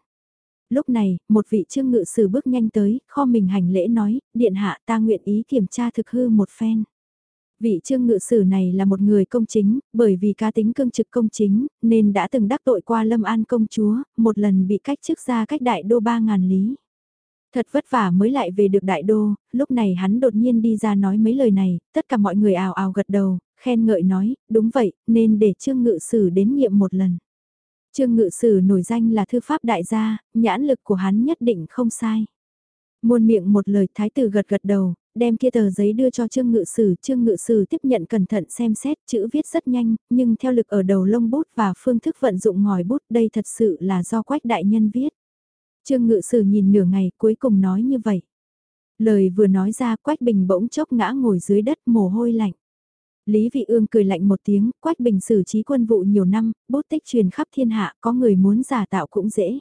Lúc này, một vị trương ngự sử bước nhanh tới, kho mình hành lễ nói, điện hạ ta nguyện ý kiểm tra thực hư một phen. Vị trương ngự sử này là một người công chính, bởi vì cá tính cương trực công chính, nên đã từng đắc tội qua Lâm An công chúa, một lần bị cách chức ra cách đại đô ba ngàn lý. Thật vất vả mới lại về được đại đô, lúc này hắn đột nhiên đi ra nói mấy lời này, tất cả mọi người ào ào gật đầu, khen ngợi nói, đúng vậy, nên để trương ngự sử đến nghiệm một lần. Trương ngự sử nổi danh là thư pháp đại gia, nhãn lực của hắn nhất định không sai. Muôn miệng một lời thái tử gật gật đầu, đem kia tờ giấy đưa cho Trương Ngự Sử, Trương Ngự Sử tiếp nhận cẩn thận xem xét, chữ viết rất nhanh, nhưng theo lực ở đầu lông bút và phương thức vận dụng ngòi bút đây thật sự là do quách đại nhân viết. Trương Ngự Sử nhìn nửa ngày cuối cùng nói như vậy. Lời vừa nói ra quách bình bỗng chốc ngã ngồi dưới đất mồ hôi lạnh. Lý Vị Ương cười lạnh một tiếng, Quách Bình xử trí quân vụ nhiều năm, bút tích truyền khắp thiên hạ, có người muốn giả tạo cũng dễ.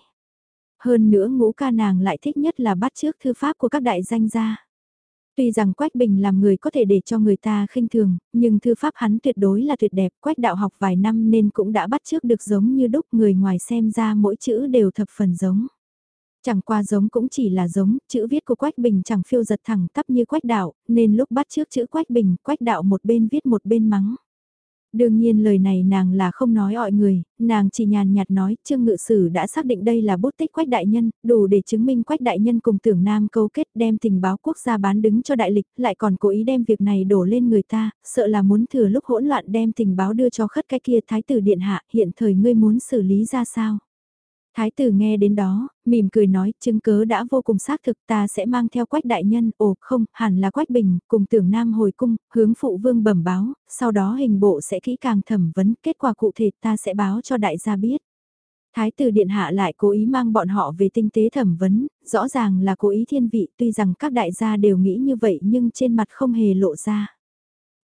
Hơn nữa ngũ ca nàng lại thích nhất là bắt trước thư pháp của các đại danh gia. Tuy rằng Quách Bình làm người có thể để cho người ta khinh thường, nhưng thư pháp hắn tuyệt đối là tuyệt đẹp, Quách đạo học vài năm nên cũng đã bắt trước được giống như đúc người ngoài xem ra mỗi chữ đều thập phần giống. Chẳng qua giống cũng chỉ là giống, chữ viết của Quách Bình chẳng phiêu giật thẳng tắp như Quách Đạo, nên lúc bắt trước chữ Quách Bình, Quách Đạo một bên viết một bên mắng. Đương nhiên lời này nàng là không nói ọi người, nàng chỉ nhàn nhạt nói, Trương Ngự Sử đã xác định đây là bút tích Quách Đại Nhân, đủ để chứng minh Quách Đại Nhân cùng tưởng Nam câu kết đem tình báo quốc gia bán đứng cho đại lịch, lại còn cố ý đem việc này đổ lên người ta, sợ là muốn thừa lúc hỗn loạn đem tình báo đưa cho khất cái kia Thái tử Điện Hạ, hiện thời ngươi muốn xử lý ra sao? Thái tử nghe đến đó, mỉm cười nói, chứng cớ đã vô cùng xác thực ta sẽ mang theo quách đại nhân, ồ không, hẳn là quách bình, cùng tưởng nam hồi cung, hướng phụ vương bẩm báo, sau đó hình bộ sẽ kỹ càng thẩm vấn, kết quả cụ thể ta sẽ báo cho đại gia biết. Thái tử điện hạ lại cố ý mang bọn họ về tinh tế thẩm vấn, rõ ràng là cố ý thiên vị tuy rằng các đại gia đều nghĩ như vậy nhưng trên mặt không hề lộ ra.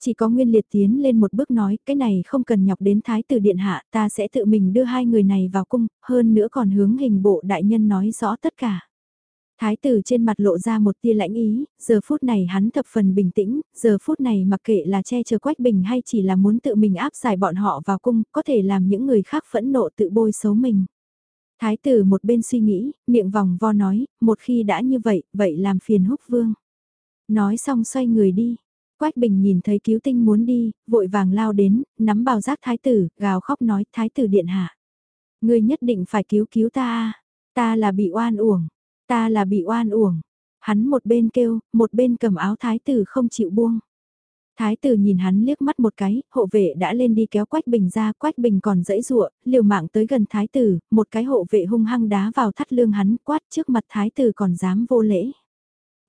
Chỉ có Nguyên Liệt tiến lên một bước nói, cái này không cần nhọc đến Thái tử Điện Hạ, ta sẽ tự mình đưa hai người này vào cung, hơn nữa còn hướng hình bộ đại nhân nói rõ tất cả. Thái tử trên mặt lộ ra một tia lãnh ý, giờ phút này hắn thập phần bình tĩnh, giờ phút này mặc kệ là che chở quách bình hay chỉ là muốn tự mình áp giải bọn họ vào cung, có thể làm những người khác phẫn nộ tự bôi xấu mình. Thái tử một bên suy nghĩ, miệng vòng vo nói, một khi đã như vậy, vậy làm phiền húc vương. Nói xong xoay người đi, Quách Bình nhìn thấy cứu tinh muốn đi, vội vàng lao đến, nắm bào giác thái tử, gào khóc nói thái tử điện hạ. Ngươi nhất định phải cứu cứu ta, ta là bị oan uổng, ta là bị oan uổng. Hắn một bên kêu, một bên cầm áo thái tử không chịu buông. Thái tử nhìn hắn liếc mắt một cái, hộ vệ đã lên đi kéo Quách Bình ra, Quách Bình còn dẫy dụa, liều mạng tới gần thái tử, một cái hộ vệ hung hăng đá vào thắt lưng hắn quát trước mặt thái tử còn dám vô lễ.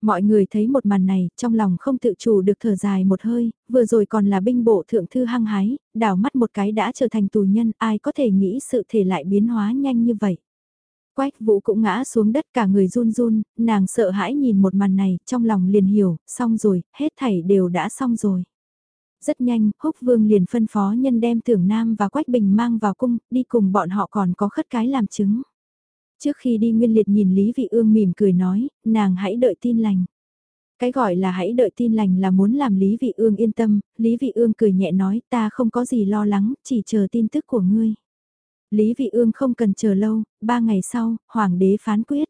Mọi người thấy một màn này, trong lòng không tự chủ được thở dài một hơi, vừa rồi còn là binh bộ thượng thư hăng hái, đảo mắt một cái đã trở thành tù nhân, ai có thể nghĩ sự thể lại biến hóa nhanh như vậy. Quách vũ cũng ngã xuống đất cả người run run, nàng sợ hãi nhìn một màn này, trong lòng liền hiểu, xong rồi, hết thảy đều đã xong rồi. Rất nhanh, húc vương liền phân phó nhân đem tưởng nam và quách bình mang vào cung, đi cùng bọn họ còn có khất cái làm chứng. Trước khi đi Nguyên Liệt nhìn Lý Vị Ương mỉm cười nói, nàng hãy đợi tin lành. Cái gọi là hãy đợi tin lành là muốn làm Lý Vị Ương yên tâm, Lý Vị Ương cười nhẹ nói ta không có gì lo lắng, chỉ chờ tin tức của ngươi. Lý Vị Ương không cần chờ lâu, ba ngày sau, Hoàng đế phán quyết.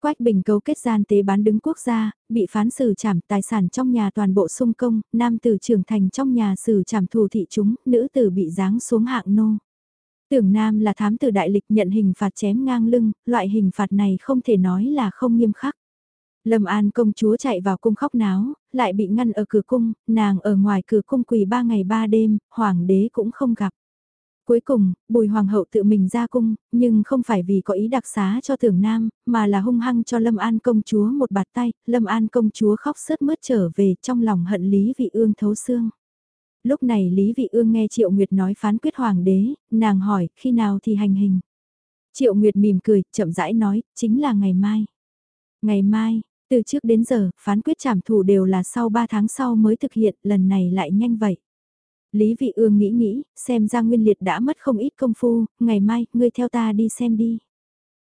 Quách Bình cấu kết gian tế bán đứng quốc gia, bị phán xử trảm tài sản trong nhà toàn bộ sung công, nam tử trưởng thành trong nhà xử trảm thù thị chúng, nữ tử bị giáng xuống hạng nô. Tưởng Nam là thám tử đại lịch nhận hình phạt chém ngang lưng, loại hình phạt này không thể nói là không nghiêm khắc. Lâm An công chúa chạy vào cung khóc náo, lại bị ngăn ở cửa cung, nàng ở ngoài cửa cung quỳ ba ngày ba đêm, hoàng đế cũng không gặp. Cuối cùng, bùi hoàng hậu tự mình ra cung, nhưng không phải vì có ý đặc xá cho tưởng nam, mà là hung hăng cho Lâm An công chúa một bạt tay, Lâm An công chúa khóc sướt mướt trở về trong lòng hận lý vị ương thấu xương. Lúc này Lý Vị Ương nghe Triệu Nguyệt nói phán quyết hoàng đế, nàng hỏi, khi nào thì hành hình. Triệu Nguyệt mỉm cười, chậm rãi nói, chính là ngày mai. Ngày mai, từ trước đến giờ, phán quyết trảm thủ đều là sau 3 tháng sau mới thực hiện, lần này lại nhanh vậy. Lý Vị Ương nghĩ nghĩ, xem ra Nguyên Liệt đã mất không ít công phu, ngày mai, ngươi theo ta đi xem đi.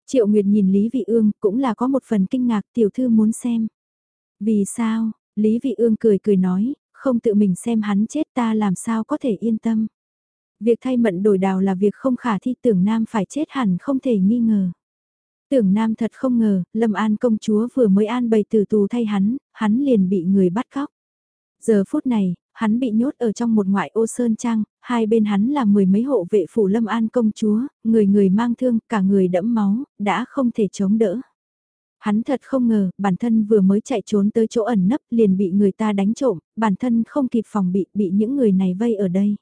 Triệu Nguyệt nhìn Lý Vị Ương, cũng là có một phần kinh ngạc, tiểu thư muốn xem. Vì sao? Lý Vị Ương cười cười nói, không tự mình xem hắn chết ta làm sao có thể yên tâm. Việc thay mận đổi đào là việc không khả thi tưởng nam phải chết hẳn không thể nghi ngờ. Tưởng nam thật không ngờ, Lâm An công chúa vừa mới an bày từ tù thay hắn, hắn liền bị người bắt cóc. Giờ phút này, hắn bị nhốt ở trong một ngoại ô sơn trang, hai bên hắn là mười mấy hộ vệ phủ Lâm An công chúa, người người mang thương, cả người đẫm máu, đã không thể chống đỡ. Hắn thật không ngờ, bản thân vừa mới chạy trốn tới chỗ ẩn nấp liền bị người ta đánh trộm, bản thân không kịp phòng bị, bị những người này vây ở đây.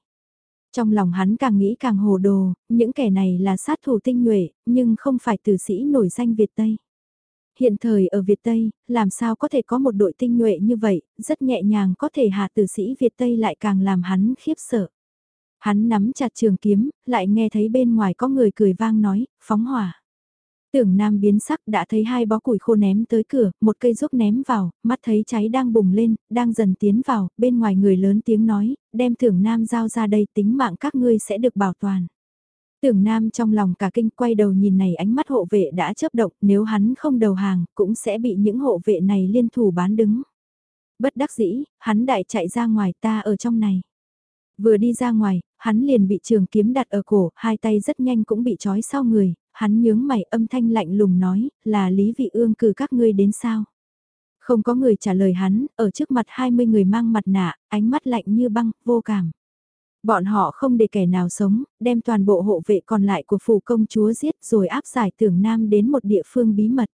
Trong lòng hắn càng nghĩ càng hồ đồ, những kẻ này là sát thủ tinh nhuệ, nhưng không phải tử sĩ nổi danh Việt Tây. Hiện thời ở Việt Tây, làm sao có thể có một đội tinh nhuệ như vậy, rất nhẹ nhàng có thể hạ tử sĩ Việt Tây lại càng làm hắn khiếp sợ. Hắn nắm chặt trường kiếm, lại nghe thấy bên ngoài có người cười vang nói, phóng hỏa. Tưởng Nam biến sắc đã thấy hai bó củi khô ném tới cửa, một cây giúp ném vào, mắt thấy cháy đang bùng lên, đang dần tiến vào, bên ngoài người lớn tiếng nói, đem Tưởng Nam giao ra đây tính mạng các ngươi sẽ được bảo toàn. Tưởng Nam trong lòng cả kinh quay đầu nhìn này ánh mắt hộ vệ đã chớp động, nếu hắn không đầu hàng, cũng sẽ bị những hộ vệ này liên thủ bán đứng. Bất đắc dĩ, hắn đại chạy ra ngoài ta ở trong này. Vừa đi ra ngoài, hắn liền bị trường kiếm đặt ở cổ, hai tay rất nhanh cũng bị trói sau người, hắn nhướng mày âm thanh lạnh lùng nói, là Lý Vị Ương cử các ngươi đến sao? Không có người trả lời hắn, ở trước mặt 20 người mang mặt nạ, ánh mắt lạnh như băng, vô cảm. Bọn họ không để kẻ nào sống, đem toàn bộ hộ vệ còn lại của phủ công chúa giết rồi áp giải tưởng nam đến một địa phương bí mật.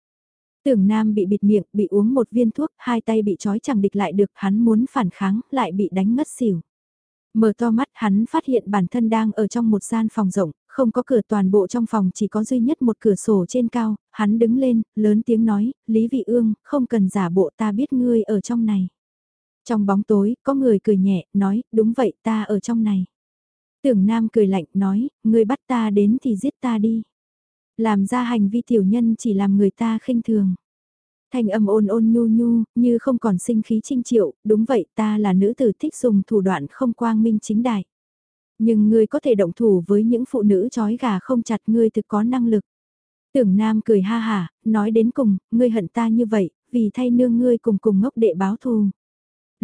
Tưởng nam bị bịt miệng, bị uống một viên thuốc, hai tay bị trói chẳng địch lại được, hắn muốn phản kháng, lại bị đánh ngất xỉu. Mở to mắt hắn phát hiện bản thân đang ở trong một gian phòng rộng, không có cửa toàn bộ trong phòng chỉ có duy nhất một cửa sổ trên cao, hắn đứng lên, lớn tiếng nói, Lý Vị Ương, không cần giả bộ ta biết ngươi ở trong này. Trong bóng tối, có người cười nhẹ, nói, đúng vậy ta ở trong này. Tưởng Nam cười lạnh, nói, ngươi bắt ta đến thì giết ta đi. Làm ra hành vi tiểu nhân chỉ làm người ta khinh thường. Thanh âm ôn ôn nhu nhu, như không còn sinh khí trinh triệu, đúng vậy ta là nữ tử thích dùng thủ đoạn không quang minh chính đại. Nhưng ngươi có thể động thủ với những phụ nữ chói gà không chặt ngươi thực có năng lực. Tưởng Nam cười ha hà, nói đến cùng, ngươi hận ta như vậy, vì thay nương ngươi cùng cùng ngốc đệ báo thù.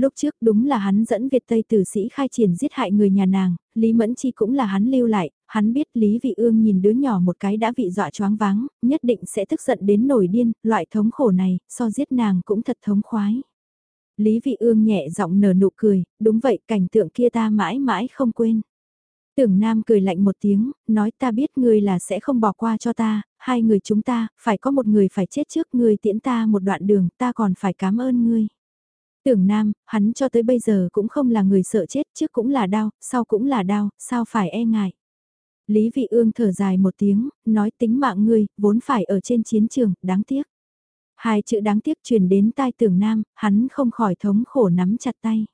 Lúc trước đúng là hắn dẫn Việt Tây tử sĩ khai triển giết hại người nhà nàng, Lý Mẫn Chi cũng là hắn lưu lại, hắn biết Lý Vị Ương nhìn đứa nhỏ một cái đã bị dọa choáng váng, nhất định sẽ tức giận đến nổi điên, loại thống khổ này, so giết nàng cũng thật thống khoái. Lý Vị Ương nhẹ giọng nở nụ cười, đúng vậy cảnh tượng kia ta mãi mãi không quên. Tưởng Nam cười lạnh một tiếng, nói ta biết ngươi là sẽ không bỏ qua cho ta, hai người chúng ta, phải có một người phải chết trước ngươi tiễn ta một đoạn đường, ta còn phải cảm ơn ngươi. Tưởng Nam, hắn cho tới bây giờ cũng không là người sợ chết, trước cũng là đau, sau cũng là đau, sao phải e ngại. Lý Vị Ương thở dài một tiếng, nói tính mạng ngươi, vốn phải ở trên chiến trường, đáng tiếc. Hai chữ đáng tiếc truyền đến tai tưởng nam, hắn không khỏi thống khổ nắm chặt tay.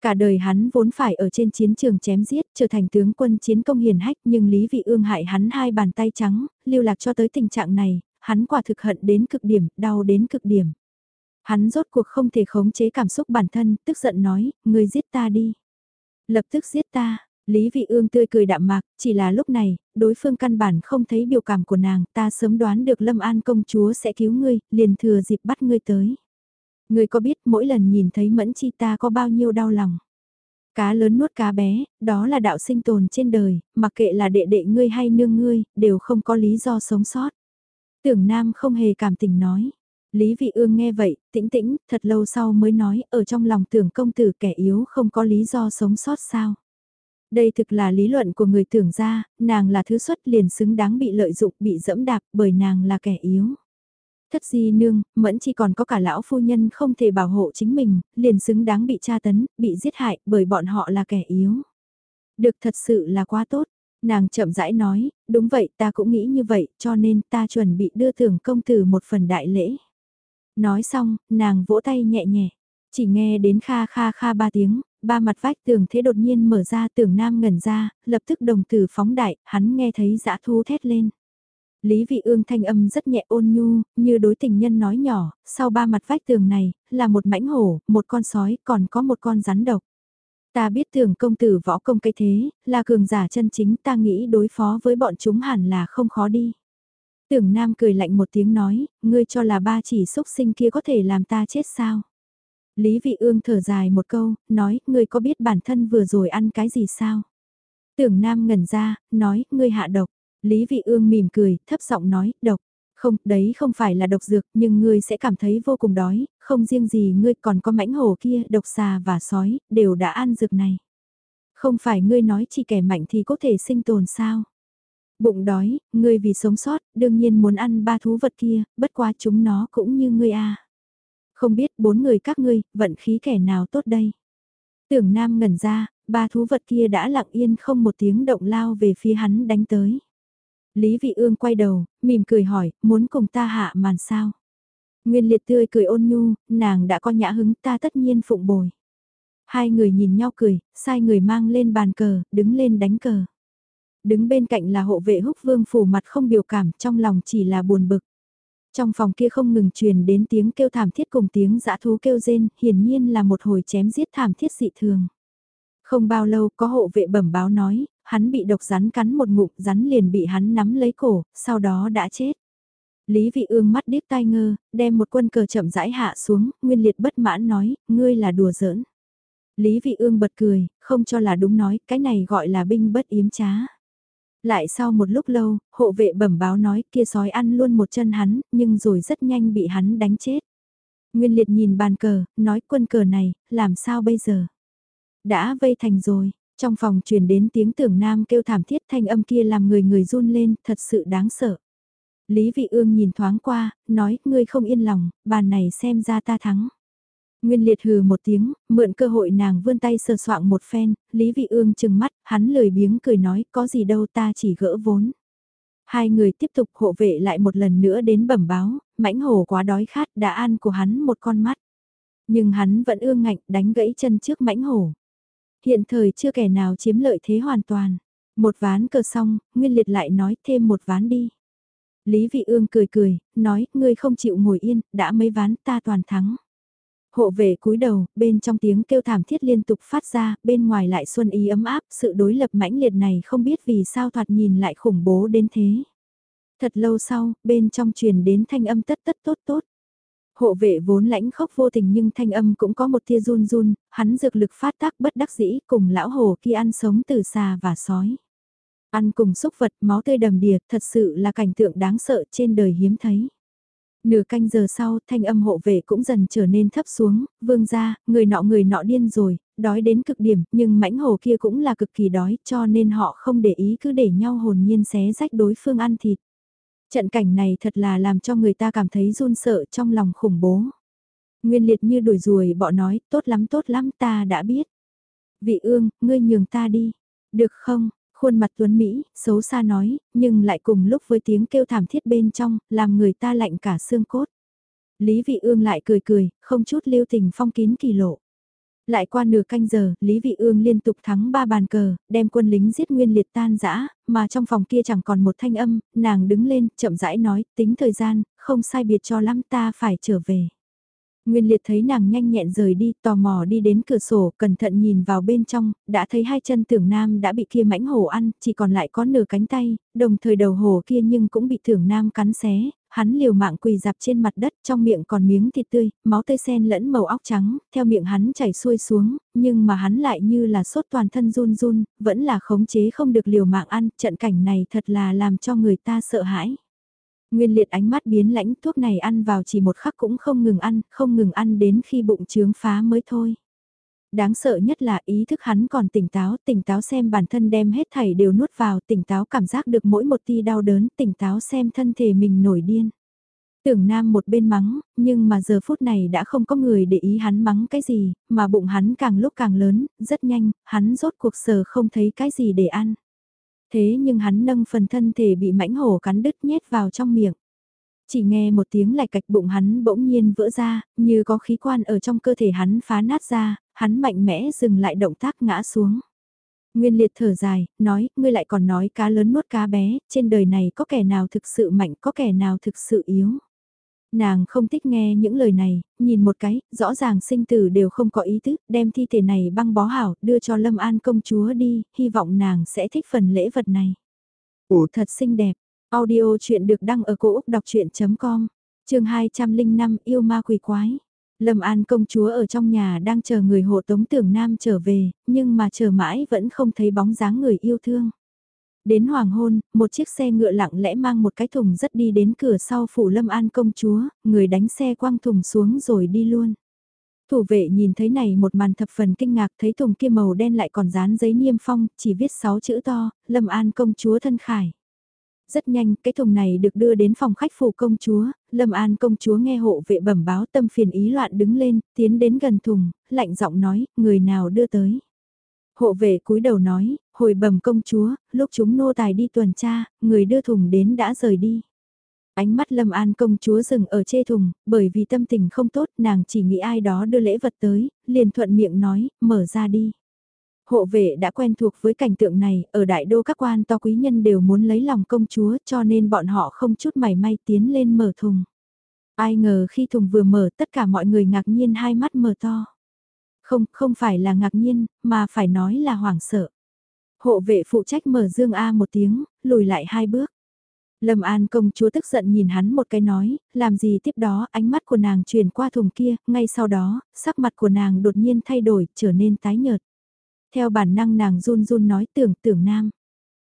Cả đời hắn vốn phải ở trên chiến trường chém giết, trở thành tướng quân chiến công hiền hách nhưng Lý Vị Ương hại hắn hai bàn tay trắng, lưu lạc cho tới tình trạng này, hắn quả thực hận đến cực điểm, đau đến cực điểm. Hắn rốt cuộc không thể khống chế cảm xúc bản thân, tức giận nói, người giết ta đi. Lập tức giết ta, Lý Vị Ương tươi cười đạm mạc, chỉ là lúc này, đối phương căn bản không thấy biểu cảm của nàng, ta sớm đoán được Lâm An công chúa sẽ cứu ngươi, liền thừa dịp bắt ngươi tới. Ngươi có biết mỗi lần nhìn thấy mẫn chi ta có bao nhiêu đau lòng. Cá lớn nuốt cá bé, đó là đạo sinh tồn trên đời, mặc kệ là đệ đệ ngươi hay nương ngươi, đều không có lý do sống sót. Tưởng Nam không hề cảm tình nói. Lý Vị Ương nghe vậy, tĩnh tĩnh, thật lâu sau mới nói, ở trong lòng tưởng công tử kẻ yếu không có lý do sống sót sao. Đây thực là lý luận của người tưởng ra, nàng là thứ xuất liền xứng đáng bị lợi dụng, bị dẫm đạp bởi nàng là kẻ yếu. Thất di nương, mẫn chỉ còn có cả lão phu nhân không thể bảo hộ chính mình, liền xứng đáng bị tra tấn, bị giết hại bởi bọn họ là kẻ yếu. Được thật sự là quá tốt. Nàng chậm rãi nói, đúng vậy ta cũng nghĩ như vậy cho nên ta chuẩn bị đưa thưởng công tử một phần đại lễ. Nói xong, nàng vỗ tay nhẹ nhẹ, chỉ nghe đến kha kha kha ba tiếng, ba mặt vách tường thế đột nhiên mở ra tường nam ngẩn ra, lập tức đồng tử phóng đại, hắn nghe thấy dã thu thét lên. Lý vị ương thanh âm rất nhẹ ôn nhu, như đối tình nhân nói nhỏ, sau ba mặt vách tường này, là một mãnh hổ, một con sói, còn có một con rắn độc. Ta biết tưởng công tử võ công cây thế, là cường giả chân chính ta nghĩ đối phó với bọn chúng hẳn là không khó đi. Tưởng Nam cười lạnh một tiếng nói, ngươi cho là ba chỉ xúc sinh kia có thể làm ta chết sao? Lý Vị Ương thở dài một câu, nói, ngươi có biết bản thân vừa rồi ăn cái gì sao? Tưởng Nam ngẩn ra, nói, ngươi hạ độc. Lý Vị Ương mỉm cười, thấp giọng nói, độc. Không, đấy không phải là độc dược, nhưng ngươi sẽ cảm thấy vô cùng đói, không riêng gì ngươi còn có mãnh hổ kia, độc xà và sói, đều đã ăn dược này. Không phải ngươi nói chỉ kẻ mạnh thì có thể sinh tồn sao? Bụng đói, ngươi vì sống sót, đương nhiên muốn ăn ba thú vật kia, bất quá chúng nó cũng như ngươi a. Không biết bốn người các ngươi, vận khí kẻ nào tốt đây? Tưởng Nam ngẩn ra, ba thú vật kia đã lặng yên không một tiếng động lao về phía hắn đánh tới. Lý Vị Ương quay đầu, mỉm cười hỏi, muốn cùng ta hạ màn sao? Nguyên liệt tươi cười ôn nhu, nàng đã có nhã hứng ta tất nhiên phụng bồi. Hai người nhìn nhau cười, sai người mang lên bàn cờ, đứng lên đánh cờ. Đứng bên cạnh là hộ vệ húc vương phủ mặt không biểu cảm, trong lòng chỉ là buồn bực. Trong phòng kia không ngừng truyền đến tiếng kêu thảm thiết cùng tiếng dã thú kêu rên, hiển nhiên là một hồi chém giết thảm thiết dị thường. Không bao lâu có hộ vệ bẩm báo nói, hắn bị độc rắn cắn một ngụm rắn liền bị hắn nắm lấy cổ, sau đó đã chết. Lý vị ương mắt điếc tai ngơ, đem một quân cờ chậm rãi hạ xuống, nguyên liệt bất mãn nói, ngươi là đùa giỡn. Lý vị ương bật cười, không cho là đúng nói, cái này gọi là binh bất yếm trá. Lại sau một lúc lâu, hộ vệ bẩm báo nói kia sói ăn luôn một chân hắn, nhưng rồi rất nhanh bị hắn đánh chết. Nguyên liệt nhìn bàn cờ, nói quân cờ này, làm sao bây giờ? Đã vây thành rồi, trong phòng truyền đến tiếng tưởng nam kêu thảm thiết thanh âm kia làm người người run lên, thật sự đáng sợ. Lý vị ương nhìn thoáng qua, nói, ngươi không yên lòng, bàn này xem ra ta thắng. Nguyên liệt hừ một tiếng, mượn cơ hội nàng vươn tay sờ soạng một phen, Lý Vị Ương chừng mắt, hắn lười biếng cười nói có gì đâu ta chỉ gỡ vốn. Hai người tiếp tục hộ vệ lại một lần nữa đến bẩm báo, mãnh hổ quá đói khát đã ăn của hắn một con mắt. Nhưng hắn vẫn ương ngạnh đánh gãy chân trước mãnh hổ. Hiện thời chưa kẻ nào chiếm lợi thế hoàn toàn. Một ván cờ xong, Nguyên Liệt lại nói thêm một ván đi. Lý Vị Ương cười cười, nói, ngươi không chịu ngồi yên, đã mấy ván ta toàn thắng. Hộ vệ cúi đầu, bên trong tiếng kêu thảm thiết liên tục phát ra, bên ngoài lại xuân ý ấm áp, sự đối lập mãnh liệt này không biết vì sao thoạt nhìn lại khủng bố đến thế. Thật lâu sau, bên trong truyền đến thanh âm tất tất tốt tốt. Hộ vệ vốn lãnh khốc vô tình nhưng thanh âm cũng có một tia run run, hắn dược lực phát tác bất đắc dĩ cùng lão hồ kia ăn sống từ xà và sói. Ăn cùng xúc vật máu tươi đầm đìa thật sự là cảnh tượng đáng sợ trên đời hiếm thấy. Nửa canh giờ sau, thanh âm hộ vệ cũng dần trở nên thấp xuống, vương ra, người nọ người nọ điên rồi, đói đến cực điểm, nhưng mãnh hồ kia cũng là cực kỳ đói, cho nên họ không để ý cứ để nhau hồn nhiên xé rách đối phương ăn thịt. Trận cảnh này thật là làm cho người ta cảm thấy run sợ trong lòng khủng bố. Nguyên liệt như đuổi ruồi bọ nói, tốt lắm tốt lắm ta đã biết. Vị ương, ngươi nhường ta đi. Được không, Khuôn mặt tuấn Mỹ, xấu xa nói, nhưng lại cùng lúc với tiếng kêu thảm thiết bên trong, làm người ta lạnh cả xương cốt. Lý Vị Ương lại cười cười, không chút lưu tình phong kín kỳ lộ. Lại qua nửa canh giờ, Lý Vị Ương liên tục thắng ba bàn cờ, đem quân lính giết nguyên liệt tan rã, mà trong phòng kia chẳng còn một thanh âm, nàng đứng lên, chậm rãi nói, tính thời gian, không sai biệt cho lắm ta phải trở về. Nguyên liệt thấy nàng nhanh nhẹn rời đi, tò mò đi đến cửa sổ, cẩn thận nhìn vào bên trong, đã thấy hai chân tưởng nam đã bị kia mãnh hổ ăn, chỉ còn lại có nửa cánh tay, đồng thời đầu hổ kia nhưng cũng bị tưởng nam cắn xé, hắn liều mạng quỳ dạp trên mặt đất trong miệng còn miếng thịt tươi, máu tươi sen lẫn màu óc trắng, theo miệng hắn chảy xuôi xuống, nhưng mà hắn lại như là sốt toàn thân run run, vẫn là khống chế không được liều mạng ăn, trận cảnh này thật là làm cho người ta sợ hãi. Nguyên liệt ánh mắt biến lãnh thuốc này ăn vào chỉ một khắc cũng không ngừng ăn, không ngừng ăn đến khi bụng trướng phá mới thôi. Đáng sợ nhất là ý thức hắn còn tỉnh táo, tỉnh táo xem bản thân đem hết thảy đều nuốt vào, tỉnh táo cảm giác được mỗi một ti đau đớn, tỉnh táo xem thân thể mình nổi điên. Tưởng Nam một bên mắng, nhưng mà giờ phút này đã không có người để ý hắn mắng cái gì, mà bụng hắn càng lúc càng lớn, rất nhanh, hắn rốt cuộc sờ không thấy cái gì để ăn. Thế nhưng hắn nâng phần thân thể bị mãnh hổ cắn đứt nhét vào trong miệng. Chỉ nghe một tiếng lạch cạch bụng hắn bỗng nhiên vỡ ra, như có khí quan ở trong cơ thể hắn phá nát ra, hắn mạnh mẽ dừng lại động tác ngã xuống. Nguyên liệt thở dài, nói, ngươi lại còn nói cá lớn nuốt cá bé, trên đời này có kẻ nào thực sự mạnh, có kẻ nào thực sự yếu. Nàng không thích nghe những lời này, nhìn một cái, rõ ràng sinh tử đều không có ý thức, đem thi thể này băng bó hảo, đưa cho Lâm An công chúa đi, hy vọng nàng sẽ thích phần lễ vật này. Ủa thật xinh đẹp, audio chuyện được đăng ở cổ Úc đọc chuyện.com, trường 205 yêu ma quỷ quái. Lâm An công chúa ở trong nhà đang chờ người hộ tống tưởng nam trở về, nhưng mà chờ mãi vẫn không thấy bóng dáng người yêu thương. Đến hoàng hôn, một chiếc xe ngựa lặng lẽ mang một cái thùng rất đi đến cửa sau phủ Lâm An công chúa, người đánh xe quăng thùng xuống rồi đi luôn. Thủ vệ nhìn thấy này một màn thập phần kinh ngạc thấy thùng kia màu đen lại còn dán giấy niêm phong, chỉ viết 6 chữ to, Lâm An công chúa thân khải. Rất nhanh, cái thùng này được đưa đến phòng khách phủ công chúa, Lâm An công chúa nghe hộ vệ bẩm báo tâm phiền ý loạn đứng lên, tiến đến gần thùng, lạnh giọng nói, người nào đưa tới. Hộ vệ cúi đầu nói, hồi bẩm công chúa, lúc chúng nô tài đi tuần tra, người đưa thùng đến đã rời đi. Ánh mắt Lâm An công chúa dừng ở chê thùng, bởi vì tâm tình không tốt nàng chỉ nghĩ ai đó đưa lễ vật tới, liền thuận miệng nói, mở ra đi. Hộ vệ đã quen thuộc với cảnh tượng này, ở đại đô các quan to quý nhân đều muốn lấy lòng công chúa cho nên bọn họ không chút mảy may tiến lên mở thùng. Ai ngờ khi thùng vừa mở tất cả mọi người ngạc nhiên hai mắt mở to. Không, không phải là ngạc nhiên, mà phải nói là hoảng sợ. Hộ vệ phụ trách mở dương A một tiếng, lùi lại hai bước. Lâm An công chúa tức giận nhìn hắn một cái nói, làm gì tiếp đó ánh mắt của nàng truyền qua thùng kia, ngay sau đó, sắc mặt của nàng đột nhiên thay đổi, trở nên tái nhợt. Theo bản năng nàng run run nói tưởng tưởng nam.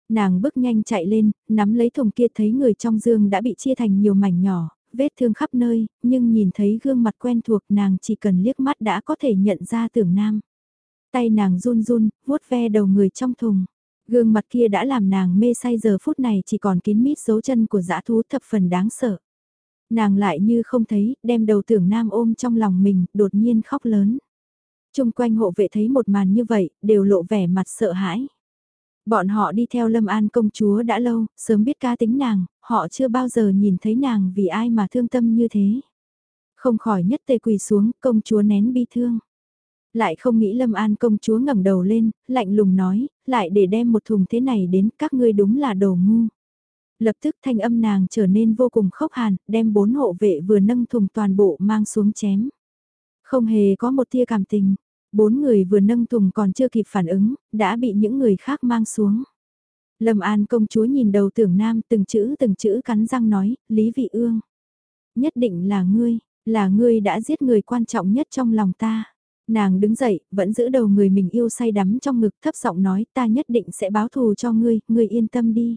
Nàng bước nhanh chạy lên, nắm lấy thùng kia thấy người trong dương đã bị chia thành nhiều mảnh nhỏ, vết thương khắp nơi, nhưng nhìn thấy gương mặt quen thuộc nàng chỉ cần liếc mắt đã có thể nhận ra tưởng nam. Tay nàng run run, vuốt ve đầu người trong thùng. Gương mặt kia đã làm nàng mê say giờ phút này chỉ còn kín mít dấu chân của dã thú thập phần đáng sợ. Nàng lại như không thấy, đem đầu tưởng nam ôm trong lòng mình, đột nhiên khóc lớn. Trung quanh hộ vệ thấy một màn như vậy, đều lộ vẻ mặt sợ hãi. Bọn họ đi theo Lâm An công chúa đã lâu, sớm biết ca tính nàng, họ chưa bao giờ nhìn thấy nàng vì ai mà thương tâm như thế. Không khỏi nhất tề quỳ xuống, công chúa nén bi thương. Lại không nghĩ Lâm An công chúa ngẩng đầu lên, lạnh lùng nói, lại để đem một thùng thế này đến các ngươi đúng là đồ ngu. Lập tức thanh âm nàng trở nên vô cùng khốc hàn, đem bốn hộ vệ vừa nâng thùng toàn bộ mang xuống chém. Không hề có một tia cảm tình, Bốn người vừa nâng thùng còn chưa kịp phản ứng, đã bị những người khác mang xuống. Lâm An công chúa nhìn đầu tưởng nam từng chữ từng chữ cắn răng nói, Lý Vị Ương. Nhất định là ngươi, là ngươi đã giết người quan trọng nhất trong lòng ta. Nàng đứng dậy, vẫn giữ đầu người mình yêu say đắm trong ngực thấp giọng nói ta nhất định sẽ báo thù cho ngươi, ngươi yên tâm đi.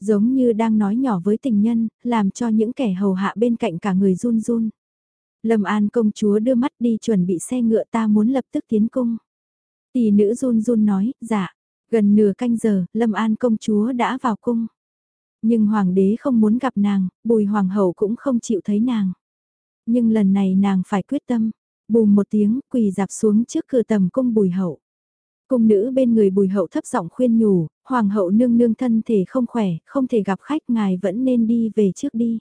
Giống như đang nói nhỏ với tình nhân, làm cho những kẻ hầu hạ bên cạnh cả người run run. Lâm An công chúa đưa mắt đi chuẩn bị xe ngựa ta muốn lập tức tiến cung. Tỷ nữ run run nói, dạ, gần nửa canh giờ, Lâm An công chúa đã vào cung. Nhưng hoàng đế không muốn gặp nàng, bùi hoàng hậu cũng không chịu thấy nàng. Nhưng lần này nàng phải quyết tâm, bùm một tiếng quỳ dạp xuống trước cửa tầm cung bùi hậu. Cung nữ bên người bùi hậu thấp giọng khuyên nhủ, hoàng hậu nương nương thân thể không khỏe, không thể gặp khách ngài vẫn nên đi về trước đi.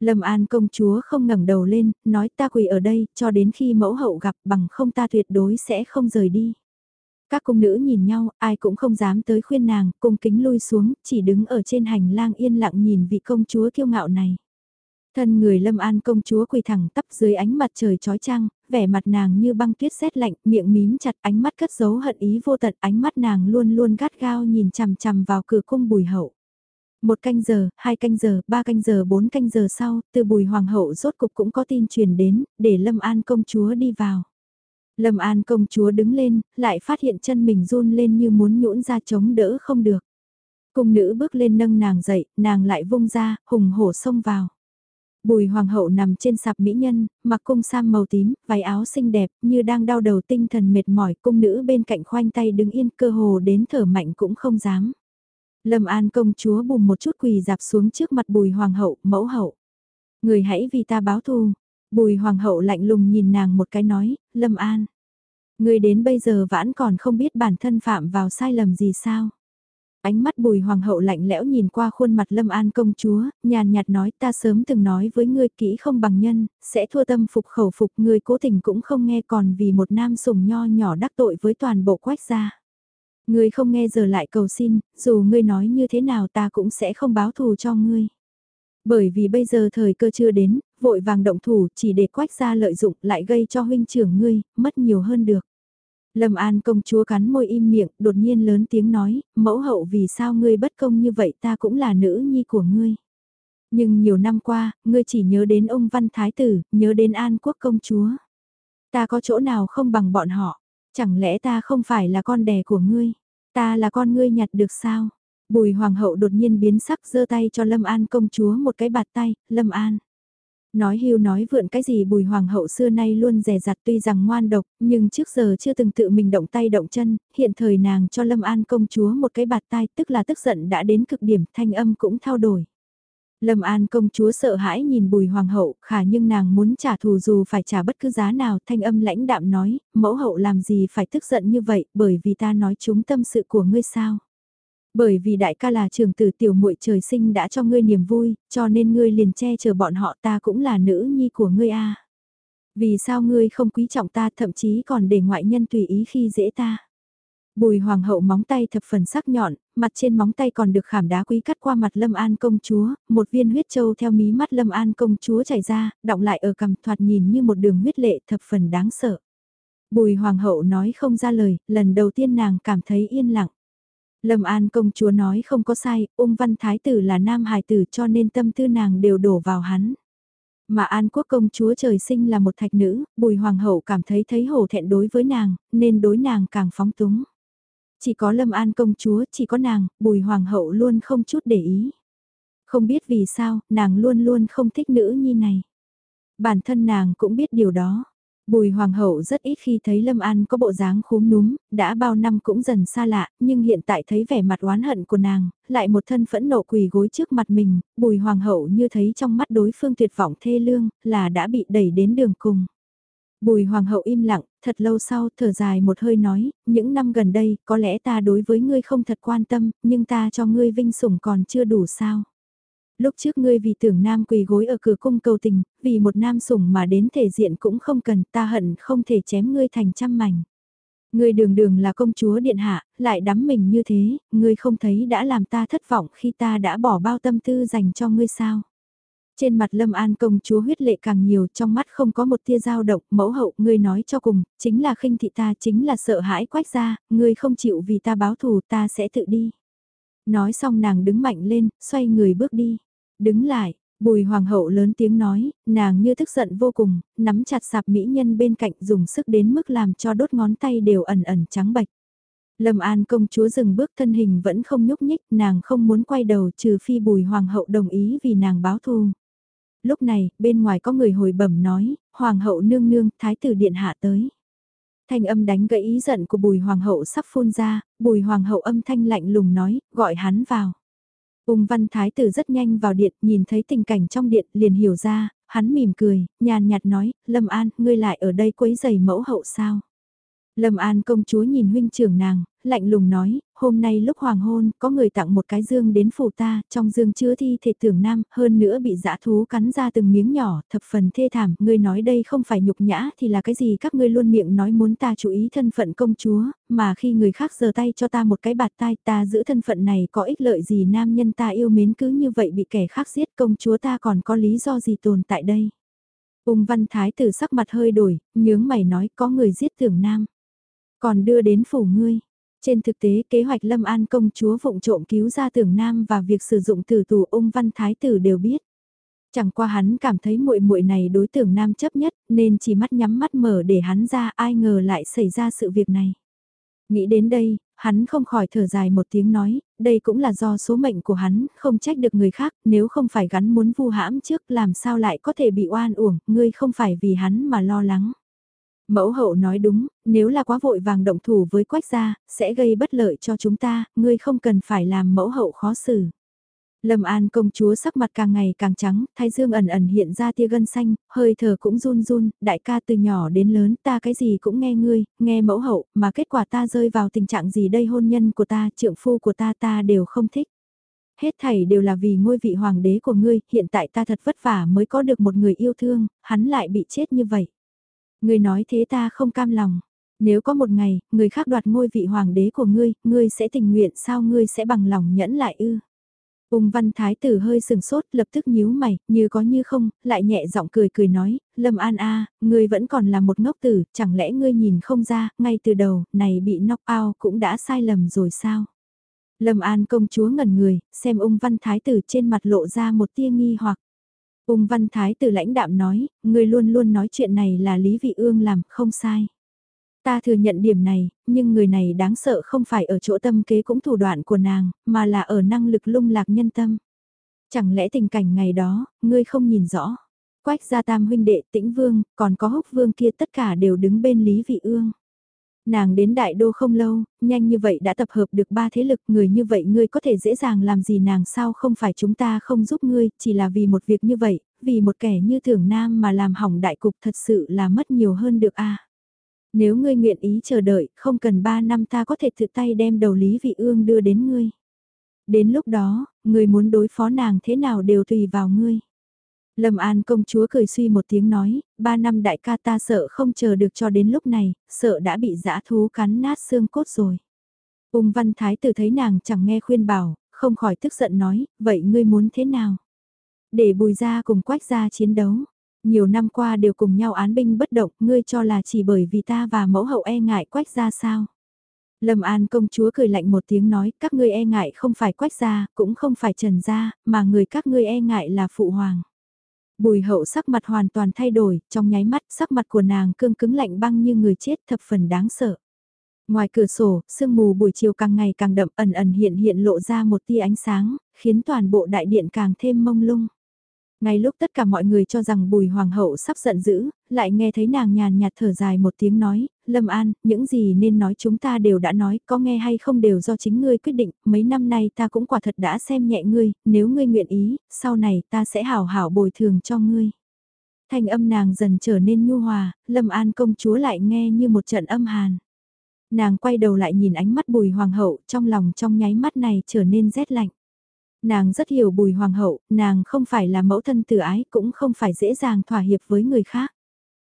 Lâm An công chúa không ngẩng đầu lên, nói ta quỳ ở đây, cho đến khi mẫu hậu gặp bằng không ta tuyệt đối sẽ không rời đi. Các cung nữ nhìn nhau, ai cũng không dám tới khuyên nàng, cung kính lui xuống, chỉ đứng ở trên hành lang yên lặng nhìn vị công chúa kiêu ngạo này. Thân người Lâm An công chúa quỳ thẳng tắp dưới ánh mặt trời trói trăng, vẻ mặt nàng như băng tuyết rét lạnh, miệng mím chặt ánh mắt cất giấu hận ý vô tận, ánh mắt nàng luôn luôn gắt gao nhìn chằm chằm vào cửa cung bùi hậu. Một canh giờ, hai canh giờ, ba canh giờ, bốn canh giờ sau, từ bùi hoàng hậu rốt cục cũng có tin truyền đến, để Lâm An công chúa đi vào. Lâm An công chúa đứng lên, lại phát hiện chân mình run lên như muốn nhũn ra chống đỡ không được. Cung nữ bước lên nâng nàng dậy, nàng lại vung ra, hùng hổ xông vào. Bùi hoàng hậu nằm trên sạp mỹ nhân, mặc cung sam màu tím, váy áo xinh đẹp, như đang đau đầu tinh thần mệt mỏi, cung nữ bên cạnh khoanh tay đứng yên cơ hồ đến thở mạnh cũng không dám. Lâm An công chúa bùm một chút quỳ dạp xuống trước mặt bùi hoàng hậu, mẫu hậu. Người hãy vì ta báo thù. Bùi hoàng hậu lạnh lùng nhìn nàng một cái nói, Lâm An. Người đến bây giờ vẫn còn không biết bản thân phạm vào sai lầm gì sao. Ánh mắt bùi hoàng hậu lạnh lẽo nhìn qua khuôn mặt Lâm An công chúa, nhàn nhạt nói ta sớm từng nói với ngươi kỹ không bằng nhân, sẽ thua tâm phục khẩu phục ngươi cố tình cũng không nghe còn vì một nam sùng nho nhỏ đắc tội với toàn bộ quách gia. Ngươi không nghe giờ lại cầu xin, dù ngươi nói như thế nào ta cũng sẽ không báo thù cho ngươi. Bởi vì bây giờ thời cơ chưa đến, vội vàng động thủ chỉ để quách ra lợi dụng lại gây cho huynh trưởng ngươi, mất nhiều hơn được. Lâm An công chúa cắn môi im miệng, đột nhiên lớn tiếng nói, mẫu hậu vì sao ngươi bất công như vậy ta cũng là nữ nhi của ngươi. Nhưng nhiều năm qua, ngươi chỉ nhớ đến ông văn thái tử, nhớ đến an quốc công chúa. Ta có chỗ nào không bằng bọn họ, chẳng lẽ ta không phải là con đẻ của ngươi, ta là con ngươi nhặt được sao? Bùi hoàng hậu đột nhiên biến sắc giơ tay cho Lâm An công chúa một cái bạt tay, Lâm An. Nói hưu nói vượn cái gì bùi hoàng hậu xưa nay luôn rè rặt tuy rằng ngoan độc, nhưng trước giờ chưa từng tự mình động tay động chân, hiện thời nàng cho Lâm An công chúa một cái bạt tai tức là tức giận đã đến cực điểm thanh âm cũng thao đổi. Lâm An công chúa sợ hãi nhìn bùi hoàng hậu, khả nhưng nàng muốn trả thù dù phải trả bất cứ giá nào, thanh âm lãnh đạm nói, mẫu hậu làm gì phải tức giận như vậy, bởi vì ta nói chúng tâm sự của ngươi sao. Bởi vì đại ca là trường tử tiểu muội trời sinh đã cho ngươi niềm vui, cho nên ngươi liền che chở bọn họ ta cũng là nữ nhi của ngươi a. Vì sao ngươi không quý trọng ta thậm chí còn để ngoại nhân tùy ý khi dễ ta. Bùi hoàng hậu móng tay thập phần sắc nhọn, mặt trên móng tay còn được khảm đá quý cắt qua mặt Lâm An công chúa, một viên huyết châu theo mí mắt Lâm An công chúa chảy ra, động lại ở cằm thoạt nhìn như một đường huyết lệ thập phần đáng sợ. Bùi hoàng hậu nói không ra lời, lần đầu tiên nàng cảm thấy yên lặng. Lâm An công chúa nói không có sai, ung văn thái tử là nam hài tử cho nên tâm tư nàng đều đổ vào hắn. Mà An quốc công chúa trời sinh là một thạch nữ, bùi hoàng hậu cảm thấy thấy hổ thẹn đối với nàng, nên đối nàng càng phóng túng. Chỉ có Lâm An công chúa, chỉ có nàng, bùi hoàng hậu luôn không chút để ý. Không biết vì sao, nàng luôn luôn không thích nữ nhi này. Bản thân nàng cũng biết điều đó. Bùi hoàng hậu rất ít khi thấy Lâm An có bộ dáng khúm núm, đã bao năm cũng dần xa lạ, nhưng hiện tại thấy vẻ mặt oán hận của nàng, lại một thân phẫn nộ quỳ gối trước mặt mình, bùi hoàng hậu như thấy trong mắt đối phương tuyệt vọng thê lương, là đã bị đẩy đến đường cùng. Bùi hoàng hậu im lặng, thật lâu sau thở dài một hơi nói, những năm gần đây có lẽ ta đối với ngươi không thật quan tâm, nhưng ta cho ngươi vinh sủng còn chưa đủ sao lúc trước ngươi vì tưởng nam quỳ gối ở cửa cung cầu tình, vì một nam sủng mà đến thể diện cũng không cần, ta hận không thể chém ngươi thành trăm mảnh. Ngươi đường đường là công chúa điện hạ, lại đắm mình như thế, ngươi không thấy đã làm ta thất vọng khi ta đã bỏ bao tâm tư dành cho ngươi sao. Trên mặt Lâm An công chúa huyết lệ càng nhiều trong mắt không có một tia dao động, mẫu hậu, ngươi nói cho cùng, chính là khinh thị ta, chính là sợ hãi quách ra, ngươi không chịu vì ta báo thù ta sẽ tự đi. Nói xong nàng đứng mạnh lên, xoay người bước đi. Đứng lại, bùi hoàng hậu lớn tiếng nói, nàng như tức giận vô cùng, nắm chặt sạp mỹ nhân bên cạnh dùng sức đến mức làm cho đốt ngón tay đều ẩn ẩn trắng bạch. Lâm An công chúa dừng bước thân hình vẫn không nhúc nhích, nàng không muốn quay đầu trừ phi bùi hoàng hậu đồng ý vì nàng báo thù. Lúc này, bên ngoài có người hồi bẩm nói, hoàng hậu nương nương, thái tử điện hạ tới. Thanh âm đánh gãy ý giận của bùi hoàng hậu sắp phun ra, bùi hoàng hậu âm thanh lạnh lùng nói, gọi hắn vào. Ung văn thái tử rất nhanh vào điện, nhìn thấy tình cảnh trong điện, liền hiểu ra, hắn mỉm cười, nhàn nhạt nói, Lâm An, ngươi lại ở đây quấy giày mẫu hậu sao? Lâm An công chúa nhìn huynh trưởng nàng, lạnh lùng nói, hôm nay lúc hoàng hôn, có người tặng một cái dương đến phủ ta, trong dương chứa thi thể tưởng nam, hơn nữa bị dã thú cắn ra từng miếng nhỏ, thập phần thê thảm, ngươi nói đây không phải nhục nhã thì là cái gì các ngươi luôn miệng nói muốn ta chú ý thân phận công chúa, mà khi người khác giơ tay cho ta một cái bạt tai ta giữ thân phận này có ích lợi gì nam nhân ta yêu mến cứ như vậy bị kẻ khác giết công chúa ta còn có lý do gì tồn tại đây. Ung văn thái tử sắc mặt hơi đổi, nhướng mày nói có người giết tưởng nam. Còn đưa đến phủ ngươi. Trên thực tế kế hoạch Lâm An công chúa vụng trộm cứu ra tưởng nam và việc sử dụng tử tù ung văn thái tử đều biết. Chẳng qua hắn cảm thấy muội muội này đối tượng nam chấp nhất nên chỉ mắt nhắm mắt mở để hắn ra ai ngờ lại xảy ra sự việc này. Nghĩ đến đây, hắn không khỏi thở dài một tiếng nói, đây cũng là do số mệnh của hắn, không trách được người khác, nếu không phải gắn muốn vu hãm trước làm sao lại có thể bị oan uổng, ngươi không phải vì hắn mà lo lắng. Mẫu hậu nói đúng, nếu là quá vội vàng động thủ với quách gia, sẽ gây bất lợi cho chúng ta, ngươi không cần phải làm mẫu hậu khó xử. Lâm An công chúa sắc mặt càng ngày càng trắng, thái dương ẩn ẩn hiện ra tia gân xanh, hơi thở cũng run run, đại ca từ nhỏ đến lớn ta cái gì cũng nghe ngươi, nghe mẫu hậu, mà kết quả ta rơi vào tình trạng gì đây hôn nhân của ta, trượng phu của ta ta đều không thích. Hết thảy đều là vì ngôi vị hoàng đế của ngươi, hiện tại ta thật vất vả mới có được một người yêu thương, hắn lại bị chết như vậy. Ngươi nói thế ta không cam lòng. Nếu có một ngày, người khác đoạt ngôi vị hoàng đế của ngươi, ngươi sẽ tình nguyện sao ngươi sẽ bằng lòng nhẫn lại ư? Ung văn thái tử hơi sừng sốt lập tức nhíu mày, như có như không, lại nhẹ giọng cười cười nói, Lâm An A, ngươi vẫn còn là một ngốc tử, chẳng lẽ ngươi nhìn không ra, ngay từ đầu, này bị knock out cũng đã sai lầm rồi sao? Lâm An công chúa ngẩn người, xem ung văn thái tử trên mặt lộ ra một tia nghi hoặc. Ung văn thái tử lãnh đạm nói, người luôn luôn nói chuyện này là Lý Vị Ương làm, không sai. Ta thừa nhận điểm này, nhưng người này đáng sợ không phải ở chỗ tâm kế cũng thủ đoạn của nàng, mà là ở năng lực lung lạc nhân tâm. Chẳng lẽ tình cảnh ngày đó, ngươi không nhìn rõ. Quách gia tam huynh đệ tĩnh vương, còn có húc vương kia tất cả đều đứng bên Lý Vị Ương. Nàng đến đại đô không lâu, nhanh như vậy đã tập hợp được ba thế lực người như vậy ngươi có thể dễ dàng làm gì nàng sao không phải chúng ta không giúp ngươi, chỉ là vì một việc như vậy, vì một kẻ như thường nam mà làm hỏng đại cục thật sự là mất nhiều hơn được a Nếu ngươi nguyện ý chờ đợi, không cần ba năm ta có thể tự tay đem đầu Lý Vị Ương đưa đến ngươi. Đến lúc đó, ngươi muốn đối phó nàng thế nào đều tùy vào ngươi. Lâm An công chúa cười suy một tiếng nói, ba năm đại ca ta sợ không chờ được cho đến lúc này, sợ đã bị dã thú cắn nát xương cốt rồi. Ung văn thái tử thấy nàng chẳng nghe khuyên bảo, không khỏi tức giận nói, vậy ngươi muốn thế nào? Để bùi ra cùng quách ra chiến đấu. Nhiều năm qua đều cùng nhau án binh bất động, ngươi cho là chỉ bởi vì ta và mẫu hậu e ngại quách ra sao? Lâm An công chúa cười lạnh một tiếng nói, các ngươi e ngại không phải quách gia, cũng không phải trần gia, mà người các ngươi e ngại là phụ hoàng. Bùi hậu sắc mặt hoàn toàn thay đổi, trong nháy mắt sắc mặt của nàng cương cứng lạnh băng như người chết thập phần đáng sợ. Ngoài cửa sổ, sương mù buổi chiều càng ngày càng đậm ẩn ẩn hiện hiện lộ ra một tia ánh sáng, khiến toàn bộ đại điện càng thêm mông lung. Ngay lúc tất cả mọi người cho rằng bùi hoàng hậu sắp giận dữ, lại nghe thấy nàng nhàn nhạt thở dài một tiếng nói, Lâm An, những gì nên nói chúng ta đều đã nói, có nghe hay không đều do chính ngươi quyết định, mấy năm nay ta cũng quả thật đã xem nhẹ ngươi, nếu ngươi nguyện ý, sau này ta sẽ hảo hảo bồi thường cho ngươi. Thanh âm nàng dần trở nên nhu hòa, Lâm An công chúa lại nghe như một trận âm hàn. Nàng quay đầu lại nhìn ánh mắt bùi hoàng hậu, trong lòng trong nháy mắt này trở nên rét lạnh. Nàng rất hiểu bùi hoàng hậu, nàng không phải là mẫu thân từ ái cũng không phải dễ dàng thỏa hiệp với người khác.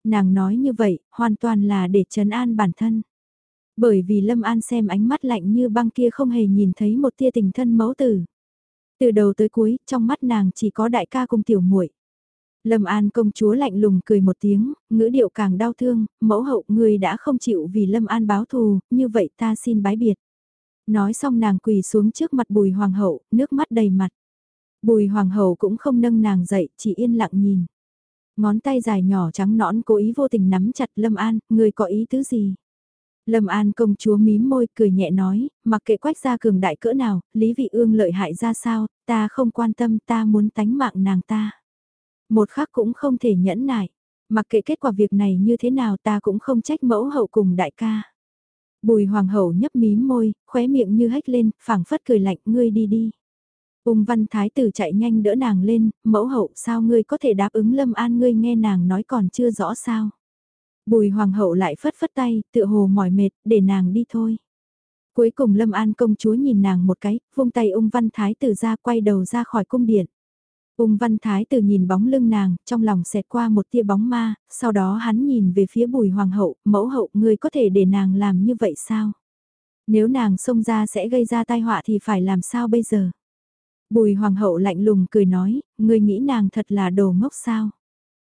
Nàng nói như vậy, hoàn toàn là để trấn an bản thân. Bởi vì Lâm An xem ánh mắt lạnh như băng kia không hề nhìn thấy một tia tình thân mẫu tử. Từ đầu tới cuối, trong mắt nàng chỉ có đại ca cùng tiểu muội. Lâm An công chúa lạnh lùng cười một tiếng, ngữ điệu càng đau thương, mẫu hậu người đã không chịu vì Lâm An báo thù, như vậy ta xin bái biệt. Nói xong nàng quỳ xuống trước mặt bùi hoàng hậu, nước mắt đầy mặt. Bùi hoàng hậu cũng không nâng nàng dậy, chỉ yên lặng nhìn. Ngón tay dài nhỏ trắng nõn cố ý vô tình nắm chặt Lâm An, người có ý tứ gì? Lâm An công chúa mím môi cười nhẹ nói, mặc kệ quách gia cường đại cỡ nào, Lý Vị Ương lợi hại ra sao, ta không quan tâm ta muốn tánh mạng nàng ta. Một khắc cũng không thể nhẫn nại, mặc kệ kết quả việc này như thế nào ta cũng không trách mẫu hậu cùng đại ca. Bùi hoàng hậu nhấp mím môi, khóe miệng như hách lên, phảng phất cười lạnh, ngươi đi đi. Ung văn thái tử chạy nhanh đỡ nàng lên, mẫu hậu sao ngươi có thể đáp ứng lâm an ngươi nghe nàng nói còn chưa rõ sao. Bùi hoàng hậu lại phất phất tay, tựa hồ mỏi mệt, để nàng đi thôi. Cuối cùng Lâm An công chúa nhìn nàng một cái, vung tay ung văn thái tử ra quay đầu ra khỏi cung điện. Ung văn thái tử nhìn bóng lưng nàng, trong lòng xẹt qua một tia bóng ma, sau đó hắn nhìn về phía bùi hoàng hậu, mẫu hậu, ngươi có thể để nàng làm như vậy sao? Nếu nàng xông ra sẽ gây ra tai họa thì phải làm sao bây giờ? Bùi hoàng hậu lạnh lùng cười nói, ngươi nghĩ nàng thật là đồ ngốc sao?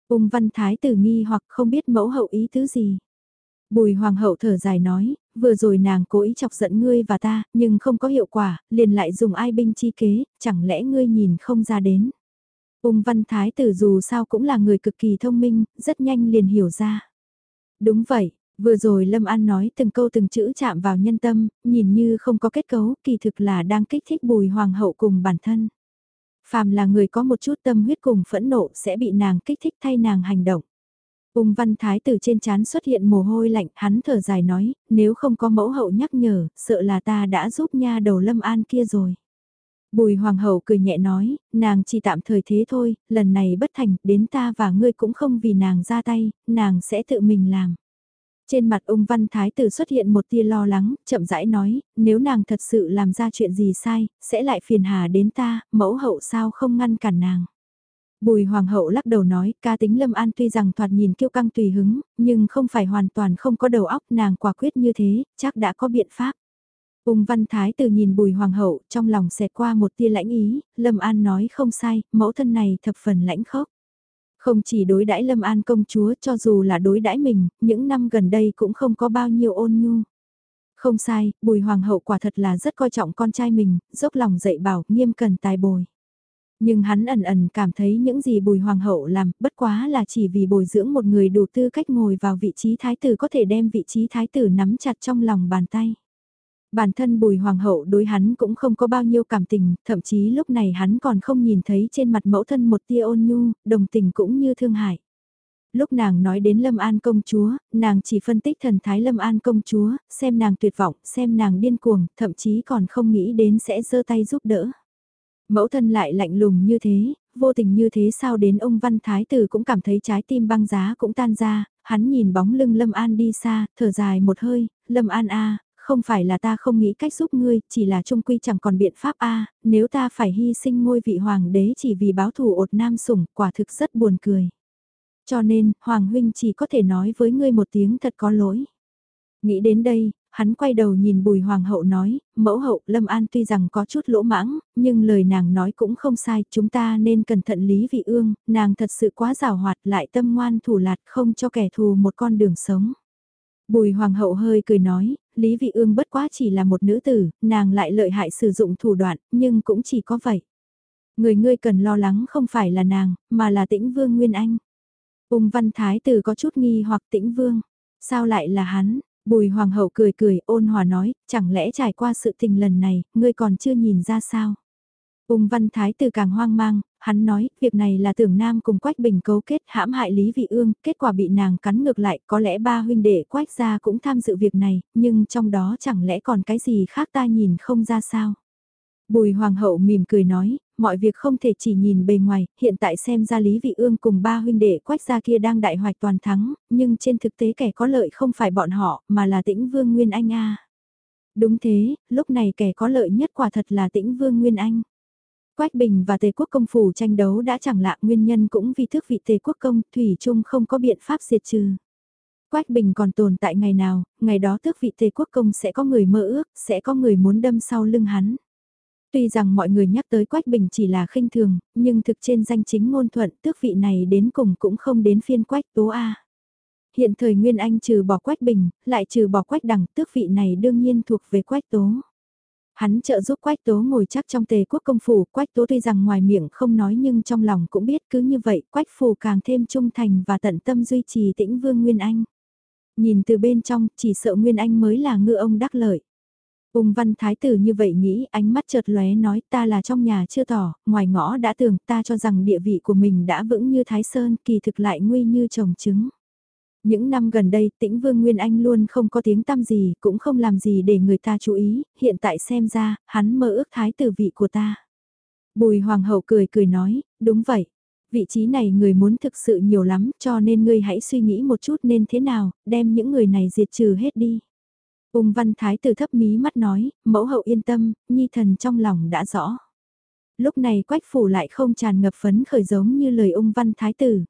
Ung văn thái tử nghi hoặc không biết mẫu hậu ý tứ gì. Bùi hoàng hậu thở dài nói, vừa rồi nàng cố ý chọc giận ngươi và ta, nhưng không có hiệu quả, liền lại dùng ai binh chi kế, chẳng lẽ ngươi nhìn không ra đến. Ung văn thái tử dù sao cũng là người cực kỳ thông minh, rất nhanh liền hiểu ra. Đúng vậy, vừa rồi Lâm An nói từng câu từng chữ chạm vào nhân tâm, nhìn như không có kết cấu, kỳ thực là đang kích thích bùi hoàng hậu cùng bản thân. Phàm là người có một chút tâm huyết cùng phẫn nộ sẽ bị nàng kích thích thay nàng hành động. Ung văn thái tử trên chán xuất hiện mồ hôi lạnh, hắn thở dài nói, nếu không có mẫu hậu nhắc nhở, sợ là ta đã giúp nha đầu lâm an kia rồi. Bùi hoàng hậu cười nhẹ nói, nàng chỉ tạm thời thế thôi, lần này bất thành, đến ta và ngươi cũng không vì nàng ra tay, nàng sẽ tự mình làm. Trên mặt ung văn thái tử xuất hiện một tia lo lắng, chậm rãi nói, nếu nàng thật sự làm ra chuyện gì sai, sẽ lại phiền hà đến ta, mẫu hậu sao không ngăn cản nàng. Bùi hoàng hậu lắc đầu nói, ca tính lâm an tuy rằng thoạt nhìn kiêu căng tùy hứng, nhưng không phải hoàn toàn không có đầu óc nàng quả quyết như thế, chắc đã có biện pháp. Ung văn thái tử nhìn bùi hoàng hậu, trong lòng xẹt qua một tia lãnh ý, lâm an nói không sai, mẫu thân này thập phần lãnh khốc. Không chỉ đối đãi Lâm An công chúa cho dù là đối đãi mình, những năm gần đây cũng không có bao nhiêu ôn nhu. Không sai, bùi hoàng hậu quả thật là rất coi trọng con trai mình, dốc lòng dạy bảo, nghiêm cần tài bồi. Nhưng hắn ẩn ẩn cảm thấy những gì bùi hoàng hậu làm, bất quá là chỉ vì bồi dưỡng một người đủ tư cách ngồi vào vị trí thái tử có thể đem vị trí thái tử nắm chặt trong lòng bàn tay. Bản thân bùi hoàng hậu đối hắn cũng không có bao nhiêu cảm tình, thậm chí lúc này hắn còn không nhìn thấy trên mặt mẫu thân một tia ôn nhu, đồng tình cũng như thương hại. Lúc nàng nói đến Lâm An công chúa, nàng chỉ phân tích thần thái Lâm An công chúa, xem nàng tuyệt vọng, xem nàng điên cuồng, thậm chí còn không nghĩ đến sẽ giơ tay giúp đỡ. Mẫu thân lại lạnh lùng như thế, vô tình như thế sao đến ông Văn Thái Tử cũng cảm thấy trái tim băng giá cũng tan ra, hắn nhìn bóng lưng Lâm An đi xa, thở dài một hơi, Lâm An a không phải là ta không nghĩ cách giúp ngươi, chỉ là trung quy chẳng còn biện pháp a à, nếu ta phải hy sinh ngôi vị hoàng đế chỉ vì báo thù ột nam sủng, quả thực rất buồn cười. Cho nên, Hoàng huynh chỉ có thể nói với ngươi một tiếng thật có lỗi. Nghĩ đến đây, hắn quay đầu nhìn bùi hoàng hậu nói, mẫu hậu Lâm An tuy rằng có chút lỗ mãng, nhưng lời nàng nói cũng không sai, chúng ta nên cẩn thận lý vị ương, nàng thật sự quá rào hoạt lại tâm ngoan thủ lạt không cho kẻ thù một con đường sống. Bùi hoàng hậu hơi cười nói, Lý Vị Ương bất quá chỉ là một nữ tử, nàng lại lợi hại sử dụng thủ đoạn, nhưng cũng chỉ có vậy. Người ngươi cần lo lắng không phải là nàng, mà là tĩnh vương Nguyên Anh. Ung văn thái tử có chút nghi hoặc tĩnh vương. Sao lại là hắn? Bùi hoàng hậu cười cười ôn hòa nói, chẳng lẽ trải qua sự tình lần này, ngươi còn chưa nhìn ra sao? Ung văn thái tử càng hoang mang, hắn nói, việc này là tưởng nam cùng Quách Bình cấu kết hãm hại Lý Vị Ương, kết quả bị nàng cắn ngược lại, có lẽ ba huynh đệ Quách gia cũng tham dự việc này, nhưng trong đó chẳng lẽ còn cái gì khác ta nhìn không ra sao. Bùi hoàng hậu mỉm cười nói, mọi việc không thể chỉ nhìn bề ngoài, hiện tại xem ra Lý Vị Ương cùng ba huynh đệ Quách gia kia đang đại hoạch toàn thắng, nhưng trên thực tế kẻ có lợi không phải bọn họ, mà là tĩnh Vương Nguyên Anh a. Đúng thế, lúc này kẻ có lợi nhất quả thật là tĩnh Vương Nguyên Anh. Quách Bình và Tề Quốc công phủ tranh đấu đã chẳng lạ nguyên nhân cũng vì thức vị Tề Quốc công Thủy Trung không có biện pháp diệt trừ. Quách Bình còn tồn tại ngày nào, ngày đó tước vị Tề Quốc công sẽ có người mơ ước, sẽ có người muốn đâm sau lưng hắn. Tuy rằng mọi người nhắc tới Quách Bình chỉ là khinh thường, nhưng thực trên danh chính ngôn thuận tước vị này đến cùng cũng không đến phiên Quách Tố A. Hiện thời Nguyên Anh trừ bỏ Quách Bình, lại trừ bỏ Quách Đằng tước vị này đương nhiên thuộc về Quách Tố. Hắn trợ giúp Quách Tố ngồi chắc trong tề quốc công phủ, Quách Tố tuy rằng ngoài miệng không nói nhưng trong lòng cũng biết cứ như vậy Quách Phủ càng thêm trung thành và tận tâm duy trì tĩnh vương Nguyên Anh. Nhìn từ bên trong, chỉ sợ Nguyên Anh mới là ngựa ông đắc lợi. Ung văn thái tử như vậy nghĩ ánh mắt chợt lóe nói ta là trong nhà chưa tỏ, ngoài ngõ đã tưởng ta cho rằng địa vị của mình đã vững như thái sơn kỳ thực lại nguy như trồng trứng. Những năm gần đây tĩnh Vương Nguyên Anh luôn không có tiếng tăm gì, cũng không làm gì để người ta chú ý, hiện tại xem ra, hắn mơ ước thái tử vị của ta. Bùi Hoàng hậu cười cười nói, đúng vậy. Vị trí này người muốn thực sự nhiều lắm cho nên ngươi hãy suy nghĩ một chút nên thế nào, đem những người này diệt trừ hết đi. Ung văn thái tử thấp mí mắt nói, mẫu hậu yên tâm, nhi thần trong lòng đã rõ. Lúc này quách phủ lại không tràn ngập phấn khởi giống như lời ung văn thái tử.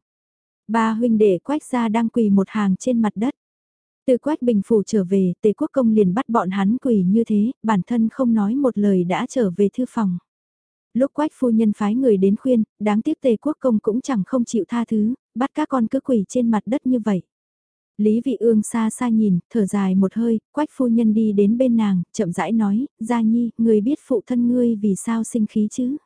Ba huynh đệ quách gia đang quỳ một hàng trên mặt đất. Từ quách bình phủ trở về, tề quốc công liền bắt bọn hắn quỳ như thế, bản thân không nói một lời đã trở về thư phòng. Lúc quách phu nhân phái người đến khuyên, đáng tiếc tề quốc công cũng chẳng không chịu tha thứ, bắt các con cứ quỳ trên mặt đất như vậy. Lý vị ương xa xa nhìn, thở dài một hơi, quách phu nhân đi đến bên nàng, chậm rãi nói, Gia Nhi, người biết phụ thân ngươi vì sao sinh khí chứ?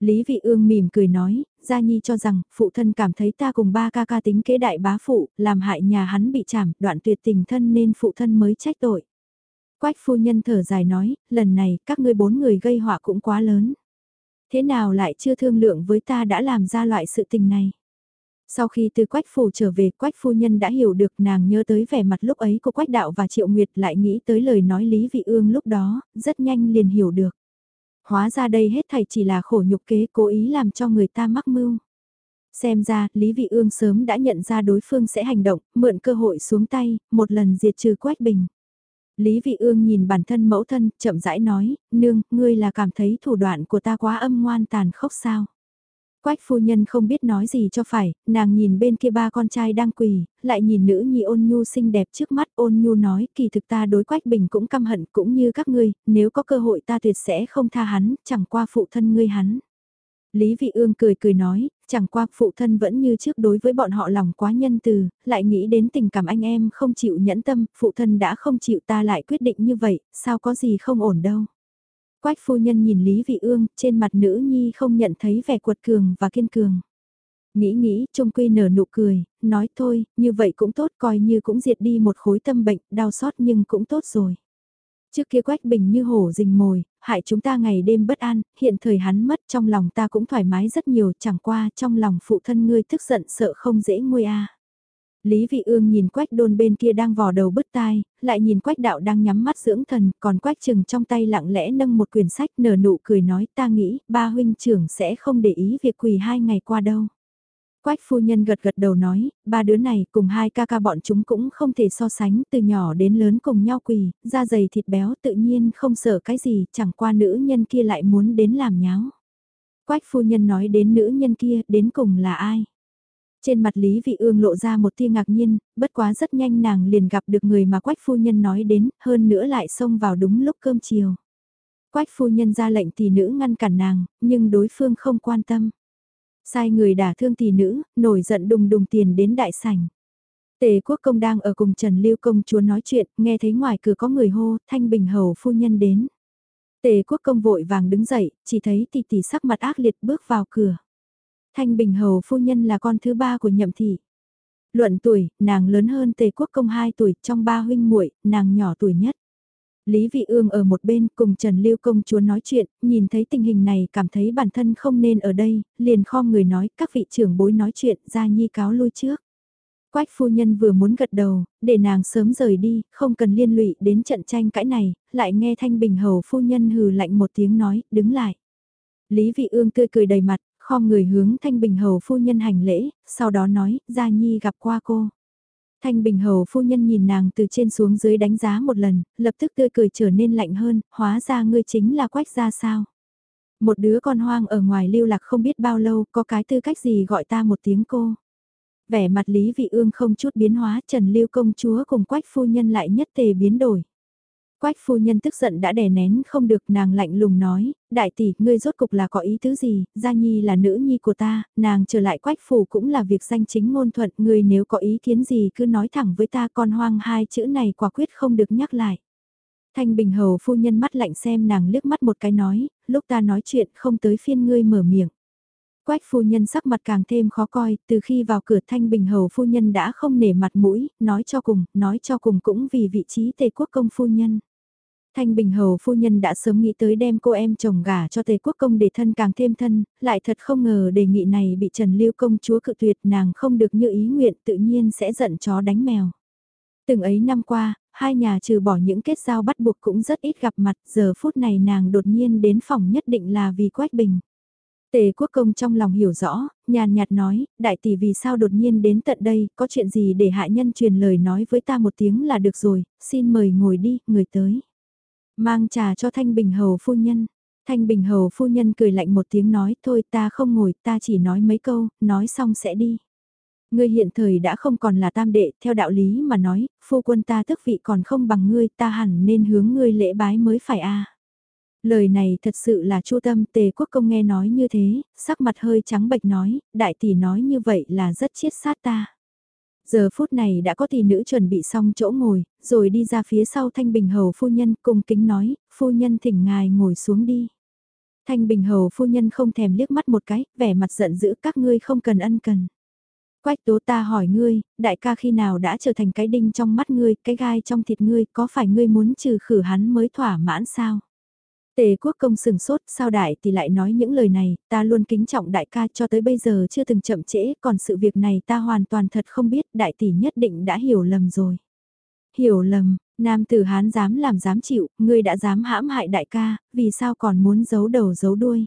Lý vị ương mỉm cười nói, Gia Nhi cho rằng, phụ thân cảm thấy ta cùng ba ca ca tính kế đại bá phụ, làm hại nhà hắn bị chảm, đoạn tuyệt tình thân nên phụ thân mới trách tội. Quách phu nhân thở dài nói, lần này các ngươi bốn người gây họa cũng quá lớn. Thế nào lại chưa thương lượng với ta đã làm ra loại sự tình này? Sau khi từ Quách Phủ trở về, Quách Phu Nhân đã hiểu được nàng nhớ tới vẻ mặt lúc ấy của Quách Đạo và Triệu Nguyệt lại nghĩ tới lời nói Lý Vị Ương lúc đó, rất nhanh liền hiểu được. Hóa ra đây hết thảy chỉ là khổ nhục kế cố ý làm cho người ta mắc mưu. Xem ra, Lý Vị Ương sớm đã nhận ra đối phương sẽ hành động, mượn cơ hội xuống tay, một lần diệt trừ Quách Bình. Lý Vị Ương nhìn bản thân mẫu thân, chậm rãi nói, nương, ngươi là cảm thấy thủ đoạn của ta quá âm ngoan tàn khốc sao. Quách phu nhân không biết nói gì cho phải, nàng nhìn bên kia ba con trai đang quỳ, lại nhìn nữ nhi ôn nhu xinh đẹp trước mắt ôn nhu nói kỳ thực ta đối quách bình cũng căm hận cũng như các ngươi, nếu có cơ hội ta tuyệt sẽ không tha hắn, chẳng qua phụ thân ngươi hắn. Lý Vị Ương cười cười nói, chẳng qua phụ thân vẫn như trước đối với bọn họ lòng quá nhân từ, lại nghĩ đến tình cảm anh em không chịu nhẫn tâm, phụ thân đã không chịu ta lại quyết định như vậy, sao có gì không ổn đâu. Quách phu nhân nhìn Lý Vị Ương, trên mặt nữ nhi không nhận thấy vẻ cuột cường và kiên cường. Nghĩ nghĩ, Trung Quy nở nụ cười, nói thôi, như vậy cũng tốt coi như cũng diệt đi một khối tâm bệnh, đau xót nhưng cũng tốt rồi. Trước kia Quách Bình như hổ rình mồi, hại chúng ta ngày đêm bất an, hiện thời hắn mất trong lòng ta cũng thoải mái rất nhiều, chẳng qua trong lòng phụ thân ngươi tức giận sợ không dễ nguôi a. Lý Vị Ương nhìn Quách Đôn bên kia đang vò đầu bứt tai, lại nhìn Quách Đạo đang nhắm mắt dưỡng thần, còn Quách Trừng trong tay lặng lẽ nâng một quyển sách nở nụ cười nói ta nghĩ ba huynh trưởng sẽ không để ý việc quỳ hai ngày qua đâu. Quách phu nhân gật gật đầu nói, ba đứa này cùng hai ca ca bọn chúng cũng không thể so sánh, từ nhỏ đến lớn cùng nhau quỳ, da dày thịt béo tự nhiên không sợ cái gì, chẳng qua nữ nhân kia lại muốn đến làm nháo. Quách phu nhân nói đến nữ nhân kia, đến cùng là ai? Trên mặt Lý Vị Ương lộ ra một tia ngạc nhiên, bất quá rất nhanh nàng liền gặp được người mà Quách phu nhân nói đến, hơn nữa lại xông vào đúng lúc cơm chiều. Quách phu nhân ra lệnh tỷ nữ ngăn cản nàng, nhưng đối phương không quan tâm. Sai người đả thương tỷ nữ, nổi giận đùng đùng tiền đến đại sảnh. Tề quốc công đang ở cùng Trần Lưu công chúa nói chuyện, nghe thấy ngoài cửa có người hô, Thanh Bình Hầu phu nhân đến. Tề quốc công vội vàng đứng dậy, chỉ thấy tỷ tỷ sắc mặt ác liệt bước vào cửa. Thanh Bình Hầu phu nhân là con thứ ba của nhậm thị. Luận tuổi, nàng lớn hơn Tề Quốc Công 2 tuổi, trong ba huynh muội, nàng nhỏ tuổi nhất. Lý Vị Ương ở một bên cùng Trần Lưu công chúa nói chuyện, nhìn thấy tình hình này cảm thấy bản thân không nên ở đây, liền khom người nói, các vị trưởng bối nói chuyện, ra nhi cáo lui trước. Quách phu nhân vừa muốn gật đầu, để nàng sớm rời đi, không cần liên lụy đến trận tranh cãi này, lại nghe Thanh Bình Hầu phu nhân hừ lạnh một tiếng nói, đứng lại. Lý Vị Ương tươi cười đầy mặt, khom người hướng Thanh Bình Hầu phu nhân hành lễ, sau đó nói, Gia Nhi gặp qua cô. Thanh Bình Hầu phu nhân nhìn nàng từ trên xuống dưới đánh giá một lần, lập tức tươi cười trở nên lạnh hơn, hóa ra ngươi chính là quách gia sao. Một đứa con hoang ở ngoài lưu lạc không biết bao lâu, có cái tư cách gì gọi ta một tiếng cô. Vẻ mặt Lý Vị Ương không chút biến hóa, Trần Lưu công chúa cùng quách phu nhân lại nhất tề biến đổi. Quách phu nhân tức giận đã đè nén không được nàng lạnh lùng nói, đại tỷ, ngươi rốt cục là có ý tứ gì, gia nhi là nữ nhi của ta, nàng trở lại quách phủ cũng là việc danh chính ngôn thuận, ngươi nếu có ý kiến gì cứ nói thẳng với ta con hoang hai chữ này quả quyết không được nhắc lại. Thanh Bình Hầu phu nhân mắt lạnh xem nàng liếc mắt một cái nói, lúc ta nói chuyện không tới phiên ngươi mở miệng. Quách phu nhân sắc mặt càng thêm khó coi, từ khi vào cửa Thanh Bình Hầu phu nhân đã không nể mặt mũi, nói cho cùng, nói cho cùng cũng vì vị trí tề quốc công phu nhân. Thanh Bình Hầu phu nhân đã sớm nghĩ tới đem cô em chồng gả cho Tề Quốc Công để thân càng thêm thân, lại thật không ngờ đề nghị này bị Trần Lưu Công chúa cự tuyệt nàng không được như ý nguyện tự nhiên sẽ giận chó đánh mèo. Từng ấy năm qua, hai nhà trừ bỏ những kết giao bắt buộc cũng rất ít gặp mặt, giờ phút này nàng đột nhiên đến phòng nhất định là vì Quách Bình. Tề quốc công trong lòng hiểu rõ, nhàn nhạt nói, đại tỷ vì sao đột nhiên đến tận đây, có chuyện gì để hạ nhân truyền lời nói với ta một tiếng là được rồi, xin mời ngồi đi, người tới. Mang trà cho Thanh Bình Hầu phu nhân. Thanh Bình Hầu phu nhân cười lạnh một tiếng nói, thôi ta không ngồi, ta chỉ nói mấy câu, nói xong sẽ đi. Ngươi hiện thời đã không còn là tam đệ, theo đạo lý mà nói, phu quân ta thức vị còn không bằng ngươi, ta hẳn nên hướng ngươi lễ bái mới phải a. Lời này thật sự là chu tâm tề quốc công nghe nói như thế, sắc mặt hơi trắng bệch nói, đại tỷ nói như vậy là rất chiết sát ta. Giờ phút này đã có tỷ nữ chuẩn bị xong chỗ ngồi, rồi đi ra phía sau Thanh Bình Hầu phu nhân cùng kính nói, phu nhân thỉnh ngài ngồi xuống đi. Thanh Bình Hầu phu nhân không thèm liếc mắt một cái, vẻ mặt giận dữ các ngươi không cần ân cần. Quách tố ta hỏi ngươi, đại ca khi nào đã trở thành cái đinh trong mắt ngươi, cái gai trong thịt ngươi, có phải ngươi muốn trừ khử hắn mới thỏa mãn sao? Tề quốc công sừng sốt, sao đại thì lại nói những lời này, ta luôn kính trọng đại ca cho tới bây giờ chưa từng chậm trễ, còn sự việc này ta hoàn toàn thật không biết, đại tỷ nhất định đã hiểu lầm rồi. Hiểu lầm, nam tử hán dám làm dám chịu, ngươi đã dám hãm hại đại ca, vì sao còn muốn giấu đầu giấu đuôi.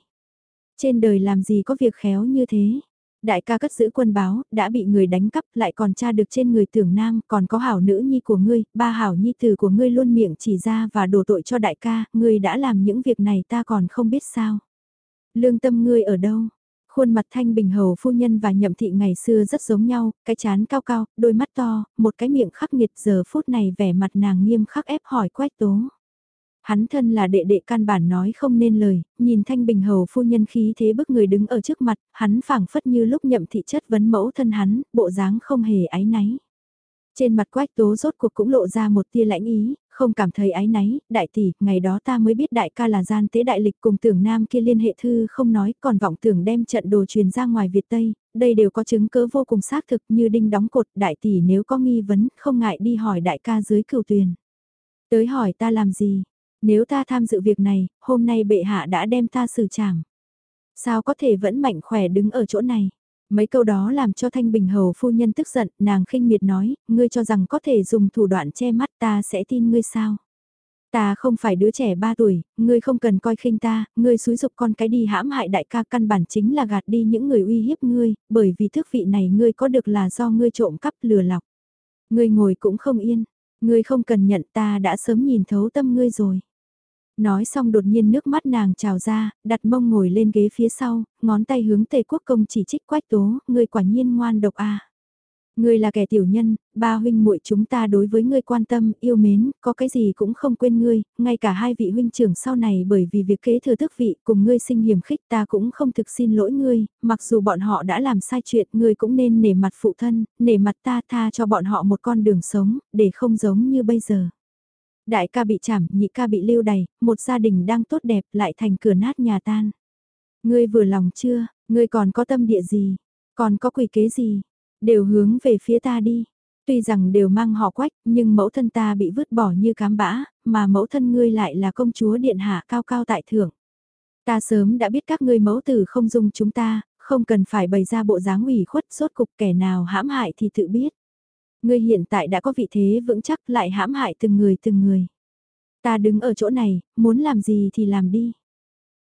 Trên đời làm gì có việc khéo như thế. Đại ca cất giữ quân báo, đã bị người đánh cắp, lại còn tra được trên người tưởng nam, còn có hảo nữ nhi của ngươi, ba hảo nhi tử của ngươi luôn miệng chỉ ra và đổ tội cho đại ca, ngươi đã làm những việc này ta còn không biết sao. Lương tâm ngươi ở đâu? Khuôn mặt thanh bình hầu phu nhân và nhậm thị ngày xưa rất giống nhau, cái chán cao cao, đôi mắt to, một cái miệng khắc nghiệt giờ phút này vẻ mặt nàng nghiêm khắc ép hỏi quách tố. Hắn thân là đệ đệ căn bản nói không nên lời, nhìn thanh bình hầu phu nhân khí thế bức người đứng ở trước mặt, hắn phảng phất như lúc nhậm thị chất vấn mẫu thân hắn, bộ dáng không hề ái náy. Trên mặt quách tố rốt cuộc cũng lộ ra một tia lãnh ý, không cảm thấy ái náy, đại tỷ, ngày đó ta mới biết đại ca là gian tế đại lịch cùng tưởng nam kia liên hệ thư không nói, còn vọng tưởng đem trận đồ truyền ra ngoài Việt Tây, đây đều có chứng cứ vô cùng xác thực như đinh đóng cột, đại tỷ nếu có nghi vấn, không ngại đi hỏi đại ca dưới cửu tuyền. Tới hỏi ta làm gì, nếu ta tham dự việc này, hôm nay bệ hạ đã đem ta xử trảm. Sao có thể vẫn mạnh khỏe đứng ở chỗ này? Mấy câu đó làm cho Thanh Bình Hầu phu nhân tức giận, nàng khinh miệt nói, ngươi cho rằng có thể dùng thủ đoạn che mắt ta sẽ tin ngươi sao? Ta không phải đứa trẻ 3 tuổi, ngươi không cần coi khinh ta, ngươi xúi dục con cái đi hãm hại đại ca căn bản chính là gạt đi những người uy hiếp ngươi, bởi vì thức vị này ngươi có được là do ngươi trộm cắp lừa lọc. Ngươi ngồi cũng không yên, ngươi không cần nhận ta đã sớm nhìn thấu tâm ngươi rồi. Nói xong đột nhiên nước mắt nàng trào ra, đặt mông ngồi lên ghế phía sau, ngón tay hướng tề quốc công chỉ trích quách tố, ngươi quả nhiên ngoan độc a à. Ngươi là kẻ tiểu nhân, ba huynh muội chúng ta đối với ngươi quan tâm, yêu mến, có cái gì cũng không quên ngươi, ngay cả hai vị huynh trưởng sau này bởi vì việc kế thừa tước vị cùng ngươi sinh hiểm khích ta cũng không thực xin lỗi ngươi, mặc dù bọn họ đã làm sai chuyện, ngươi cũng nên nể mặt phụ thân, nể mặt ta tha cho bọn họ một con đường sống, để không giống như bây giờ. Đại ca bị chảm, nhị ca bị lưu đày, một gia đình đang tốt đẹp lại thành cửa nát nhà tan. Ngươi vừa lòng chưa, ngươi còn có tâm địa gì, còn có quỷ kế gì, đều hướng về phía ta đi. Tuy rằng đều mang họ quách, nhưng mẫu thân ta bị vứt bỏ như cám bã, mà mẫu thân ngươi lại là công chúa điện hạ cao cao tại thượng. Ta sớm đã biết các ngươi mẫu tử không dung chúng ta, không cần phải bày ra bộ dáng ủy khuất sốt cục kẻ nào hãm hại thì tự biết. Ngươi hiện tại đã có vị thế vững chắc lại hãm hại từng người từng người. Ta đứng ở chỗ này, muốn làm gì thì làm đi.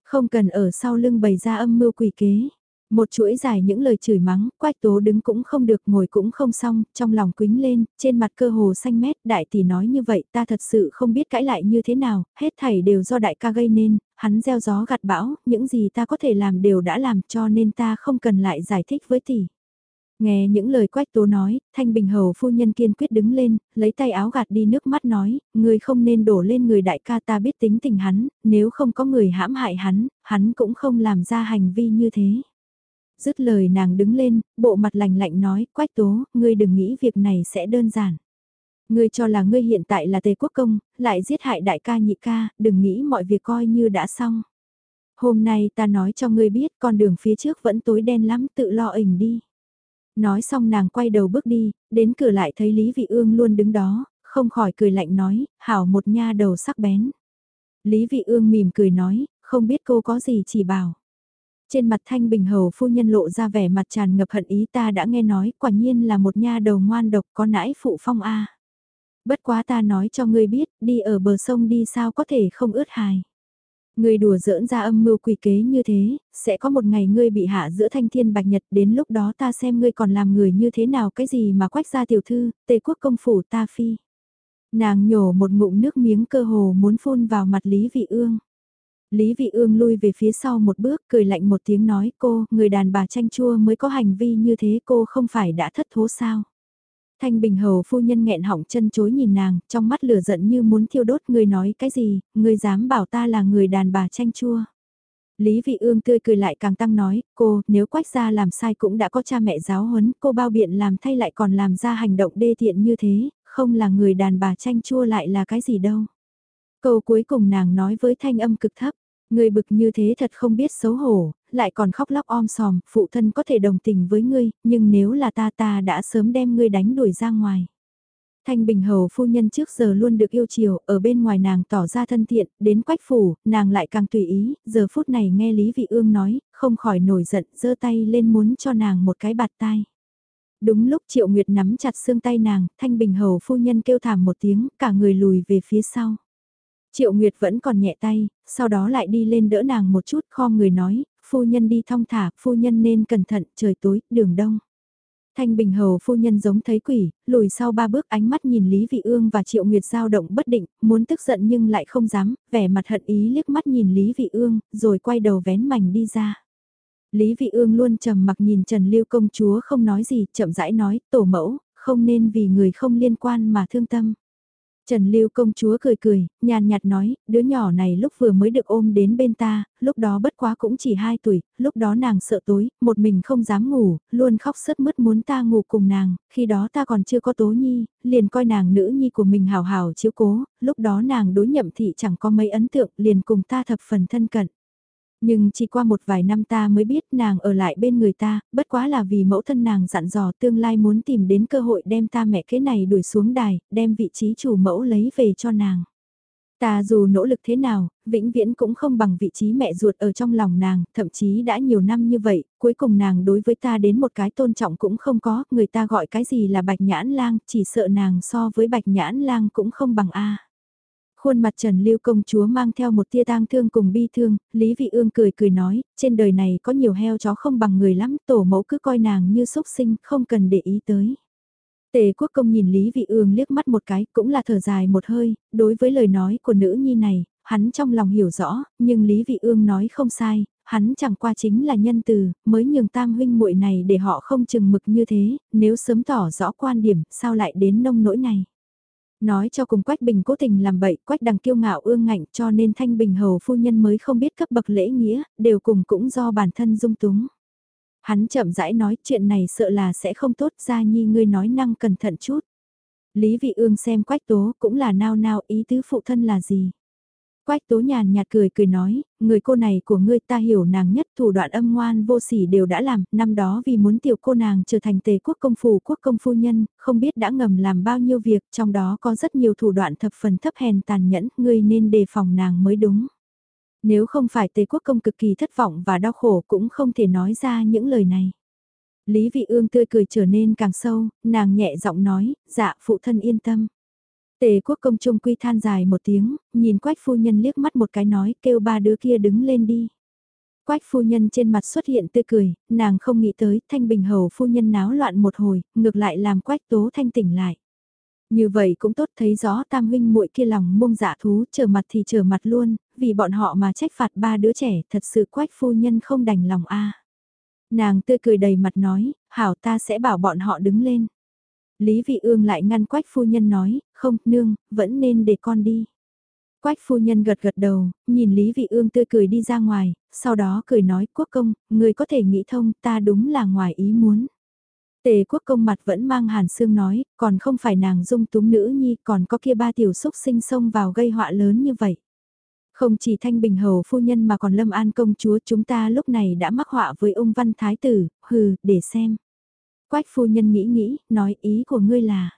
Không cần ở sau lưng bày ra âm mưu quỷ kế. Một chuỗi dài những lời chửi mắng, quách tố đứng cũng không được ngồi cũng không xong, trong lòng quính lên, trên mặt cơ hồ xanh mét, đại tỷ nói như vậy ta thật sự không biết cãi lại như thế nào, hết thảy đều do đại ca gây nên, hắn gieo gió gặt bão, những gì ta có thể làm đều đã làm cho nên ta không cần lại giải thích với tỷ. Nghe những lời quách tố nói, Thanh Bình Hầu phu nhân kiên quyết đứng lên, lấy tay áo gạt đi nước mắt nói, người không nên đổ lên người đại ca ta biết tính tình hắn, nếu không có người hãm hại hắn, hắn cũng không làm ra hành vi như thế. Dứt lời nàng đứng lên, bộ mặt lạnh lạnh nói, quách tố, ngươi đừng nghĩ việc này sẽ đơn giản. Ngươi cho là ngươi hiện tại là tề quốc công, lại giết hại đại ca nhị ca, đừng nghĩ mọi việc coi như đã xong. Hôm nay ta nói cho ngươi biết con đường phía trước vẫn tối đen lắm tự lo ỉnh đi. Nói xong nàng quay đầu bước đi, đến cửa lại thấy Lý Vị Ương luôn đứng đó, không khỏi cười lạnh nói, hảo một nha đầu sắc bén. Lý Vị Ương mỉm cười nói, không biết cô có gì chỉ bảo. Trên mặt thanh bình hầu phu nhân lộ ra vẻ mặt tràn ngập hận ý ta đã nghe nói quả nhiên là một nha đầu ngoan độc có nãi phụ phong A. Bất quá ta nói cho ngươi biết, đi ở bờ sông đi sao có thể không ướt hài. Ngươi đùa giỡn ra âm mưu quỷ kế như thế, sẽ có một ngày ngươi bị hạ giữa thanh thiên bạch nhật đến lúc đó ta xem ngươi còn làm người như thế nào cái gì mà quách ra tiểu thư, tề quốc công phủ ta phi. Nàng nhổ một ngụm nước miếng cơ hồ muốn phun vào mặt Lý Vị Ương. Lý Vị Ương lui về phía sau một bước cười lạnh một tiếng nói cô, người đàn bà chanh chua mới có hành vi như thế cô không phải đã thất thố sao. Thanh Bình Hầu phu nhân nghẹn họng chân chối nhìn nàng, trong mắt lửa giận như muốn thiêu đốt người nói cái gì, người dám bảo ta là người đàn bà tranh chua. Lý Vị Ương tươi cười lại càng tăng nói, cô, nếu quách gia làm sai cũng đã có cha mẹ giáo huấn, cô bao biện làm thay lại còn làm ra hành động đê tiện như thế, không là người đàn bà tranh chua lại là cái gì đâu. Câu cuối cùng nàng nói với thanh âm cực thấp, người bực như thế thật không biết xấu hổ, lại còn khóc lóc om sòm, phụ thân có thể đồng tình với ngươi, nhưng nếu là ta ta đã sớm đem ngươi đánh đuổi ra ngoài. Thanh Bình Hầu phu nhân trước giờ luôn được yêu chiều, ở bên ngoài nàng tỏ ra thân thiện, đến quách phủ, nàng lại càng tùy ý, giờ phút này nghe Lý Vị Ương nói, không khỏi nổi giận, giơ tay lên muốn cho nàng một cái bạt tai. Đúng lúc Triệu Nguyệt nắm chặt xương tay nàng, Thanh Bình Hầu phu nhân kêu thảm một tiếng, cả người lùi về phía sau. Triệu Nguyệt vẫn còn nhẹ tay, sau đó lại đi lên đỡ nàng một chút, kho người nói, phu nhân đi thong thả, phu nhân nên cẩn thận, trời tối, đường đông. Thanh Bình Hầu phu nhân giống thấy quỷ, lùi sau ba bước ánh mắt nhìn Lý Vị Ương và Triệu Nguyệt dao động bất định, muốn tức giận nhưng lại không dám, vẻ mặt hận ý liếc mắt nhìn Lý Vị Ương, rồi quay đầu vén mảnh đi ra. Lý Vị Ương luôn trầm mặc nhìn Trần Lưu công chúa không nói gì, chậm rãi nói, tổ mẫu, không nên vì người không liên quan mà thương tâm. Trần Lưu công chúa cười cười, nhàn nhạt nói, đứa nhỏ này lúc vừa mới được ôm đến bên ta, lúc đó bất quá cũng chỉ 2 tuổi, lúc đó nàng sợ tối, một mình không dám ngủ, luôn khóc sớt mứt muốn ta ngủ cùng nàng, khi đó ta còn chưa có tố nhi, liền coi nàng nữ nhi của mình hào hào chiếu cố, lúc đó nàng đối nhậm thị chẳng có mấy ấn tượng, liền cùng ta thập phần thân cận. Nhưng chỉ qua một vài năm ta mới biết nàng ở lại bên người ta, bất quá là vì mẫu thân nàng dặn dò tương lai muốn tìm đến cơ hội đem ta mẹ kế này đuổi xuống đài, đem vị trí chủ mẫu lấy về cho nàng. Ta dù nỗ lực thế nào, vĩnh viễn cũng không bằng vị trí mẹ ruột ở trong lòng nàng, thậm chí đã nhiều năm như vậy, cuối cùng nàng đối với ta đến một cái tôn trọng cũng không có, người ta gọi cái gì là bạch nhãn lang, chỉ sợ nàng so với bạch nhãn lang cũng không bằng A. Khuôn mặt Trần Lưu công chúa mang theo một tia tang thương cùng bi thương, Lý Vị Ương cười cười nói, trên đời này có nhiều heo chó không bằng người lắm, tổ mẫu cứ coi nàng như xúc sinh, không cần để ý tới. Tề quốc công nhìn Lý Vị Ương liếc mắt một cái, cũng là thở dài một hơi, đối với lời nói của nữ nhi này, hắn trong lòng hiểu rõ, nhưng Lý Vị Ương nói không sai, hắn chẳng qua chính là nhân từ, mới nhường tam huynh muội này để họ không chừng mực như thế, nếu sớm tỏ rõ quan điểm, sao lại đến nông nỗi này. Nói cho cùng Quách Bình cố tình làm bậy, Quách đằng kiêu ngạo ương ngạnh cho nên Thanh Bình hầu phu nhân mới không biết cấp bậc lễ nghĩa, đều cùng cũng do bản thân dung túng. Hắn chậm rãi nói chuyện này sợ là sẽ không tốt ra nhi ngươi nói năng cẩn thận chút. Lý vị ương xem Quách tố cũng là nao nao ý tứ phụ thân là gì. Quách tố nhàn nhạt cười cười nói, người cô này của ngươi ta hiểu nàng nhất thủ đoạn âm ngoan vô sỉ đều đã làm, năm đó vì muốn tiểu cô nàng trở thành tề quốc công phủ quốc công phu nhân, không biết đã ngầm làm bao nhiêu việc, trong đó có rất nhiều thủ đoạn thập phần thấp hèn tàn nhẫn, ngươi nên đề phòng nàng mới đúng. Nếu không phải tề quốc công cực kỳ thất vọng và đau khổ cũng không thể nói ra những lời này. Lý vị ương tươi cười trở nên càng sâu, nàng nhẹ giọng nói, dạ phụ thân yên tâm. Tề quốc công trung quy than dài một tiếng, nhìn quách phu nhân liếc mắt một cái nói kêu ba đứa kia đứng lên đi. Quách phu nhân trên mặt xuất hiện tươi cười, nàng không nghĩ tới thanh bình hầu phu nhân náo loạn một hồi, ngược lại làm quách tố thanh tỉnh lại. Như vậy cũng tốt thấy rõ tam huynh muội kia lòng mông dạ thú trở mặt thì trở mặt luôn, vì bọn họ mà trách phạt ba đứa trẻ thật sự quách phu nhân không đành lòng a Nàng tươi cười đầy mặt nói, hảo ta sẽ bảo bọn họ đứng lên. Lý Vị Ương lại ngăn Quách phu nhân nói, không, nương, vẫn nên để con đi. Quách phu nhân gật gật đầu, nhìn Lý Vị Ương tươi cười đi ra ngoài, sau đó cười nói, quốc công, người có thể nghĩ thông, ta đúng là ngoài ý muốn. Tề quốc công mặt vẫn mang hàn xương nói, còn không phải nàng dung túng nữ nhi, còn có kia ba tiểu xúc sinh xông vào gây họa lớn như vậy. Không chỉ Thanh Bình Hầu phu nhân mà còn Lâm An công chúa chúng ta lúc này đã mắc họa với ông Văn Thái Tử, hừ, để xem. Quách phu nhân nghĩ nghĩ, nói ý của ngươi là.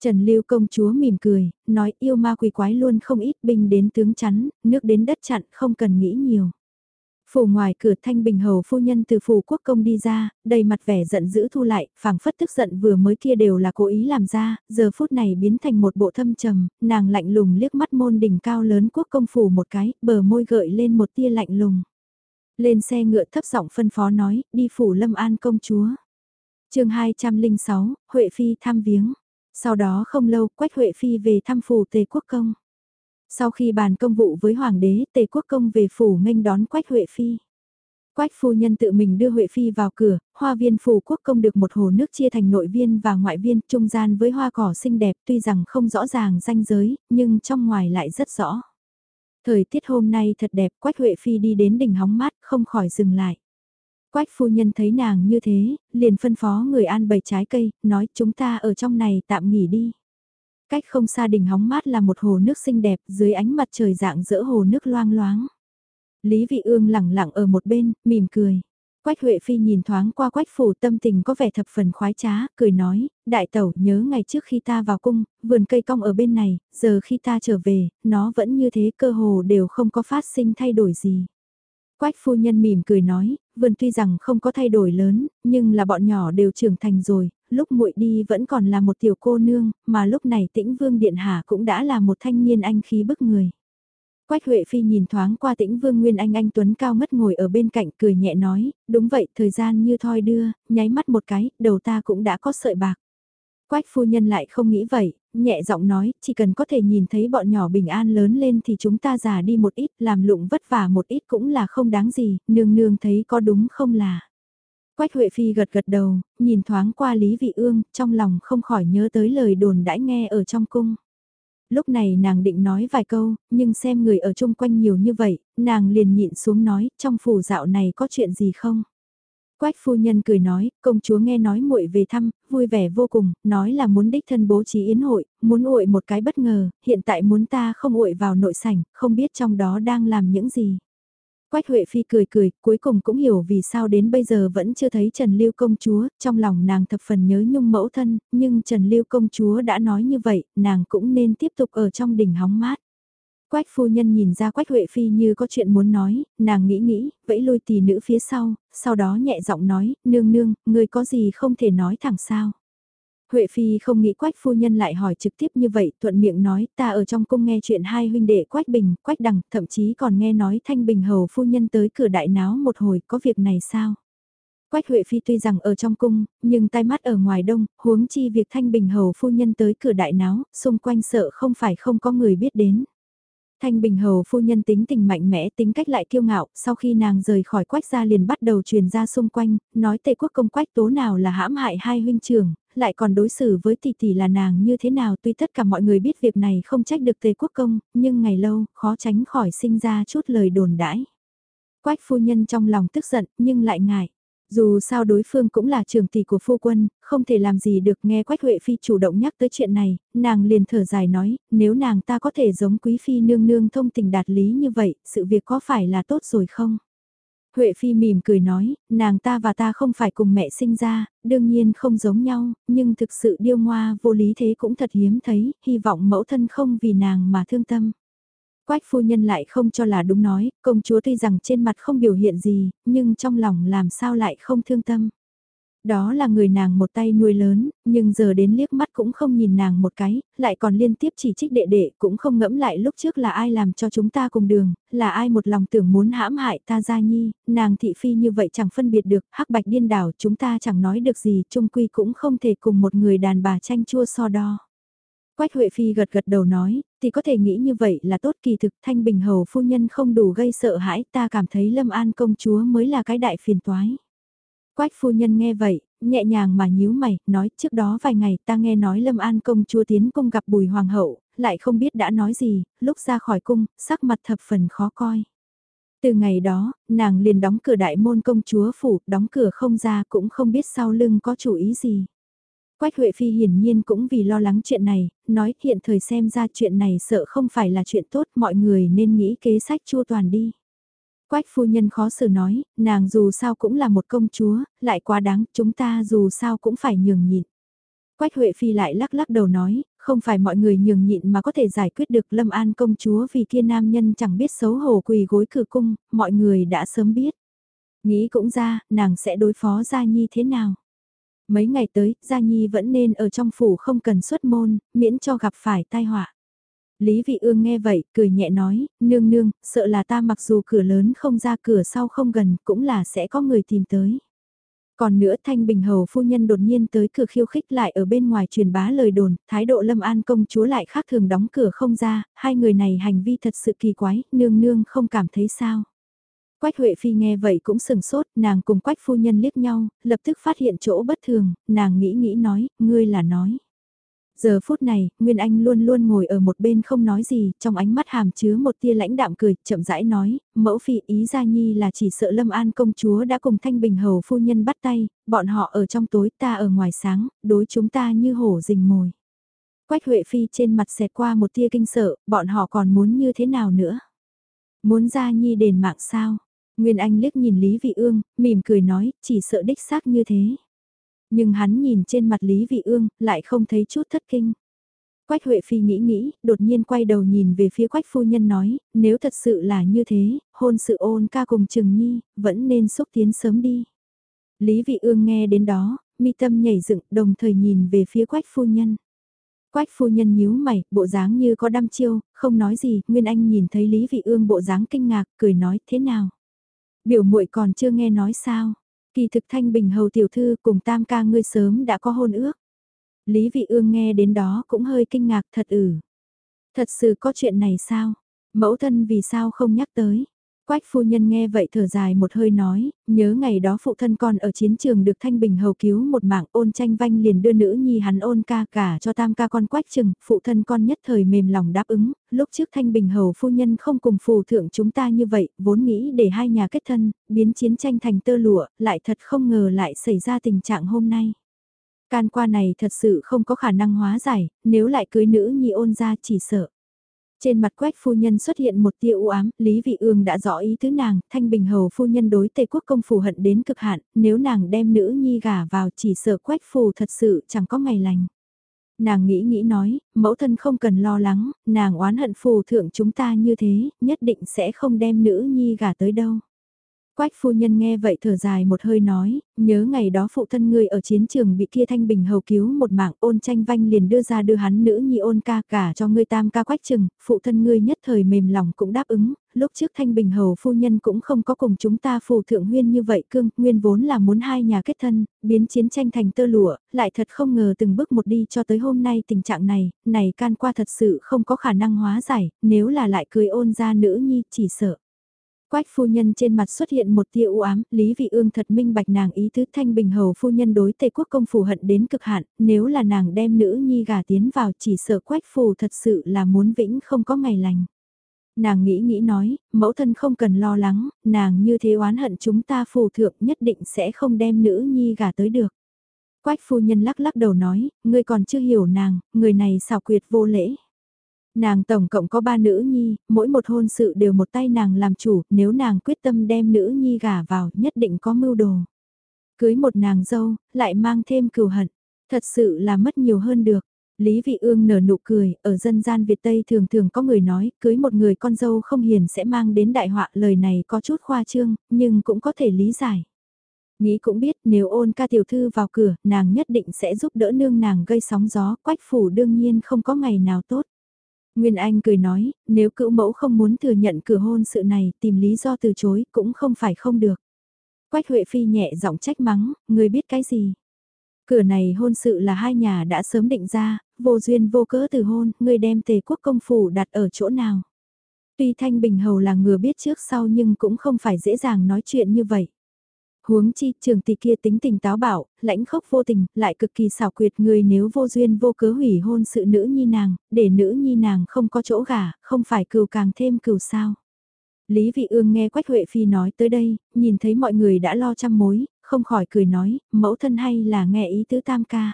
Trần Lưu công chúa mỉm cười, nói yêu ma quỷ quái luôn không ít binh đến tướng chắn, nước đến đất chặn không cần nghĩ nhiều. Phủ ngoài cửa thanh bình hầu phu nhân từ phủ quốc công đi ra, đầy mặt vẻ giận dữ thu lại, phảng phất tức giận vừa mới kia đều là cố ý làm ra, giờ phút này biến thành một bộ thâm trầm, nàng lạnh lùng liếc mắt môn đỉnh cao lớn quốc công phủ một cái, bờ môi gợi lên một tia lạnh lùng. Lên xe ngựa thấp giọng phân phó nói, đi phủ lâm an công chúa chương 206, Huệ Phi thăm viếng. Sau đó không lâu, Quách Huệ Phi về thăm phủ tề quốc công. Sau khi bàn công vụ với Hoàng đế, Tề Quốc Công về phủ nghênh đón Quách Huệ Phi. Quách phu nhân tự mình đưa Huệ Phi vào cửa, hoa viên phủ quốc công được một hồ nước chia thành nội viên và ngoại viên trung gian với hoa cỏ xinh đẹp tuy rằng không rõ ràng danh giới, nhưng trong ngoài lại rất rõ. Thời tiết hôm nay thật đẹp, Quách Huệ Phi đi đến đỉnh hóng mát, không khỏi dừng lại. Quách phu nhân thấy nàng như thế, liền phân phó người an bày trái cây, nói chúng ta ở trong này tạm nghỉ đi. Cách không xa đỉnh hóng mát là một hồ nước xinh đẹp, dưới ánh mặt trời dạng giữa hồ nước loang loáng. Lý Vị Ương lẳng lặng ở một bên, mỉm cười. Quách Huệ Phi nhìn thoáng qua quách phủ tâm tình có vẻ thập phần khoái trá, cười nói, đại tẩu nhớ ngày trước khi ta vào cung, vườn cây cong ở bên này, giờ khi ta trở về, nó vẫn như thế cơ hồ đều không có phát sinh thay đổi gì. Quách phu nhân mỉm cười nói, vườn tuy rằng không có thay đổi lớn, nhưng là bọn nhỏ đều trưởng thành rồi, lúc muội đi vẫn còn là một tiểu cô nương, mà lúc này tĩnh vương điện hạ cũng đã là một thanh niên anh khí bức người. Quách Huệ Phi nhìn thoáng qua tĩnh vương Nguyên Anh Anh Tuấn cao mất ngồi ở bên cạnh cười nhẹ nói, đúng vậy thời gian như thoi đưa, nháy mắt một cái, đầu ta cũng đã có sợi bạc. Quách phu nhân lại không nghĩ vậy, nhẹ giọng nói, chỉ cần có thể nhìn thấy bọn nhỏ bình an lớn lên thì chúng ta già đi một ít, làm lụng vất vả một ít cũng là không đáng gì, nương nương thấy có đúng không là. Quách Huệ Phi gật gật đầu, nhìn thoáng qua Lý Vị Ương, trong lòng không khỏi nhớ tới lời đồn đãi nghe ở trong cung. Lúc này nàng định nói vài câu, nhưng xem người ở chung quanh nhiều như vậy, nàng liền nhịn xuống nói, trong phủ dạo này có chuyện gì không? Quách phu nhân cười nói, công chúa nghe nói muội về thăm, vui vẻ vô cùng, nói là muốn đích thân bố trí yến hội, muốn uội một cái bất ngờ, hiện tại muốn ta không uội vào nội sảnh, không biết trong đó đang làm những gì. Quách Huệ Phi cười cười, cuối cùng cũng hiểu vì sao đến bây giờ vẫn chưa thấy Trần Lưu công chúa, trong lòng nàng thập phần nhớ nhung mẫu thân, nhưng Trần Lưu công chúa đã nói như vậy, nàng cũng nên tiếp tục ở trong đỉnh hóng mát. Quách phu nhân nhìn ra Quách Huệ Phi như có chuyện muốn nói, nàng nghĩ nghĩ, vẫy lôi tỷ nữ phía sau, sau đó nhẹ giọng nói, nương nương, người có gì không thể nói thẳng sao. Huệ Phi không nghĩ Quách phu nhân lại hỏi trực tiếp như vậy, thuận miệng nói, ta ở trong cung nghe chuyện hai huynh đệ Quách Bình, Quách Đằng, thậm chí còn nghe nói Thanh Bình hầu phu nhân tới cửa đại náo một hồi, có việc này sao? Quách Huệ Phi tuy rằng ở trong cung, nhưng tai mắt ở ngoài đông, huống chi việc Thanh Bình hầu phu nhân tới cửa đại náo, xung quanh sợ không phải không có người biết đến. Thanh Bình Hầu phu nhân tính tình mạnh mẽ tính cách lại kiêu ngạo, sau khi nàng rời khỏi quách gia liền bắt đầu truyền ra xung quanh, nói tề quốc công quách tố nào là hãm hại hai huynh trưởng, lại còn đối xử với tỷ tỷ là nàng như thế nào tuy tất cả mọi người biết việc này không trách được tề quốc công, nhưng ngày lâu, khó tránh khỏi sinh ra chút lời đồn đãi. Quách phu nhân trong lòng tức giận, nhưng lại ngại. Dù sao đối phương cũng là trưởng tỷ của phu quân, không thể làm gì được nghe Quách Huệ Phi chủ động nhắc tới chuyện này, nàng liền thở dài nói, nếu nàng ta có thể giống Quý Phi nương nương thông tình đạt lý như vậy, sự việc có phải là tốt rồi không? Huệ Phi mỉm cười nói, nàng ta và ta không phải cùng mẹ sinh ra, đương nhiên không giống nhau, nhưng thực sự điêu ngoa vô lý thế cũng thật hiếm thấy, hy vọng mẫu thân không vì nàng mà thương tâm. Quách phu nhân lại không cho là đúng nói, công chúa tuy rằng trên mặt không biểu hiện gì, nhưng trong lòng làm sao lại không thương tâm. Đó là người nàng một tay nuôi lớn, nhưng giờ đến liếc mắt cũng không nhìn nàng một cái, lại còn liên tiếp chỉ trích đệ đệ cũng không ngẫm lại lúc trước là ai làm cho chúng ta cùng đường, là ai một lòng tưởng muốn hãm hại ta gia nhi, nàng thị phi như vậy chẳng phân biệt được, hắc bạch điên đảo chúng ta chẳng nói được gì, trung quy cũng không thể cùng một người đàn bà tranh chua so đo. Quách Huệ Phi gật gật đầu nói, thì có thể nghĩ như vậy là tốt kỳ thực Thanh Bình Hầu phu nhân không đủ gây sợ hãi ta cảm thấy Lâm An công chúa mới là cái đại phiền toái. Quách phu nhân nghe vậy, nhẹ nhàng mà nhíu mày, nói trước đó vài ngày ta nghe nói Lâm An công chúa tiến cung gặp bùi hoàng hậu, lại không biết đã nói gì, lúc ra khỏi cung, sắc mặt thập phần khó coi. Từ ngày đó, nàng liền đóng cửa đại môn công chúa phủ, đóng cửa không ra cũng không biết sau lưng có chủ ý gì. Quách Huệ Phi hiển nhiên cũng vì lo lắng chuyện này, nói hiện thời xem ra chuyện này sợ không phải là chuyện tốt mọi người nên nghĩ kế sách chua toàn đi. Quách phu nhân khó xử nói, nàng dù sao cũng là một công chúa, lại quá đáng, chúng ta dù sao cũng phải nhường nhịn. Quách Huệ Phi lại lắc lắc đầu nói, Không phải mọi người nhường nhịn mà có thể giải quyết được Lâm An công chúa vì kia nam nhân chẳng biết xấu hổ quỳ gối cửa cung, mọi người đã sớm biết. Nghĩ cũng ra, nàng sẽ đối phó Gia Nhi thế nào. Mấy ngày tới, Gia Nhi vẫn nên ở trong phủ không cần xuất môn, miễn cho gặp phải tai họa. Lý Vị Ương nghe vậy, cười nhẹ nói, nương nương, sợ là ta mặc dù cửa lớn không ra cửa sau không gần, cũng là sẽ có người tìm tới. Còn nữa Thanh Bình Hầu phu nhân đột nhiên tới cửa khiêu khích lại ở bên ngoài truyền bá lời đồn, thái độ Lâm An công chúa lại khác thường đóng cửa không ra, hai người này hành vi thật sự kỳ quái, nương nương không cảm thấy sao. Quách Huệ Phi nghe vậy cũng sừng sốt, nàng cùng Quách phu nhân liếc nhau, lập tức phát hiện chỗ bất thường, nàng nghĩ nghĩ nói, ngươi là nói. Giờ phút này, Nguyên Anh luôn luôn ngồi ở một bên không nói gì, trong ánh mắt hàm chứa một tia lãnh đạm cười, chậm rãi nói, mẫu phi ý gia nhi là chỉ sợ Lâm An công chúa đã cùng Thanh Bình Hầu phu nhân bắt tay, bọn họ ở trong tối ta ở ngoài sáng, đối chúng ta như hổ rình mồi. Quách Huệ Phi trên mặt xẹt qua một tia kinh sợ, bọn họ còn muốn như thế nào nữa? Muốn gia nhi đền mạng sao? Nguyên Anh liếc nhìn Lý Vị Ương, mỉm cười nói, chỉ sợ đích xác như thế. Nhưng hắn nhìn trên mặt Lý Vị Ương, lại không thấy chút thất kinh. Quách Huệ Phi nghĩ nghĩ, đột nhiên quay đầu nhìn về phía Quách Phu Nhân nói, nếu thật sự là như thế, hôn sự ôn ca cùng Trừng Nhi, vẫn nên xúc tiến sớm đi. Lý Vị Ương nghe đến đó, mi tâm nhảy dựng đồng thời nhìn về phía Quách Phu Nhân. Quách Phu Nhân nhíu mày, bộ dáng như có đăm chiêu, không nói gì, Nguyên Anh nhìn thấy Lý Vị Ương bộ dáng kinh ngạc, cười nói thế nào. Biểu muội còn chưa nghe nói sao, Kỳ thực thanh bình hầu tiểu thư cùng tam ca ngươi sớm đã có hôn ước. Lý vị ương nghe đến đó cũng hơi kinh ngạc thật ử. Thật sự có chuyện này sao? Mẫu thân vì sao không nhắc tới? Quách phu nhân nghe vậy thở dài một hơi nói, nhớ ngày đó phụ thân con ở chiến trường được Thanh Bình hầu cứu một mạng ôn tranh vanh liền đưa nữ nhi hắn ôn ca cả cho tam ca con quách chừng, phụ thân con nhất thời mềm lòng đáp ứng, lúc trước Thanh Bình hầu phu nhân không cùng phù thượng chúng ta như vậy, vốn nghĩ để hai nhà kết thân, biến chiến tranh thành tơ lụa, lại thật không ngờ lại xảy ra tình trạng hôm nay. Can qua này thật sự không có khả năng hóa giải, nếu lại cưới nữ nhi ôn ra chỉ sợ. Trên mặt quách phu nhân xuất hiện một tia u ám, Lý Vị Ương đã rõ ý tứ nàng, Thanh Bình Hầu phu nhân đối Tây Quốc công phủ hận đến cực hạn, nếu nàng đem nữ nhi gả vào chỉ sợ quách phù thật sự chẳng có ngày lành. Nàng nghĩ nghĩ nói, mẫu thân không cần lo lắng, nàng oán hận phù thượng chúng ta như thế, nhất định sẽ không đem nữ nhi gả tới đâu. Quách phu nhân nghe vậy thở dài một hơi nói, nhớ ngày đó phụ thân ngươi ở chiến trường bị kia thanh bình hầu cứu một mạng ôn tranh vanh liền đưa ra đưa hắn nữ nhi ôn ca cả cho ngươi tam ca quách chừng phụ thân ngươi nhất thời mềm lòng cũng đáp ứng, lúc trước thanh bình hầu phu nhân cũng không có cùng chúng ta phù thượng huyên như vậy cương, nguyên vốn là muốn hai nhà kết thân, biến chiến tranh thành tơ lụa, lại thật không ngờ từng bước một đi cho tới hôm nay tình trạng này, này can qua thật sự không có khả năng hóa giải, nếu là lại cưới ôn ra nữ nhi chỉ sợ. Quách phu nhân trên mặt xuất hiện một tia u ám, Lý Vị Ương thật minh bạch nàng ý tứ thanh bình hầu phu nhân đối Tây quốc công phủ hận đến cực hạn, nếu là nàng đem nữ nhi gả tiến vào chỉ sợ quách phù thật sự là muốn vĩnh không có ngày lành. Nàng nghĩ nghĩ nói, mẫu thân không cần lo lắng, nàng như thế oán hận chúng ta phù thượng nhất định sẽ không đem nữ nhi gả tới được. Quách phu nhân lắc lắc đầu nói, ngươi còn chưa hiểu nàng, người này xảo quyệt vô lễ. Nàng tổng cộng có ba nữ nhi, mỗi một hôn sự đều một tay nàng làm chủ, nếu nàng quyết tâm đem nữ nhi gả vào nhất định có mưu đồ. Cưới một nàng dâu, lại mang thêm cừu hận, thật sự là mất nhiều hơn được. Lý Vị Ương nở nụ cười, ở dân gian Việt Tây thường thường có người nói, cưới một người con dâu không hiền sẽ mang đến đại họa, lời này có chút khoa trương, nhưng cũng có thể lý giải. Nghĩ cũng biết nếu ôn ca tiểu thư vào cửa, nàng nhất định sẽ giúp đỡ nương nàng gây sóng gió, quách phủ đương nhiên không có ngày nào tốt. Nguyên Anh cười nói, nếu cữu mẫu không muốn thừa nhận cửa hôn sự này, tìm lý do từ chối, cũng không phải không được. Quách Huệ Phi nhẹ giọng trách mắng, người biết cái gì? Cửa này hôn sự là hai nhà đã sớm định ra, vô duyên vô cớ từ hôn, người đem tề quốc công phủ đặt ở chỗ nào? Tuy Thanh Bình Hầu là ngừa biết trước sau nhưng cũng không phải dễ dàng nói chuyện như vậy. Huống chi, trường tỷ kia tính tình táo bạo, lãnh khốc vô tình, lại cực kỳ xảo quyệt người nếu vô duyên vô cớ hủy hôn sự nữ nhi nàng, để nữ nhi nàng không có chỗ gả, không phải cừu càng thêm cừu sao. Lý Vị Ương nghe Quách Huệ Phi nói tới đây, nhìn thấy mọi người đã lo trăm mối, không khỏi cười nói, mẫu thân hay là nghe ý tứ tam ca.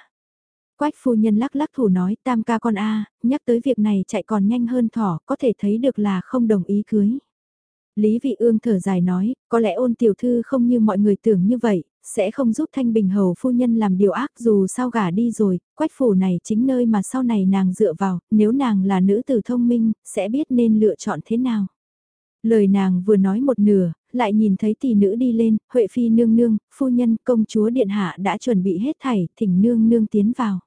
Quách phu nhân lắc lắc thủ nói tam ca con A, nhắc tới việc này chạy còn nhanh hơn thỏ, có thể thấy được là không đồng ý cưới. Lý Vị Ương thở dài nói, có lẽ ôn tiểu thư không như mọi người tưởng như vậy, sẽ không giúp Thanh Bình Hầu phu nhân làm điều ác dù sao gả đi rồi, quách phủ này chính nơi mà sau này nàng dựa vào, nếu nàng là nữ tử thông minh, sẽ biết nên lựa chọn thế nào. Lời nàng vừa nói một nửa, lại nhìn thấy tỷ nữ đi lên, Huệ Phi nương nương, phu nhân, công chúa điện hạ đã chuẩn bị hết thảy, thỉnh nương nương tiến vào.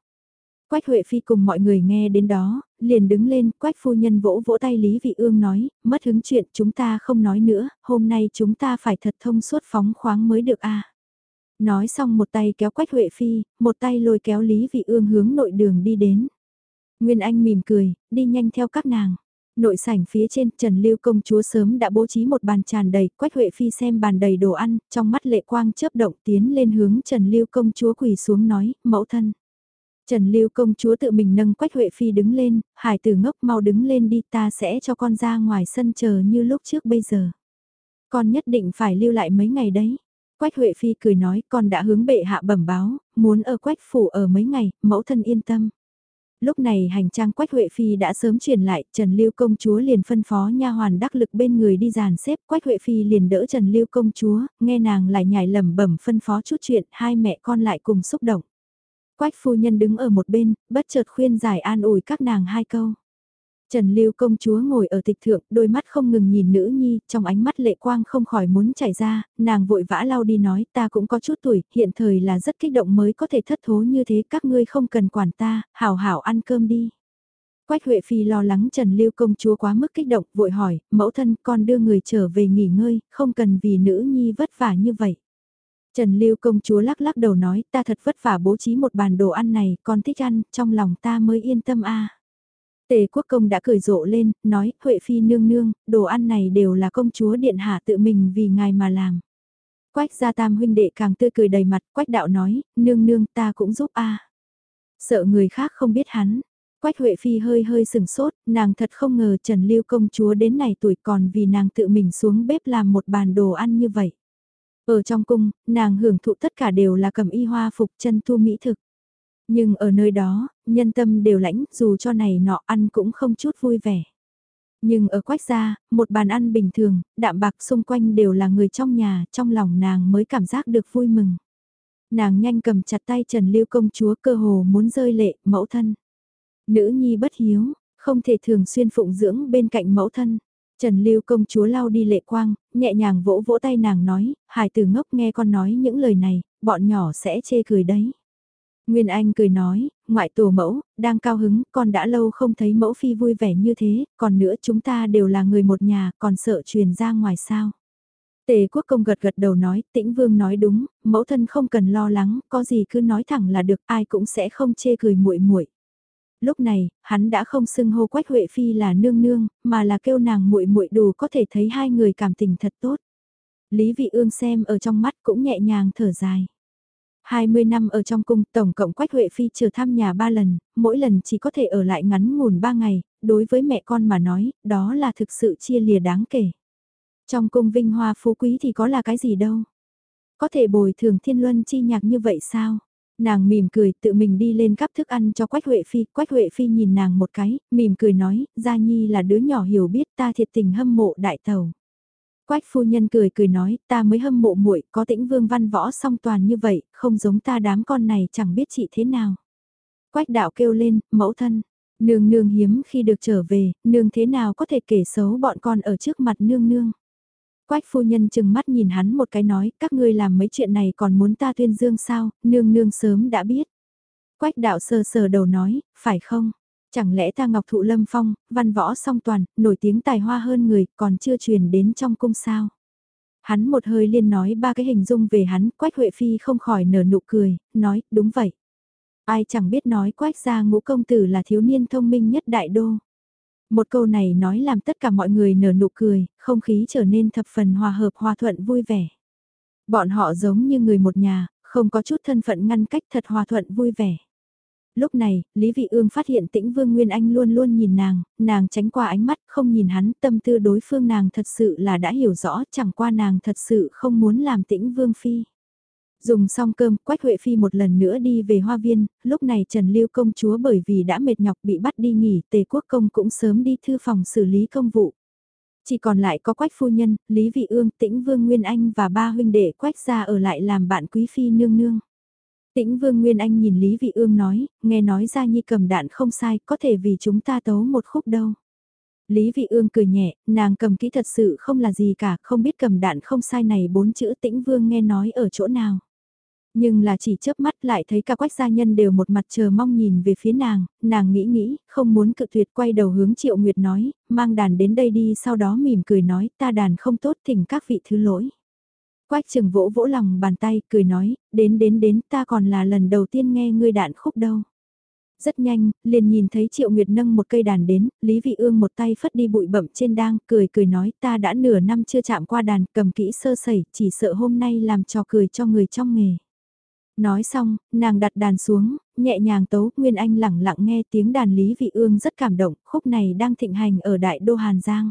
Quách Huệ Phi cùng mọi người nghe đến đó, liền đứng lên, Quách phu nhân vỗ vỗ tay Lý Vị Ương nói, mất hứng chuyện chúng ta không nói nữa, hôm nay chúng ta phải thật thông suốt phóng khoáng mới được a. Nói xong một tay kéo Quách Huệ Phi, một tay lôi kéo Lý Vị Ương hướng nội đường đi đến. Nguyên Anh mỉm cười, đi nhanh theo các nàng. Nội sảnh phía trên Trần Lưu công chúa sớm đã bố trí một bàn tràn đầy, Quách Huệ Phi xem bàn đầy đồ ăn, trong mắt lệ quang chớp động tiến lên hướng Trần Lưu công chúa quỳ xuống nói, mẫu thân. Trần Lưu công chúa tự mình nâng Quách Huệ Phi đứng lên, hải tử ngốc mau đứng lên đi ta sẽ cho con ra ngoài sân chờ như lúc trước bây giờ. Con nhất định phải lưu lại mấy ngày đấy. Quách Huệ Phi cười nói con đã hướng bệ hạ bẩm báo, muốn ở Quách phủ ở mấy ngày, mẫu thân yên tâm. Lúc này hành trang Quách Huệ Phi đã sớm truyền lại, Trần Lưu công chúa liền phân phó nha hoàn đắc lực bên người đi dàn xếp, Quách Huệ Phi liền đỡ Trần Lưu công chúa, nghe nàng lại nhảy lẩm bẩm phân phó chút chuyện, hai mẹ con lại cùng xúc động. Quách phu nhân đứng ở một bên, bất chợt khuyên giải an ủi các nàng hai câu. Trần Lưu công chúa ngồi ở tịch thượng, đôi mắt không ngừng nhìn nữ nhi, trong ánh mắt lệ quang không khỏi muốn chảy ra, nàng vội vã lau đi nói ta cũng có chút tuổi, hiện thời là rất kích động mới có thể thất thố như thế, các ngươi không cần quản ta, hảo hảo ăn cơm đi. Quách Huệ Phi lo lắng Trần Lưu công chúa quá mức kích động, vội hỏi, mẫu thân con đưa người trở về nghỉ ngơi, không cần vì nữ nhi vất vả như vậy. Trần Lưu công chúa lắc lắc đầu nói, ta thật vất vả bố trí một bàn đồ ăn này, con thích ăn, trong lòng ta mới yên tâm a. Tề quốc công đã cười rộ lên, nói, Huệ Phi nương nương, đồ ăn này đều là công chúa điện hạ tự mình vì ngài mà làm. Quách gia tam huynh đệ càng tươi cười đầy mặt, quách đạo nói, nương nương ta cũng giúp a. Sợ người khác không biết hắn. Quách Huệ Phi hơi hơi sừng sốt, nàng thật không ngờ Trần Lưu công chúa đến này tuổi còn vì nàng tự mình xuống bếp làm một bàn đồ ăn như vậy. Ở trong cung, nàng hưởng thụ tất cả đều là cầm y hoa phục chân thu mỹ thực. Nhưng ở nơi đó, nhân tâm đều lãnh, dù cho này nọ ăn cũng không chút vui vẻ. Nhưng ở quách gia, một bàn ăn bình thường, đạm bạc xung quanh đều là người trong nhà, trong lòng nàng mới cảm giác được vui mừng. Nàng nhanh cầm chặt tay Trần Lưu công chúa cơ hồ muốn rơi lệ, mẫu thân. Nữ nhi bất hiếu, không thể thường xuyên phụng dưỡng bên cạnh mẫu thân. Trần Lưu công chúa lau đi lệ quang, nhẹ nhàng vỗ vỗ tay nàng nói, hài tử ngốc nghe con nói những lời này, bọn nhỏ sẽ chê cười đấy. Nguyên Anh cười nói, ngoại tổ mẫu, đang cao hứng, con đã lâu không thấy mẫu phi vui vẻ như thế, còn nữa chúng ta đều là người một nhà, còn sợ truyền ra ngoài sao. Tề quốc công gật gật đầu nói, tĩnh vương nói đúng, mẫu thân không cần lo lắng, có gì cứ nói thẳng là được, ai cũng sẽ không chê cười muội muội lúc này, hắn đã không xưng hô Quách Huệ Phi là nương nương, mà là kêu nàng muội muội đủ có thể thấy hai người cảm tình thật tốt. Lý Vị Ương xem ở trong mắt cũng nhẹ nhàng thở dài. 20 năm ở trong cung, tổng cộng Quách Huệ Phi trừ thăm nhà ba lần, mỗi lần chỉ có thể ở lại ngắn ngủn 3 ngày, đối với mẹ con mà nói, đó là thực sự chia lìa đáng kể. Trong cung vinh hoa phú quý thì có là cái gì đâu. Có thể bồi thường thiên luân chi nhạc như vậy sao? Nàng mỉm cười tự mình đi lên gắp thức ăn cho Quách Huệ Phi, Quách Huệ Phi nhìn nàng một cái, mỉm cười nói, Gia Nhi là đứa nhỏ hiểu biết ta thiệt tình hâm mộ đại tàu. Quách phu nhân cười cười nói, ta mới hâm mộ muội, có tĩnh vương văn võ song toàn như vậy, không giống ta đám con này chẳng biết chị thế nào. Quách đạo kêu lên, mẫu thân, nương nương hiếm khi được trở về, nương thế nào có thể kể xấu bọn con ở trước mặt nương nương. Quách phu nhân chừng mắt nhìn hắn một cái nói, các ngươi làm mấy chuyện này còn muốn ta tuyên dương sao, nương nương sớm đã biết. Quách đạo sờ sờ đầu nói, phải không? Chẳng lẽ ta Ngọc Thụ Lâm Phong, văn võ song toàn, nổi tiếng tài hoa hơn người, còn chưa truyền đến trong cung sao? Hắn một hơi liên nói ba cái hình dung về hắn, Quách Huệ Phi không khỏi nở nụ cười, nói, đúng vậy. Ai chẳng biết nói Quách gia ngũ công tử là thiếu niên thông minh nhất đại đô. Một câu này nói làm tất cả mọi người nở nụ cười, không khí trở nên thập phần hòa hợp hòa thuận vui vẻ. Bọn họ giống như người một nhà, không có chút thân phận ngăn cách thật hòa thuận vui vẻ. Lúc này, Lý Vị Ương phát hiện tĩnh Vương Nguyên Anh luôn luôn nhìn nàng, nàng tránh qua ánh mắt không nhìn hắn, tâm tư đối phương nàng thật sự là đã hiểu rõ, chẳng qua nàng thật sự không muốn làm tĩnh Vương Phi. Dùng xong cơm, Quách Huệ Phi một lần nữa đi về hoa viên, lúc này Trần Lưu công chúa bởi vì đã mệt nhọc bị bắt đi nghỉ, Tề Quốc công cũng sớm đi thư phòng xử lý công vụ. Chỉ còn lại có Quách Phu Nhân, Lý Vị Ương, Tĩnh Vương Nguyên Anh và ba huynh đệ Quách gia ở lại làm bạn Quý Phi nương nương. Tĩnh Vương Nguyên Anh nhìn Lý Vị Ương nói, nghe nói ra nhi cầm đạn không sai, có thể vì chúng ta tấu một khúc đâu. Lý Vị Ương cười nhẹ, nàng cầm kỹ thật sự không là gì cả, không biết cầm đạn không sai này bốn chữ Tĩnh Vương nghe nói ở chỗ nào. Nhưng là chỉ chớp mắt lại thấy cả quách gia nhân đều một mặt chờ mong nhìn về phía nàng, nàng nghĩ nghĩ, không muốn cự tuyệt quay đầu hướng Triệu Nguyệt nói, mang đàn đến đây đi sau đó mỉm cười nói ta đàn không tốt thỉnh các vị thứ lỗi. Quách trừng vỗ vỗ lòng bàn tay, cười nói, đến đến đến ta còn là lần đầu tiên nghe ngươi đạn khúc đâu. Rất nhanh, liền nhìn thấy Triệu Nguyệt nâng một cây đàn đến, Lý Vị Ương một tay phất đi bụi bậm trên đang, cười cười nói ta đã nửa năm chưa chạm qua đàn, cầm kỹ sơ sẩy, chỉ sợ hôm nay làm trò cười cho người trong nghề. Nói xong, nàng đặt đàn xuống, nhẹ nhàng tấu, Nguyên Anh lẳng lặng nghe tiếng đàn Lý Vị Ương rất cảm động, khúc này đang thịnh hành ở đại đô Hàn Giang.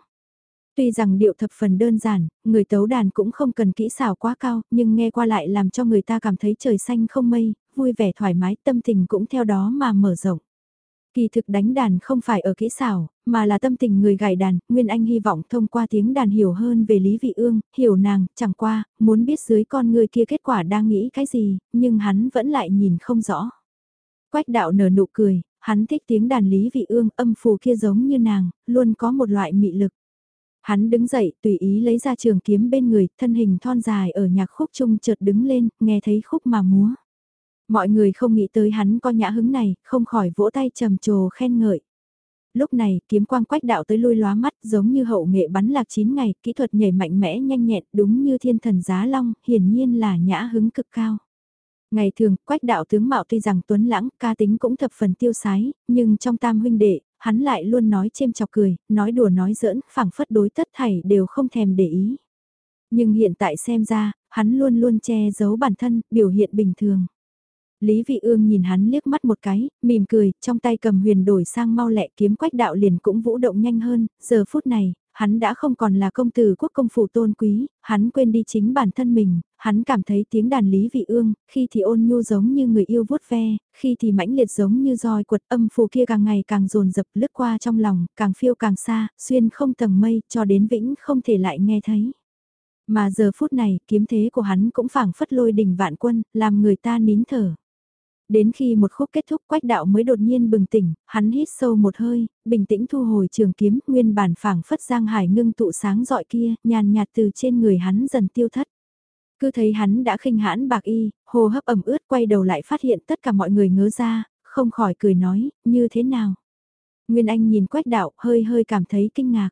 Tuy rằng điệu thập phần đơn giản, người tấu đàn cũng không cần kỹ xảo quá cao, nhưng nghe qua lại làm cho người ta cảm thấy trời xanh không mây, vui vẻ thoải mái, tâm tình cũng theo đó mà mở rộng. Kỳ thực đánh đàn không phải ở kỹ xảo, mà là tâm tình người gảy đàn, Nguyên Anh hy vọng thông qua tiếng đàn hiểu hơn về Lý Vị Ương, hiểu nàng, chẳng qua, muốn biết dưới con người kia kết quả đang nghĩ cái gì, nhưng hắn vẫn lại nhìn không rõ. Quách đạo nở nụ cười, hắn thích tiếng đàn Lý Vị Ương, âm phù kia giống như nàng, luôn có một loại mị lực. Hắn đứng dậy, tùy ý lấy ra trường kiếm bên người, thân hình thon dài ở nhạc khúc trung chợt đứng lên, nghe thấy khúc mà múa. Mọi người không nghĩ tới hắn có nhã hứng này, không khỏi vỗ tay trầm trồ khen ngợi. Lúc này, kiếm quang quách đạo tới lui lóa mắt giống như hậu nghệ bắn lạc 9 ngày, kỹ thuật nhảy mạnh mẽ nhanh nhẹn đúng như thiên thần giá long, hiển nhiên là nhã hứng cực cao. Ngày thường, quách đạo tướng mạo tuy rằng tuấn lãng, ca tính cũng thập phần tiêu sái, nhưng trong tam huynh đệ, hắn lại luôn nói chêm chọc cười, nói đùa nói giỡn, phảng phất đối tất thảy đều không thèm để ý. Nhưng hiện tại xem ra, hắn luôn luôn che giấu bản thân, biểu hiện bình thường. Lý Vị Ương nhìn hắn liếc mắt một cái, mỉm cười, trong tay cầm huyền đổi sang mau lẹ kiếm quách đạo liền cũng vũ động nhanh hơn, giờ phút này, hắn đã không còn là công tử quốc công phủ tôn quý, hắn quên đi chính bản thân mình, hắn cảm thấy tiếng đàn Lý Vị Ương, khi thì ôn nhu giống như người yêu vuốt ve, khi thì mãnh liệt giống như roi quật âm phù kia càng ngày càng dồn dập lướt qua trong lòng, càng phiêu càng xa, xuyên không tầng mây, cho đến vĩnh không thể lại nghe thấy. Mà giờ phút này, kiếm thế của hắn cũng phảng phất lôi đỉnh vạn quân, làm người ta nín thở. Đến khi một khúc kết thúc quách đạo mới đột nhiên bừng tỉnh, hắn hít sâu một hơi, bình tĩnh thu hồi trường kiếm, nguyên bản phảng phất giang hải ngưng tụ sáng dọi kia, nhàn nhạt từ trên người hắn dần tiêu thất. Cứ thấy hắn đã khinh hãn bạc y, hồ hấp ẩm ướt quay đầu lại phát hiện tất cả mọi người ngớ ra, không khỏi cười nói, như thế nào. Nguyên Anh nhìn quách đạo hơi hơi cảm thấy kinh ngạc.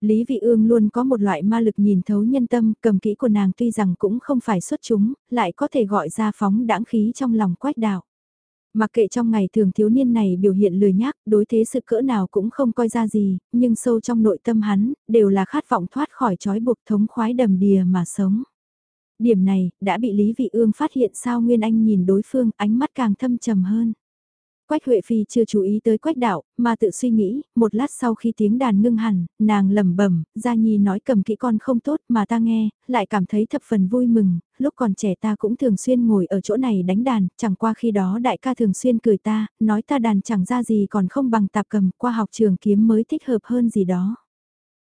Lý Vị Ương luôn có một loại ma lực nhìn thấu nhân tâm, cầm kỹ của nàng tuy rằng cũng không phải xuất chúng, lại có thể gọi ra phóng đãng khí trong lòng quách đạo. Mặc kệ trong ngày thường thiếu niên này biểu hiện lười nhác, đối thế sự cỡ nào cũng không coi ra gì, nhưng sâu trong nội tâm hắn, đều là khát vọng thoát khỏi trói buộc thống khoái đầm đìa mà sống. Điểm này, đã bị Lý Vị Ương phát hiện sao Nguyên Anh nhìn đối phương, ánh mắt càng thâm trầm hơn. Quách Huệ Phi chưa chú ý tới Quách Đạo, mà tự suy nghĩ, một lát sau khi tiếng đàn ngưng hẳn, nàng lẩm bẩm, Gia Nhi nói cầm kỹ con không tốt mà ta nghe, lại cảm thấy thập phần vui mừng, lúc còn trẻ ta cũng thường xuyên ngồi ở chỗ này đánh đàn, chẳng qua khi đó đại ca thường xuyên cười ta, nói ta đàn chẳng ra gì còn không bằng tạp cầm, qua học trường kiếm mới thích hợp hơn gì đó.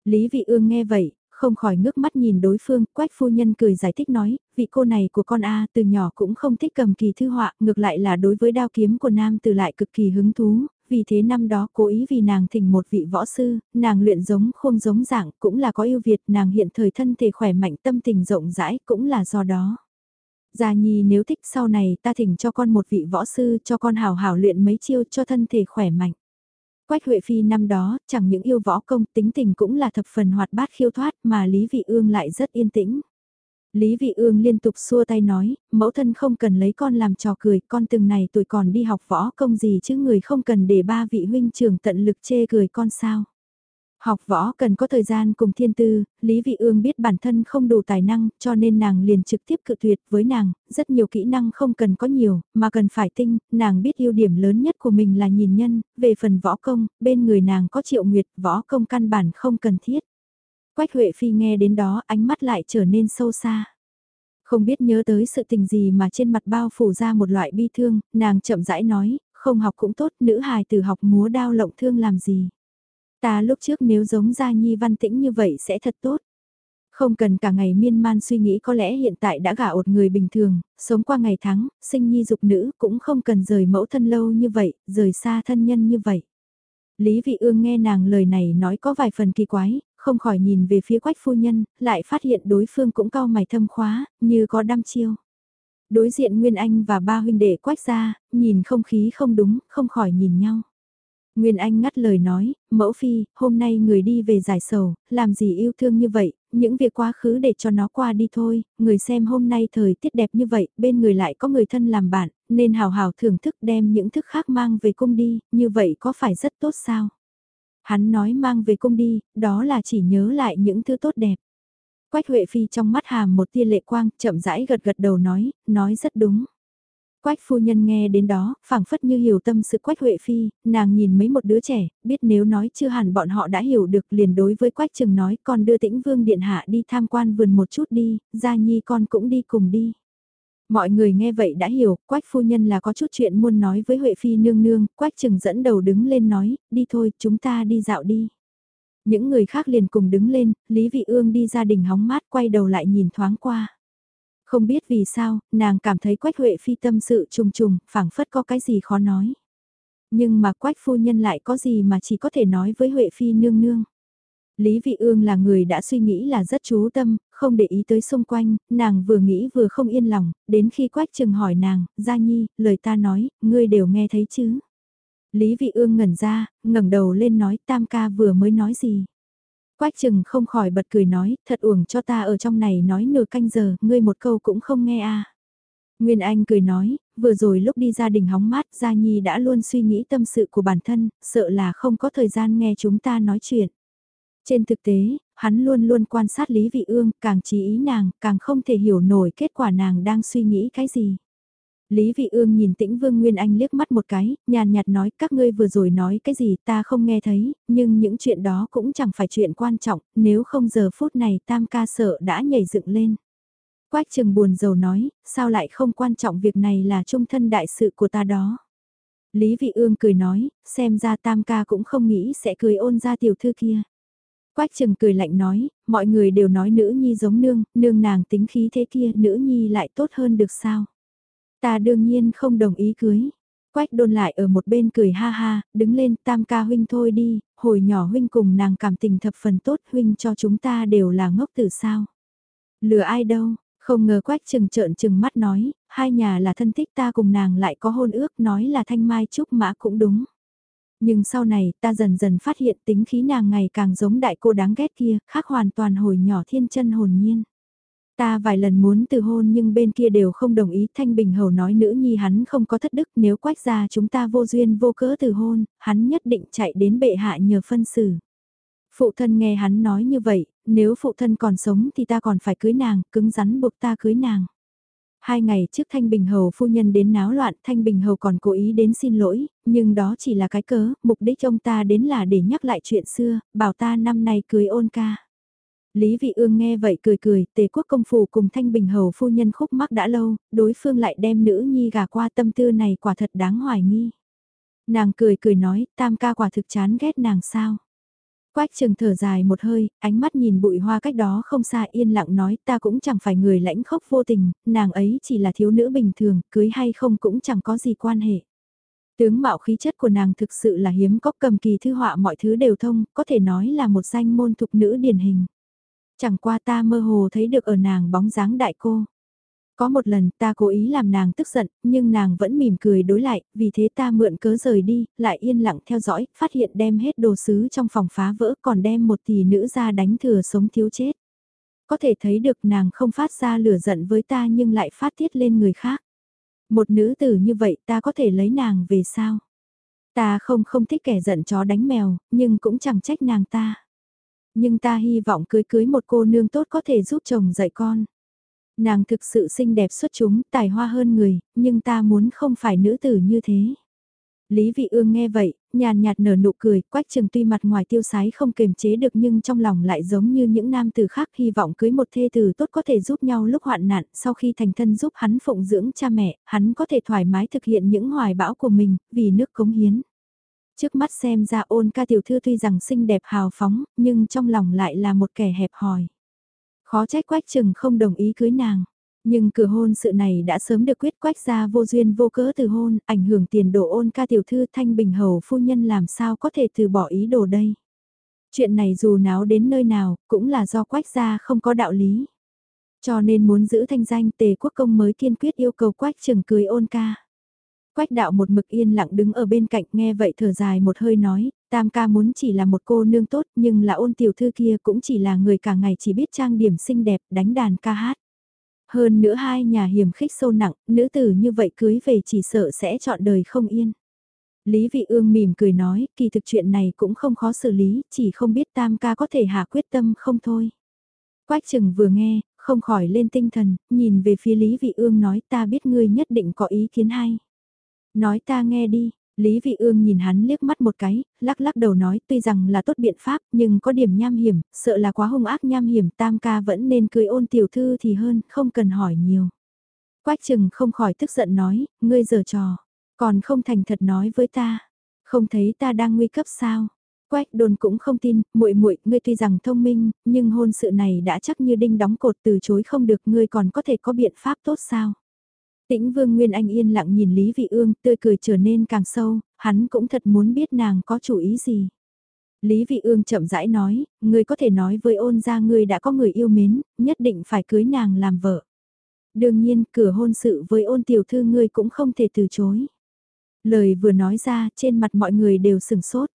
Lý Vị Ương nghe vậy, không khỏi ngước mắt nhìn đối phương, quách phu nhân cười giải thích nói, vị cô này của con A từ nhỏ cũng không thích cầm kỳ thư họa, ngược lại là đối với đao kiếm của nam từ lại cực kỳ hứng thú, vì thế năm đó cố ý vì nàng thỉnh một vị võ sư, nàng luyện giống không giống dạng, cũng là có yêu Việt, nàng hiện thời thân thể khỏe mạnh tâm tình rộng rãi, cũng là do đó. Gia Nhi nếu thích sau này ta thỉnh cho con một vị võ sư cho con hào hào luyện mấy chiêu cho thân thể khỏe mạnh. Quách Huệ Phi năm đó, chẳng những yêu võ công tính tình cũng là thập phần hoạt bát khiêu thoát mà Lý Vị Ương lại rất yên tĩnh. Lý Vị Ương liên tục xua tay nói, mẫu thân không cần lấy con làm trò cười, con từng này tuổi còn đi học võ công gì chứ người không cần để ba vị huynh trưởng tận lực chê cười con sao. Học võ cần có thời gian cùng thiên tư, Lý Vị Ương biết bản thân không đủ tài năng, cho nên nàng liền trực tiếp cự tuyệt với nàng, rất nhiều kỹ năng không cần có nhiều, mà cần phải tinh, nàng biết ưu điểm lớn nhất của mình là nhìn nhân, về phần võ công, bên người nàng có triệu nguyệt, võ công căn bản không cần thiết. Quách Huệ Phi nghe đến đó ánh mắt lại trở nên sâu xa. Không biết nhớ tới sự tình gì mà trên mặt bao phủ ra một loại bi thương, nàng chậm rãi nói, không học cũng tốt, nữ hài từ học múa đao lộng thương làm gì. Ta lúc trước nếu giống Gia Nhi văn tĩnh như vậy sẽ thật tốt. Không cần cả ngày miên man suy nghĩ có lẽ hiện tại đã gả ột người bình thường, sống qua ngày tháng, sinh nhi dục nữ cũng không cần rời mẫu thân lâu như vậy, rời xa thân nhân như vậy. Lý Vị Ương nghe nàng lời này nói có vài phần kỳ quái, không khỏi nhìn về phía quách phu nhân, lại phát hiện đối phương cũng cao mày thâm khóa, như có đăm chiêu. Đối diện Nguyên Anh và ba huynh đệ quách ra, nhìn không khí không đúng, không khỏi nhìn nhau. Nguyên Anh ngắt lời nói, mẫu phi, hôm nay người đi về giải sầu, làm gì yêu thương như vậy, những việc quá khứ để cho nó qua đi thôi, người xem hôm nay thời tiết đẹp như vậy, bên người lại có người thân làm bạn, nên hào hào thưởng thức đem những thức khác mang về cung đi, như vậy có phải rất tốt sao? Hắn nói mang về cung đi, đó là chỉ nhớ lại những thứ tốt đẹp. Quách Huệ Phi trong mắt hàm một tia lệ quang, chậm rãi gật gật đầu nói, nói rất đúng. Quách phu nhân nghe đến đó, phảng phất như hiểu tâm sự Quách Huệ Phi, nàng nhìn mấy một đứa trẻ, biết nếu nói chưa hẳn bọn họ đã hiểu được liền đối với Quách Trừng nói con đưa tĩnh vương điện hạ đi tham quan vườn một chút đi, gia nhi con cũng đi cùng đi. Mọi người nghe vậy đã hiểu, Quách phu nhân là có chút chuyện muốn nói với Huệ Phi nương nương, Quách Trừng dẫn đầu đứng lên nói, đi thôi, chúng ta đi dạo đi. Những người khác liền cùng đứng lên, Lý Vị Ương đi ra đỉnh hóng mát quay đầu lại nhìn thoáng qua. Không biết vì sao, nàng cảm thấy Quách Huệ Phi tâm sự trùng trùng, phảng phất có cái gì khó nói. Nhưng mà Quách phu nhân lại có gì mà chỉ có thể nói với Huệ Phi nương nương. Lý Vị Ương là người đã suy nghĩ là rất chú tâm, không để ý tới xung quanh, nàng vừa nghĩ vừa không yên lòng, đến khi Quách Trừng hỏi nàng, Gia Nhi, lời ta nói, ngươi đều nghe thấy chứ. Lý Vị Ương ngẩn ra, ngẩng đầu lên nói Tam ca vừa mới nói gì. Quách Trừng không khỏi bật cười nói, thật uổng cho ta ở trong này nói nửa canh giờ, ngươi một câu cũng không nghe à. Nguyên Anh cười nói, vừa rồi lúc đi gia đình hóng mát, Gia Nhi đã luôn suy nghĩ tâm sự của bản thân, sợ là không có thời gian nghe chúng ta nói chuyện. Trên thực tế, hắn luôn luôn quan sát Lý Vị Ương, càng trí ý nàng, càng không thể hiểu nổi kết quả nàng đang suy nghĩ cái gì. Lý Vị Ương nhìn tĩnh Vương Nguyên Anh liếc mắt một cái, nhàn nhạt nói các ngươi vừa rồi nói cái gì ta không nghe thấy, nhưng những chuyện đó cũng chẳng phải chuyện quan trọng, nếu không giờ phút này tam ca sợ đã nhảy dựng lên. Quách trừng buồn rầu nói, sao lại không quan trọng việc này là trung thân đại sự của ta đó. Lý Vị Ương cười nói, xem ra tam ca cũng không nghĩ sẽ cười ôn ra tiểu thư kia. Quách trừng cười lạnh nói, mọi người đều nói nữ nhi giống nương, nương nàng tính khí thế kia, nữ nhi lại tốt hơn được sao. Ta đương nhiên không đồng ý cưới. Quách đôn lại ở một bên cười ha ha, đứng lên tam ca huynh thôi đi, hồi nhỏ huynh cùng nàng cảm tình thập phần tốt huynh cho chúng ta đều là ngốc từ sao. Lừa ai đâu, không ngờ quách trừng trợn trừng mắt nói, hai nhà là thân thích ta cùng nàng lại có hôn ước nói là thanh mai trúc mã cũng đúng. Nhưng sau này ta dần dần phát hiện tính khí nàng ngày càng giống đại cô đáng ghét kia, khác hoàn toàn hồi nhỏ thiên chân hồn nhiên. Ta vài lần muốn từ hôn nhưng bên kia đều không đồng ý Thanh Bình Hầu nói nữ nhi hắn không có thất đức nếu quách ra chúng ta vô duyên vô cớ từ hôn, hắn nhất định chạy đến bệ hạ nhờ phân xử. Phụ thân nghe hắn nói như vậy, nếu phụ thân còn sống thì ta còn phải cưới nàng, cứng rắn buộc ta cưới nàng. Hai ngày trước Thanh Bình Hầu phu nhân đến náo loạn, Thanh Bình Hầu còn cố ý đến xin lỗi, nhưng đó chỉ là cái cớ, mục đích ông ta đến là để nhắc lại chuyện xưa, bảo ta năm nay cưới ôn ca. Lý Vị Ương nghe vậy cười cười, tề quốc công phủ cùng Thanh Bình Hầu phu nhân khúc mắc đã lâu, đối phương lại đem nữ nhi gà qua tâm tư này quả thật đáng hoài nghi. Nàng cười cười nói, tam ca quả thực chán ghét nàng sao. Quách trường thở dài một hơi, ánh mắt nhìn bụi hoa cách đó không xa yên lặng nói ta cũng chẳng phải người lãnh khốc vô tình, nàng ấy chỉ là thiếu nữ bình thường, cưới hay không cũng chẳng có gì quan hệ. Tướng mạo khí chất của nàng thực sự là hiếm có cầm kỳ thư họa mọi thứ đều thông, có thể nói là một danh môn thục nữ điển hình. Chẳng qua ta mơ hồ thấy được ở nàng bóng dáng đại cô. Có một lần ta cố ý làm nàng tức giận, nhưng nàng vẫn mỉm cười đối lại, vì thế ta mượn cớ rời đi, lại yên lặng theo dõi, phát hiện đem hết đồ sứ trong phòng phá vỡ còn đem một tỷ nữ ra đánh thừa sống thiếu chết. Có thể thấy được nàng không phát ra lửa giận với ta nhưng lại phát tiết lên người khác. Một nữ tử như vậy ta có thể lấy nàng về sao? Ta không không thích kẻ giận chó đánh mèo, nhưng cũng chẳng trách nàng ta. Nhưng ta hy vọng cưới cưới một cô nương tốt có thể giúp chồng dạy con. Nàng thực sự xinh đẹp xuất chúng, tài hoa hơn người, nhưng ta muốn không phải nữ tử như thế. Lý Vị Ương nghe vậy, nhàn nhạt nở nụ cười, quách trường tuy mặt ngoài tiêu sái không kềm chế được nhưng trong lòng lại giống như những nam tử khác hy vọng cưới một thê tử tốt có thể giúp nhau lúc hoạn nạn, sau khi thành thân giúp hắn phụng dưỡng cha mẹ, hắn có thể thoải mái thực hiện những hoài bão của mình, vì nước cống hiến. Trước mắt xem ra ôn ca tiểu thư tuy rằng xinh đẹp hào phóng, nhưng trong lòng lại là một kẻ hẹp hòi. Khó trách quách chừng không đồng ý cưới nàng. Nhưng cửa hôn sự này đã sớm được quyết quách ra vô duyên vô cớ từ hôn, ảnh hưởng tiền đồ ôn ca tiểu thư thanh bình hầu phu nhân làm sao có thể từ bỏ ý đồ đây. Chuyện này dù náo đến nơi nào, cũng là do quách gia không có đạo lý. Cho nên muốn giữ thanh danh tề quốc công mới kiên quyết yêu cầu quách trừng cưới ôn ca. Quách đạo một mực yên lặng đứng ở bên cạnh nghe vậy thở dài một hơi nói, tam ca muốn chỉ là một cô nương tốt nhưng là ôn tiểu thư kia cũng chỉ là người cả ngày chỉ biết trang điểm xinh đẹp đánh đàn ca hát. Hơn nữa hai nhà hiểm khích sâu nặng, nữ tử như vậy cưới về chỉ sợ sẽ chọn đời không yên. Lý Vị Ương mỉm cười nói, kỳ thực chuyện này cũng không khó xử lý, chỉ không biết tam ca có thể hạ quyết tâm không thôi. Quách trừng vừa nghe, không khỏi lên tinh thần, nhìn về phía Lý Vị Ương nói ta biết ngươi nhất định có ý kiến hay. Nói ta nghe đi, Lý Vị Ương nhìn hắn liếc mắt một cái, lắc lắc đầu nói tuy rằng là tốt biện pháp nhưng có điểm nham hiểm, sợ là quá hung ác nham hiểm tam ca vẫn nên cưới ôn tiểu thư thì hơn, không cần hỏi nhiều. Quách trừng không khỏi tức giận nói, ngươi giờ trò, còn không thành thật nói với ta, không thấy ta đang nguy cấp sao. Quách đồn cũng không tin, muội muội, ngươi tuy rằng thông minh, nhưng hôn sự này đã chắc như đinh đóng cột từ chối không được, ngươi còn có thể có biện pháp tốt sao? Tĩnh Vương Nguyên Anh yên lặng nhìn Lý Vị Ương, tươi cười trở nên càng sâu, hắn cũng thật muốn biết nàng có chủ ý gì. Lý Vị Ương chậm rãi nói, ngươi có thể nói với ôn gia ngươi đã có người yêu mến, nhất định phải cưới nàng làm vợ. Đương nhiên, cửa hôn sự với ôn tiểu thư ngươi cũng không thể từ chối. Lời vừa nói ra, trên mặt mọi người đều sừng sốt.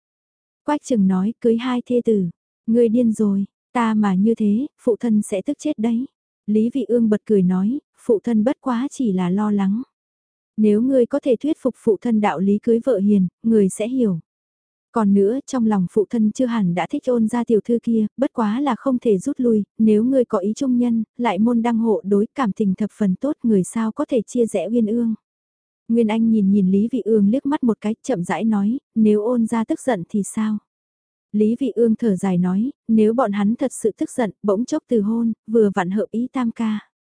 Quách Trừng nói, cưới hai thê tử, ngươi điên rồi, ta mà như thế, phụ thân sẽ tức chết đấy. Lý Vị Ương bật cười nói, phụ thân bất quá chỉ là lo lắng. Nếu ngươi có thể thuyết phục phụ thân đạo lý cưới vợ hiền, người sẽ hiểu. Còn nữa, trong lòng phụ thân chưa hẳn đã thích ôn ra tiểu thư kia, bất quá là không thể rút lui, nếu ngươi có ý trung nhân, lại môn đăng hộ đối cảm tình thập phần tốt người sao có thể chia rẽ uyên ương. Nguyên Anh nhìn nhìn Lý Vị Ương liếc mắt một cái, chậm rãi nói, nếu ôn ra tức giận thì sao? Lý Vị Ương thở dài nói, nếu bọn hắn thật sự tức giận, bỗng chốc từ hôn, vừa vặn hợp ý tam ca.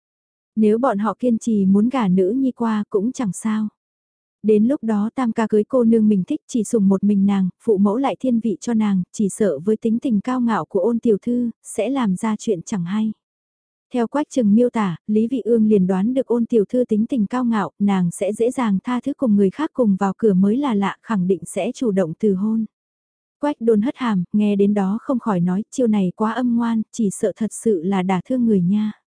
Nếu bọn họ kiên trì muốn gả nữ nhi qua cũng chẳng sao. Đến lúc đó tam ca cưới cô nương mình thích chỉ sùng một mình nàng, phụ mẫu lại thiên vị cho nàng, chỉ sợ với tính tình cao ngạo của ôn tiểu thư, sẽ làm ra chuyện chẳng hay. Theo quách trừng miêu tả, Lý Vị Ương liền đoán được ôn tiểu thư tính tình cao ngạo, nàng sẽ dễ dàng tha thứ cùng người khác cùng vào cửa mới là lạ khẳng định sẽ chủ động từ hôn. Quách đồn hất hàm, nghe đến đó không khỏi nói, chiêu này quá âm ngoan, chỉ sợ thật sự là đả thương người nha.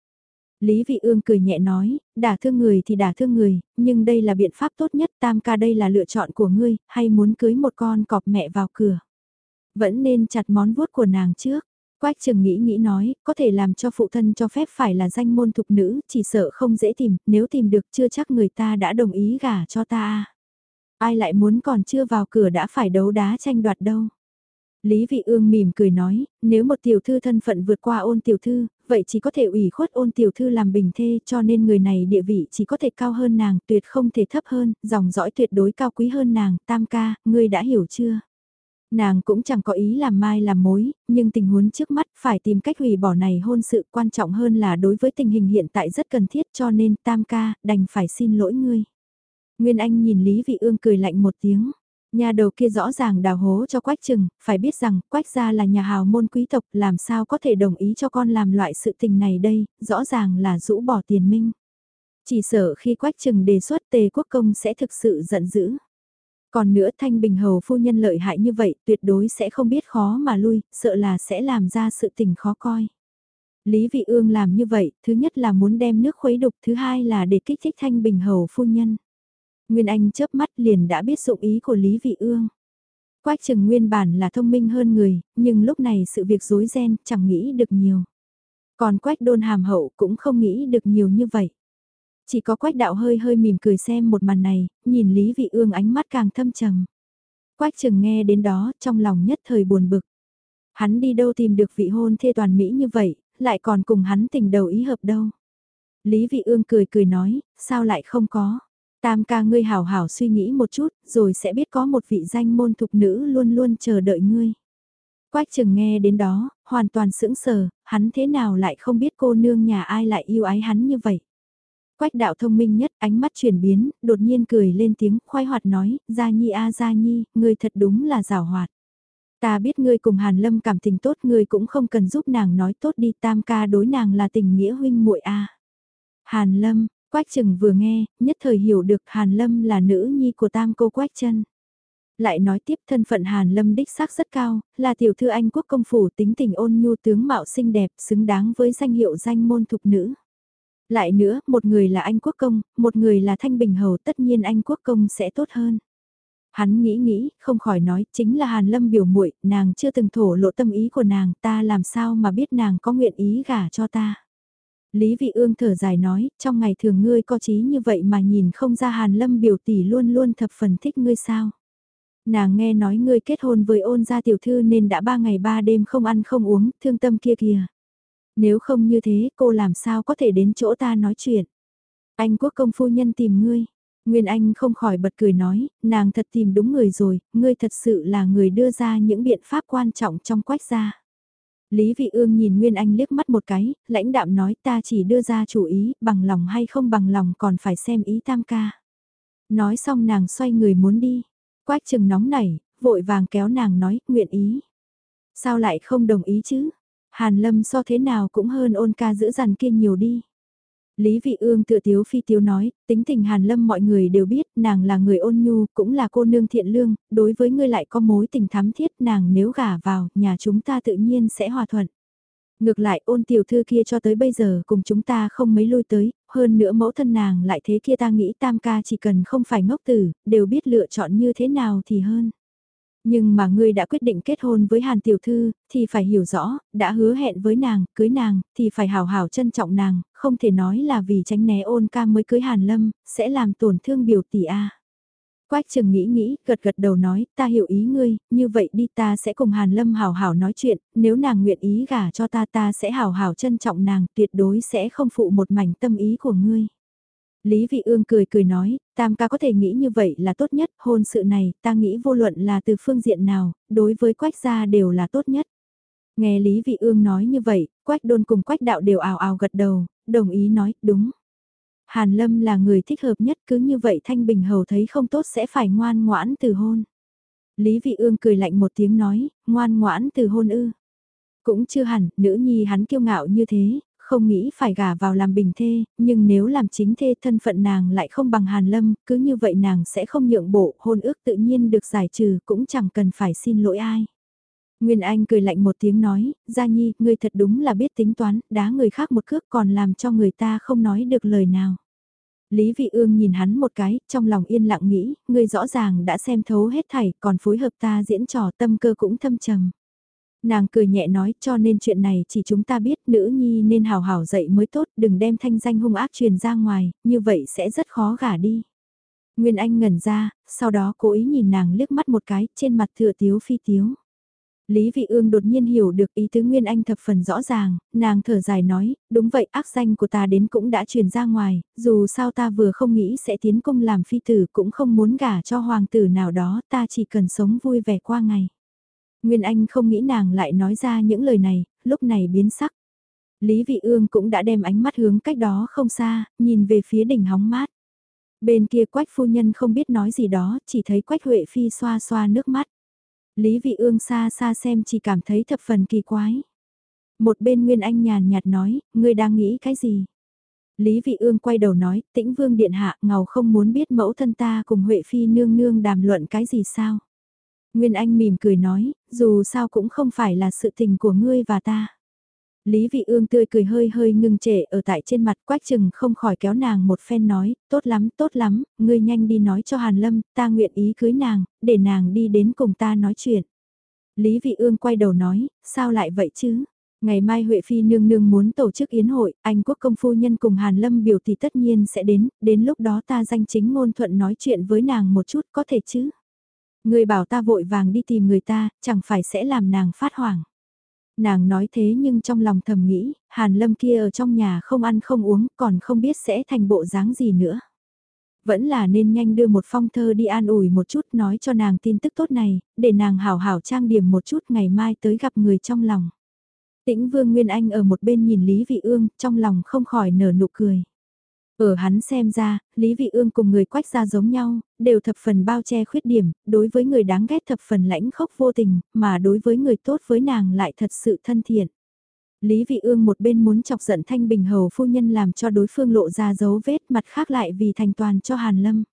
Lý Vị Ương cười nhẹ nói, đả thương người thì đả thương người, nhưng đây là biện pháp tốt nhất tam ca đây là lựa chọn của ngươi, hay muốn cưới một con cọp mẹ vào cửa. Vẫn nên chặt món vuốt của nàng trước. Quách Trừng nghĩ nghĩ nói, có thể làm cho phụ thân cho phép phải là danh môn thục nữ, chỉ sợ không dễ tìm, nếu tìm được chưa chắc người ta đã đồng ý gả cho ta. Ai lại muốn còn chưa vào cửa đã phải đấu đá tranh đoạt đâu. Lý Vị Ương mỉm cười nói, nếu một tiểu thư thân phận vượt qua ôn tiểu thư, vậy chỉ có thể ủy khuất ôn tiểu thư làm bình thê cho nên người này địa vị chỉ có thể cao hơn nàng, tuyệt không thể thấp hơn, dòng dõi tuyệt đối cao quý hơn nàng, tam ca, ngươi đã hiểu chưa? Nàng cũng chẳng có ý làm mai làm mối, nhưng tình huống trước mắt phải tìm cách hủy bỏ này hôn sự quan trọng hơn là đối với tình hình hiện tại rất cần thiết cho nên tam ca, đành phải xin lỗi ngươi. Nguyên Anh nhìn Lý Vị Ương cười lạnh một tiếng. Nhà đầu kia rõ ràng đào hố cho Quách Trừng, phải biết rằng Quách gia là nhà hào môn quý tộc, làm sao có thể đồng ý cho con làm loại sự tình này đây, rõ ràng là rũ bỏ tiền minh. Chỉ sợ khi Quách Trừng đề xuất Tề Quốc Công sẽ thực sự giận dữ. Còn nữa Thanh Bình Hầu phu nhân lợi hại như vậy tuyệt đối sẽ không biết khó mà lui, sợ là sẽ làm ra sự tình khó coi. Lý Vị Ương làm như vậy, thứ nhất là muốn đem nước khuấy đục, thứ hai là để kích thích Thanh Bình Hầu phu nhân. Nguyên Anh chớp mắt liền đã biết dụng ý của Lý Vị Ương. Quách Trừng nguyên bản là thông minh hơn người, nhưng lúc này sự việc rối ren chẳng nghĩ được nhiều. Còn Quách Đôn hàm hậu cũng không nghĩ được nhiều như vậy. Chỉ có Quách Đạo hơi hơi mỉm cười xem một màn này, nhìn Lý Vị Ương ánh mắt càng thâm trầm. Quách Trừng nghe đến đó, trong lòng nhất thời buồn bực. Hắn đi đâu tìm được vị hôn thê toàn mỹ như vậy, lại còn cùng hắn tình đầu ý hợp đâu. Lý Vị Ương cười cười nói, sao lại không có. Tam ca ngươi hảo hảo suy nghĩ một chút, rồi sẽ biết có một vị danh môn thục nữ luôn luôn chờ đợi ngươi. Quách chừng nghe đến đó, hoàn toàn sững sờ, hắn thế nào lại không biết cô nương nhà ai lại yêu ái hắn như vậy. Quách đạo thông minh nhất, ánh mắt chuyển biến, đột nhiên cười lên tiếng, khoái hoạt nói, Gia Nhi a Gia Nhi, ngươi thật đúng là rào hoạt. Ta biết ngươi cùng Hàn Lâm cảm tình tốt, ngươi cũng không cần giúp nàng nói tốt đi, tam ca đối nàng là tình nghĩa huynh muội a. Hàn Lâm, Quách Trừng vừa nghe, nhất thời hiểu được Hàn Lâm là nữ nhi của tam cô Quách chân. Lại nói tiếp thân phận Hàn Lâm đích xác rất cao, là tiểu thư Anh quốc công phủ tính tình ôn nhu tướng mạo xinh đẹp xứng đáng với danh hiệu danh môn thục nữ. Lại nữa, một người là Anh quốc công, một người là Thanh Bình Hầu tất nhiên Anh quốc công sẽ tốt hơn. Hắn nghĩ nghĩ, không khỏi nói, chính là Hàn Lâm biểu muội, nàng chưa từng thổ lộ tâm ý của nàng, ta làm sao mà biết nàng có nguyện ý gả cho ta. Lý Vị Ương thở dài nói, trong ngày thường ngươi có trí như vậy mà nhìn không ra Hàn Lâm biểu tỷ luôn luôn thập phần thích ngươi sao. Nàng nghe nói ngươi kết hôn với ôn gia tiểu thư nên đã ba ngày ba đêm không ăn không uống, thương tâm kia kìa. Nếu không như thế, cô làm sao có thể đến chỗ ta nói chuyện. Anh quốc công phu nhân tìm ngươi. Nguyên Anh không khỏi bật cười nói, nàng thật tìm đúng người rồi, ngươi thật sự là người đưa ra những biện pháp quan trọng trong quách gia. Lý Vị Ương nhìn Nguyên Anh liếc mắt một cái, lãnh đạm nói ta chỉ đưa ra chủ ý, bằng lòng hay không bằng lòng còn phải xem ý tam ca. Nói xong nàng xoay người muốn đi. Quách trừng nóng nảy, vội vàng kéo nàng nói, nguyện ý. Sao lại không đồng ý chứ? Hàn lâm so thế nào cũng hơn ôn ca giữ dằn kia nhiều đi. Lý Vị Ương tự tiếu phi tiếu nói, tính tình Hàn Lâm mọi người đều biết, nàng là người ôn nhu, cũng là cô nương thiện lương, đối với ngươi lại có mối tình thắm thiết, nàng nếu gả vào, nhà chúng ta tự nhiên sẽ hòa thuận. Ngược lại ôn tiểu thư kia cho tới bây giờ cùng chúng ta không mấy lui tới, hơn nữa mẫu thân nàng lại thế kia ta nghĩ tam ca chỉ cần không phải ngốc tử, đều biết lựa chọn như thế nào thì hơn. Nhưng mà ngươi đã quyết định kết hôn với Hàn Tiểu Thư, thì phải hiểu rõ, đã hứa hẹn với nàng, cưới nàng, thì phải hào hào trân trọng nàng, không thể nói là vì tránh né ôn ca mới cưới Hàn Lâm, sẽ làm tổn thương biểu tỷ A. Quách Trừng nghĩ nghĩ, gật gật đầu nói, ta hiểu ý ngươi, như vậy đi ta sẽ cùng Hàn Lâm hào hào nói chuyện, nếu nàng nguyện ý gả cho ta ta sẽ hào hào trân trọng nàng, tuyệt đối sẽ không phụ một mảnh tâm ý của ngươi. Lý Vị Ương cười cười nói, tam ca có thể nghĩ như vậy là tốt nhất, hôn sự này, ta nghĩ vô luận là từ phương diện nào, đối với quách gia đều là tốt nhất. Nghe Lý Vị Ương nói như vậy, quách đôn cùng quách đạo đều ào ào gật đầu, đồng ý nói, đúng. Hàn Lâm là người thích hợp nhất cứ như vậy Thanh Bình Hầu thấy không tốt sẽ phải ngoan ngoãn từ hôn. Lý Vị Ương cười lạnh một tiếng nói, ngoan ngoãn từ hôn ư. Cũng chưa hẳn, nữ nhi hắn kiêu ngạo như thế, không nghĩ phải gả vào làm bình thê, nhưng nếu làm chính thê thân phận nàng lại không bằng Hàn Lâm, cứ như vậy nàng sẽ không nhượng bộ, hôn ước tự nhiên được giải trừ cũng chẳng cần phải xin lỗi ai. Nguyên Anh cười lạnh một tiếng nói, Gia Nhi, ngươi thật đúng là biết tính toán, đá người khác một cước còn làm cho người ta không nói được lời nào. Lý Vị Ương nhìn hắn một cái, trong lòng yên lặng nghĩ, ngươi rõ ràng đã xem thấu hết thảy, còn phối hợp ta diễn trò tâm cơ cũng thâm trầm. Nàng cười nhẹ nói cho nên chuyện này chỉ chúng ta biết nữ nhi nên hào hảo dậy mới tốt đừng đem thanh danh hung ác truyền ra ngoài, như vậy sẽ rất khó gả đi. Nguyên Anh ngẩn ra, sau đó cố ý nhìn nàng liếc mắt một cái trên mặt thừa tiếu phi tiếu. Lý Vị Ương đột nhiên hiểu được ý tứ Nguyên Anh thập phần rõ ràng, nàng thở dài nói, đúng vậy ác danh của ta đến cũng đã truyền ra ngoài, dù sao ta vừa không nghĩ sẽ tiến cung làm phi tử cũng không muốn gả cho hoàng tử nào đó, ta chỉ cần sống vui vẻ qua ngày. Nguyên Anh không nghĩ nàng lại nói ra những lời này, lúc này biến sắc. Lý Vị Ương cũng đã đem ánh mắt hướng cách đó không xa, nhìn về phía đỉnh hóng mát. Bên kia quách phu nhân không biết nói gì đó, chỉ thấy quách Huệ Phi xoa xoa nước mắt. Lý Vị Ương xa xa xem chỉ cảm thấy thập phần kỳ quái. Một bên Nguyên Anh nhàn nhạt nói, ngươi đang nghĩ cái gì? Lý Vị Ương quay đầu nói, tĩnh vương điện hạ ngầu không muốn biết mẫu thân ta cùng Huệ Phi nương nương đàm luận cái gì sao? Nguyên Anh mỉm cười nói, dù sao cũng không phải là sự tình của ngươi và ta. Lý Vị Ương tươi cười hơi hơi ngưng trệ ở tại trên mặt quách chừng không khỏi kéo nàng một phen nói, tốt lắm, tốt lắm, ngươi nhanh đi nói cho Hàn Lâm, ta nguyện ý cưới nàng, để nàng đi đến cùng ta nói chuyện. Lý Vị Ương quay đầu nói, sao lại vậy chứ? Ngày mai Huệ Phi nương nương muốn tổ chức yến hội, Anh quốc công phu nhân cùng Hàn Lâm biểu thì tất nhiên sẽ đến, đến lúc đó ta danh chính ngôn thuận nói chuyện với nàng một chút có thể chứ? Người bảo ta vội vàng đi tìm người ta, chẳng phải sẽ làm nàng phát hoảng. Nàng nói thế nhưng trong lòng thầm nghĩ, Hàn Lâm kia ở trong nhà không ăn không uống, còn không biết sẽ thành bộ dáng gì nữa. Vẫn là nên nhanh đưa một phong thơ đi an ủi một chút nói cho nàng tin tức tốt này, để nàng hảo hảo trang điểm một chút ngày mai tới gặp người trong lòng. Tĩnh Vương Nguyên Anh ở một bên nhìn Lý Vị Ương, trong lòng không khỏi nở nụ cười. Ở hắn xem ra, Lý Vị Ương cùng người quách gia giống nhau, đều thập phần bao che khuyết điểm, đối với người đáng ghét thập phần lãnh khốc vô tình, mà đối với người tốt với nàng lại thật sự thân thiện. Lý Vị Ương một bên muốn chọc giận Thanh Bình Hầu phu nhân làm cho đối phương lộ ra dấu vết mặt khác lại vì thành toàn cho Hàn Lâm.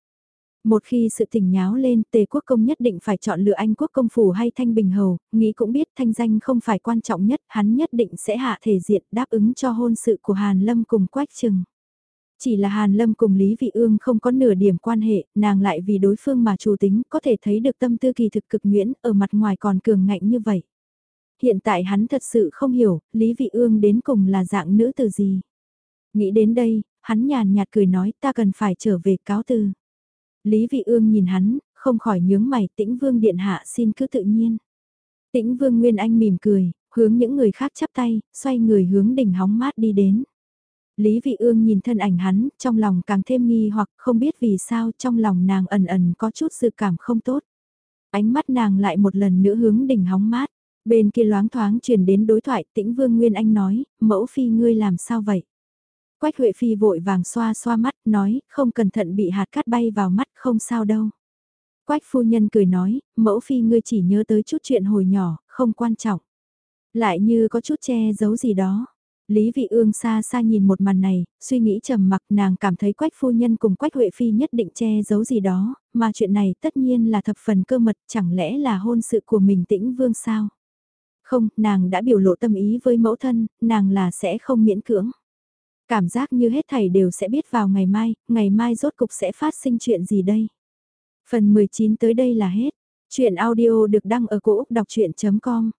Một khi sự tình nháo lên, tề quốc công nhất định phải chọn lựa anh quốc công phủ hay thanh bình hầu, nghĩ cũng biết thanh danh không phải quan trọng nhất, hắn nhất định sẽ hạ thể diện đáp ứng cho hôn sự của Hàn Lâm cùng Quách Trừng. Chỉ là Hàn Lâm cùng Lý Vị Ương không có nửa điểm quan hệ, nàng lại vì đối phương mà chủ tính, có thể thấy được tâm tư kỳ thực cực nguyễn ở mặt ngoài còn cường ngạnh như vậy. Hiện tại hắn thật sự không hiểu, Lý Vị Ương đến cùng là dạng nữ từ gì. Nghĩ đến đây, hắn nhàn nhạt cười nói ta cần phải trở về cáo từ. Lý Vị Ương nhìn hắn, không khỏi nhướng mày tĩnh vương điện hạ xin cứ tự nhiên. Tĩnh vương Nguyên Anh mỉm cười, hướng những người khác chắp tay, xoay người hướng đỉnh hóng mát đi đến. Lý Vị Ương nhìn thân ảnh hắn, trong lòng càng thêm nghi hoặc không biết vì sao trong lòng nàng ẩn ẩn có chút sự cảm không tốt. Ánh mắt nàng lại một lần nữa hướng đỉnh hóng mát, bên kia loáng thoáng truyền đến đối thoại tĩnh Vương Nguyên Anh nói, mẫu phi ngươi làm sao vậy? Quách Huệ Phi vội vàng xoa xoa mắt, nói, không cẩn thận bị hạt cát bay vào mắt, không sao đâu. Quách phu nhân cười nói, mẫu phi ngươi chỉ nhớ tới chút chuyện hồi nhỏ, không quan trọng. Lại như có chút che giấu gì đó. Lý Vị Ương xa xa nhìn một màn này, suy nghĩ trầm mặc nàng cảm thấy Quách phu nhân cùng Quách Huệ Phi nhất định che giấu gì đó, mà chuyện này tất nhiên là thập phần cơ mật, chẳng lẽ là hôn sự của mình tĩnh vương sao? Không, nàng đã biểu lộ tâm ý với mẫu thân, nàng là sẽ không miễn cưỡng. Cảm giác như hết thảy đều sẽ biết vào ngày mai, ngày mai rốt cục sẽ phát sinh chuyện gì đây. Phần 19 tới đây là hết. Chuyện audio được đăng ở cổ Úc đọc chuyện.com